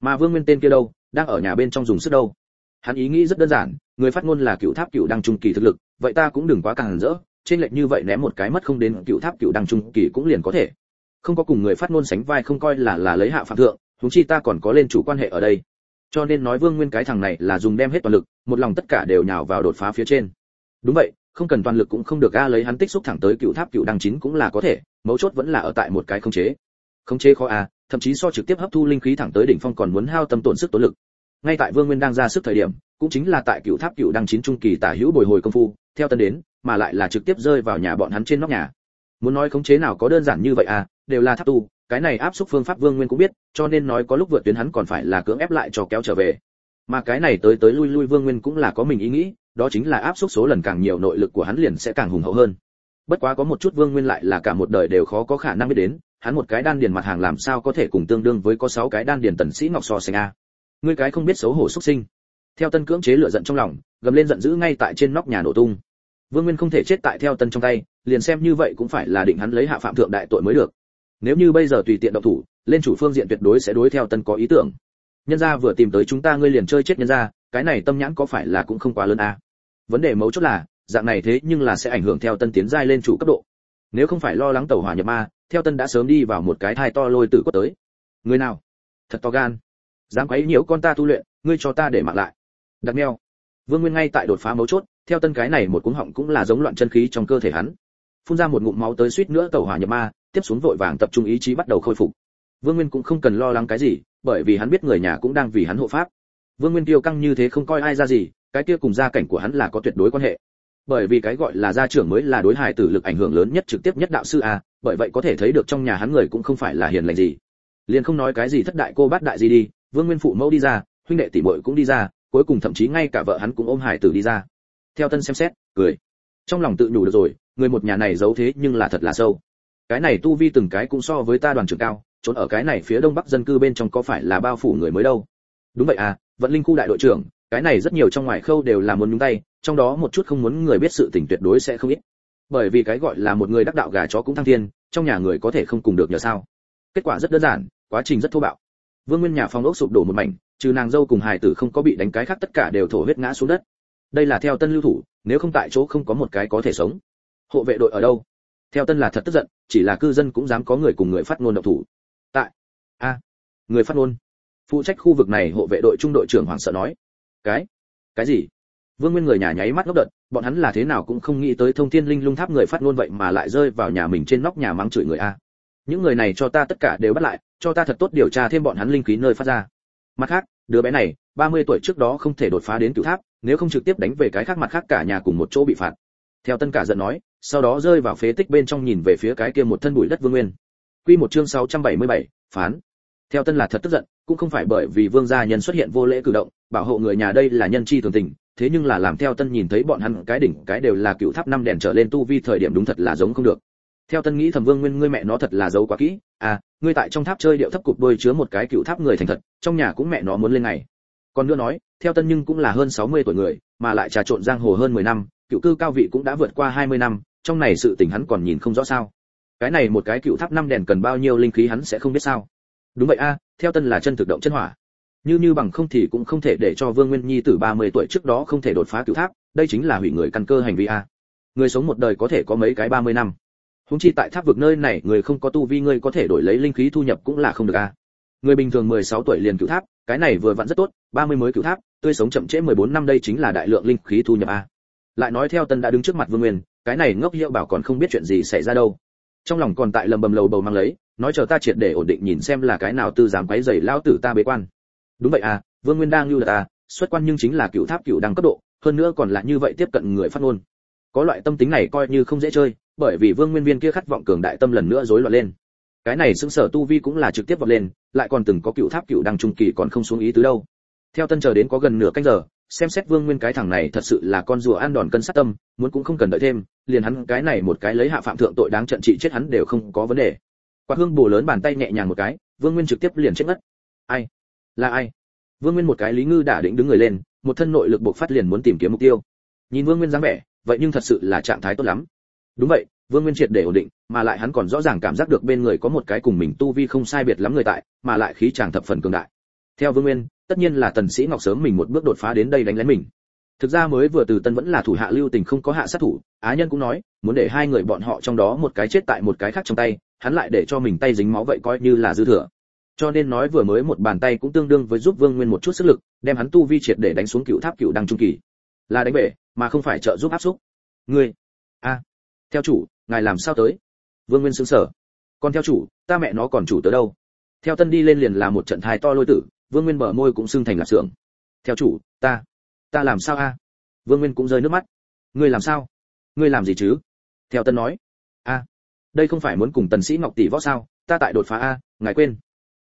Mà vương nguyên tên kia đâu, đang ở nhà bên trong dùng sức đâu? Hắn ý nghĩ rất đơn giản người phát ngôn là cựu tháp cựu đăng trung kỳ thực lực, vậy ta cũng đừng quá càng rỡ, trên lệch như vậy ném một cái mất không đến cựu tháp cựu đăng trung kỳ cũng liền có thể. Không có cùng người phát ngôn sánh vai không coi là là lấy hạ phạm thượng chúng chi ta còn có lên chủ quan hệ ở đây. Cho nên nói vương nguyên cái thằng này là dùng đem hết toàn lực, một lòng tất cả đều nhào vào đột phá phía trên. Đúng vậy, không cần toàn lực cũng không được a, lấy hắn tích xúc thẳng tới cựu tháp cựu đăng chín cũng là có thể, mấu chốt vẫn là ở tại một cái khống chế. Khống chế khó a, thậm chí so trực tiếp hấp thu linh khí thẳng tới đỉnh phong còn muốn hao tâm tổn sức tổn lực. Ngay tại vương nguyên đang ra sức thời điểm cũng chính là tại cựu tháp cựu đăng chín trung kỳ tả hữu bồi hồi công phu, theo tân đến, mà lại là trực tiếp rơi vào nhà bọn hắn trên nóc nhà. Muốn nói khống chế nào có đơn giản như vậy à đều là tháp tu, cái này áp xúc phương pháp vương nguyên cũng biết, cho nên nói có lúc vượt tuyến hắn còn phải là cưỡng ép lại cho kéo trở về. Mà cái này tới tới lui lui vương nguyên cũng là có mình ý nghĩ, đó chính là áp xúc số lần càng nhiều nội lực của hắn liền sẽ càng hùng hậu hơn. Bất quá có một chút vương nguyên lại là cả một đời đều khó có khả năng biết đến, hắn một cái đan điền mặt hàng làm sao có thể cùng tương đương với có sáu cái đan điền tần sĩ ngọc so sánh a. Ngươi cái không biết xấu hổ xuất sinh theo tân cưỡng chế lửa giận trong lòng, gầm lên giận dữ ngay tại trên nóc nhà nổ tung. Vương nguyên không thể chết tại theo tân trong tay, liền xem như vậy cũng phải là định hắn lấy hạ phạm thượng đại tội mới được. Nếu như bây giờ tùy tiện động thủ, lên chủ phương diện tuyệt đối sẽ đối theo tân có ý tưởng. Nhân gia vừa tìm tới chúng ta ngươi liền chơi chết nhân gia, cái này tâm nhãn có phải là cũng không quá lớn à? vấn đề mấu chốt là, dạng này thế nhưng là sẽ ảnh hưởng theo tân tiến giai lên chủ cấp độ. Nếu không phải lo lắng tẩu hỏa nhập ma, theo tân đã sớm đi vào một cái thai to lôi tử quất tới. Người nào? Thật to gan. Dám quấy nhiễu con ta tu luyện, ngươi cho ta để mạng lại đặc neo vương nguyên ngay tại đột phá mấu chốt, theo tân cái này một cuống họng cũng là giống loạn chân khí trong cơ thể hắn. Phun ra một ngụm máu tới suýt nữa tẩu hỏa nhập ma, tiếp xuống vội vàng tập trung ý chí bắt đầu khôi phục. Vương nguyên cũng không cần lo lắng cái gì, bởi vì hắn biết người nhà cũng đang vì hắn hộ pháp. Vương nguyên tiêu căng như thế không coi ai ra gì, cái kia cùng gia cảnh của hắn là có tuyệt đối quan hệ. Bởi vì cái gọi là gia trưởng mới là đối hài tử lực ảnh hưởng lớn nhất trực tiếp nhất đạo sư a, bởi vậy có thể thấy được trong nhà hắn người cũng không phải là hiền lành gì. Liền không nói cái gì thất đại cô bát đại gì đi, vương nguyên phụ mẫu đi ra, huynh đệ tỷ muội cũng đi ra cuối cùng thậm chí ngay cả vợ hắn cũng ôm hải tử đi ra. Theo tân xem xét, cười. Trong lòng tự nhủ được rồi, người một nhà này giấu thế nhưng là thật là sâu. Cái này tu vi từng cái cũng so với ta đoàn trưởng cao, trốn ở cái này phía đông bắc dân cư bên trong có phải là bao phủ người mới đâu? Đúng vậy à vận linh khu đại đội trưởng, cái này rất nhiều trong ngoài khâu đều là muốn nhúng tay, trong đó một chút không muốn người biết sự tình tuyệt đối sẽ không ít. Bởi vì cái gọi là một người đắc đạo gà chó cũng thăng thiên, trong nhà người có thể không cùng được nhờ sao? Kết quả rất đơn giản, quá trình rất thô bạo. Vương nguyên nhà phòng ốc sụp đổ một mảnh trừ nàng dâu cùng hài tử không có bị đánh cái khác tất cả đều thổ huyết ngã xuống đất. Đây là theo tân lưu thủ, nếu không tại chỗ không có một cái có thể sống. Hộ vệ đội ở đâu? Theo tân là thật tức giận, chỉ là cư dân cũng dám có người cùng người phát ngôn động thủ. Tại. A. Người phát ngôn. Phụ trách khu vực này hộ vệ đội trung đội trưởng hoàng sợ nói. Cái? Cái gì? Vương nguyên người nhà nháy mắt ngốc đợt, bọn hắn là thế nào cũng không nghĩ tới thông thiên linh lung tháp người phát ngôn vậy mà lại rơi vào nhà mình trên nóc nhà mắng chửi người a. Những người này cho ta tất cả đều bắt lại, cho ta thật tốt điều tra thêm bọn hắn linh khí nơi phát ra mặt khác đứa bé này 30 tuổi trước đó không thể đột phá đến cửu tháp nếu không trực tiếp đánh về cái khác mặt khác cả nhà cùng một chỗ bị phạt. Theo tân cả giận nói sau đó rơi vào phế tích bên trong nhìn về phía cái kia một thân bụi đất vương nguyên. Quy một chương 677, phán. Theo tân là thật tức giận cũng không phải bởi vì vương gia nhân xuất hiện vô lễ cử động bảo hộ người nhà đây là nhân chi thường tình thế nhưng là làm theo tân nhìn thấy bọn hắn cái đỉnh cái đều là cựu tháp năm đèn trở lên tu vi thời điểm đúng thật là giống không được theo tân nghĩ thẩm vương nguyên, ngươi mẹ nó thật là giấu quá kỹ. À ngươi tại trong tháp chơi điệu thấp cục đôi chứa một cái cựu tháp người thành thật, trong nhà cũng mẹ nó muốn lên ngày. Còn nữa nói, theo tân nhưng cũng là hơn 60 tuổi người, mà lại trà trộn giang hồ hơn 10 năm, cựu cư cao vị cũng đã vượt qua 20 năm, trong này sự tình hắn còn nhìn không rõ sao. Cái này một cái cựu tháp năm đèn cần bao nhiêu linh khí hắn sẽ không biết sao. Đúng vậy a, theo tân là chân thực động chân hỏa. Như như bằng không thì cũng không thể để cho vương nguyên nhi từ 30 tuổi trước đó không thể đột phá cựu tháp, đây chính là hủy người căn cơ hành vi a. Người sống một đời có thể có mấy cái 30 năm? Huống chi tại tháp vực nơi này, người không có tu vi ngươi có thể đổi lấy linh khí thu nhập cũng là không được a. Người bình thường 16 tuổi liền cửu tháp, cái này vừa vặn rất tốt, 30 mới cửu tháp, tươi sống chậm trễ 14 năm đây chính là đại lượng linh khí thu nhập a. Lại nói theo Tân đã đứng trước mặt Vương Nguyên, cái này ngốc hiệu bảo còn không biết chuyện gì xảy ra đâu. Trong lòng còn tại lầm bầm lầu bầu mang lấy, nói chờ ta triệt để ổn định nhìn xem là cái nào tư dám quấy rầy lao tử ta bế quan. Đúng vậy à, Vương Nguyên đang lưu là ta, xuất quan nhưng chính là cửu tháp cửu đăng cấp độ, hơn nữa còn là như vậy tiếp cận người phát ngôn. Có loại tâm tính này coi như không dễ chơi, bởi vì vương nguyên viên kia khát vọng cường đại tâm lần nữa rối loạn lên. Cái này xứng sở tu vi cũng là trực tiếp vọt lên, lại còn từng có cựu tháp cựu đăng trung kỳ còn không xuống ý tứ đâu. Theo tân chờ đến có gần nửa canh giờ, xem xét vương nguyên cái thằng này thật sự là con rùa ăn đòn cân sát tâm, muốn cũng không cần đợi thêm, liền hắn cái này một cái lấy hạ phạm thượng tội đáng trận trị chết hắn đều không có vấn đề. Quạt hương bổ lớn bàn tay nhẹ nhàng một cái, vương nguyên trực tiếp liền chết ngất. Ai? Là ai? Vương nguyên một cái lý ngư đã định đứng người lên, một thân nội lực bộc phát liền muốn tìm kiếm mục tiêu. Nhìn vương nguyên dáng vẻ, vậy nhưng thật sự là trạng thái tốt lắm đúng vậy, vương nguyên triệt để ổn định, mà lại hắn còn rõ ràng cảm giác được bên người có một cái cùng mình tu vi không sai biệt lắm người tại, mà lại khí chàng thập phần cường đại. Theo vương nguyên, tất nhiên là tần sĩ ngọc sớm mình một bước đột phá đến đây đánh lén mình. Thực ra mới vừa từ tân vẫn là thủ hạ lưu tình không có hạ sát thủ, á nhân cũng nói, muốn để hai người bọn họ trong đó một cái chết tại một cái khác trong tay, hắn lại để cho mình tay dính máu vậy coi như là dư thừa. Cho nên nói vừa mới một bàn tay cũng tương đương với giúp vương nguyên một chút sức lực, đem hắn tu vi triệt để đánh xuống cựu tháp cựu đăng trung kỳ. Là đánh bể, mà không phải trợ giúp áp xúc. Ngươi, a theo chủ, ngài làm sao tới? Vương nguyên xứng sở còn theo chủ, ta mẹ nó còn chủ tới đâu? Theo tân đi lên liền là một trận thai to lôi tử, vương nguyên bờ môi cũng sưng thành lạp xưởng theo chủ, ta ta làm sao a? Vương nguyên cũng rơi nước mắt. Ngươi làm sao? Ngươi làm gì chứ? Theo tân nói. A, đây không phải muốn cùng tần sĩ ngọc tỷ võ sao? Ta tại đột phá a, ngài quên.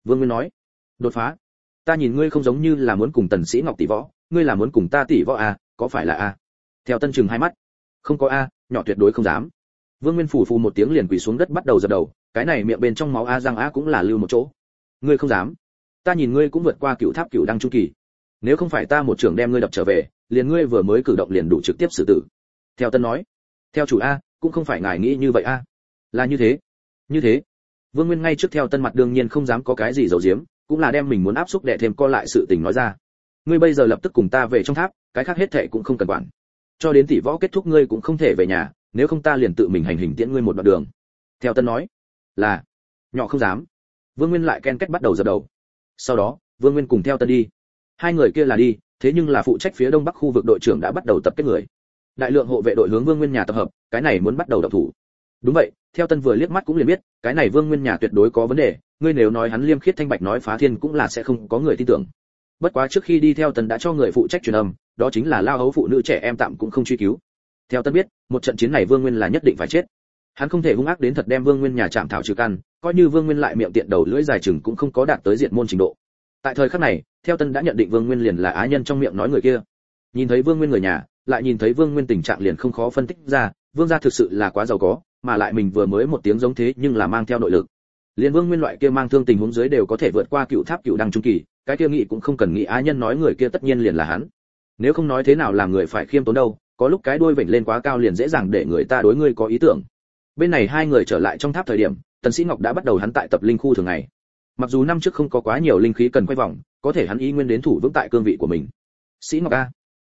Vương nguyên nói. Đột phá? Ta nhìn ngươi không giống như là muốn cùng tần sĩ ngọc tỷ võ, ngươi là muốn cùng ta tỷ võ a, có phải là a? Theo tân chừng hai mắt không có a, nhỏ tuyệt đối không dám. Vương nguyên phủ phù một tiếng liền quỳ xuống đất bắt đầu dập đầu, cái này miệng bên trong máu a răng a cũng là lưu một chỗ. Ngươi không dám. Ta nhìn ngươi cũng vượt qua cựu tháp cựu đăng chu kỳ. Nếu không phải ta một trưởng đem ngươi đập trở về, liền ngươi vừa mới cử động liền đủ trực tiếp xử tử. Theo tân nói. Theo chủ a, cũng không phải ngài nghĩ như vậy a. Là như thế. Như thế. Vương nguyên ngay trước theo tân mặt đương nhiên không dám có cái gì giấu giếm, cũng là đem mình muốn áp xúc để thêm co lại sự tình nói ra. Ngươi bây giờ lập tức cùng ta về trong tháp, cái khác hết thệ cũng không cần quản cho đến tỷ võ kết thúc ngươi cũng không thể về nhà, nếu không ta liền tự mình hành hình tiễn ngươi một đoạn đường. Theo tân nói. Là. Nhỏ không dám. Vương nguyên lại ken kết bắt đầu dập đầu. Sau đó, vương nguyên cùng theo tân đi. Hai người kia là đi, thế nhưng là phụ trách phía đông bắc khu vực đội trưởng đã bắt đầu tập kết người. Đại lượng hộ vệ đội hướng vương nguyên nhà tập hợp, cái này muốn bắt đầu đập thủ. Đúng vậy, theo tân vừa liếc mắt cũng liền biết, cái này vương nguyên nhà tuyệt đối có vấn đề, ngươi nếu nói hắn liêm khiết thanh bạch nói phá thiên cũng là sẽ không có người tin tưởng. Bất quá trước khi đi theo tân đã cho người phụ trách truyền âm đó chính là lao hấu phụ nữ trẻ em tạm cũng không truy cứu. Theo tân biết, một trận chiến này vương nguyên là nhất định phải chết. Hắn không thể hung ác đến thật đem vương nguyên nhà chạm thảo trừ căn, coi như vương nguyên lại miệng tiện đầu lưỡi dài chừng cũng không có đạt tới diện môn trình độ. Tại thời khắc này, theo tân đã nhận định vương nguyên liền là á nhân trong miệng nói người kia. Nhìn thấy vương nguyên người nhà, lại nhìn thấy vương nguyên tình trạng liền không khó phân tích ra, vương gia thực sự là quá giàu có, mà lại mình vừa mới một tiếng giống thế nhưng là mang theo nội lực. Liên vương nguyên loại kia mang thương tình huống dưới đều có thể vượt qua cựu tháp cựu đăng trung kỳ, cái kia nghị cũng không cần nghĩ á nhân nói người kia tất nhiên liền là hắn nếu không nói thế nào làm người phải khiêm tốn đâu, có lúc cái đuôi vểnh lên quá cao liền dễ dàng để người ta đối ngươi có ý tưởng. Bên này hai người trở lại trong tháp thời điểm, tần sĩ ngọc đã bắt đầu hắn tại tập linh khu thường ngày. Mặc dù năm trước không có quá nhiều linh khí cần quay vòng, có thể hắn ý nguyên đến thủ vững tại cương vị của mình. Sĩ ngọc a.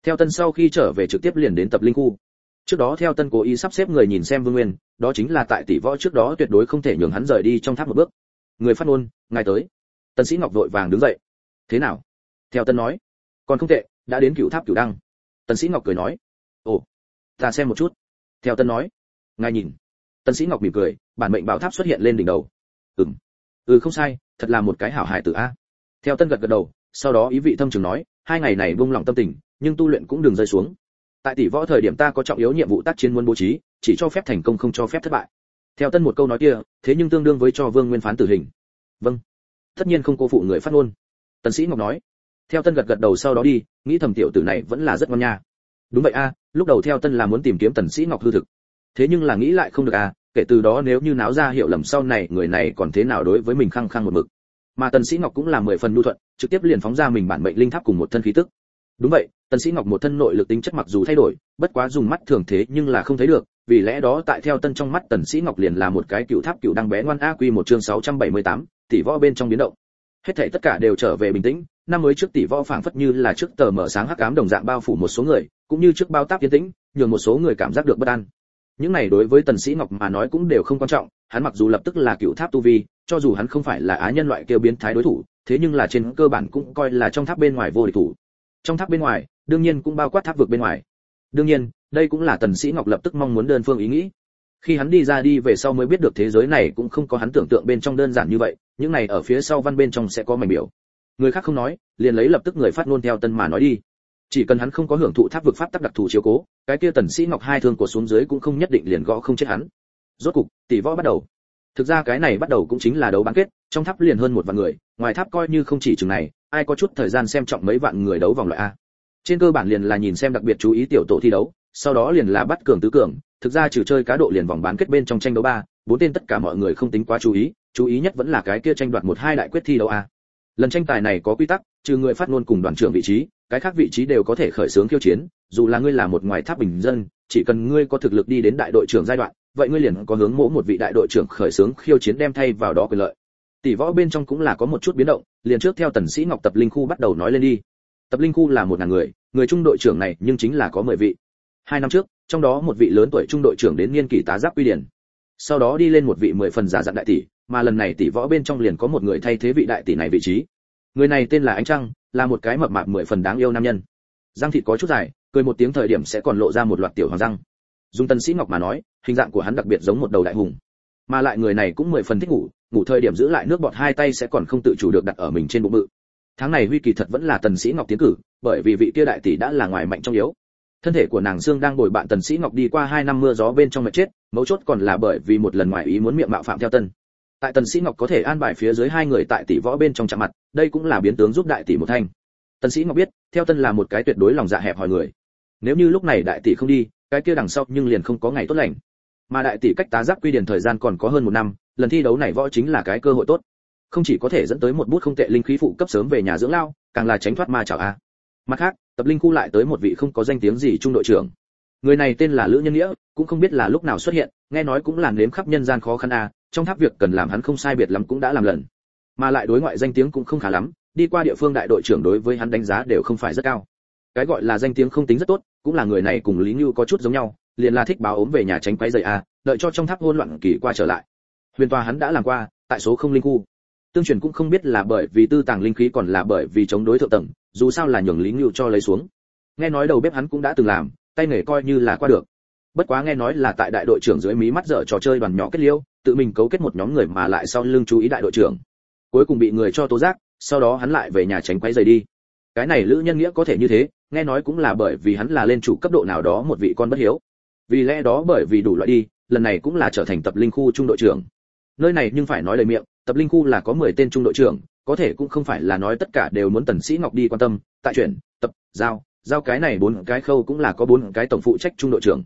Theo tân sau khi trở về trực tiếp liền đến tập linh khu. Trước đó theo tân cố ý sắp xếp người nhìn xem vương nguyên, đó chính là tại tỷ võ trước đó tuyệt đối không thể nhường hắn rời đi trong tháp một bước. Người phát ngôn, ngài tới. Tân sĩ ngọc vội vàng đứng dậy. Thế nào? Theo tân nói. Còn không tệ đã đến cựu tháp cửu đăng. Tần sĩ ngọc cười nói, ồ, ta xem một chút. Theo tân nói, ngài nhìn. Tần sĩ ngọc mỉm cười, bản mệnh bảo tháp xuất hiện lên đỉnh đầu. Ừm ừ không sai, thật là một cái hảo hài tử a. Theo tân gật gật đầu, sau đó ý vị thâm trường nói, hai ngày này buông lòng tâm tình, nhưng tu luyện cũng đừng rơi xuống. Tại tỷ võ thời điểm ta có trọng yếu nhiệm vụ tác chiến muốn bố trí, chỉ cho phép thành công không cho phép thất bại. Theo tân một câu nói kia, thế nhưng tương đương với cho vương nguyên phán tử hình. Vâng. Tất nhiên không cô phụ người phát ngôn. Tần sĩ ngọc nói theo tân gật gật đầu sau đó đi nghĩ thầm tiểu tử này vẫn là rất ngon nha. Đúng vậy a lúc đầu theo tân là muốn tìm kiếm tần sĩ ngọc hư thực. Thế nhưng là nghĩ lại không được a kể từ đó nếu như náo ra hiểu lầm sau này người này còn thế nào đối với mình khăng khăng một mực. Mà tần sĩ ngọc cũng là mười phần nhu thuận trực tiếp liền phóng ra mình bản mệnh linh tháp cùng một thân khí tức. Đúng vậy tần sĩ ngọc một thân nội lực tính chất mặc dù thay đổi bất quá dùng mắt thường thế nhưng là không thấy được vì lẽ đó tại theo tân trong mắt tần sĩ ngọc liền là một cái cựu tháp cựu đang bé ngoan a quy một chương 678, tỷ võ bên trong biến động. Hết thảy tất cả đều trở về bình tĩnh năm mới trước tỷ võ phảng phất như là trước tờ mở sáng hắc ám đồng dạng bao phủ một số người, cũng như trước bao táp yên tĩnh, nhường một số người cảm giác được bất an. Những này đối với tần sĩ ngọc mà nói cũng đều không quan trọng, hắn mặc dù lập tức là cựu tháp tu vi, cho dù hắn không phải là á nhân loại kêu biến thái đối thủ, thế nhưng là trên cơ bản cũng coi là trong tháp bên ngoài vô địch thủ. Trong tháp bên ngoài, đương nhiên cũng bao quát tháp vực bên ngoài. Đương nhiên, đây cũng là tần sĩ ngọc lập tức mong muốn đơn phương ý nghĩ. Khi hắn đi ra đi về sau mới biết được thế giới này cũng không có hắn tưởng tượng bên trong đơn giản như vậy, những này ở phía sau văn bên trong sẽ có mảnh biểu người khác không nói, liền lấy lập tức người phát ngôn theo tân mà nói đi. Chỉ cần hắn không có hưởng thụ tháp vực pháp tắc đặc thù chiếu cố, cái kia tần sĩ ngọc hai thương của xuống dưới cũng không nhất định liền gõ không chết hắn. Rốt cục, tỷ võ bắt đầu. Thực ra cái này bắt đầu cũng chính là đấu bán kết, trong tháp liền hơn một vạn người, ngoài tháp coi như không chỉ chừng này, ai có chút thời gian xem trọng mấy vạn người đấu vòng loại a. Trên cơ bản liền là nhìn xem đặc biệt chú ý tiểu tổ thi đấu, sau đó liền là bắt cường tứ cường, thực ra trừ chơi cá độ liền vòng bán kết bên trong tranh đấu ba, bốn tên tất cả mọi người không tính quá chú ý chú ý nhất vẫn là cái kia tranh đoạt một hai đại quyết thi đấu a lần tranh tài này có quy tắc, trừ người phát ngôn cùng đoàn trưởng vị trí, cái khác vị trí đều có thể khởi xướng khiêu chiến, dù là ngươi là một ngoài tháp bình dân, chỉ cần ngươi có thực lực đi đến đại đội trưởng giai đoạn, vậy ngươi liền có hướng mỗ một vị đại đội trưởng khởi xướng khiêu chiến đem thay vào đó quyền lợi. Tỷ võ bên trong cũng là có một chút biến động, liền trước theo tần sĩ ngọc tập linh khu bắt đầu nói lên đi. Tập linh khu là một ngàn người người trung đội trưởng này nhưng chính là có mười vị. Hai năm trước, trong đó một vị lớn tuổi trung đội trưởng đến niên kỷ tá giáp quy điển. Sau đó đi lên một vị mười phần giả dạng đại tỷ mà lần này tỷ võ bên trong liền có một người thay thế vị đại tỷ này vị trí. Người này tên là ánh trăng, là một cái mập mạp mười phần đáng yêu nam nhân. Răng thịt có chút dài, cười một tiếng thời điểm sẽ còn lộ ra một loạt tiểu hoàng răng. Dùng tân sĩ ngọc mà nói, hình dạng của hắn đặc biệt giống một đầu đại hùng. Mà lại người này cũng mười phần thích ngủ ngủ thời điểm giữ lại nước bọt hai tay sẽ còn không tự chủ được đặt ở mình trên bụng bự. Tháng này huy kỳ thật vẫn là tần sĩ ngọc tiến cử, bởi vì vị kia đại tỷ đã là ngoài mạnh trong yếu. Thân thể của nàng dương đang bồi bạn tần sĩ ngọc đi qua hai năm mưa gió bên trong mệt chết, mấu chốt còn là bởi vì một lần ngoài ý muốn miệng mạo phạm theo tân tại tần sĩ ngọc có thể an bài phía dưới hai người tại tỷ võ bên trong chạm mặt, đây cũng là biến tướng giúp đại tỷ một thanh. Tần sĩ ngọc biết, theo tân là một cái tuyệt đối lòng dạ hẹp hòi người. Nếu như lúc này đại tỷ không đi, cái kia đằng sau nhưng liền không có ngày tốt lành. Mà đại tỷ cách tá giáp quy điển thời gian còn có hơn một năm, lần thi đấu này võ chính là cái cơ hội tốt. Không chỉ có thể dẫn tới một bút không tệ linh khí phụ cấp sớm về nhà dưỡng lao, càng là tránh thoát ma chảo a. Mặt khác, tập linh khu lại tới một vị không có danh tiếng gì trung đội trưởng người này tên là lữ nhân nghĩa, cũng không biết là lúc nào xuất hiện, nghe nói cũng là nếm khắp nhân gian khó khăn a trong tháp việc cần làm hắn không sai biệt lắm cũng đã làm lần. Mà lại đối ngoại danh tiếng cũng không khá lắm, đi qua địa phương đại đội trưởng đối với hắn đánh giá đều không phải rất cao. Cái gọi là danh tiếng không tính rất tốt, cũng là người này cùng lý như có chút giống nhau, liền là thích báo ốm về nhà tránh quấy rầy a đợi cho trong tháp hôn loạn kỳ qua trở lại. Huyền tòa hắn đã làm qua, tại số không linh khu. Tương truyền cũng không biết là bởi vì tư tàng linh khí còn là bởi vì chống đối thượng tầng, dù sao là nhường lý như cho lấy xuống. Nghe nói đầu bếp hắn cũng đã từng làm tay nghề coi như là qua được. Bất quá nghe nói là tại đại đội trưởng dưới mí mắt dở trò chơi đoàn nhỏ kết liêu, tự mình cấu kết một nhóm người mà lại sau lưng chú ý đại đội trưởng. Cuối cùng bị người cho tố giác, sau đó hắn lại về nhà tránh quấy rầy đi. Cái này lữ nhân nghĩa có thể như thế, nghe nói cũng là bởi vì hắn là lên chủ cấp độ nào đó một vị con bất hiếu. Vì lẽ đó bởi vì đủ loại đi, lần này cũng là trở thành tập linh khu trung đội trưởng. Nơi này nhưng phải nói lời miệng, tập linh khu là có 10 tên trung đội trưởng, có thể cũng không phải là nói tất cả đều muốn tần sĩ ngọc đi quan tâm, tại chuyển, tập, giao giao cái này bốn cái khâu cũng là có bốn cái tổng phụ trách trung đội trưởng.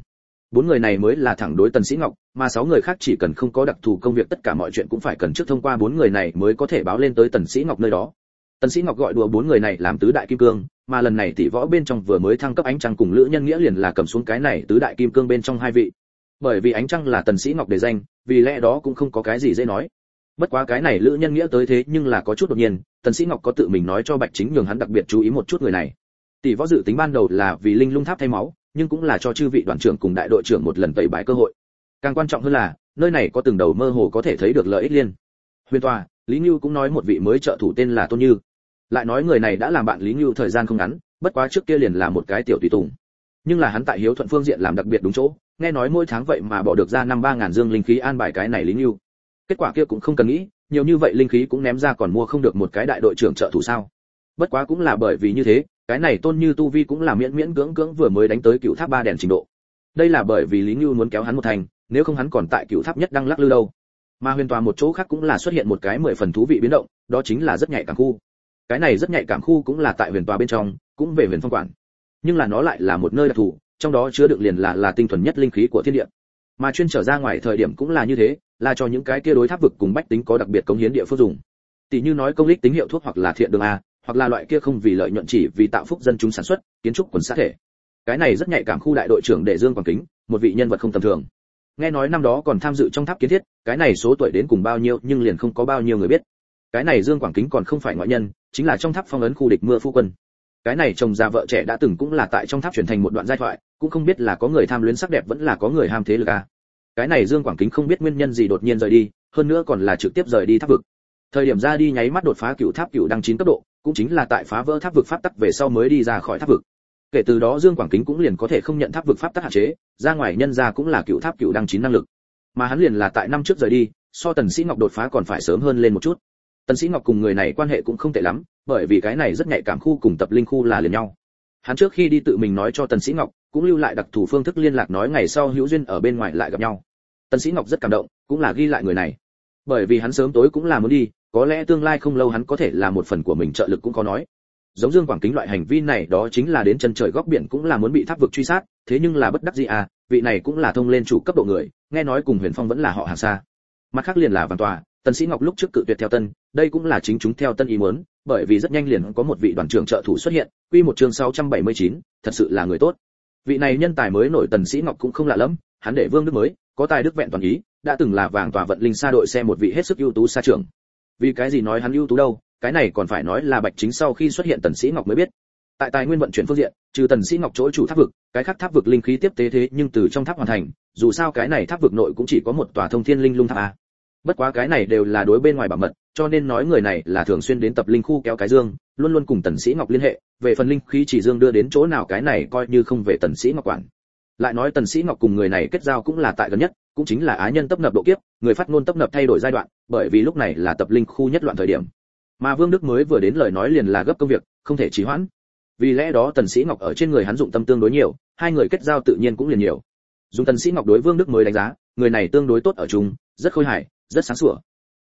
Bốn người này mới là thẳng đối tần sĩ ngọc, mà sáu người khác chỉ cần không có đặc thù công việc tất cả mọi chuyện cũng phải cần trước thông qua bốn người này mới có thể báo lên tới tần sĩ ngọc nơi đó. Tần sĩ ngọc gọi đùa bốn người này làm tứ đại kim cương, mà lần này tỷ võ bên trong vừa mới thăng cấp ánh trăng cùng lữ nhân nghĩa liền là cầm xuống cái này tứ đại kim cương bên trong hai vị. Bởi vì ánh trăng là tần sĩ ngọc để danh, vì lẽ đó cũng không có cái gì dễ nói. Bất quá cái này lữ nhân nghĩa tới thế nhưng là có chút đột nhiên, tần sĩ ngọc có tự mình nói cho bạch chính nhường hắn đặc biệt chú ý một chút người này tỷ võ dự tính ban đầu là vì linh lung tháp thay máu, nhưng cũng là cho chư vị đoàn trưởng cùng đại đội trưởng một lần tẩy bài cơ hội. Càng quan trọng hơn là, nơi này có từng đầu mơ hồ có thể thấy được lợi ích liên. Huyền tòa, lý như cũng nói một vị mới trợ thủ tên là tôn như. Lại nói người này đã làm bạn lý như thời gian không ngắn, bất quá trước kia liền là một cái tiểu tùy tùng. Nhưng là hắn tại hiếu thuận phương diện làm đặc biệt đúng chỗ, nghe nói mỗi tháng vậy mà bỏ được ra năm ba ngàn dương linh khí an bài cái này lý như kết quả kia cũng không cần nghĩ, nhiều như vậy linh khí cũng ném ra còn mua không được một cái đại đội trưởng trợ thủ sao? Bất quá cũng là bởi vì như thế, cái này tôn như tu vi cũng là miễn miễn cưỡng cưỡng vừa mới đánh tới cựu tháp ba đèn trình độ. Đây là bởi vì lý như muốn kéo hắn một thành, nếu không hắn còn tại cựu tháp nhất đang lắc lư đâu. Mà huyền tòa một chỗ khác cũng là xuất hiện một cái mười phần thú vị biến động, đó chính là rất nhạy cảm khu. Cái này rất nhạy cảm khu cũng là tại huyền tòa bên trong, cũng về huyền phong quản. Nhưng là nó lại là một nơi đặc thù, trong đó chứa đựng liền là là tinh thuần nhất linh khí của thiên địa. Mà chuyên trở ra ngoài thời điểm cũng là như thế, là cho những cái kia đối tháp vực cùng bách tính có đặc biệt cống hiến địa phương dùng. Tỷ như nói công lích tính hiệu thuốc hoặc là thiện đường a hoặc là loại kia không vì lợi nhuận chỉ vì tạo phúc dân chúng sản xuất, kiến trúc quần xã thể. Cái này rất nhạy cảm khu đại đội trưởng để dương quảng kính, một vị nhân vật không tầm thường. Nghe nói năm đó còn tham dự trong tháp kiến thiết, cái này số tuổi đến cùng bao nhiêu, nhưng liền không có bao nhiêu người biết. Cái này dương quảng kính còn không phải ngoại nhân, chính là trong tháp phong ấn khu địch mưa phu quân. Cái này chồng già vợ trẻ đã từng cũng là tại trong tháp chuyển thành một đoạn giai thoại, cũng không biết là có người tham luyến sắc đẹp vẫn là có người ham thế lực à. cái này dương quảng kính không biết nguyên nhân gì đột nhiên rời đi, hơn nữa còn là trực tiếp rời đi tháp vực. Thời điểm ra đi nháy mắt đột phá cựu tháp cựu đăng chín cấp độ cũng chính là tại phá vỡ tháp vực pháp tắc về sau mới đi ra khỏi tháp vực. Kể từ đó dương quảng kính cũng liền có thể không nhận tháp vực pháp tắc hạn chế, ra ngoài nhân ra cũng là cựu tháp cựu đăng chín năng lực. Mà hắn liền là tại năm trước rời đi, so tần sĩ ngọc đột phá còn phải sớm hơn lên một chút. Tần sĩ ngọc cùng người này quan hệ cũng không tệ lắm, bởi vì cái này rất nhạy cảm khu cùng tập linh khu là liền nhau. Hắn trước khi đi tự mình nói cho tần sĩ ngọc, cũng lưu lại đặc thù phương thức liên lạc nói ngày sau hữu duyên ở bên ngoài lại gặp nhau. Tần sĩ ngọc rất cảm động, cũng là ghi lại người này. Bởi vì hắn sớm tối cũng là muốn đi có lẽ tương lai không lâu hắn có thể là một phần của mình trợ lực cũng có nói. Giống dương quảng kính loại hành vi này đó chính là đến chân trời góc biển cũng là muốn bị tháp vực truy sát thế nhưng là bất đắc dĩ à vị này cũng là thông lên chủ cấp độ người nghe nói cùng huyền phong vẫn là họ hàng xa. Mặt khác liền là vàng tòa tần sĩ ngọc lúc trước cự tuyệt theo tân đây cũng là chính chúng theo tân ý muốn bởi vì rất nhanh liền có một vị đoàn trưởng trợ thủ xuất hiện quy một chương 679, thật sự là người tốt. Vị này nhân tài mới nổi tần sĩ ngọc cũng không lạ lắm hắn để vương đức mới có tài đức vẹn toàn ý đã từng là vàng tòa vận linh xa đội xe một vị hết sức ưu tú xa trưởng vì cái gì nói hắn ưu tú đâu, cái này còn phải nói là bạch chính sau khi xuất hiện tần sĩ ngọc mới biết. Tại tài nguyên vận chuyển phương diện, trừ tần sĩ ngọc chỗ chủ tháp vực, cái khác tháp vực linh khí tiếp tế thế nhưng từ trong tháp hoàn thành, dù sao cái này tháp vực nội cũng chỉ có một tòa thông thiên linh lung tháp a. Bất quá cái này đều là đối bên ngoài bảo mật, cho nên nói người này là thường xuyên đến tập linh khu kéo cái dương, luôn luôn cùng tần sĩ ngọc liên hệ, về phần linh khí chỉ dương đưa đến chỗ nào cái này coi như không về tần sĩ ngọc quản. Lại nói tần sĩ ngọc cùng người này kết giao cũng là tại gần nhất, cũng chính là á nhân tấp nập độ kiếp, người phát ngôn tấp nập thay đổi giai đoạn bởi vì lúc này là tập linh khu nhất loạn thời điểm. Mà vương đức mới vừa đến lời nói liền là gấp công việc, không thể trì hoãn. Vì lẽ đó tần sĩ ngọc ở trên người hắn dụng tâm tương đối nhiều, hai người kết giao tự nhiên cũng liền nhiều. Dùng tần sĩ ngọc đối vương đức mới đánh giá, người này tương đối tốt ở chung, rất khôi hài, rất sáng sủa.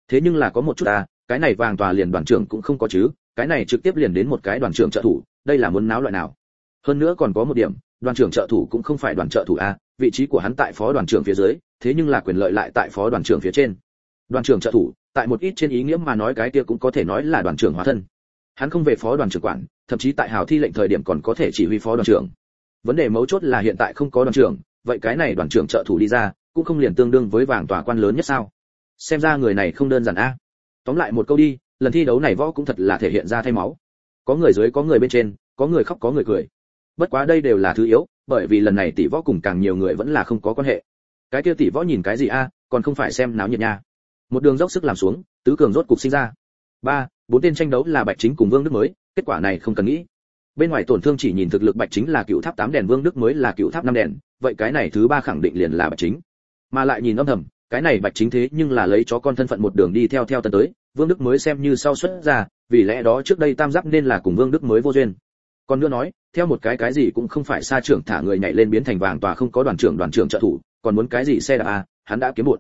Thế nhưng là có một chút à cái này vàng tòa liền đoàn trưởng cũng không có chứ, cái này trực tiếp liền đến một cái đoàn trưởng trợ thủ, đây là muốn náo loại nào? Hơn nữa còn có một điểm, đoàn trưởng trợ thủ cũng không phải đoàn trợ thủ a vị trí của hắn tại phó đoàn trưởng phía dưới, thế nhưng là quyền lợi lại tại phó đoàn trưởng phía trên đoàn trưởng trợ thủ, tại một ít trên ý nghĩa mà nói cái kia cũng có thể nói là đoàn trưởng hóa thân. Hắn không về phó đoàn trưởng quản, thậm chí tại hào thi lệnh thời điểm còn có thể chỉ huy phó đoàn trưởng. Vấn đề mấu chốt là hiện tại không có đoàn trưởng, vậy cái này đoàn trưởng trợ thủ đi ra, cũng không liền tương đương với vàng tòa quan lớn nhất sao? Xem ra người này không đơn giản a. Tóm lại một câu đi, lần thi đấu này võ cũng thật là thể hiện ra thay máu. Có người dưới có người bên trên, có người khóc có người cười. Bất quá đây đều là thứ yếu, bởi vì lần này tỷ võ cùng càng nhiều người vẫn là không có quan hệ. Cái kia tỷ võ nhìn cái gì a, còn không phải xem náo nhiệt nha một đường dốc sức làm xuống tứ cường rốt cục sinh ra. Ba bốn tên tranh đấu là bạch chính cùng vương đức mới kết quả này không cần nghĩ. Bên ngoài tổn thương chỉ nhìn thực lực bạch chính là cựu tháp tám đèn vương đức mới là cựu tháp năm đèn vậy cái này thứ ba khẳng định liền là bạch chính. Mà lại nhìn âm thầm cái này bạch chính thế nhưng là lấy chó con thân phận một đường đi theo theo tần tới vương đức mới xem như sau xuất ra vì lẽ đó trước đây tam giáp nên là cùng vương đức mới vô duyên. Còn nữa nói theo một cái cái gì cũng không phải xa trưởng thả người nhảy lên biến thành vàng tòa không có đoàn trưởng đoàn trưởng trợ thủ còn muốn cái gì xe đạp à, hắn đã kiếm một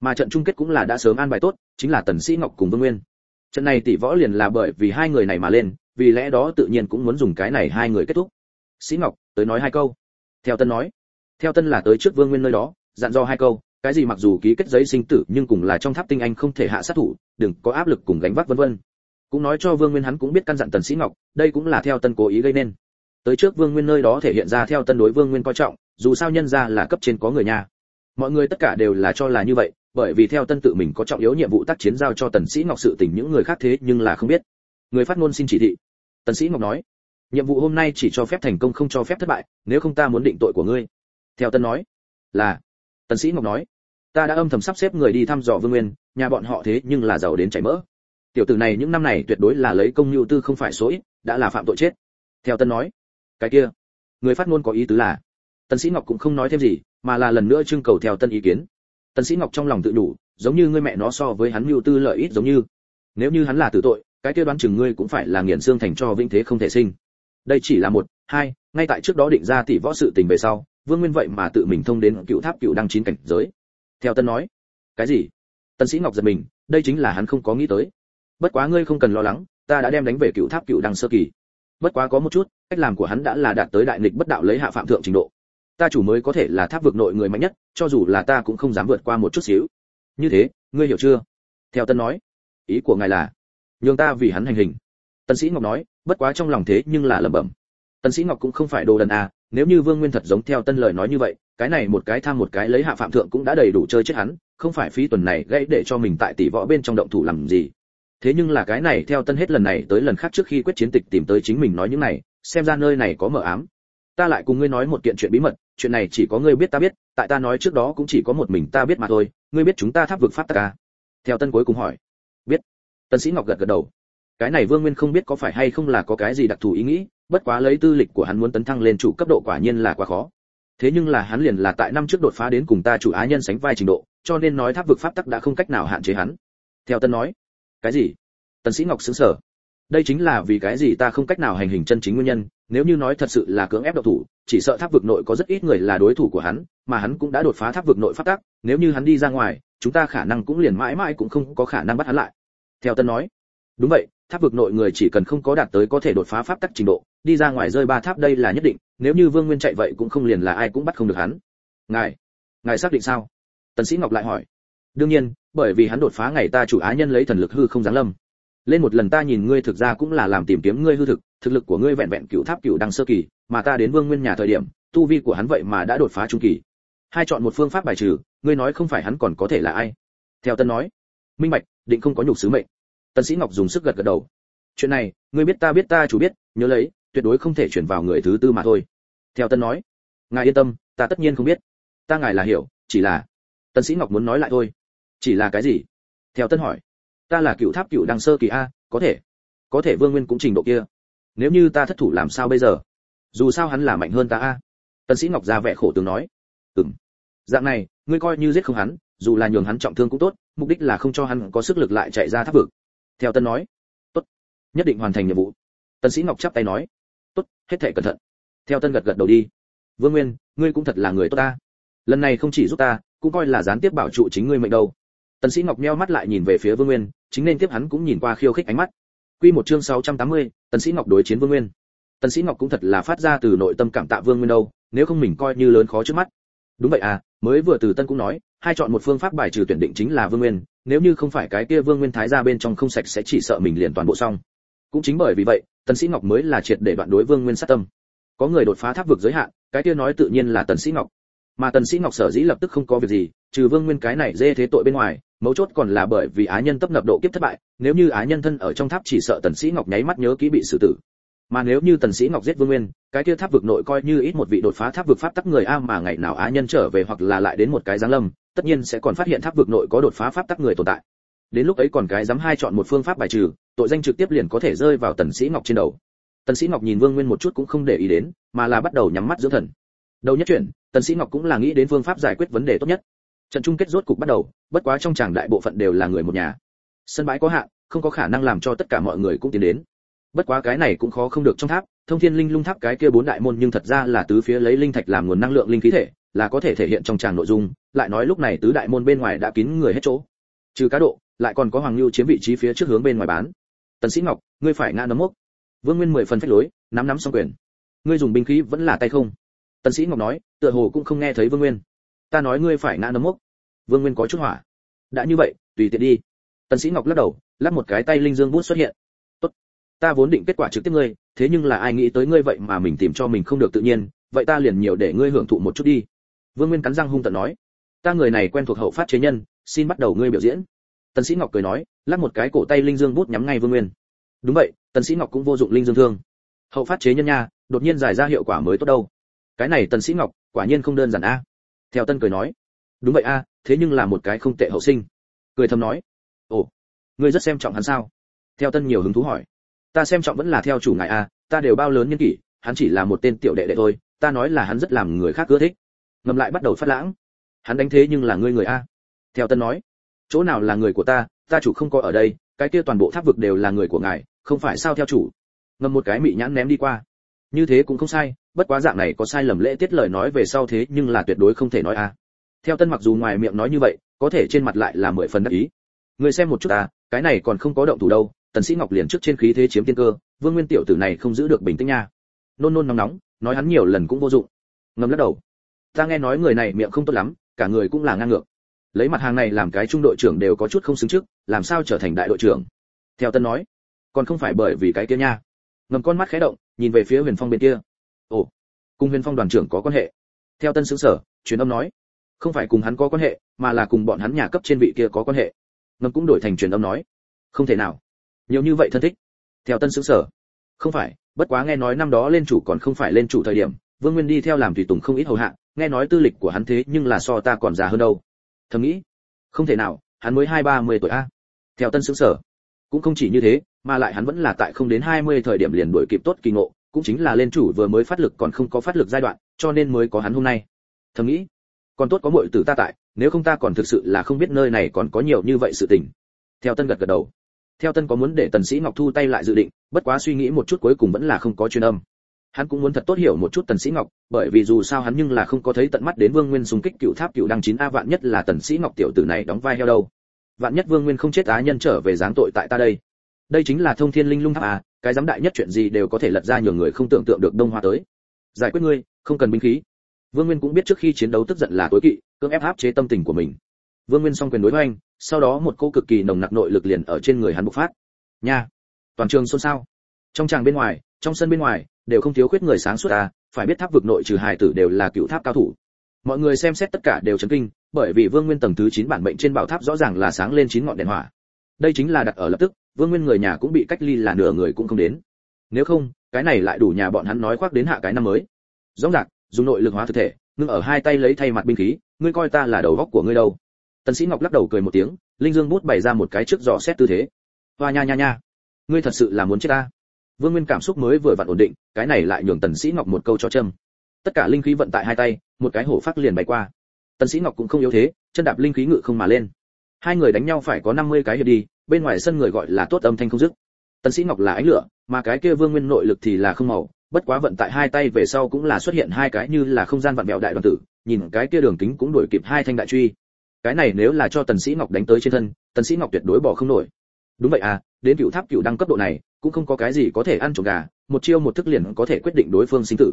mà trận chung kết cũng là đã sớm an bài tốt, chính là tần sĩ ngọc cùng vương nguyên. Trận này tỷ võ liền là bởi vì hai người này mà lên, vì lẽ đó tự nhiên cũng muốn dùng cái này hai người kết thúc. Sĩ ngọc, tới nói hai câu. Theo tân nói. Theo tân là tới trước vương nguyên nơi đó, dặn dò hai câu, cái gì mặc dù ký kết giấy sinh tử nhưng cùng là trong tháp tinh anh không thể hạ sát thủ, đừng có áp lực cùng gánh vác vân vân. Cũng nói cho vương nguyên hắn cũng biết căn dặn tần sĩ ngọc, đây cũng là theo tân cố ý gây nên. Tới trước vương nguyên nơi đó thể hiện ra theo tân đối vương nguyên coi trọng, dù sao nhân ra là cấp trên có người nhà mọi người tất cả đều là cho là như vậy, bởi vì theo tân tự mình có trọng yếu nhiệm vụ tác chiến giao cho tần sĩ ngọc sự tình những người khác thế nhưng là không biết. Người phát ngôn xin chỉ thị. Tần sĩ ngọc nói, nhiệm vụ hôm nay chỉ cho phép thành công không cho phép thất bại, nếu không ta muốn định tội của ngươi. Theo tân nói, là. Tần sĩ ngọc nói, ta đã âm thầm sắp xếp người đi thăm dò vương nguyên, nhà bọn họ thế nhưng là giàu đến chảy mỡ. Tiểu tử này những năm này tuyệt đối là lấy công nhu tư không phải số ít, đã là phạm tội chết. Theo tân nói, cái kia, người phát ngôn có ý tứ là? Tần sĩ ngọc cũng không nói thêm gì mà là lần nữa trưng cầu theo tân ý kiến. Tần sĩ ngọc trong lòng tự đủ giống như ngươi mẹ nó so với hắn mưu tư lợi ít giống như. Nếu như hắn là tử tội, cái kia đoán chừng ngươi cũng phải là nghiền xương thành cho vĩnh thế không thể sinh. Đây chỉ là một, hai, ngay tại trước đó định ra tỷ võ sự tình về sau, vương nguyên vậy mà tự mình thông đến cựu tháp cựu đăng chín cảnh giới. Theo tân nói, cái gì? Tân sĩ ngọc giật mình, đây chính là hắn không có nghĩ tới. Bất quá ngươi không cần lo lắng, ta đã đem đánh về cựu tháp cựu đăng sơ kỳ. Bất quá có một chút, cách làm của hắn đã là đạt tới đại nghịch bất đạo lấy hạ phạm thượng trình độ ta chủ mới có thể là tháp vực nội người mạnh nhất, cho dù là ta cũng không dám vượt qua một chút xíu. Như thế, ngươi hiểu chưa? Theo tân nói. Ý của ngài là, nhường ta vì hắn hành hình. Tân sĩ ngọc nói, bất quá trong lòng thế nhưng là lẩm bẩm. Tân sĩ ngọc cũng không phải đồ đần à nếu như vương nguyên thật giống theo tân lời nói như vậy, cái này một cái tham một cái lấy hạ phạm thượng cũng đã đầy đủ chơi chết hắn, không phải phí tuần này gãy để cho mình tại tỷ võ bên trong động thủ làm gì. Thế nhưng là cái này theo tân hết lần này tới lần khác trước khi quyết chiến tịch tìm tới chính mình nói những này, xem ra nơi này có mở ám. Ta lại cùng ngươi nói một kiện chuyện bí mật chuyện này chỉ có ngươi biết ta biết, tại ta nói trước đó cũng chỉ có một mình ta biết mà thôi, ngươi biết chúng ta tháp vực pháp ta à? theo tân cuối cùng hỏi. Biết. Tân sĩ ngọc gật gật đầu. Cái này vương nguyên không biết có phải hay không là có cái gì đặc thù ý nghĩ, bất quá lấy tư lịch của hắn muốn tấn thăng lên chủ cấp độ quả nhiên là quá khó. Thế nhưng là hắn liền là tại năm trước đột phá đến cùng ta chủ á nhân sánh vai trình độ, cho nên nói tháp vực pháp tắc đã không cách nào hạn chế hắn. Theo tân nói. Cái gì? Tần sĩ ngọc sững sờ. Đây chính là vì cái gì ta không cách nào hành hình chân chính nguyên nhân nếu như nói thật sự là cưỡng ép độc thủ, chỉ sợ tháp vực nội có rất ít người là đối thủ của hắn, mà hắn cũng đã đột phá tháp vực nội pháp tắc, nếu như hắn đi ra ngoài, chúng ta khả năng cũng liền mãi mãi cũng không có khả năng bắt hắn lại. Theo tân nói, đúng vậy, tháp vực nội người chỉ cần không có đạt tới có thể đột phá pháp tắc trình độ, đi ra ngoài rơi ba tháp đây là nhất định, nếu như vương nguyên chạy vậy cũng không liền là ai cũng bắt không được hắn. Ngài ngài xác định sao? Tần sĩ ngọc lại hỏi. Đương nhiên, bởi vì hắn đột phá ngày ta chủ á nhân lấy thần lực hư không giáng lâm lên một lần ta nhìn ngươi thực ra cũng là làm tìm kiếm ngươi hư thực thực lực của ngươi vẹn vẹn cựu tháp cựu đăng sơ kỳ, mà ta đến vương nguyên nhà thời điểm, tu vi của hắn vậy mà đã đột phá trung kỳ. Hai chọn một phương pháp bài trừ, ngươi nói không phải hắn còn có thể là ai? Theo tân nói. Minh bạch, định không có nhục sứ mệnh. Tân sĩ ngọc dùng sức gật gật đầu. Chuyện này, ngươi biết ta biết, ta chủ biết, nhớ lấy, tuyệt đối không thể chuyển vào người thứ tư mà thôi. Theo tân nói. Ngài yên tâm, ta tất nhiên không biết. Ta ngài là hiểu, chỉ là Tân sĩ ngọc muốn nói lại thôi. Chỉ là cái gì? Theo tân hỏi ta là cựu tháp cựu đăng sơ kỳ a, có thể. Có thể vương nguyên cũng trình độ kia. Nếu như ta thất thủ làm sao bây giờ? Dù sao hắn là mạnh hơn ta a. Tần sĩ ngọc ra vẻ khổ tướng nói. Ừm. Dạng này, ngươi coi như giết không hắn, dù là nhường hắn trọng thương cũng tốt, mục đích là không cho hắn có sức lực lại chạy ra tháp vực. Theo tân nói. Tốt. Nhất định hoàn thành nhiệm vụ. Tần sĩ ngọc chắp tay nói. Tốt, hết thảy cẩn thận. Theo tân gật gật đầu đi. Vương nguyên, ngươi cũng thật là người tốt ta. Lần này không chỉ giúp ta, cũng coi là gián tiếp bảo trụ chính ngươi mệnh đâu tần sĩ ngọc nheo mắt lại nhìn về phía vương nguyên chính nên tiếp hắn cũng nhìn qua khiêu khích ánh mắt. Quy một chương 680, tần sĩ ngọc đối chiến vương nguyên. Tần sĩ ngọc cũng thật là phát ra từ nội tâm cảm tạ vương nguyên đâu nếu không mình coi như lớn khó trước mắt. Đúng vậy à mới vừa từ tân cũng nói hai chọn một phương pháp bài trừ tuyển định chính là vương nguyên nếu như không phải cái kia vương nguyên thái ra bên trong không sạch sẽ chỉ sợ mình liền toàn bộ xong. Cũng chính bởi vì vậy tần sĩ ngọc mới là triệt để đoạn đối vương nguyên sát tâm. Có người đột phá tháp vực giới hạn cái kia nói tự nhiên là tần sĩ ngọc. Mà tần sĩ ngọc sở dĩ lập tức không có việc gì trừ vương nguyên cái này dê thế tội bên ngoài mấu chốt còn là bởi vì á nhân tấp nập độ kiếp thất bại, nếu như á nhân thân ở trong tháp chỉ sợ tần sĩ ngọc nháy mắt nhớ kỹ bị xử tử. Mà nếu như tần sĩ ngọc giết vương nguyên, cái kia tháp vực nội coi như ít một vị đột phá tháp vực pháp tắc người a mà ngày nào á nhân trở về hoặc là lại đến một cái giáng lâm, tất nhiên sẽ còn phát hiện tháp vực nội có đột phá pháp tắc người tồn tại. Đến lúc ấy còn cái dám hai chọn một phương pháp bài trừ, tội danh trực tiếp liền có thể rơi vào tần sĩ ngọc trên đầu. Tần sĩ ngọc nhìn vương nguyên một chút cũng không để ý đến, mà là bắt đầu nhắm mắt dưỡng thần. Đầu nhất chuyển tần sĩ ngọc cũng là nghĩ đến phương pháp giải quyết vấn đề tốt nhất trận chung kết rốt cục bắt đầu, bất quá trong tràng đại bộ phận đều là người một nhà. Sân bãi có hạn, không có khả năng làm cho tất cả mọi người cũng tiến đến. Bất quá cái này cũng khó không được trong tháp, thông thiên linh lung tháp cái kia bốn đại môn nhưng thật ra là tứ phía lấy linh thạch làm nguồn năng lượng linh khí thể, là có thể thể hiện trong tràng nội dung, lại nói lúc này tứ đại môn bên ngoài đã kín người hết chỗ. Trừ cá độ, lại còn có hoàng lưu chiếm vị trí phía trước hướng bên ngoài bán. Tần sĩ ngọc, ngươi phải ngã nấm mốc. Vương nguyên mười phần phách lối, nắm nắm song quyền. Ngươi dùng binh khí vẫn là tay không? Tần sĩ ngọc nói, tựa hồ cũng không nghe thấy vương nguyên ta nói ngươi phải ngã nấm mốc. Vương nguyên có chút hỏa. Đã như vậy, tùy tiện đi. Tần sĩ ngọc lắc đầu, lắc một cái tay linh dương bút xuất hiện. Tốt, ta vốn định kết quả trực tiếp ngươi, thế nhưng là ai nghĩ tới ngươi vậy mà mình tìm cho mình không được tự nhiên, vậy ta liền nhiều để ngươi hưởng thụ một chút đi. Vương nguyên cắn răng hung tợn nói, ta người này quen thuộc hậu phát chế nhân, xin bắt đầu ngươi biểu diễn. Tần sĩ ngọc cười nói, lắc một cái cổ tay linh dương bút nhắm ngay vương nguyên. Đúng vậy, tần sĩ ngọc cũng vô dụng linh dương thương. Hậu phát chế nhân nha, đột nhiên giải ra hiệu quả mới tốt đâu. Cái này tần sĩ ngọc, quả nhiên không đơn giản a theo tân cười nói, đúng vậy a, thế nhưng là một cái không tệ hậu sinh. Cười thầm nói, ồ, ngươi rất xem trọng hắn sao? Theo tân nhiều hứng thú hỏi, ta xem trọng vẫn là theo chủ ngài a, ta đều bao lớn nhân kỷ, hắn chỉ là một tên tiểu đệ đệ thôi, ta nói là hắn rất làm người khác ưa thích. Ngầm lại bắt đầu phát lãng, hắn đánh thế nhưng là ngươi người a? Theo tân nói, chỗ nào là người của ta ta chủ không có ở đây, cái kia toàn bộ tháp vực đều là người của ngài, không phải sao theo chủ? Ngầm một cái mị nhãn ném đi qua, như thế cũng không sai bất quá dạng này có sai lầm lễ tiết lời nói về sau thế nhưng là tuyệt đối không thể nói a theo tân mặc dù ngoài miệng nói như vậy, có thể trên mặt lại là mười phần đắc ý. Người xem một chút à cái này còn không có động thủ đâu, tần sĩ ngọc liền trước trên khí thế chiếm tiên cơ, vương nguyên tiểu tử này không giữ được bình tĩnh nha. Nôn nôn nóng nóng, nói hắn nhiều lần cũng vô dụng. Ngầm lắc đầu. Ta nghe nói người này miệng không tốt lắm, cả người cũng là ngang ngược. Lấy mặt hàng này làm cái trung đội trưởng đều có chút không xứng trước, làm sao trở thành đại đội trưởng? Theo tân nói. Còn không phải bởi vì cái kia nha. Ngầm con mắt khẽ động, nhìn về phía huyền phong bên kia cùng huyền phong đoàn trưởng có quan hệ. Theo tân xứng sở, truyền âm nói, không phải cùng hắn có quan hệ, mà là cùng bọn hắn nhà cấp trên vị kia có quan hệ. Ngầm cũng đổi thành truyền âm nói, không thể nào. Nhiều như vậy thân thích. Theo tân xứng sở, không phải, bất quá nghe nói năm đó lên chủ còn không phải lên chủ thời điểm, vương nguyên đi theo làm tùy tùng không ít hầu hạ, nghe nói tư lịch của hắn thế nhưng là so ta còn già hơn đâu. Thầm nghĩ, không thể nào, hắn mới hai ba mươi tuổi a. Theo tân xứng sở, cũng không chỉ như thế, mà lại hắn vẫn là tại không đến hai mươi thời điểm liền đuổi kịp tốt kỳ ngộ cũng chính là lên chủ vừa mới phát lực còn không có phát lực giai đoạn, cho nên mới có hắn hôm nay. Thầm nghĩ, còn tốt có muội tử ta tại, nếu không ta còn thực sự là không biết nơi này còn có nhiều như vậy sự tình. Theo tân gật gật đầu. Theo tân có muốn để tần sĩ ngọc thu tay lại dự định, bất quá suy nghĩ một chút cuối cùng vẫn là không có truyền âm. Hắn cũng muốn thật tốt hiểu một chút tần sĩ ngọc, bởi vì dù sao hắn nhưng là không có thấy tận mắt đến vương nguyên xung kích cựu tháp cựu đăng chín a vạn nhất là tần sĩ ngọc tiểu tử này đóng vai heo đâu. Vạn nhất vương nguyên không chết á nhân trở về giáng tội tại ta đây đây chính là thông thiên linh lung tháp à cái giám đại nhất chuyện gì đều có thể lật ra nhiều người không tưởng tượng được đông hoa tới. Giải quyết ngươi, không cần binh khí. Vương nguyên cũng biết trước khi chiến đấu tức giận là tối kỵ, cưỡng ép áp chế tâm tình của mình. Vương nguyên song quyền đối hoành sau đó một cô cực kỳ nồng nặc nội lực liền ở trên người hắn bộc phát. Nha! Toàn trường xôn xao. Trong tràng bên ngoài, trong sân bên ngoài, đều không thiếu khuyết người sáng suốt à phải biết tháp vực nội trừ hài tử đều là cựu tháp cao thủ. Mọi người xem xét tất cả đều chấn kinh, bởi vì vương nguyên tầng thứ 9 bản mệnh trên bảo tháp rõ ràng là sáng lên chín ngọn đèn hỏa. Đây chính là đặt ở lập tức vương nguyên người nhà cũng bị cách ly là nửa người cũng không đến. Nếu không, cái này lại đủ nhà bọn hắn nói khoác đến hạ cái năm mới. Rõ ràng, dùng nội lực hóa thực thể, ngưng ở hai tay lấy thay mặt binh khí, ngươi coi ta là đầu góc của ngươi đâu. Tần sĩ ngọc lắc đầu cười một tiếng, linh dương bút bày ra một cái trước dò xét tư thế. Hoa nha nha nha, ngươi thật sự là muốn chết ta. Vương nguyên cảm xúc mới vừa vặn ổn định, cái này lại nhường tần sĩ ngọc một câu cho châm. Tất cả linh khí vận tại hai tay, một cái hổ phát liền bay qua. Tần sĩ ngọc cũng không yếu thế, chân đạp linh khí ngự không mà lên. Hai người đánh nhau phải có 50 cái hiệp đi bên ngoài sân người gọi là tốt âm thanh không dứt. Tần sĩ ngọc là ánh lửa, mà cái kia vương nguyên nội lực thì là không màu, bất quá vận tại hai tay về sau cũng là xuất hiện hai cái như là không gian vặn vẹo đại đoàn tử, nhìn cái kia đường kính cũng đuổi kịp hai thanh đại truy. Cái này nếu là cho tần sĩ ngọc đánh tới trên thân, tần sĩ ngọc tuyệt đối bỏ không nổi. Đúng vậy à đến cựu tháp cựu đăng cấp độ này, cũng không có cái gì có thể ăn trộm gà, một chiêu một thức liền có thể quyết định đối phương sinh tử.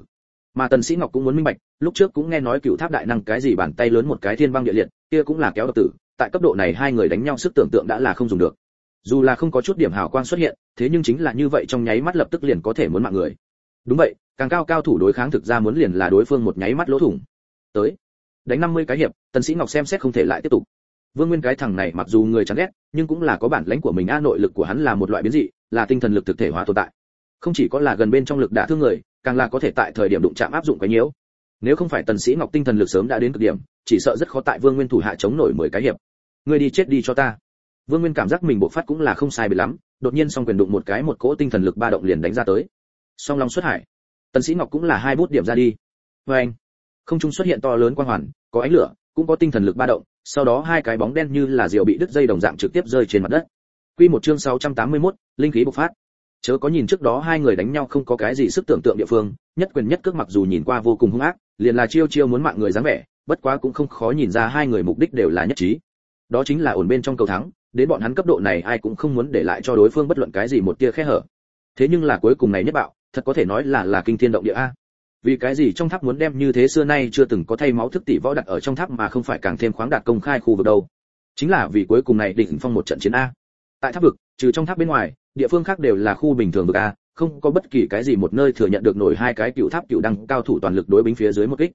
Mà tần sĩ ngọc cũng muốn minh bạch, lúc trước cũng nghe nói cựu tháp đại năng cái gì bàn tay lớn một cái thiên băng địa liệt, kia cũng là kéo độc tử, tại cấp độ này hai người đánh nhau sức tưởng tượng đã là không dùng được dù là không có chút điểm hào quang xuất hiện, thế nhưng chính là như vậy trong nháy mắt lập tức liền có thể muốn mạng người. Đúng vậy, càng cao cao thủ đối kháng thực ra muốn liền là đối phương một nháy mắt lỗ thủng. Tới, đánh 50 cái hiệp, tần sĩ ngọc xem xét không thể lại tiếp tục. Vương nguyên cái thằng này mặc dù người chán ghét, nhưng cũng là có bản lãnh của mình, a, nội lực của hắn là một loại biến dị, là tinh thần lực thực thể hóa tồn tại. Không chỉ có là gần bên trong lực đả thương người, càng là có thể tại thời điểm đụng chạm áp dụng cái nhiễu. Nếu không phải tần sĩ ngọc tinh thần lực sớm đã đến cực điểm, chỉ sợ rất khó tại vương nguyên thủ hạ chống nổi mười cái hiệp. Ngươi đi chết đi cho ta vương nguyên cảm giác mình bộ phát cũng là không sai biệt lắm đột nhiên song quyền đụng một cái một cỗ tinh thần lực ba động liền đánh ra tới. Song long xuất hải. Tần sĩ ngọc cũng là hai bút điểm ra đi. Với anh không trung xuất hiện to lớn quang hoàn có ánh lửa cũng có tinh thần lực ba động sau đó hai cái bóng đen như là diều bị đứt dây đồng dạng trực tiếp rơi trên mặt đất. Quy một chương 681, linh khí bộc phát. Chớ có nhìn trước đó hai người đánh nhau không có cái gì sức tưởng tượng địa phương nhất quyền nhất cước mặc dù nhìn qua vô cùng hung ác liền là chiêu chiêu muốn mạng người dáng vẻ bất quá cũng không khó nhìn ra hai người mục đích đều là nhất trí. Đó chính là ổn bên trong cầu thắng đến bọn hắn cấp độ này ai cũng không muốn để lại cho đối phương bất luận cái gì một tia khe hở. Thế nhưng là cuối cùng này nhất bạo, thật có thể nói là là kinh thiên động địa a. Vì cái gì trong tháp muốn đem như thế xưa nay chưa từng có thay máu thức tỷ võ đặt ở trong tháp mà không phải càng thêm khoáng đạt công khai khu vực đâu? Chính là vì cuối cùng này định phong một trận chiến a. Tại tháp vực, trừ trong tháp bên ngoài, địa phương khác đều là khu bình thường vực a, không có bất kỳ cái gì một nơi thừa nhận được nổi hai cái cựu tháp cựu đăng cao thủ toàn lực đối bính phía dưới một kích.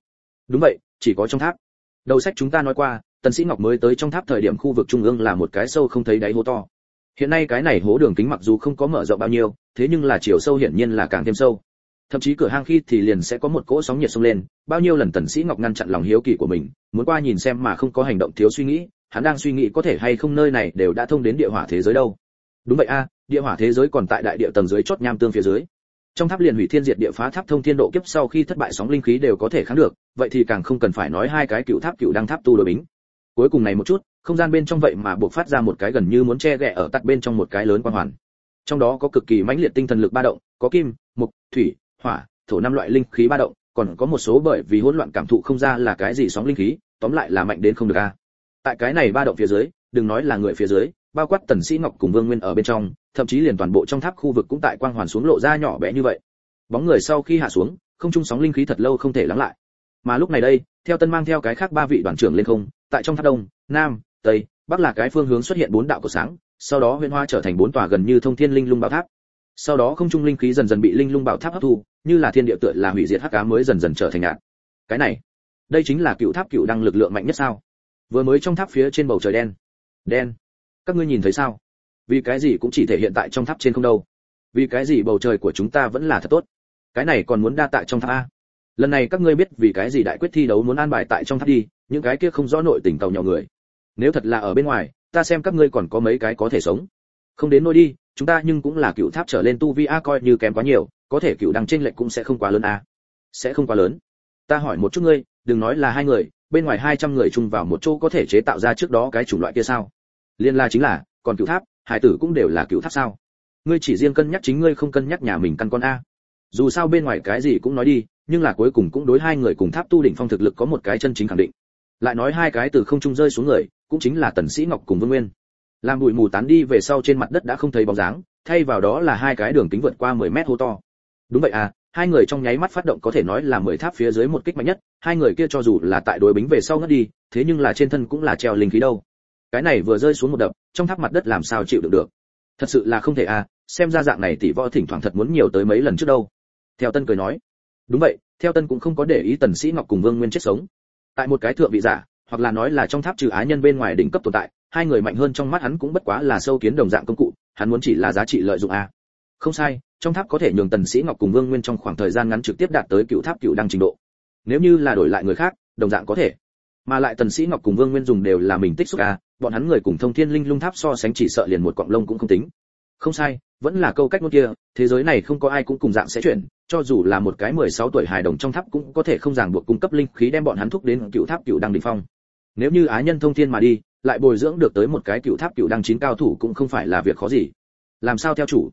Đúng vậy, chỉ có trong tháp. Đầu sách chúng ta nói qua tần sĩ ngọc mới tới trong tháp thời điểm khu vực trung ương là một cái sâu không thấy đáy hố to. Hiện nay cái này hố đường kính mặc dù không có mở rộng bao nhiêu, thế nhưng là chiều sâu hiển nhiên là càng thêm sâu. Thậm chí cửa hang khi thì liền sẽ có một cỗ sóng nhiệt xông lên, bao nhiêu lần tần sĩ ngọc ngăn chặn lòng hiếu kỳ của mình, muốn qua nhìn xem mà không có hành động thiếu suy nghĩ, hắn đang suy nghĩ có thể hay không nơi này đều đã thông đến địa hỏa thế giới đâu. Đúng vậy a, địa hỏa thế giới còn tại đại địa tầng dưới chót nham tương phía dưới. Trong tháp liền hủy thiên diệt địa phá tháp thông thiên độ kiếp sau khi thất bại sóng linh khí đều có thể kháng được, vậy thì càng không cần phải nói hai cái cựu tháp cựu đăng tháp tu đối bính cuối cùng này một chút, không gian bên trong vậy mà buộc phát ra một cái gần như muốn che ghẹ ở tận bên trong một cái lớn quang hoàn. Trong đó có cực kỳ mãnh liệt tinh thần lực ba động, có kim, mục, thủy, hỏa, thổ năm loại linh khí ba động, còn có một số bởi vì hỗn loạn cảm thụ không ra là cái gì sóng linh khí, tóm lại là mạnh đến không được a. Tại cái này ba động phía dưới, đừng nói là người phía dưới, bao quát tần sĩ ngọc cùng vương nguyên ở bên trong, thậm chí liền toàn bộ trong tháp khu vực cũng tại quang hoàn xuống lộ ra nhỏ bé như vậy. Bóng người sau khi hạ xuống, không trung sóng linh khí thật lâu không thể lắng lại. Mà lúc này đây, theo tân mang theo cái khác ba vị đoàn trưởng lên không tại trong tháp đông, nam, tây, bắc là cái phương hướng xuất hiện bốn đạo của sáng, sau đó huyễn hoa trở thành bốn tòa gần như thông thiên linh lung bảo tháp. Sau đó không trung linh khí dần dần bị linh lung bảo tháp hấp thu, như là thiên địa tựa là hủy diệt hắc ám mới dần dần trở thành ngạn cái này, đây chính là cựu tháp cựu đăng lực lượng mạnh nhất sao? Vừa mới trong tháp phía trên bầu trời đen. Đen. Các ngươi nhìn thấy sao? Vì cái gì cũng chỉ thể hiện tại trong tháp trên không đâu. Vì cái gì bầu trời của chúng ta vẫn là thật tốt? Cái này còn muốn đa tại trong tháp a. Lần này các ngươi biết vì cái gì đại quyết thi đấu muốn an bài tại trong tháp đi những cái kia không rõ nội tình tàu nhỏ người. Nếu thật là ở bên ngoài, ta xem các ngươi còn có mấy cái có thể sống. Không đến nơi đi, chúng ta nhưng cũng là cựu tháp trở lên tu vi a coi như kém quá nhiều, có thể cựu đằng trên lệch cũng sẽ không quá lớn a. Sẽ không quá lớn. Ta hỏi một chút ngươi, đừng nói là hai người, bên ngoài hai trăm người chung vào một chỗ có thể chế tạo ra trước đó cái chủng loại kia sao? Liên la chính là, còn cựu tháp, hải tử cũng đều là cựu tháp sao? Ngươi chỉ riêng cân nhắc chính ngươi không cân nhắc nhà mình căn con a. Dù sao bên ngoài cái gì cũng nói đi, nhưng là cuối cùng cũng đối hai người cùng tháp tu đỉnh phong thực lực có một cái chân chính khẳng định lại nói hai cái từ không trung rơi xuống người, cũng chính là tần sĩ ngọc cùng vương nguyên. Làm bụi mù tán đi về sau trên mặt đất đã không thấy bóng dáng, thay vào đó là hai cái đường kính vượt qua 10 mét hô to. Đúng vậy à hai người trong nháy mắt phát động có thể nói là mười tháp phía dưới một kích mạnh nhất, hai người kia cho dù là tại đối bính về sau ngất đi, thế nhưng là trên thân cũng là treo linh khí đâu. Cái này vừa rơi xuống một đập, trong tháp mặt đất làm sao chịu được được? Thật sự là không thể à xem ra dạng này tỷ võ thỉnh thoảng thật muốn nhiều tới mấy lần trước đâu. Theo tân cười nói, đúng vậy, theo tân cũng không có để ý tần sĩ ngọc cùng vương nguyên chết sống tại một cái thượng vị giả, hoặc là nói là trong tháp trừ á nhân bên ngoài đỉnh cấp tồn tại, hai người mạnh hơn trong mắt hắn cũng bất quá là sâu kiến đồng dạng công cụ, hắn muốn chỉ là giá trị lợi dụng a. Không sai, trong tháp có thể nhường tần sĩ ngọc cùng vương nguyên trong khoảng thời gian ngắn trực tiếp đạt tới cựu tháp cựu đăng trình độ. Nếu như là đổi lại người khác, đồng dạng có thể. Mà lại tần sĩ ngọc cùng vương nguyên dùng đều là mình tích xúc a, bọn hắn người cùng thông thiên linh lung tháp so sánh chỉ sợ liền một quặng lông cũng không tính. Không sai, vẫn là câu cách ngôn kia, thế giới này không có ai cũng cùng dạng sẽ chuyển cho dù là một cái 16 tuổi hài đồng trong tháp cũng có thể không ràng buộc cung cấp linh khí đem bọn hắn thúc đến cựu tháp cựu đăng đỉnh phong. Nếu như á nhân thông thiên mà đi, lại bồi dưỡng được tới một cái cựu tháp cựu đăng chín cao thủ cũng không phải là việc khó gì. Làm sao theo chủ?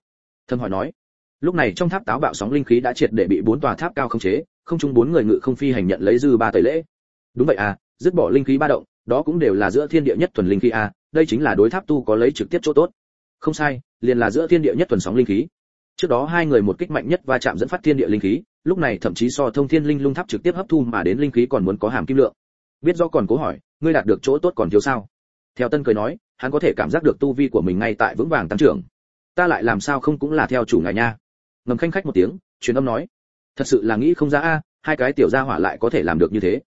Thâm hỏi nói. Lúc này trong tháp táo bạo sóng linh khí đã triệt để bị bốn tòa tháp cao khống chế, không chung bốn người ngự không phi hành nhận lấy dư ba tẩy lễ. Đúng vậy à dứt bỏ linh khí ba động, đó cũng đều là giữa thiên địa nhất thuần linh khí à đây chính là đối tháp tu có lấy trực tiếp chỗ tốt. Không sai, liền là giữa thiên địa nhất thuần sóng linh khí trước đó hai người một kích mạnh nhất va chạm dẫn phát thiên địa linh khí, lúc này thậm chí so thông thiên linh lung tháp trực tiếp hấp thu mà đến linh khí còn muốn có hàm kim lượng. Biết do còn cố hỏi, ngươi đạt được chỗ tốt còn thiếu sao? Theo tân cười nói, hắn có thể cảm giác được tu vi của mình ngay tại vững vàng tăng trưởng. Ta lại làm sao không cũng là theo chủ ngài nha. Ngầm khanh khách một tiếng, truyền âm nói, thật sự là nghĩ không ra a, hai cái tiểu gia hỏa lại có thể làm được như thế.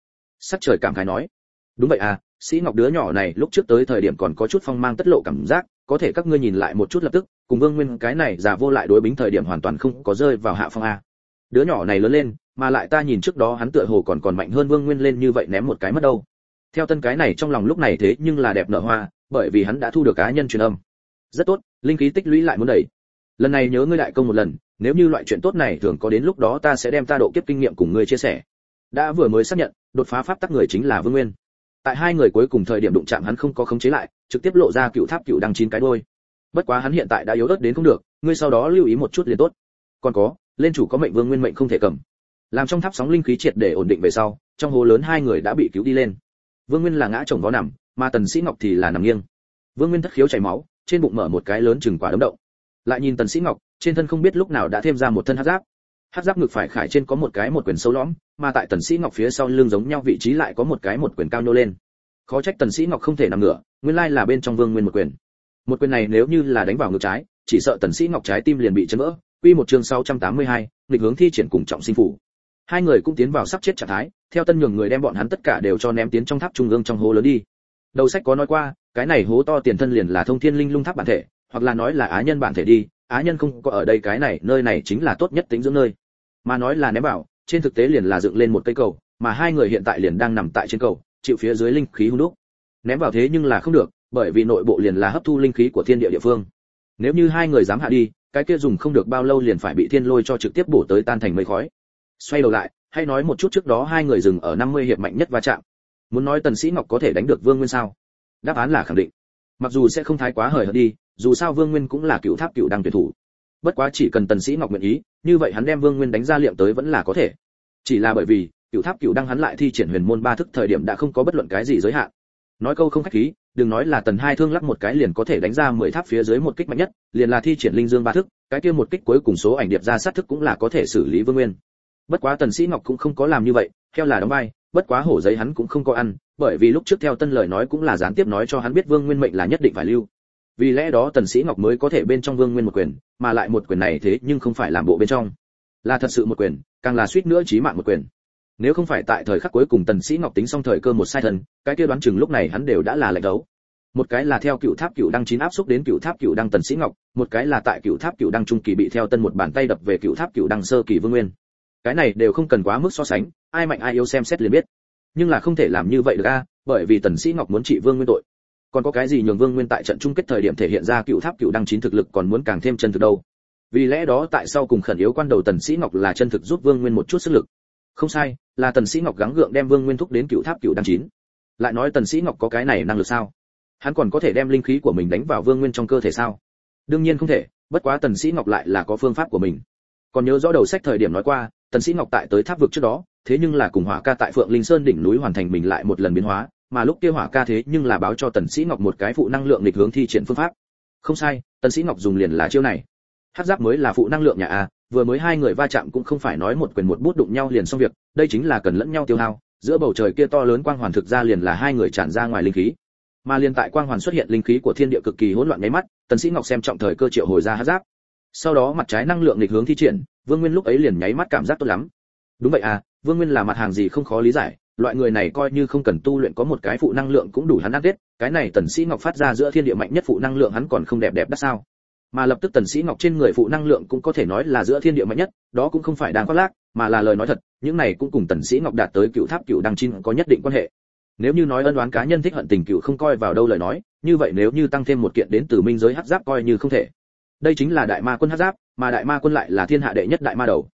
Sắc trời cảm khái nói, đúng vậy à sĩ ngọc đứa nhỏ này lúc trước tới thời điểm còn có chút phong mang tất lộ cảm giác, có thể các ngươi nhìn lại một chút lập tức cùng vương nguyên cái này giả vô lại đối bính thời điểm hoàn toàn không có rơi vào hạ phong a. Đứa nhỏ này lớn lên, mà lại ta nhìn trước đó hắn tựa hồ còn còn mạnh hơn vương nguyên lên như vậy ném một cái mất đâu. Theo tân cái này trong lòng lúc này thế nhưng là đẹp nở hoa, bởi vì hắn đã thu được cá nhân truyền âm. Rất tốt, linh khí tích lũy lại muốn đẩy lần này nhớ ngươi đại công một lần, nếu như loại chuyện tốt này thường có đến lúc đó ta sẽ đem ta độ kiếp kinh nghiệm cùng ngươi chia sẻ. Đã vừa mới xác nhận, đột phá pháp tắc người chính là vương nguyên. Tại hai người cuối cùng thời điểm đụng chạm hắn không có khống chế lại, trực tiếp lộ ra cựu tháp cựu đăng chín cái đôi bất quá hắn hiện tại đã yếu ớt đến không được, ngươi sau đó lưu ý một chút liền tốt. Còn có, lên chủ có mệnh vương nguyên mệnh không thể cầm. Làm trong tháp sóng linh khí triệt để ổn định về sau, trong hồ lớn hai người đã bị cứu đi lên. Vương nguyên là ngã chồng vó nằm, mà tần sĩ ngọc thì là nằm nghiêng. Vương nguyên thất khiếu chảy máu, trên bụng mở một cái lớn chừng quả đấm động. Lại nhìn tần sĩ ngọc, trên thân không biết lúc nào đã thêm ra một thân hắc giáp. Hắc giáp ngực phải khải trên có một cái một quyền sâu lõm, mà tại tần sĩ ngọc phía sau lưng giống nhau vị trí lại có một cái một quyền cao nhô lên. Khó trách tần sĩ ngọc không thể nằm ngửa, nguyên lai là bên trong vương nguyên một quyền một quyền này nếu như là đánh vào ngực trái chỉ sợ tần sĩ ngọc trái tim liền bị chấn vỡ. Quy một chương 682, nghịch hướng thi triển cùng trọng sinh phủ. Hai người cũng tiến vào sắp chết trạng thái theo tân nhường người đem bọn hắn tất cả đều cho ném tiến trong tháp trung ương trong hố lớn đi. Đầu sách có nói qua cái này hố to tiền thân liền là thông thiên linh lung tháp bản thể hoặc là nói là á nhân bản thể đi á nhân không có ở đây cái này nơi này chính là tốt nhất tính dưỡng nơi. Mà nói là ném bảo trên thực tế liền là dựng lên một cây cầu mà hai người hiện tại liền đang nằm tại trên cầu chịu phía dưới linh khí hung đúc. Ném vào thế nhưng là không được bởi vì nội bộ liền là hấp thu linh khí của thiên địa địa phương. Nếu như hai người dám hạ đi, cái kia dùng không được bao lâu liền phải bị thiên lôi cho trực tiếp bổ tới tan thành mây khói. Xoay đầu lại, hay nói một chút trước đó hai người dừng ở 50 hiệp mạnh nhất va chạm. Muốn nói tần sĩ ngọc có thể đánh được vương nguyên sao? Đáp án là khẳng định. Mặc dù sẽ không thái quá hời hợt đi, dù sao vương nguyên cũng là cựu tháp cựu đăng tuyển thủ. Bất quá chỉ cần tần sĩ ngọc nguyện ý, như vậy hắn đem vương nguyên đánh ra liệm tới vẫn là có thể. Chỉ là bởi vì, cựu tháp cựu đăng hắn lại thi triển huyền môn ba thức thời điểm đã không có bất luận cái gì giới hạn. Nói câu không khách khí đừng nói là tần hai thương lắc một cái liền có thể đánh ra mười tháp phía dưới một kích mạnh nhất, liền là thi triển linh dương ba thức, cái kia một kích cuối cùng số ảnh điệp ra sát thức cũng là có thể xử lý vương nguyên. Bất quá tần sĩ ngọc cũng không có làm như vậy, theo là đóng vai, bất quá hổ giấy hắn cũng không có ăn, bởi vì lúc trước theo tân lời nói cũng là gián tiếp nói cho hắn biết vương nguyên mệnh là nhất định phải lưu. Vì lẽ đó tần sĩ ngọc mới có thể bên trong vương nguyên một quyền, mà lại một quyền này thế nhưng không phải làm bộ bên trong. Là thật sự một quyền, càng là suýt nữa chí mạng một quyền nếu không phải tại thời khắc cuối cùng tần sĩ ngọc tính xong thời cơ một sai thần, cái kia đoán chừng lúc này hắn đều đã là lệnh đấu. Một cái là theo cựu tháp cựu đăng chín áp xúc đến cựu tháp cựu đăng tần sĩ ngọc, một cái là tại cựu tháp cựu đăng trung kỳ bị theo tân một bàn tay đập về cựu tháp cựu đăng sơ kỳ vương nguyên. Cái này đều không cần quá mức so sánh, ai mạnh ai yếu xem xét liền biết. Nhưng là không thể làm như vậy được a, bởi vì tần sĩ ngọc muốn trị vương nguyên tội. Còn có cái gì nhường vương nguyên tại trận chung kết thời điểm thể hiện ra cựu tháp cựu đăng chín thực lực còn muốn càng thêm chân thực đâu? Vì lẽ đó tại sao cùng khẩn yếu quan đầu tần sĩ ngọc là chân thực giúp vương nguyên một chút sức lực không sai, là tần sĩ ngọc gắng gượng đem vương nguyên thúc đến cựu tháp cựu đăng chín. Lại nói tần sĩ ngọc có cái này năng lực sao? Hắn còn có thể đem linh khí của mình đánh vào vương nguyên trong cơ thể sao? Đương nhiên không thể, bất quá tần sĩ ngọc lại là có phương pháp của mình. Còn nhớ rõ đầu sách thời điểm nói qua, tần sĩ ngọc tại tới tháp vực trước đó, thế nhưng là cùng hỏa ca tại phượng linh sơn đỉnh núi hoàn thành mình lại một lần biến hóa, mà lúc kia hỏa ca thế nhưng là báo cho tần sĩ ngọc một cái phụ năng lượng lịch hướng thi triển phương pháp. Không sai, tần sĩ ngọc dùng liền là chiêu này. Hắc giáp mới là phụ năng lượng nhà a vừa mới hai người va chạm cũng không phải nói một quyền một bút đụng nhau liền xong việc, đây chính là cần lẫn nhau tiêu hao, giữa bầu trời kia to lớn quang hoàn thực ra liền là hai người tràn ra ngoài linh khí. Mà liên tại quang hoàn xuất hiện linh khí của thiên địa cực kỳ hỗn loạn mấy mắt, tần sĩ ngọc xem trọng thời cơ triệu hồi ra hắc giáp. Sau đó mặt trái năng lượng nghịch hướng thi triển, vương nguyên lúc ấy liền nháy mắt cảm giác tốt lắm. Đúng vậy à vương nguyên là mặt hàng gì không khó lý giải, loại người này coi như không cần tu luyện có một cái phụ năng lượng cũng đủ hắn ăn tết cái này tần sĩ ngọc phát ra giữa thiên địa mạnh nhất phụ năng lượng hắn còn không đẹp đẹp đắt sao mà lập tức tần sĩ ngọc trên người phụ năng lượng cũng có thể nói là giữa thiên địa mạnh nhất, đó cũng không phải đang khoác lác, mà là lời nói thật, những này cũng cùng tần sĩ ngọc đạt tới cựu tháp cựu đăng chín có nhất định quan hệ. Nếu như nói ân đoán cá nhân thích hận tình cựu không coi vào đâu lời nói, như vậy nếu như tăng thêm một kiện đến từ minh giới hắc giáp coi như không thể. Đây chính là đại ma quân hắc giáp, mà đại ma quân lại là thiên hạ đệ nhất đại ma đầu.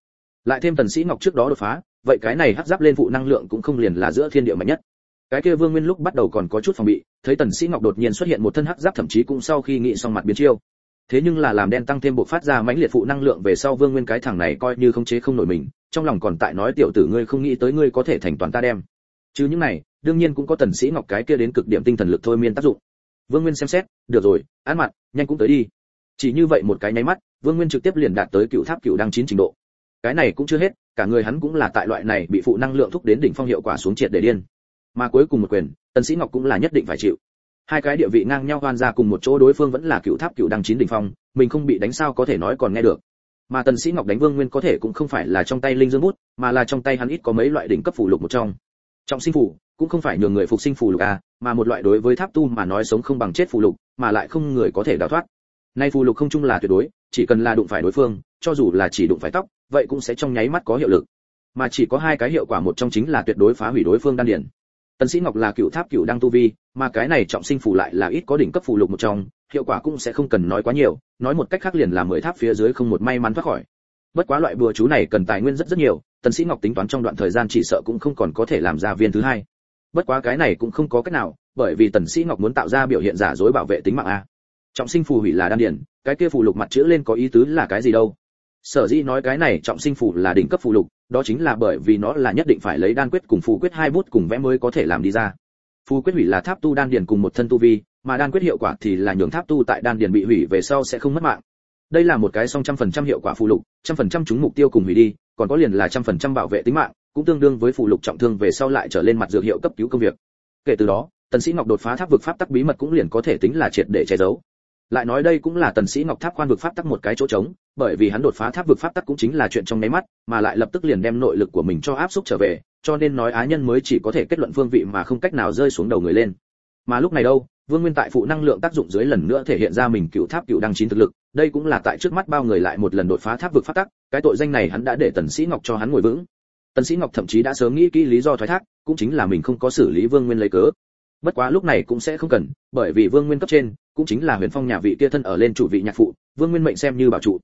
Lại thêm tần sĩ ngọc trước đó đột phá, vậy cái này hắc giáp lên phụ năng lượng cũng không liền là giữa thiên địa mạnh nhất. Cái kia vương nguyên lúc bắt đầu còn có chút phòng bị, thấy tần sĩ ngọc đột nhiên xuất hiện một thân hắc giáp thậm chí cũng sau khi nghĩ xong mặt biến chiêu thế nhưng là làm đen tăng thêm bộ phát ra mãnh liệt phụ năng lượng về sau vương nguyên cái thằng này coi như không chế không nổi mình, trong lòng còn tại nói tiểu tử ngươi không nghĩ tới ngươi có thể thành toàn ta đem. Chứ những này, đương nhiên cũng có tần sĩ ngọc cái kia đến cực điểm tinh thần lực thôi miên tác dụng. Vương nguyên xem xét, được rồi án mặt nhanh cũng tới đi. Chỉ như vậy một cái nháy mắt, vương nguyên trực tiếp liền đạt tới cựu tháp cựu đăng chín trình độ. Cái này cũng chưa hết, cả người hắn cũng là tại loại này bị phụ năng lượng thúc đến đỉnh phong hiệu quả xuống triệt để điên. Mà cuối cùng một quyền, tần sĩ ngọc cũng là nhất định phải chịu hai cái địa vị ngang nhau hoan ra cùng một chỗ đối phương vẫn là cựu tháp cựu đăng chín đỉnh phong, mình không bị đánh sao có thể nói còn nghe được. Mà tần sĩ ngọc đánh vương nguyên có thể cũng không phải là trong tay linh dương bút, mà là trong tay hắn ít có mấy loại đỉnh cấp phù lục một trong. Trọng sinh phù cũng không phải nhường người phục sinh phù lục à mà một loại đối với tháp tu mà nói sống không bằng chết phù lục, mà lại không người có thể đào thoát. Nay phù lục không chung là tuyệt đối, chỉ cần là đụng phải đối phương, cho dù là chỉ đụng phải tóc, vậy cũng sẽ trong nháy mắt có hiệu lực. Mà chỉ có hai cái hiệu quả một trong chính là tuyệt đối phá hủy đối phương đan điển tần sĩ ngọc là cựu tháp cựu đăng tu vi, mà cái này trọng sinh phù lại là ít có đỉnh cấp phù lục một trong, hiệu quả cũng sẽ không cần nói quá nhiều, nói một cách khác liền là mười tháp phía dưới không một may mắn thoát khỏi. Bất quá loại bùa chú này cần tài nguyên rất rất nhiều, tần sĩ ngọc tính toán trong đoạn thời gian chỉ sợ cũng không còn có thể làm ra viên thứ hai. Bất quá cái này cũng không có cách nào, bởi vì tần sĩ ngọc muốn tạo ra biểu hiện giả dối bảo vệ tính mạng a. Trọng sinh phù hủy là đan điển cái kia phù lục mặt chữ lên có ý tứ là cái gì đâu? Sở dĩ nói cái này trọng sinh phù là đỉnh cấp phù lục, đó chính là bởi vì nó là nhất định phải lấy đan quyết cùng phù quyết hai bút cùng vẽ mới có thể làm đi ra. Phù quyết hủy là tháp tu đan điền cùng một thân tu vi, mà đan quyết hiệu quả thì là nhường tháp tu tại đan điền bị hủy về sau sẽ không mất mạng. Đây là một cái song trăm phần trăm hiệu quả phù lục, trăm phần trăm chúng mục tiêu cùng hủy đi, còn có liền là trăm phần trăm bảo vệ tính mạng, cũng tương đương với phù lục trọng thương về sau lại trở lên mặt dược hiệu cấp cứu công việc. Kể từ đó, tần sĩ ngọc đột phá tháp vực pháp tắc bí mật cũng liền có thể tính là triệt để che giấu lại nói đây cũng là tần sĩ ngọc tháp quan vực pháp tắc một cái chỗ trống, bởi vì hắn đột phá tháp vực pháp tắc cũng chính là chuyện trong nấy mắt, mà lại lập tức liền đem nội lực của mình cho áp xúc trở về, cho nên nói á nhân mới chỉ có thể kết luận phương vị mà không cách nào rơi xuống đầu người lên. Mà lúc này đâu, vương nguyên tại phụ năng lượng tác dụng dưới lần nữa thể hiện ra mình cựu tháp cựu đăng chín thực lực, đây cũng là tại trước mắt bao người lại một lần đột phá tháp vực pháp tắc, cái tội danh này hắn đã để tần sĩ ngọc cho hắn ngồi vững. Tần sĩ ngọc thậm chí đã sớm nghĩ kỹ lý do thoái thác, cũng chính là mình không có xử lý vương nguyên lấy cớ bất quá lúc này cũng sẽ không cần bởi vì vương nguyên cấp trên cũng chính là huyền phong nhà vị kia thân ở lên chủ vị nhạc phụ vương nguyên mệnh xem như bảo trụ.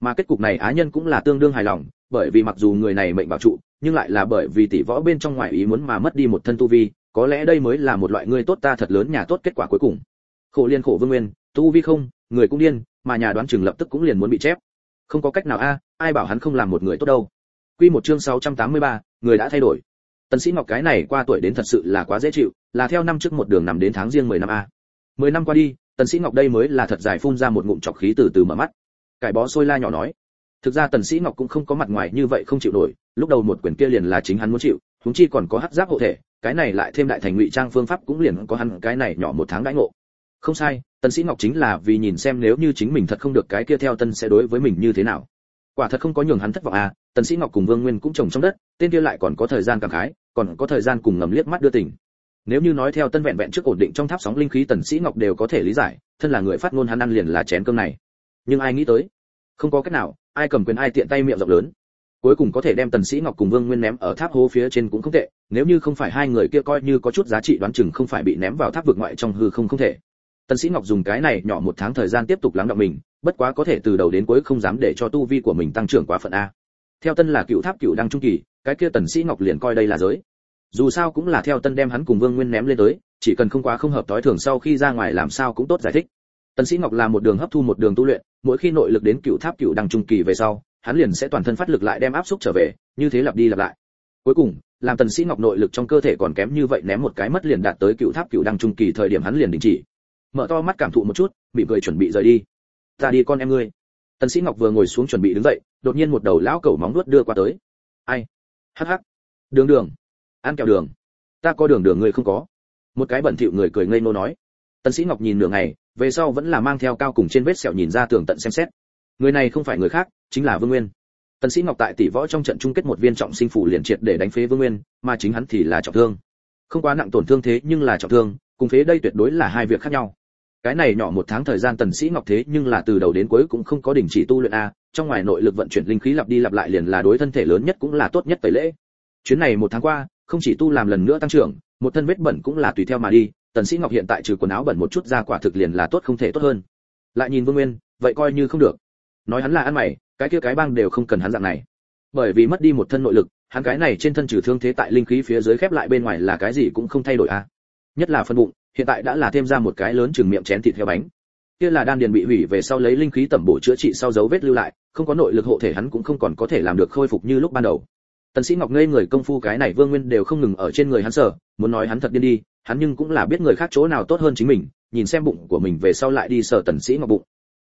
Mà kết cục này á nhân cũng là tương đương hài lòng bởi vì mặc dù người này mệnh bảo trụ nhưng lại là bởi vì tỷ võ bên trong ngoại ý muốn mà mất đi một thân tu vi có lẽ đây mới là một loại người tốt ta thật lớn nhà tốt kết quả cuối cùng. Khổ liên khổ vương nguyên tu vi không người cũng điên mà nhà đoán chừng lập tức cũng liền muốn bị chép. Không có cách nào a ai bảo hắn không làm một người tốt đâu. Quy một chương 683, người đã thay đổi tần sĩ ngọc cái này qua tuổi đến thật sự là quá dễ chịu, là theo năm trước một đường nằm đến tháng riêng 10 năm a. 10 năm qua đi, tần sĩ ngọc đây mới là thật dài phun ra một ngụm chọc khí từ từ mở mắt. Cải bó sôi la nhỏ nói. Thực ra tần sĩ ngọc cũng không có mặt ngoài như vậy không chịu nổi, lúc đầu một quyền kia liền là chính hắn muốn chịu chúng chi còn có hắc giáp hộ thể, cái này lại thêm đại thành ngụy trang phương pháp cũng liền có hắn cái này nhỏ một tháng đãi ngộ. Không sai, tần sĩ ngọc chính là vì nhìn xem nếu như chính mình thật không được cái kia theo tân sẽ đối với mình như thế nào. Quả thật không có nhường hắn thất vọng à tần sĩ ngọc cùng vương nguyên cũng trồng trong đất, tên kia lại còn có thời gian cảm khái còn có thời gian cùng ngầm liếc mắt đưa tình. Nếu như nói theo tân vẹn vẹn trước ổn định trong tháp sóng linh khí tần sĩ ngọc đều có thể lý giải, thân là người phát ngôn hắn ăn liền là chén cơm này. Nhưng ai nghĩ tới, không có cách nào, ai cầm quyền ai tiện tay miệng rộng lớn. Cuối cùng có thể đem tần sĩ ngọc cùng vương nguyên ném ở tháp hố phía trên cũng không tệ, nếu như không phải hai người kia coi như có chút giá trị đoán chừng không phải bị ném vào tháp vực ngoại trong hư không không thể. Tần sĩ ngọc dùng cái này nhỏ một tháng thời gian tiếp tục lắng động mình, bất quá có thể từ đầu đến cuối không dám để cho tu vi của mình tăng trưởng quá phận a. Theo tân là cựu tháp cựu đăng trung kỳ cái kia tần sĩ ngọc liền coi đây là giới. Dù sao cũng là theo tân đem hắn cùng vương nguyên ném lên tới, chỉ cần không quá không hợp tối thường sau khi ra ngoài làm sao cũng tốt giải thích. Tần sĩ ngọc là một đường hấp thu một đường tu luyện, mỗi khi nội lực đến cựu tháp cựu đăng trung kỳ về sau, hắn liền sẽ toàn thân phát lực lại đem áp xúc trở về, như thế lặp đi lặp lại. Cuối cùng, làm tần sĩ ngọc nội lực trong cơ thể còn kém như vậy ném một cái mất liền đạt tới cựu tháp cựu đăng trung kỳ thời điểm hắn liền đình chỉ. Mở to mắt cảm thụ một chút bị cười chuẩn bị rời đi. Ta đi con em ngươi. Tần sĩ ngọc vừa ngồi xuống chuẩn bị đứng dậy, đột nhiên một đầu lão cẩu móng nuốt đưa qua tới. Ai? Hắc hắc. Đường đường. Ăn kẹo đường. Ta có đường đường người không có. Một cái bẩn thỉu người cười ngây ngô nói. Tần sĩ ngọc nhìn nửa ngày, về sau vẫn là mang theo cao cùng trên vết sẹo nhìn ra tường tận xem xét. Người này không phải người khác, chính là vương nguyên. Tần sĩ ngọc tại tỷ võ trong trận chung kết một viên trọng sinh phủ liền triệt để đánh phế vương nguyên, mà chính hắn thì là trọng thương. Không quá nặng tổn thương thế nhưng là trọng thương, cùng phế đây tuyệt đối là hai việc khác nhau. Cái này nhỏ một tháng thời gian tần sĩ ngọc thế nhưng là từ đầu đến cuối cũng không có đình chỉ tu luyện a trong ngoài nội lực vận chuyển linh khí lặp đi lặp lại liền là đối thân thể lớn nhất cũng là tốt nhất tẩy lễ. Chuyến này một tháng qua, không chỉ tu làm lần nữa tăng trưởng, một thân vết bẩn cũng là tùy theo mà đi, tần sĩ ngọc hiện tại trừ quần áo bẩn một chút ra quả thực liền là tốt không thể tốt hơn. Lại nhìn vương nguyên, vậy coi như không được. Nói hắn là ăn mày, cái kia cái băng đều không cần hắn dạng này. Bởi vì mất đi một thân nội lực, hắn cái này trên thân trừ thương thế tại linh khí phía dưới khép lại bên ngoài là cái gì cũng không thay đổi a nhất là phân bụng, hiện tại đã là thêm ra một cái lớn chừng miệng chén thịt theo bánh kia là đan điền bị hủy về sau lấy linh khí tẩm bổ chữa trị sau dấu vết lưu lại, không có nội lực hộ thể hắn cũng không còn có thể làm được khôi phục như lúc ban đầu. Tần sĩ ngọc ngây người công phu cái này vương nguyên đều không ngừng ở trên người hắn sở muốn nói hắn thật điên đi, hắn nhưng cũng là biết người khác chỗ nào tốt hơn chính mình, nhìn xem bụng của mình về sau lại đi sở tần sĩ ngọc bụng.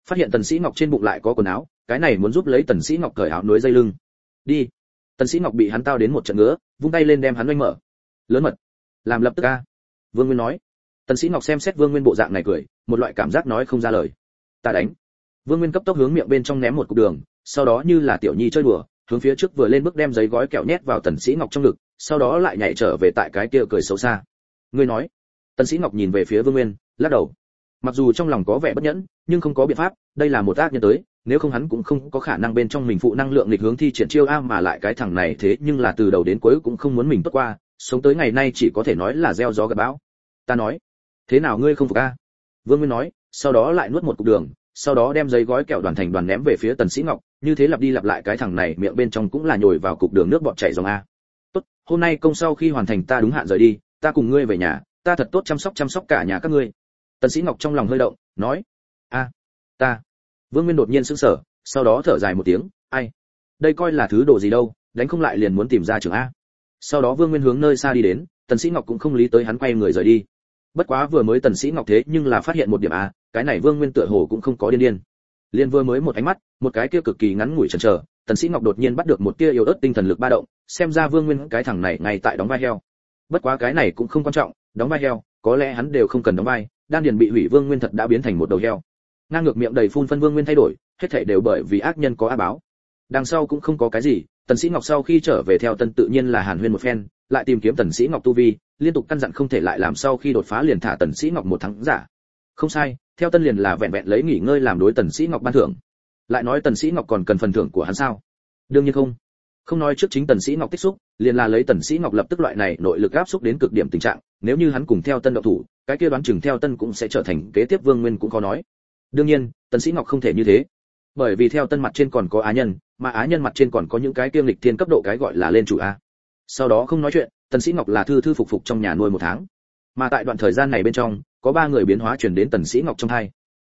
Phát hiện tần sĩ ngọc trên bụng lại có quần áo, cái này muốn giúp lấy tần sĩ ngọc cởi áo núi dây lưng. Đi. Tần sĩ ngọc bị hắn tao đến một trận ngứa, vung tay lên đem hắn oanh mở. Lớn mật. Làm lập tức a. Vương nguyên nói. Tần sĩ ngọc xem xét vương nguyên bộ dạng này cười một loại cảm giác nói không ra lời. Ta đánh. Vương nguyên cấp tốc hướng miệng bên trong ném một cục đường, sau đó như là tiểu nhi chơi đùa, hướng phía trước vừa lên bước đem giấy gói kẹo nhét vào tần sĩ ngọc trong ngực, sau đó lại nhảy trở về tại cái kia cười xấu xa. Ngươi nói. Tần sĩ ngọc nhìn về phía vương nguyên, lắc đầu. Mặc dù trong lòng có vẻ bất nhẫn, nhưng không có biện pháp, đây là một ác nhân tới, nếu không hắn cũng không có khả năng bên trong mình phụ năng lượng nghịch hướng thi triển chiêu a mà lại cái thằng này thế nhưng là từ đầu đến cuối cũng không muốn mình tốt qua, sống tới ngày nay chỉ có thể nói là gieo gió gặt bão. Ta nói, thế nào ngươi không phục a? Vương nguyên nói, sau đó lại nuốt một cục đường, sau đó đem giấy gói kẹo đoàn thành đoàn ném về phía tần sĩ ngọc, như thế lặp đi lặp lại cái thằng này miệng bên trong cũng là nhồi vào cục đường nước bọt chảy dòng a. Tốt, hôm nay công sau khi hoàn thành ta đúng hạn rời đi, ta cùng ngươi về nhà, ta thật tốt chăm sóc chăm sóc cả nhà các ngươi. Tần sĩ ngọc trong lòng hơi động, nói, a, ta. Vương nguyên đột nhiên sững sờ, sau đó thở dài một tiếng, ai? Đây coi là thứ đồ gì đâu, đánh không lại liền muốn tìm ra trường a. Sau đó vương nguyên hướng nơi xa đi đến, tần sĩ ngọc cũng không lý tới hắn quay người rời đi bất quá vừa mới tần sĩ ngọc thế nhưng là phát hiện một điểm a cái này vương nguyên tựa hồ cũng không có điên điên. Liên vừa mới một ánh mắt, một cái kia cực kỳ ngắn ngủi chần chờ, tần sĩ ngọc đột nhiên bắt được một tia yếu ớt tinh thần lực ba động, xem ra vương nguyên cái thằng này ngay tại đóng vai heo. Bất quá cái này cũng không quan trọng, đóng vai heo, có lẽ hắn đều không cần đóng vai, đan điền bị hủy vương nguyên thật đã biến thành một đầu heo. Ngang ngược miệng đầy phun phân vương nguyên thay đổi, hết thảy đều bởi vì ác nhân có ác báo. Đằng sau cũng không có cái gì, tần sĩ ngọc sau khi trở về theo tân tự nhiên là hàn huyên một phen, lại tìm kiếm tần sĩ ngọc tu vi liên tục căn dặn không thể lại làm sau khi đột phá liền thả tần sĩ ngọc một tháng giả. Không sai, theo tân liền là vẹn vẹn lấy nghỉ ngơi làm đối tần sĩ ngọc ban thưởng. Lại nói tần sĩ ngọc còn cần phần thưởng của hắn sao? Đương nhiên không. Không nói trước chính tần sĩ ngọc tích xúc, liền là lấy tần sĩ ngọc lập tức loại này nội lực áp xúc đến cực điểm tình trạng, nếu như hắn cùng theo tân đạo thủ, cái kia đoán chừng theo tân cũng sẽ trở thành kế tiếp vương nguyên cũng có nói. Đương nhiên, tần sĩ ngọc không thể như thế. Bởi vì theo tân mặt trên còn có á nhân, mà á nhân mặt trên còn có những cái kiêm lịch thiên cấp độ cái gọi là lên chủ a sau đó không nói chuyện tần sĩ ngọc là thư thư phục phục trong nhà nuôi một tháng. Mà tại đoạn thời gian này bên trong có ba người biến hóa chuyển đến tần sĩ ngọc trong hai.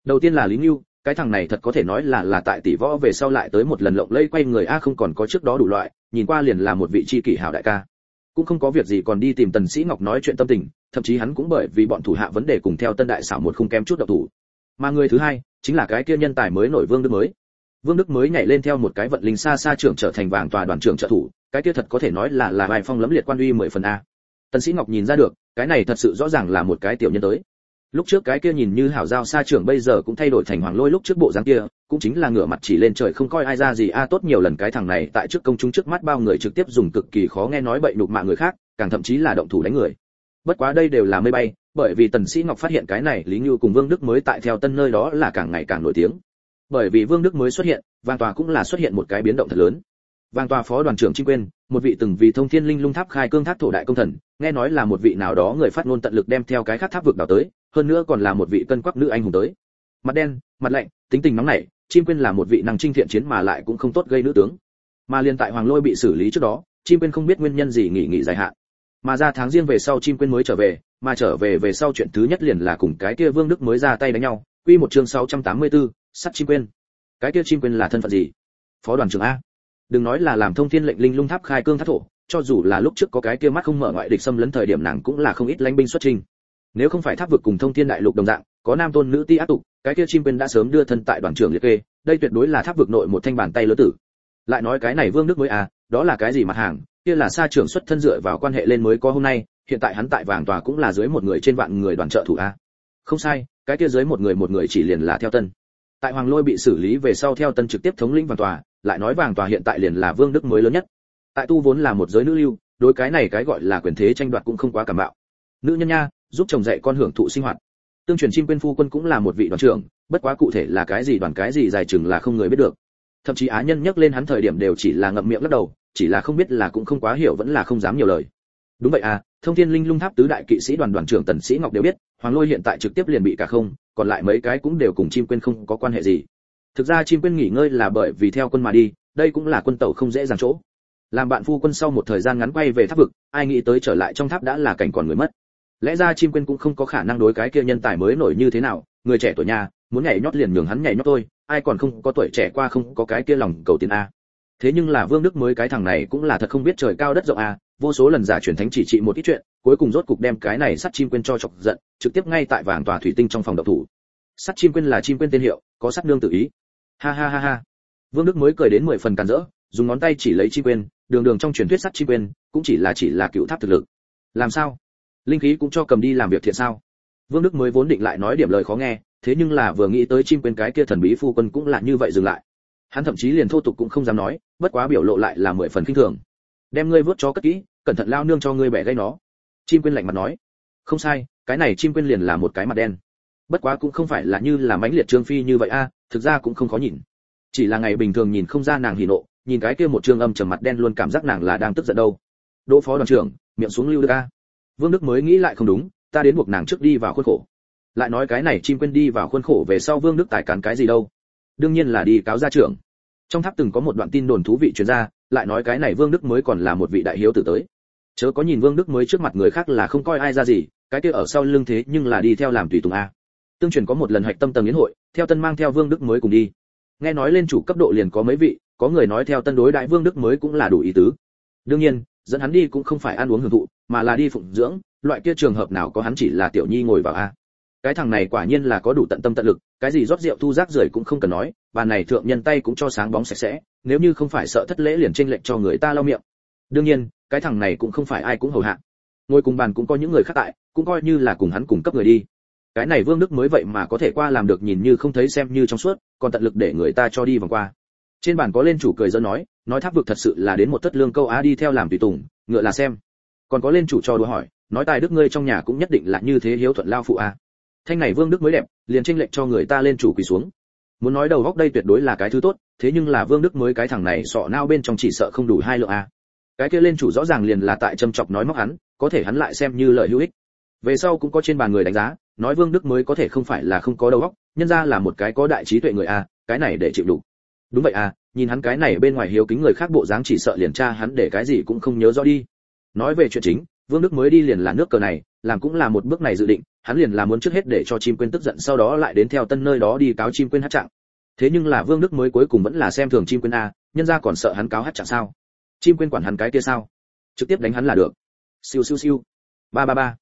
Đầu tiên là lý lưu, cái thằng này thật có thể nói là là tại tỷ võ về sau lại tới một lần lộng lây quay người a không còn có trước đó đủ loại nhìn qua liền là một vị chi kỷ hảo đại ca. Cũng không có việc gì còn đi tìm tần sĩ ngọc nói chuyện tâm tình thậm chí hắn cũng bởi vì bọn thủ hạ vấn đề cùng theo tân đại xảo một không kém chút độc thủ. Mà người thứ hai chính là cái kia nhân tài mới nổi vương đức mới. Vương đức mới nhảy lên theo một cái vận linh xa xa trưởng trở thành vàng tòa đoàn trưởng trợ thủ cái kia thật có thể nói là là bài phong lấm liệt quan uy mười phần a. Tần sĩ ngọc nhìn ra được, cái này thật sự rõ ràng là một cái tiểu nhân tới. Lúc trước cái kia nhìn như hảo giao xa trưởng bây giờ cũng thay đổi thành hoàng lôi lúc trước bộ dáng kia, cũng chính là ngửa mặt chỉ lên trời không coi ai ra gì a, tốt nhiều lần cái thằng này tại trước công chúng trước mắt bao người trực tiếp dùng cực kỳ khó nghe nói bậy nhục mạ người khác, càng thậm chí là động thủ đánh người. Bất quá đây đều là mây bay, bởi vì tần sĩ ngọc phát hiện cái này, lý như cùng vương đức mới tại theo tân nơi đó là càng ngày càng nổi tiếng. Bởi vì vương đức mới xuất hiện vàng tòa cũng là xuất hiện một cái biến động thật lớn vàng tòa phó đoàn trưởng trinh quên một vị từng vì thông thiên linh lung tháp khai cương tháp thổ đại công thần nghe nói là một vị nào đó người phát ngôn tận lực đem theo cái khác tháp vực đào tới hơn nữa còn là một vị cân quắc nữ anh hùng tới. Mặt đen mặt lạnh tính tình nóng nảy chim quên là một vị năng trinh thiện chiến mà lại cũng không tốt gây nữ tướng. Mà liên tại hoàng lôi bị xử lý trước đó chim quên không biết nguyên nhân gì nghỉ nghỉ dài hạn. Mà ra tháng riêng về sau chim quên mới trở về mà trở về về sau chuyện thứ nhất liền là cùng cái kia vương đức mới ra tay đánh nhau. Quy một chương 684, sắt chim quên cái kia chim quên là thân phận gì? Phó đoàn trưởng a đừng nói là làm thông thiên lệnh linh lung tháp khai cương tháp thổ, cho dù là lúc trước có cái kia mắt không mở ngoại địch xâm lấn thời điểm nàng cũng là không ít lãnh binh xuất trình nếu không phải tháp vực cùng thông thiên đại lục đồng dạng, có nam tôn nữ ti áp tục, cái kia chim quên đã sớm đưa thân tại đoàn trưởng liệt kê, đây tuyệt đối là tháp vực nội một thanh bàn tay lớn tử. Lại nói cái này vương đức mới à đó là cái gì mặt hàng, kia là xa trưởng xuất thân dựa vào quan hệ lên mới có hôm nay, hiện tại hắn tại vàng tòa cũng là dưới một người trên vạn người đoàn trợ thủ a. Không sai, cái kia dưới một người một người chỉ liền là theo tân. Tại hoàng lôi bị xử lý về sau theo tân trực tiếp thống lĩnh vàng tòa lại nói vàng tòa hiện tại liền là vương đức mới lớn nhất. Tại tu vốn là một giới nữ lưu, đối cái này cái gọi là quyền thế tranh đoạt cũng không quá cảm bạo. Nữ nhân nha, giúp chồng dạy con hưởng thụ sinh hoạt. Tương truyền chim quên phu quân cũng là một vị đoàn trưởng, bất quá cụ thể là cái gì đoàn cái gì dài chừng là không người biết được. Thậm chí á nhân nhắc lên hắn thời điểm đều chỉ là ngậm miệng lắc đầu, chỉ là không biết là cũng không quá hiểu vẫn là không dám nhiều lời. Đúng vậy à thông thiên linh lung tháp tứ đại kỵ sĩ đoàn đoàn trưởng tần sĩ ngọc đều biết, hoàng lôi hiện tại trực tiếp liền bị cả không, còn lại mấy cái cũng đều cùng chim quên không có quan hệ gì thực ra chim quên nghỉ ngơi là bởi vì theo quân mà đi, đây cũng là quân tàu không dễ dàng chỗ. Làm bạn phu quân sau một thời gian ngắn quay về tháp vực, ai nghĩ tới trở lại trong tháp đã là cảnh còn người mất. Lẽ ra chim quên cũng không có khả năng đối cái kia nhân tài mới nổi như thế nào, người trẻ tuổi nhà, muốn nhảy nhót liền nhường hắn nhảy nhót tôi ai còn không có tuổi trẻ qua không có cái kia lòng cầu tiền a. Thế nhưng là vương đức mới cái thằng này cũng là thật không biết trời cao đất rộng a, vô số lần giả truyền thánh chỉ trị một ít chuyện, cuối cùng rốt cục đem cái này sắt chim quên cho chọc giận, trực tiếp ngay tại vàng tòa thủy tinh trong phòng độc thủ. Sắt chim quên là chim quên tên hiệu, có sắt nương tự ý ha ha ha ha. Vương đức mới cười đến mười phần càn rỡ, dùng ngón tay chỉ lấy chim quên đường đường trong truyền thuyết sắt chim quên cũng chỉ là chỉ là cựu tháp thực lực. Làm sao? Linh khí cũng cho cầm đi làm việc thiện sao? Vương đức mới vốn định lại nói điểm lời khó nghe, thế nhưng là vừa nghĩ tới chim quên cái kia thần bí phu quân cũng là như vậy dừng lại. Hắn thậm chí liền thô tục cũng không dám nói, bất quá biểu lộ lại là mười phần kinh thường. Đem ngươi vớt chó cất kỹ, cẩn thận lao nương cho ngươi bẻ gây nó. Chim quên lạnh mặt nói. Không sai, cái này chim quên liền là một cái mặt đen bất quá cũng không phải là như là mãnh liệt trương phi như vậy a, thực ra cũng không khó nhìn. Chỉ là ngày bình thường nhìn không ra nàng hỉ nộ, nhìn cái kia một trương âm trầm mặt đen luôn cảm giác nàng là đang tức giận đâu. Đỗ phó đoàn trưởng, miệng xuống lưu đức a. Vương đức mới nghĩ lại không đúng, ta đến buộc nàng trước đi vào khuôn khổ. Lại nói cái này chim quên đi vào khuôn khổ về sau vương đức tài cán cái gì đâu. Đương nhiên là đi cáo gia trưởng. Trong tháp từng có một đoạn tin đồn thú vị truyền ra, lại nói cái này vương đức mới còn là một vị đại hiếu tử tới. Chớ có nhìn vương đức mới trước mặt người khác là không coi ai ra gì, cái kia ở sau lưng thế nhưng là đi theo làm tùy tùng a tương truyền có một lần hạch tâm tầng yến hội, theo tân mang theo vương đức mới cùng đi. Nghe nói lên chủ cấp độ liền có mấy vị, có người nói theo tân đối đại vương đức mới cũng là đủ ý tứ. Đương nhiên, dẫn hắn đi cũng không phải ăn uống hưởng thụ, mà là đi phụng dưỡng, loại kia trường hợp nào có hắn chỉ là tiểu nhi ngồi vào a. Cái thằng này quả nhiên là có đủ tận tâm tận lực, cái gì rót rượu thu rác rưởi cũng không cần nói bàn này thượng nhân tay cũng cho sáng bóng sạch sẽ, nếu như không phải sợ thất lễ liền tranh lệnh cho người ta lau miệng. Đương nhiên, cái thằng này cũng không phải ai cũng hầu hạ. Ngồi cùng bàn cũng có những người khác tại, cũng coi như là cùng hắn cùng cấp người đi cái này vương đức mới vậy mà có thể qua làm được nhìn như không thấy xem như trong suốt, còn tận lực để người ta cho đi vòng qua. Trên bàn có lên chủ cười dẫn nói nói tháp vực thật sự là đến một tất lương câu á đi theo làm tùy tùng, ngựa là xem. Còn có lên chủ cho đùa hỏi, nói tài đức ngươi trong nhà cũng nhất định là như thế hiếu thuận lao phụ a. Thanh này vương đức mới đẹp, liền tranh lệnh cho người ta lên chủ quỳ xuống. Muốn nói đầu góc đây tuyệt đối là cái thứ tốt, thế nhưng là vương đức mới cái thằng này sọ nao bên trong chỉ sợ không đủ hai lượng a. Cái kia lên chủ rõ ràng liền là tại châm chọc nói móc hắn, có thể hắn lại xem như lời hữu ích về sau cũng có trên bàn người đánh giá, nói vương đức mới có thể không phải là không có đầu óc, nhân ra là một cái có đại trí tuệ người a cái này để chịu đủ. Đúng vậy à nhìn hắn cái này bên ngoài hiếu kính người khác bộ dáng chỉ sợ liền tra hắn để cái gì cũng không nhớ rõ đi. Nói về chuyện chính, vương đức mới đi liền là nước cờ này, làm cũng là một bước này dự định, hắn liền là muốn trước hết để cho chim quên tức giận sau đó lại đến theo tân nơi đó đi cáo chim quên hát trạng. Thế nhưng là vương đức mới cuối cùng vẫn là xem thường chim quên a nhân ra còn sợ hắn cáo hát trạng sao? Chim quên quản hắn cái kia sao? Trực tiếp đánh hắn là được. Siêu siêu siêu. Ba ba ba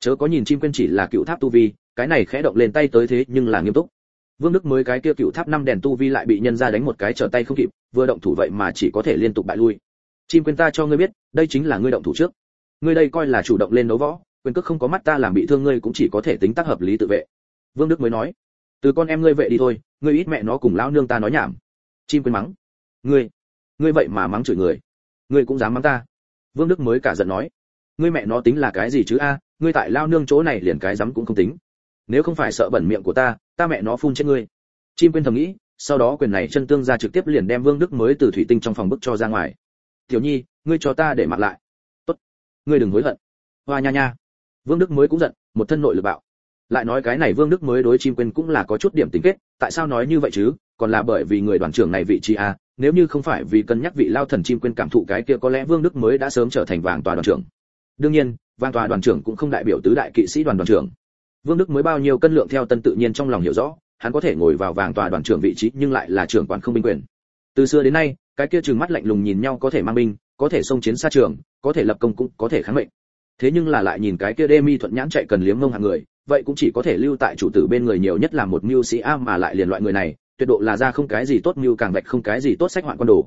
chớ có nhìn chim quên chỉ là cựu tháp tu vi, cái này khẽ động lên tay tới thế nhưng là nghiêm túc. Vương đức mới cái kia cựu tháp năm đèn tu vi lại bị nhân ra đánh một cái trở tay không kịp, vừa động thủ vậy mà chỉ có thể liên tục bại lui. Chim quên ta cho ngươi biết, đây chính là ngươi động thủ trước. Ngươi đây coi là chủ động lên đấu võ quyền cước không có mắt ta làm bị thương ngươi cũng chỉ có thể tính tác hợp lý tự vệ. Vương đức mới nói, từ con em ngươi vệ đi thôi, ngươi ít mẹ nó cùng lão nương ta nói nhảm. Chim quên mắng, ngươi ngươi vậy mà mắng chửi người, ngươi cũng dám mắng ta. Vương đức mới cả giận nói, ngươi mẹ nó tính là cái gì chứ a ngươi tại lao nương chỗ này liền cái dám cũng không tính. Nếu không phải sợ bẩn miệng của ta ta mẹ nó phun chết ngươi. Chim quên thầm nghĩ, sau đó quyền này chân tương ra trực tiếp liền đem vương đức mới từ thủy tinh trong phòng bức cho ra ngoài. Tiểu nhi, ngươi cho ta để mặt lại. Tốt. Ngươi đừng hối hận. Hoa nha nha. Vương đức mới cũng giận, một thân nội lực bạo. Lại nói cái này vương đức mới đối chim quên cũng là có chút điểm tính kết, tại sao nói như vậy chứ? Còn là bởi vì người đoàn trưởng này vị trí a nếu như không phải vì cân nhắc vị lao thần chim quên cảm thụ cái kia có lẽ vương đức mới đã sớm trở thành vàng tòa đoàn trưởng. Đương nhiên vàng tòa đoàn trưởng cũng không đại biểu tứ đại kỵ sĩ đoàn đoàn trưởng. Vương đức mới bao nhiêu cân lượng theo tân tự nhiên trong lòng hiểu rõ, hắn có thể ngồi vào vàng tòa đoàn trưởng vị trí nhưng lại là trưởng quản không binh quyền. Từ xưa đến nay, cái kia trừng mắt lạnh lùng nhìn nhau có thể mang binh, có thể xông chiến xa trường, có thể lập công cũng có thể kháng mệnh. Thế nhưng là lại nhìn cái kia đê mi thuận nhãn chạy cần liếm mông hàng người, vậy cũng chỉ có thể lưu tại chủ tử bên người nhiều nhất là một mưu sĩ a mà lại liền loại người này, tuyệt độ là ra không cái gì tốt mưu càng vạch không cái gì tốt sách hoạn quan đồ.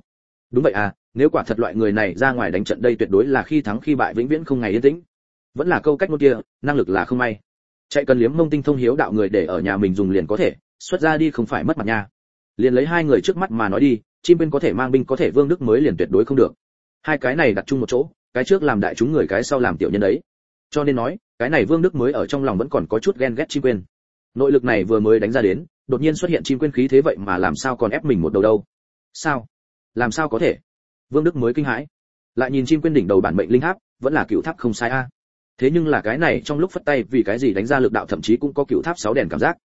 Đúng vậy à nếu quả thật loại người này ra ngoài đánh trận đây tuyệt đối là khi thắng khi bại vĩnh viễn không ngày yên tĩnh vẫn là câu cách ngôn kia, năng lực là không may. Chạy cần liếm mông tinh thông hiếu đạo người để ở nhà mình dùng liền có thể, xuất ra đi không phải mất mặt nha. Liền lấy hai người trước mắt mà nói đi, chim bên có thể mang binh có thể vương đức mới liền tuyệt đối không được. Hai cái này đặt chung một chỗ, cái trước làm đại chúng người cái sau làm tiểu nhân đấy. Cho nên nói, cái này vương đức mới ở trong lòng vẫn còn có chút ghen ghét chim quên. Nội lực này vừa mới đánh ra đến, đột nhiên xuất hiện chim quên khí thế vậy mà làm sao còn ép mình một đầu đâu? Sao? Làm sao có thể? Vương đức mới kinh hãi. Lại nhìn chim quên đỉnh đầu bản mệnh linh tháp, vẫn là cựu tháp không sai a thế nhưng là cái này trong lúc phất tay vì cái gì đánh ra lực đạo thậm chí cũng có cựu tháp sáu đèn cảm giác.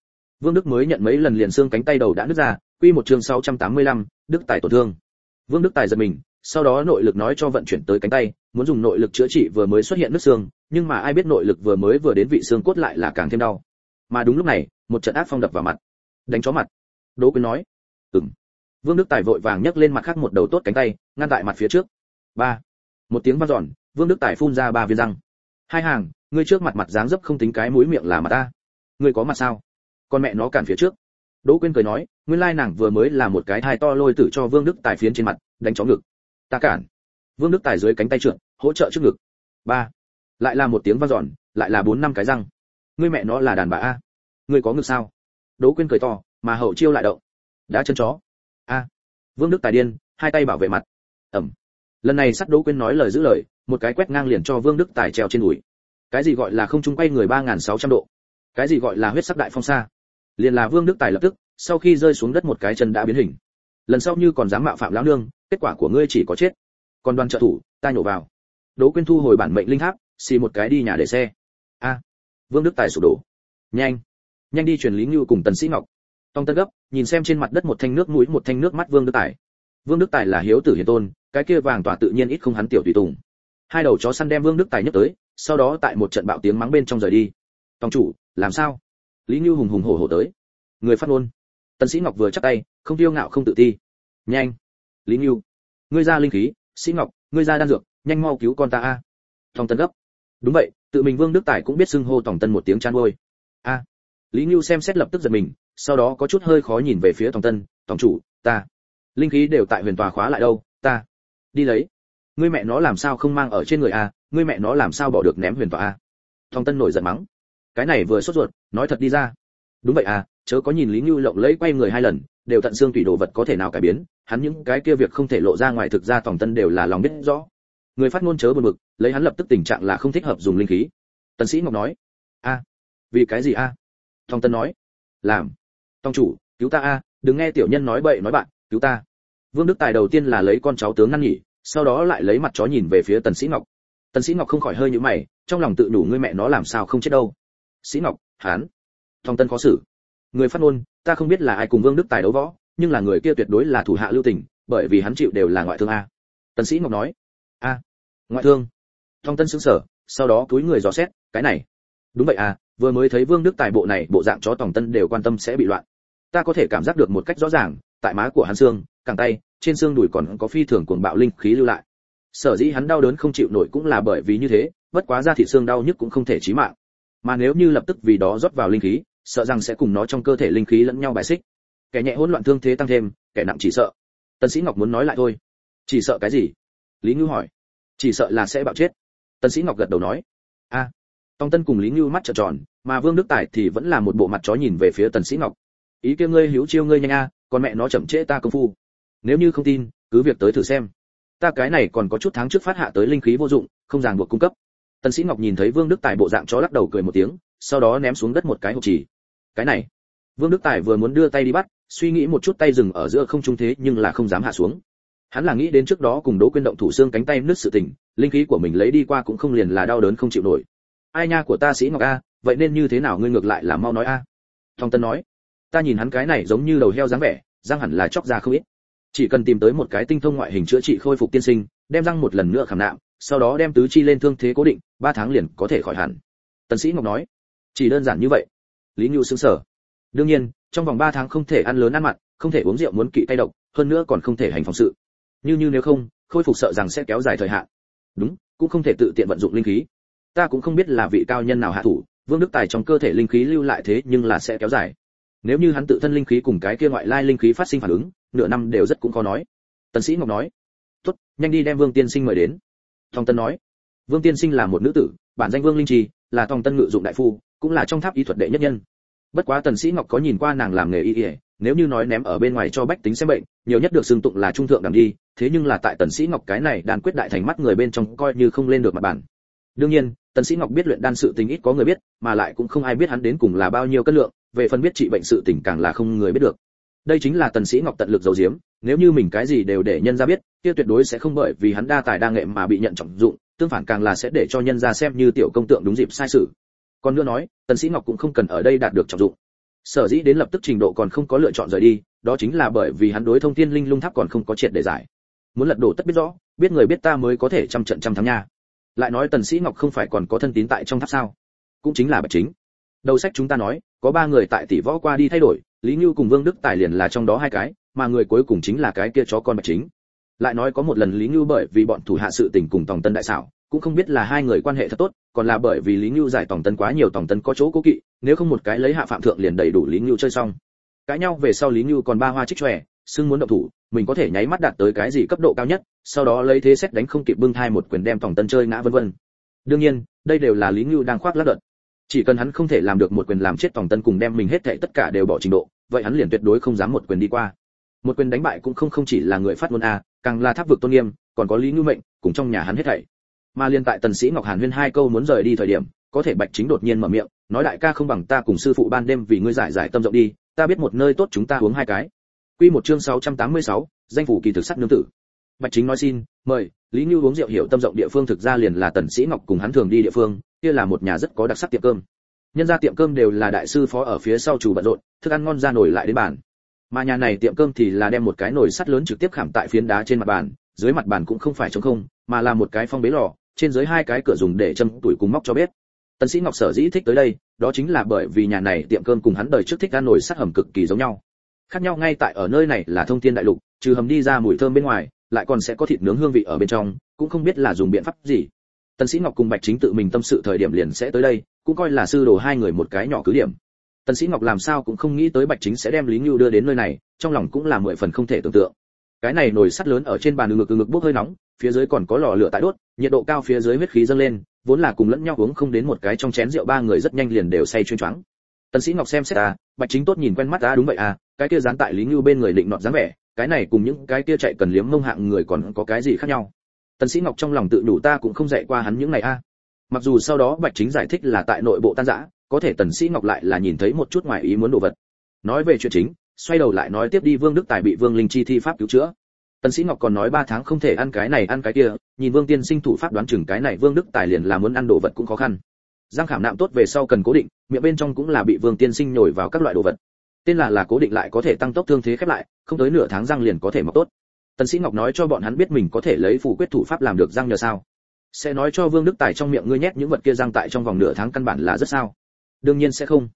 Vương đức mới nhận mấy lần liền xương cánh tay đầu đã nứt ra quy một chương 685, đức tài tổn thương. Vương đức tài giật mình sau đó nội lực nói cho vận chuyển tới cánh tay muốn dùng nội lực chữa trị vừa mới xuất hiện nứt xương nhưng mà ai biết nội lực vừa mới vừa đến vị xương cốt lại là càng thêm đau. Mà đúng lúc này một trận ác phong đập vào mặt. Đánh chó mặt. Đỗ quyên nói. Ừm. Vương đức tài vội vàng nhấc lên mặt khác một đầu tốt cánh tay ngăn tại mặt phía trước. Ba. Một tiếng vang dọn vương đức tài phun ra ba viên răng hai hàng, ngươi trước mặt mặt dáng dấp không tính cái mũi miệng là mặt ta. Ngươi có mặt sao? Con mẹ nó cản phía trước. Đỗ quyên cười nói, nguyên lai nàng vừa mới là một cái thai to lôi tử cho vương đức tài phiến trên mặt, đánh chó ngực. Ta cản. Vương đức tài dưới cánh tay trượt, hỗ trợ trước ngực. Ba. Lại là một tiếng vang dọn, lại là bốn năm cái răng. Ngươi mẹ nó là đàn bà a. Ngươi có ngực sao? Đỗ quyên cười to, mà hậu chiêu lại động. Đã chân chó. A. Vương đức tài điên, hai tay bảo vệ mặt. Ẩm lần này sắt đỗ quyên nói lời giữ lời, một cái quét ngang liền cho vương đức tài treo trên đùi. Cái gì gọi là không trung quay người ba nghìn sáu trăm độ? Cái gì gọi là huyết sắc đại phong xa liền là vương đức tài lập tức, sau khi rơi xuống đất một cái chân đã biến hình. Lần sau như còn dám mạo phạm lão nương, kết quả của ngươi chỉ có chết. Còn đoàn trợ thủ, ta nhổ vào. Đỗ quyên thu hồi bản mệnh linh tháp, xì một cái đi nhà để xe. A. Vương đức tài sụp đổ. Nhanh. Nhanh đi truyền lý ngưu cùng tần sĩ ngọc. Tông tân gấp, nhìn xem trên mặt đất một thanh nước mũi, một thanh nước mắt vương đức tài. Vương đức tài là hiếu tử hiền tôn cái kia vàng tỏa tự nhiên ít không hắn tiểu tùy tùng. Hai đầu chó săn đem vương đức tài nhấc tới, sau đó tại một trận bạo tiếng mắng bên trong rời đi. Tòng chủ, làm sao? Lý như hùng hùng hổ hổ tới. Người phát ngôn. Tần sĩ ngọc vừa chắc tay, không tiêu ngạo không tự ti. Nhanh. Lý như. Ngươi ra linh khí, sĩ ngọc, ngươi ra đan dược, nhanh mau cứu con ta a. Tòng tân gấp. Đúng vậy, tự mình vương đức tài cũng biết xưng hô tòng tân một tiếng chán ngôi a. Lý như xem xét lập tức giật mình, sau đó có chút hơi khó nhìn về phía tòng tân. Tòng chủ, ta. Linh khí đều tại huyền tòa khóa lại đâu đi lấy. Ngươi mẹ nó làm sao không mang ở trên người a? Ngươi mẹ nó làm sao bỏ được ném huyền tọa a? Thong tân nổi giận mắng. Cái này vừa sốt ruột, nói thật đi ra. Đúng vậy à chớ có nhìn lý như lộng lẫy quay người hai lần, đều tận xương tùy đồ vật có thể nào cải biến, hắn những cái kia việc không thể lộ ra ngoài thực ra tòng tân đều là lòng biết rõ. Người phát ngôn chớ buồn bực, lấy hắn lập tức tình trạng là không thích hợp dùng linh khí. Tần sĩ ngọc nói, a, vì cái gì a? À? tân nói, làm, Tông chủ, cứu ta a, đừng nghe tiểu nhân nói bậy nói bạn, cứu ta vương đức tài đầu tiên là lấy con cháu tướng năn nhỉ sau đó lại lấy mặt chó nhìn về phía tần sĩ ngọc. Tần sĩ ngọc không khỏi hơi nhíu mày, trong lòng tự đủ ngươi mẹ nó làm sao không chết đâu. Sĩ ngọc, hán. Thong tân khó xử. Người phát ngôn, ta không biết là ai cùng vương đức tài đấu võ, nhưng là người kia tuyệt đối là thủ hạ lưu tình, bởi vì hắn chịu đều là ngoại thương a. Tần sĩ ngọc nói. A, ngoại thương. Thong tân sững sờ, sau đó túi người dò xét, cái này. Đúng vậy à vừa mới thấy vương đức tài bộ này, bộ dạng chó tòng tân đều quan tâm sẽ bị loạn. Ta có thể cảm giác được một cách rõ ràng, tại má của hắn xương cẳng tay, trên xương đùi còn có phi thường cuồng bạo linh khí lưu lại. Sở dĩ hắn đau đớn không chịu nổi cũng là bởi vì như thế, bất quá ra thị xương đau nhức cũng không thể chí mạng. Mà nếu như lập tức vì đó rót vào linh khí, sợ rằng sẽ cùng nó trong cơ thể linh khí lẫn nhau bài xích. Kẻ nhẹ hỗn loạn thương thế tăng thêm, kẻ nặng chỉ sợ. Tần sĩ ngọc muốn nói lại thôi. Chỉ sợ cái gì? Lý ngưu hỏi. Chỉ sợ là sẽ bạo chết. Tần sĩ ngọc gật đầu nói. A. À. tông tân cùng lý ngưu mắt trợn tròn, mà vương đức tài thì vẫn là một bộ mặt chó nhìn về phía tần sĩ ngọc. Ý kia ngươi hiếu chiêu ngươi nhanh a, còn mẹ nó chậm trễ ta công phu nếu như không tin, cứ việc tới thử xem. Ta cái này còn có chút tháng trước phát hạ tới linh khí vô dụng, không ràng buộc cung cấp. Tần sĩ ngọc nhìn thấy vương đức tài bộ dạng chó lắc đầu cười một tiếng, sau đó ném xuống đất một cái hộp chỉ. Cái này. Vương đức tài vừa muốn đưa tay đi bắt, suy nghĩ một chút tay dừng ở giữa không trung thế nhưng là không dám hạ xuống. Hắn là nghĩ đến trước đó cùng đỗ quyên động thủ xương cánh tay nứt sự tình, linh khí của mình lấy đi qua cũng không liền là đau đớn không chịu nổi. Ai nha của ta sĩ ngọc a, vậy nên như thế nào ngươi ngược lại là mau nói a. Thong tân nói, ta nhìn hắn cái này giống như đầu heo dáng vẻ, răng hẳn là chóc ra không ít chỉ cần tìm tới một cái tinh thông ngoại hình chữa trị khôi phục tiên sinh, đem răng một lần nữa khảm nạm, sau đó đem tứ chi lên thương thế cố định, ba tháng liền có thể khỏi hẳn. Tần sĩ ngọc nói, chỉ đơn giản như vậy. Lý nhu sững sờ. Đương nhiên, trong vòng ba tháng không thể ăn lớn ăn mặn, không thể uống rượu muốn kỵ tay độc, hơn nữa còn không thể hành phòng sự. Như như nếu không, khôi phục sợ rằng sẽ kéo dài thời hạn. Đúng, cũng không thể tự tiện vận dụng linh khí. Ta cũng không biết là vị cao nhân nào hạ thủ, vương đức tài trong cơ thể linh khí lưu lại thế nhưng là sẽ kéo dài. Nếu như hắn tự thân linh khí cùng cái kia ngoại lai linh khí phát sinh phản ứng nửa năm đều rất cũng khó nói. Tần sĩ ngọc nói, tốt, nhanh đi đem vương tiên sinh mời đến. Thong tân nói, vương tiên sinh là một nữ tử, bản danh vương linh trì, là thong tân ngự dụng đại phu, cũng là trong tháp y thuật đệ nhất nhân. Bất quá tần sĩ ngọc có nhìn qua nàng làm nghề y y, nếu như nói ném ở bên ngoài cho bách tính xem bệnh, nhiều nhất được xưng tụng là trung thượng đẳng đi, thế nhưng là tại tần sĩ ngọc cái này đàn quyết đại thành mắt người bên trong coi như không lên được mặt bản. Đương nhiên, tần sĩ ngọc biết luyện đan sự tình ít có người biết, mà lại cũng không ai biết hắn đến cùng là bao nhiêu cân lượng, về phần biết trị bệnh sự tình càng là không người biết được đây chính là tần sĩ ngọc tận lực giấu giếm, nếu như mình cái gì đều để nhân gia biết, kia tuyệt đối sẽ không bởi vì hắn đa tài đa nghệ mà bị nhận trọng dụng, tương phản càng là sẽ để cho nhân gia xem như tiểu công tượng đúng dịp sai sự. Còn nữa nói, tần sĩ ngọc cũng không cần ở đây đạt được trọng dụng. Sở dĩ đến lập tức trình độ còn không có lựa chọn rời đi, đó chính là bởi vì hắn đối thông thiên linh lung tháp còn không có triệt để giải. Muốn lật đổ tất biết rõ, biết người biết ta mới có thể trăm trận trăm thắng nha. Lại nói tần sĩ ngọc không phải còn có thân tín tại trong tháp sao? Cũng chính là bạch chính. Đầu sách chúng ta nói, có ba người tại tỷ võ qua đi thay đổi lý như cùng vương đức tài liền là trong đó hai cái, mà người cuối cùng chính là cái kia chó con bạch chính. Lại nói có một lần lý như bởi vì bọn thủ hạ sự tình cùng tòng tân đại xảo, cũng không biết là hai người quan hệ thật tốt, còn là bởi vì lý như giải tòng tân quá nhiều tòng tân có chỗ cố kỵ, nếu không một cái lấy hạ phạm thượng liền đầy đủ lý như chơi xong. Cãi nhau về sau lý như còn ba hoa trích tròe xưng muốn động thủ, mình có thể nháy mắt đạt tới cái gì cấp độ cao nhất, sau đó lấy thế xét đánh không kịp bưng thai một quyền đem tòng tân chơi ngã vân vân. Đương nhiên, đây đều là lý như đang khoác lác đợt chỉ cần hắn không thể làm được một quyền làm chết tòng tân cùng đem mình hết thảy tất cả đều bỏ trình độ vậy hắn liền tuyệt đối không dám một quyền đi qua. Một quyền đánh bại cũng không không chỉ là người phát ngôn a càng là tháp vực tôn nghiêm còn có lý ngư mệnh cùng trong nhà hắn hết thảy. Mà liên tại tần sĩ ngọc hàn huyên hai câu muốn rời đi thời điểm có thể bạch chính đột nhiên mở miệng nói đại ca không bằng ta cùng sư phụ ban đêm vì ngươi giải giải tâm rộng đi ta biết một nơi tốt chúng ta uống hai cái. Quy một chương 686, danh phủ kỳ thực sắc nương tử. Bạch chính nói xin mời lý ngư uống rượu hiểu tâm rộng địa phương thực ra liền là tần sĩ ngọc cùng hắn thường đi địa phương kia là một nhà rất có đặc sắc tiệm cơm. Nhân gia tiệm cơm đều là đại sư phó ở phía sau chủ bận rộn, thức ăn ngon ra nổi lại đến bàn. Mà nhà này tiệm cơm thì là đem một cái nồi sắt lớn trực tiếp khảm tại phiến đá trên mặt bàn, dưới mặt bàn cũng không phải trống không, mà là một cái phong bế lò, trên dưới hai cái cửa dùng để châm tuổi cùng móc cho bếp. Tần sĩ ngọc sở dĩ thích tới đây, đó chính là bởi vì nhà này tiệm cơm cùng hắn đời trước thích ăn nồi sắt hầm cực kỳ giống nhau. Khác nhau ngay tại ở nơi này là thông thiên đại lục, trừ hầm đi ra mùi thơm bên ngoài, lại còn sẽ có thịt nướng hương vị ở bên trong, cũng không biết là dùng biện pháp gì tần sĩ ngọc cùng bạch chính tự mình tâm sự thời điểm liền sẽ tới đây, cũng coi là sư đồ hai người một cái nhỏ cứ điểm. tần sĩ ngọc làm sao cũng không nghĩ tới bạch chính sẽ đem lý nhu đưa đến nơi này, trong lòng cũng là mười phần không thể tưởng tượng. cái này nồi sắt lớn ở trên bàn ngực ngực bốc hơi nóng, phía dưới còn có lò lửa tại đốt, nhiệt độ cao phía dưới huyết khí dâng lên, vốn là cùng lẫn nhau uống không đến một cái trong chén rượu ba người rất nhanh liền đều say chuyên choáng. tần sĩ ngọc xem xét à bạch chính tốt nhìn quen mắt à đúng vậy à cái kia dán tại lý nhu bên người định nọt dáng vẻ, cái này cùng những cái kia chạy cần liếm mông hạng người còn có cái gì khác nhau? Tần sĩ ngọc trong lòng tự đủ ta cũng không dạy qua hắn những ngày a. À. mặc dù sau đó bạch chính giải thích là tại nội bộ tan rã, có thể tần sĩ ngọc lại là nhìn thấy một chút ngoài ý muốn đồ vật. Nói về chuyện chính, xoay đầu lại nói tiếp đi vương đức tài bị vương linh chi thi pháp cứu chữa. Tần sĩ ngọc còn nói ba tháng không thể ăn cái này ăn cái kia, nhìn vương tiên sinh thủ pháp đoán chừng cái này vương đức tài liền là muốn ăn đồ vật cũng khó khăn. Giang khảm nạm tốt về sau cần cố định, miệng bên trong cũng là bị vương tiên sinh nhồi vào các loại đồ vật. Tên là là cố định lại có thể tăng tốc thương thế khép lại, không tới nửa tháng răng liền có thể mọc tốt tần sĩ ngọc nói cho bọn hắn biết mình có thể lấy phù quyết thủ pháp làm được răng nhờ sao. Sẽ nói cho vương đức tài trong miệng ngươi nhét những vật kia răng tại trong vòng nửa tháng căn bản là rất sao. Đương nhiên sẽ không.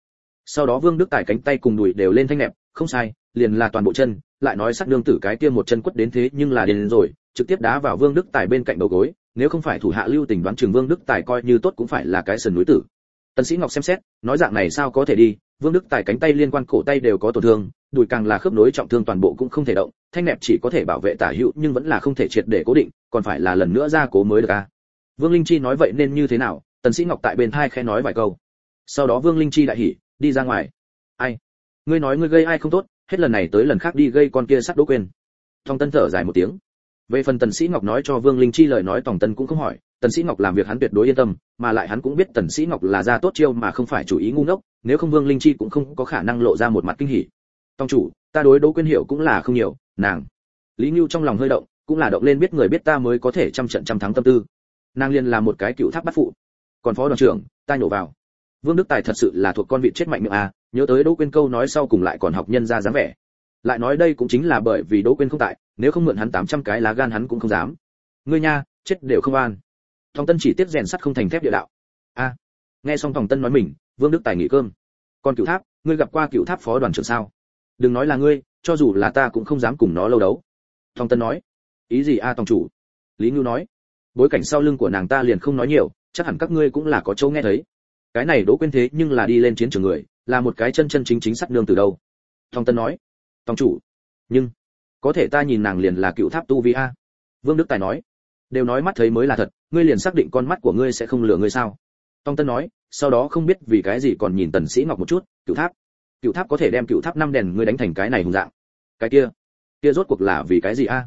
Sau đó vương đức tài cánh tay cùng đùi đều lên thanh nẹp, không sai, liền là toàn bộ chân, lại nói sắc đương tử cái kia một chân quất đến thế nhưng là đến rồi, trực tiếp đá vào vương đức tài bên cạnh đầu gối, nếu không phải thủ hạ lưu tình đoán chừng vương đức tài coi như tốt cũng phải là cái sườn núi tử. Tần sĩ ngọc xem xét, nói dạng này sao có thể đi, vương đức tài cánh tay liên quan cổ tay đều có tổn thương đùi càng là khớp nối trọng thương toàn bộ cũng không thể động, thanh nẹp chỉ có thể bảo vệ tả hữu nhưng vẫn là không thể triệt để cố định, còn phải là lần nữa ra cố mới được a vương linh chi nói vậy nên như thế nào? Tần sĩ ngọc tại bên thai khẽ nói vài câu. Sau đó vương linh chi đại hỉ, đi ra ngoài. Ai? Ngươi nói ngươi gây ai không tốt, hết lần này tới lần khác đi gây con kia sắt đỗ quên. Tòng tân thở dài một tiếng. Về phần tần sĩ ngọc nói cho vương linh chi lời nói tòng tân cũng không hỏi. Tần sĩ ngọc làm việc hắn tuyệt đối yên tâm, mà lại hắn cũng biết tần sĩ ngọc là ra tốt chiêu mà không phải chủ ý ngu ngốc, nếu không vương linh chi cũng không có khả năng lộ ra một mặt kinh hỉ tông chủ ta đối đỗ quyên hiểu cũng là không nhiều nàng lý nhu trong lòng hơi động cũng là động lên biết người biết ta mới có thể trăm trận trăm thắng tâm tư nàng liên là một cái cựu tháp bắt phụ còn phó đoàn trưởng ta nhổ vào vương đức tài thật sự là thuộc con vị chết mạnh miệng à nhớ tới đỗ quyên câu nói sau cùng lại còn học nhân ra dáng vẻ lại nói đây cũng chính là bởi vì đỗ quyên không tại nếu không mượn hắn 800 cái lá gan hắn cũng không dám ngươi nha chết đều không an Tòng Tân chỉ tiếp rèn sắt không thành thép địa đạo. A. Nghe xong Tòng Tân nói mình, Vương Đức Tài nghỉ cơm. Còn cựu Tháp, ngươi gặp qua cựu Tháp phó đoàn trưởng sao? Đừng nói là ngươi, cho dù là ta cũng không dám cùng nó lâu đấu. Thong Tân nói. Ý gì a à, Tòng chủ? Lý Nhu nói. Bối cảnh sau lưng của nàng ta liền không nói nhiều, chắc hẳn các ngươi cũng là có chỗ nghe thấy. Cái này đỗ quên thế nhưng là đi lên chiến trường người, là một cái chân chân chính chính sắt nương từ đâu. Thong Tân nói. Tòng chủ. Nhưng, có thể ta nhìn nàng liền là cựu tháp tu vi a. Vương Đức Tài nói đều nói mắt thấy mới là thật ngươi liền xác định con mắt của ngươi sẽ không lừa ngươi sao tòng tân nói sau đó không biết vì cái gì còn nhìn tần sĩ ngọc một chút cựu tháp cựu tháp có thể đem cựu tháp năm đèn ngươi đánh thành cái này hùng dạng. Cái kia? Kia rốt cuộc là vì cái gì a?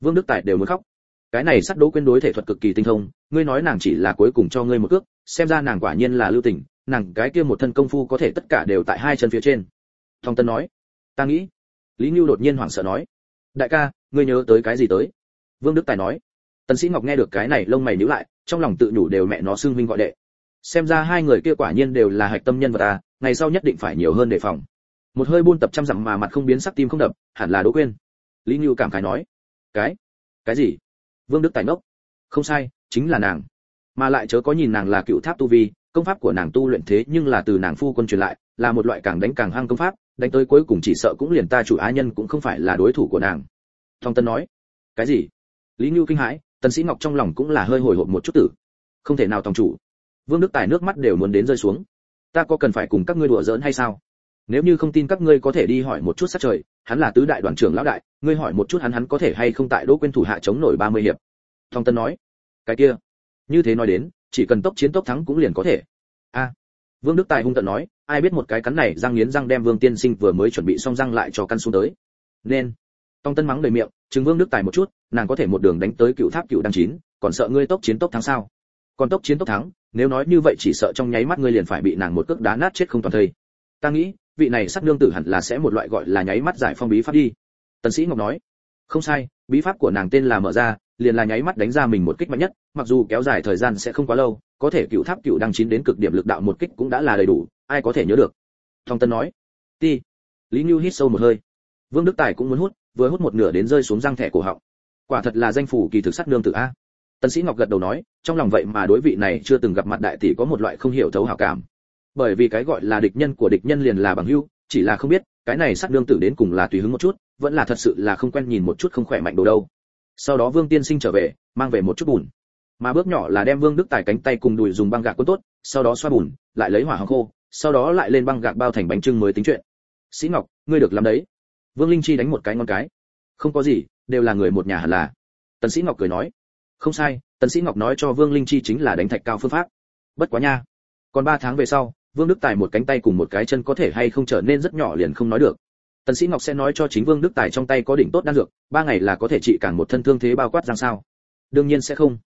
Vương đức tài đều muốn khóc. Cái này sắt đấu quên đối thể thuật cực kỳ tinh thông, ngươi nói nàng chỉ là cuối cùng cho ngươi một cước, xem ra nàng quả nhiên là lưu tình, nàng cái kia một thân công phu có thể tất cả đều tại hai chân phía trên. Thong tân nói. Ta nghĩ. Lý nhu đột nhiên hoảng sợ nói. Đại ca, ngươi nhớ tới cái gì tới? Vương đức tài nói. Tần sĩ ngọc nghe được cái này lông mày nhíu lại, trong lòng tự nhủ đều mẹ nó xưng huynh gọi đệ. Xem ra hai người kia quả nhiên đều là hạch tâm nhân vật à ngày sau nhất định phải nhiều hơn đề phòng. Một hơi buôn tập trăm dặm mà mặt không biến sắc tim không đập, hẳn là đỗ quên. Lý nhu cảm khái nói, cái? Cái gì? Vương đức tài nốc không sai, chính là nàng. Mà lại chớ có nhìn nàng là cựu tháp tu vi, công pháp của nàng tu luyện thế nhưng là từ nàng phu quân truyền lại, là một loại càng đánh càng hăng công pháp, đánh tới cuối cùng chỉ sợ cũng liền ta chủ á nhân cũng không phải là đối thủ của nàng. Thong tân nói, cái gì? Lý nhu kinh hãi, tần sĩ ngọc trong lòng cũng là hơi hồi hộp một chút tử. Không thể nào, tòng chủ. Vương đức tài nước mắt đều muốn đến rơi xuống ta có cần phải cùng các ngươi đùa giỡn hay sao? Nếu như không tin các ngươi có thể đi hỏi một chút sát trời, hắn là tứ đại đoàn trưởng lão đại, ngươi hỏi một chút hắn hắn có thể hay không tại đỗ quên thủ hạ chống nổi 30 hiệp. Thong tân nói, cái kia, như thế nói đến, chỉ cần tốc chiến tốc thắng cũng liền có thể. A, vương đức tài hung tận nói, ai biết một cái cắn này răng nghiến răng đem vương tiên sinh vừa mới chuẩn bị xong răng lại cho căn xuống tới. Nên tông tân mắng đầy miệng chứng vương đức tài một chút, nàng có thể một đường đánh tới cựu tháp cựu đăng chín, còn sợ ngươi tốc chiến tốc thắng sao? Còn tốc chiến tốc thắng nếu nói như vậy chỉ sợ trong nháy mắt ngươi liền phải bị nàng một cước đá nát chết không toàn thây. Ta nghĩ, vị này sắc nương tử hẳn là sẽ một loại gọi là nháy mắt giải phong bí pháp đi. Tần sĩ ngọc nói, không sai, bí pháp của nàng tên là mở ra, liền là nháy mắt đánh ra mình một kích mạnh nhất, mặc dù kéo dài thời gian sẽ không quá lâu, có thể cựu tháp cựu đăng chín đến cực điểm lực đạo một kích cũng đã là đầy đủ, ai có thể nhớ được. Thong tân nói, ti. Lý nhu hít sâu một hơi. Vương đức tài cũng muốn hút, vừa hút một nửa đến rơi xuống răng thẻ cổ họng. Quả thật là danh phủ kỳ thực sắc nương tử a tần sĩ ngọc gật đầu nói, trong lòng vậy mà đối vị này chưa từng gặp mặt đại tỷ có một loại không hiểu thấu hảo cảm. Bởi vì cái gọi là địch nhân của địch nhân liền là bằng hữu, chỉ là không biết, cái này sát đương tử đến cùng là tùy hứng một chút, vẫn là thật sự là không quen nhìn một chút không khỏe mạnh đồ đâu. Sau đó vương tiên sinh trở về, mang về một chút bùn. Mà bước nhỏ là đem vương đức tài cánh tay cùng đùi dùng băng gạc cuốn tốt, sau đó xoa bùn, lại lấy hỏa hồng khô, sau đó lại lên băng gạc bao thành bánh trưng mới tính chuyện. Sĩ ngọc, ngươi được làm đấy. Vương linh chi đánh một cái ngón cái. Không có gì, đều là người một nhà hẳn là. Tần sĩ ngọc cười nói không sai, tần sĩ ngọc nói cho vương linh chi chính là đánh thạch cao phương pháp. Bất quá nha. Còn ba tháng về sau, vương đức tài một cánh tay cùng một cái chân có thể hay không trở nên rất nhỏ liền không nói được. Tần sĩ ngọc sẽ nói cho chính vương đức tài trong tay có đỉnh tốt đan dược, ba ngày là có thể trị cản một thân thương thế bao quát rằng sao. Đương nhiên sẽ không.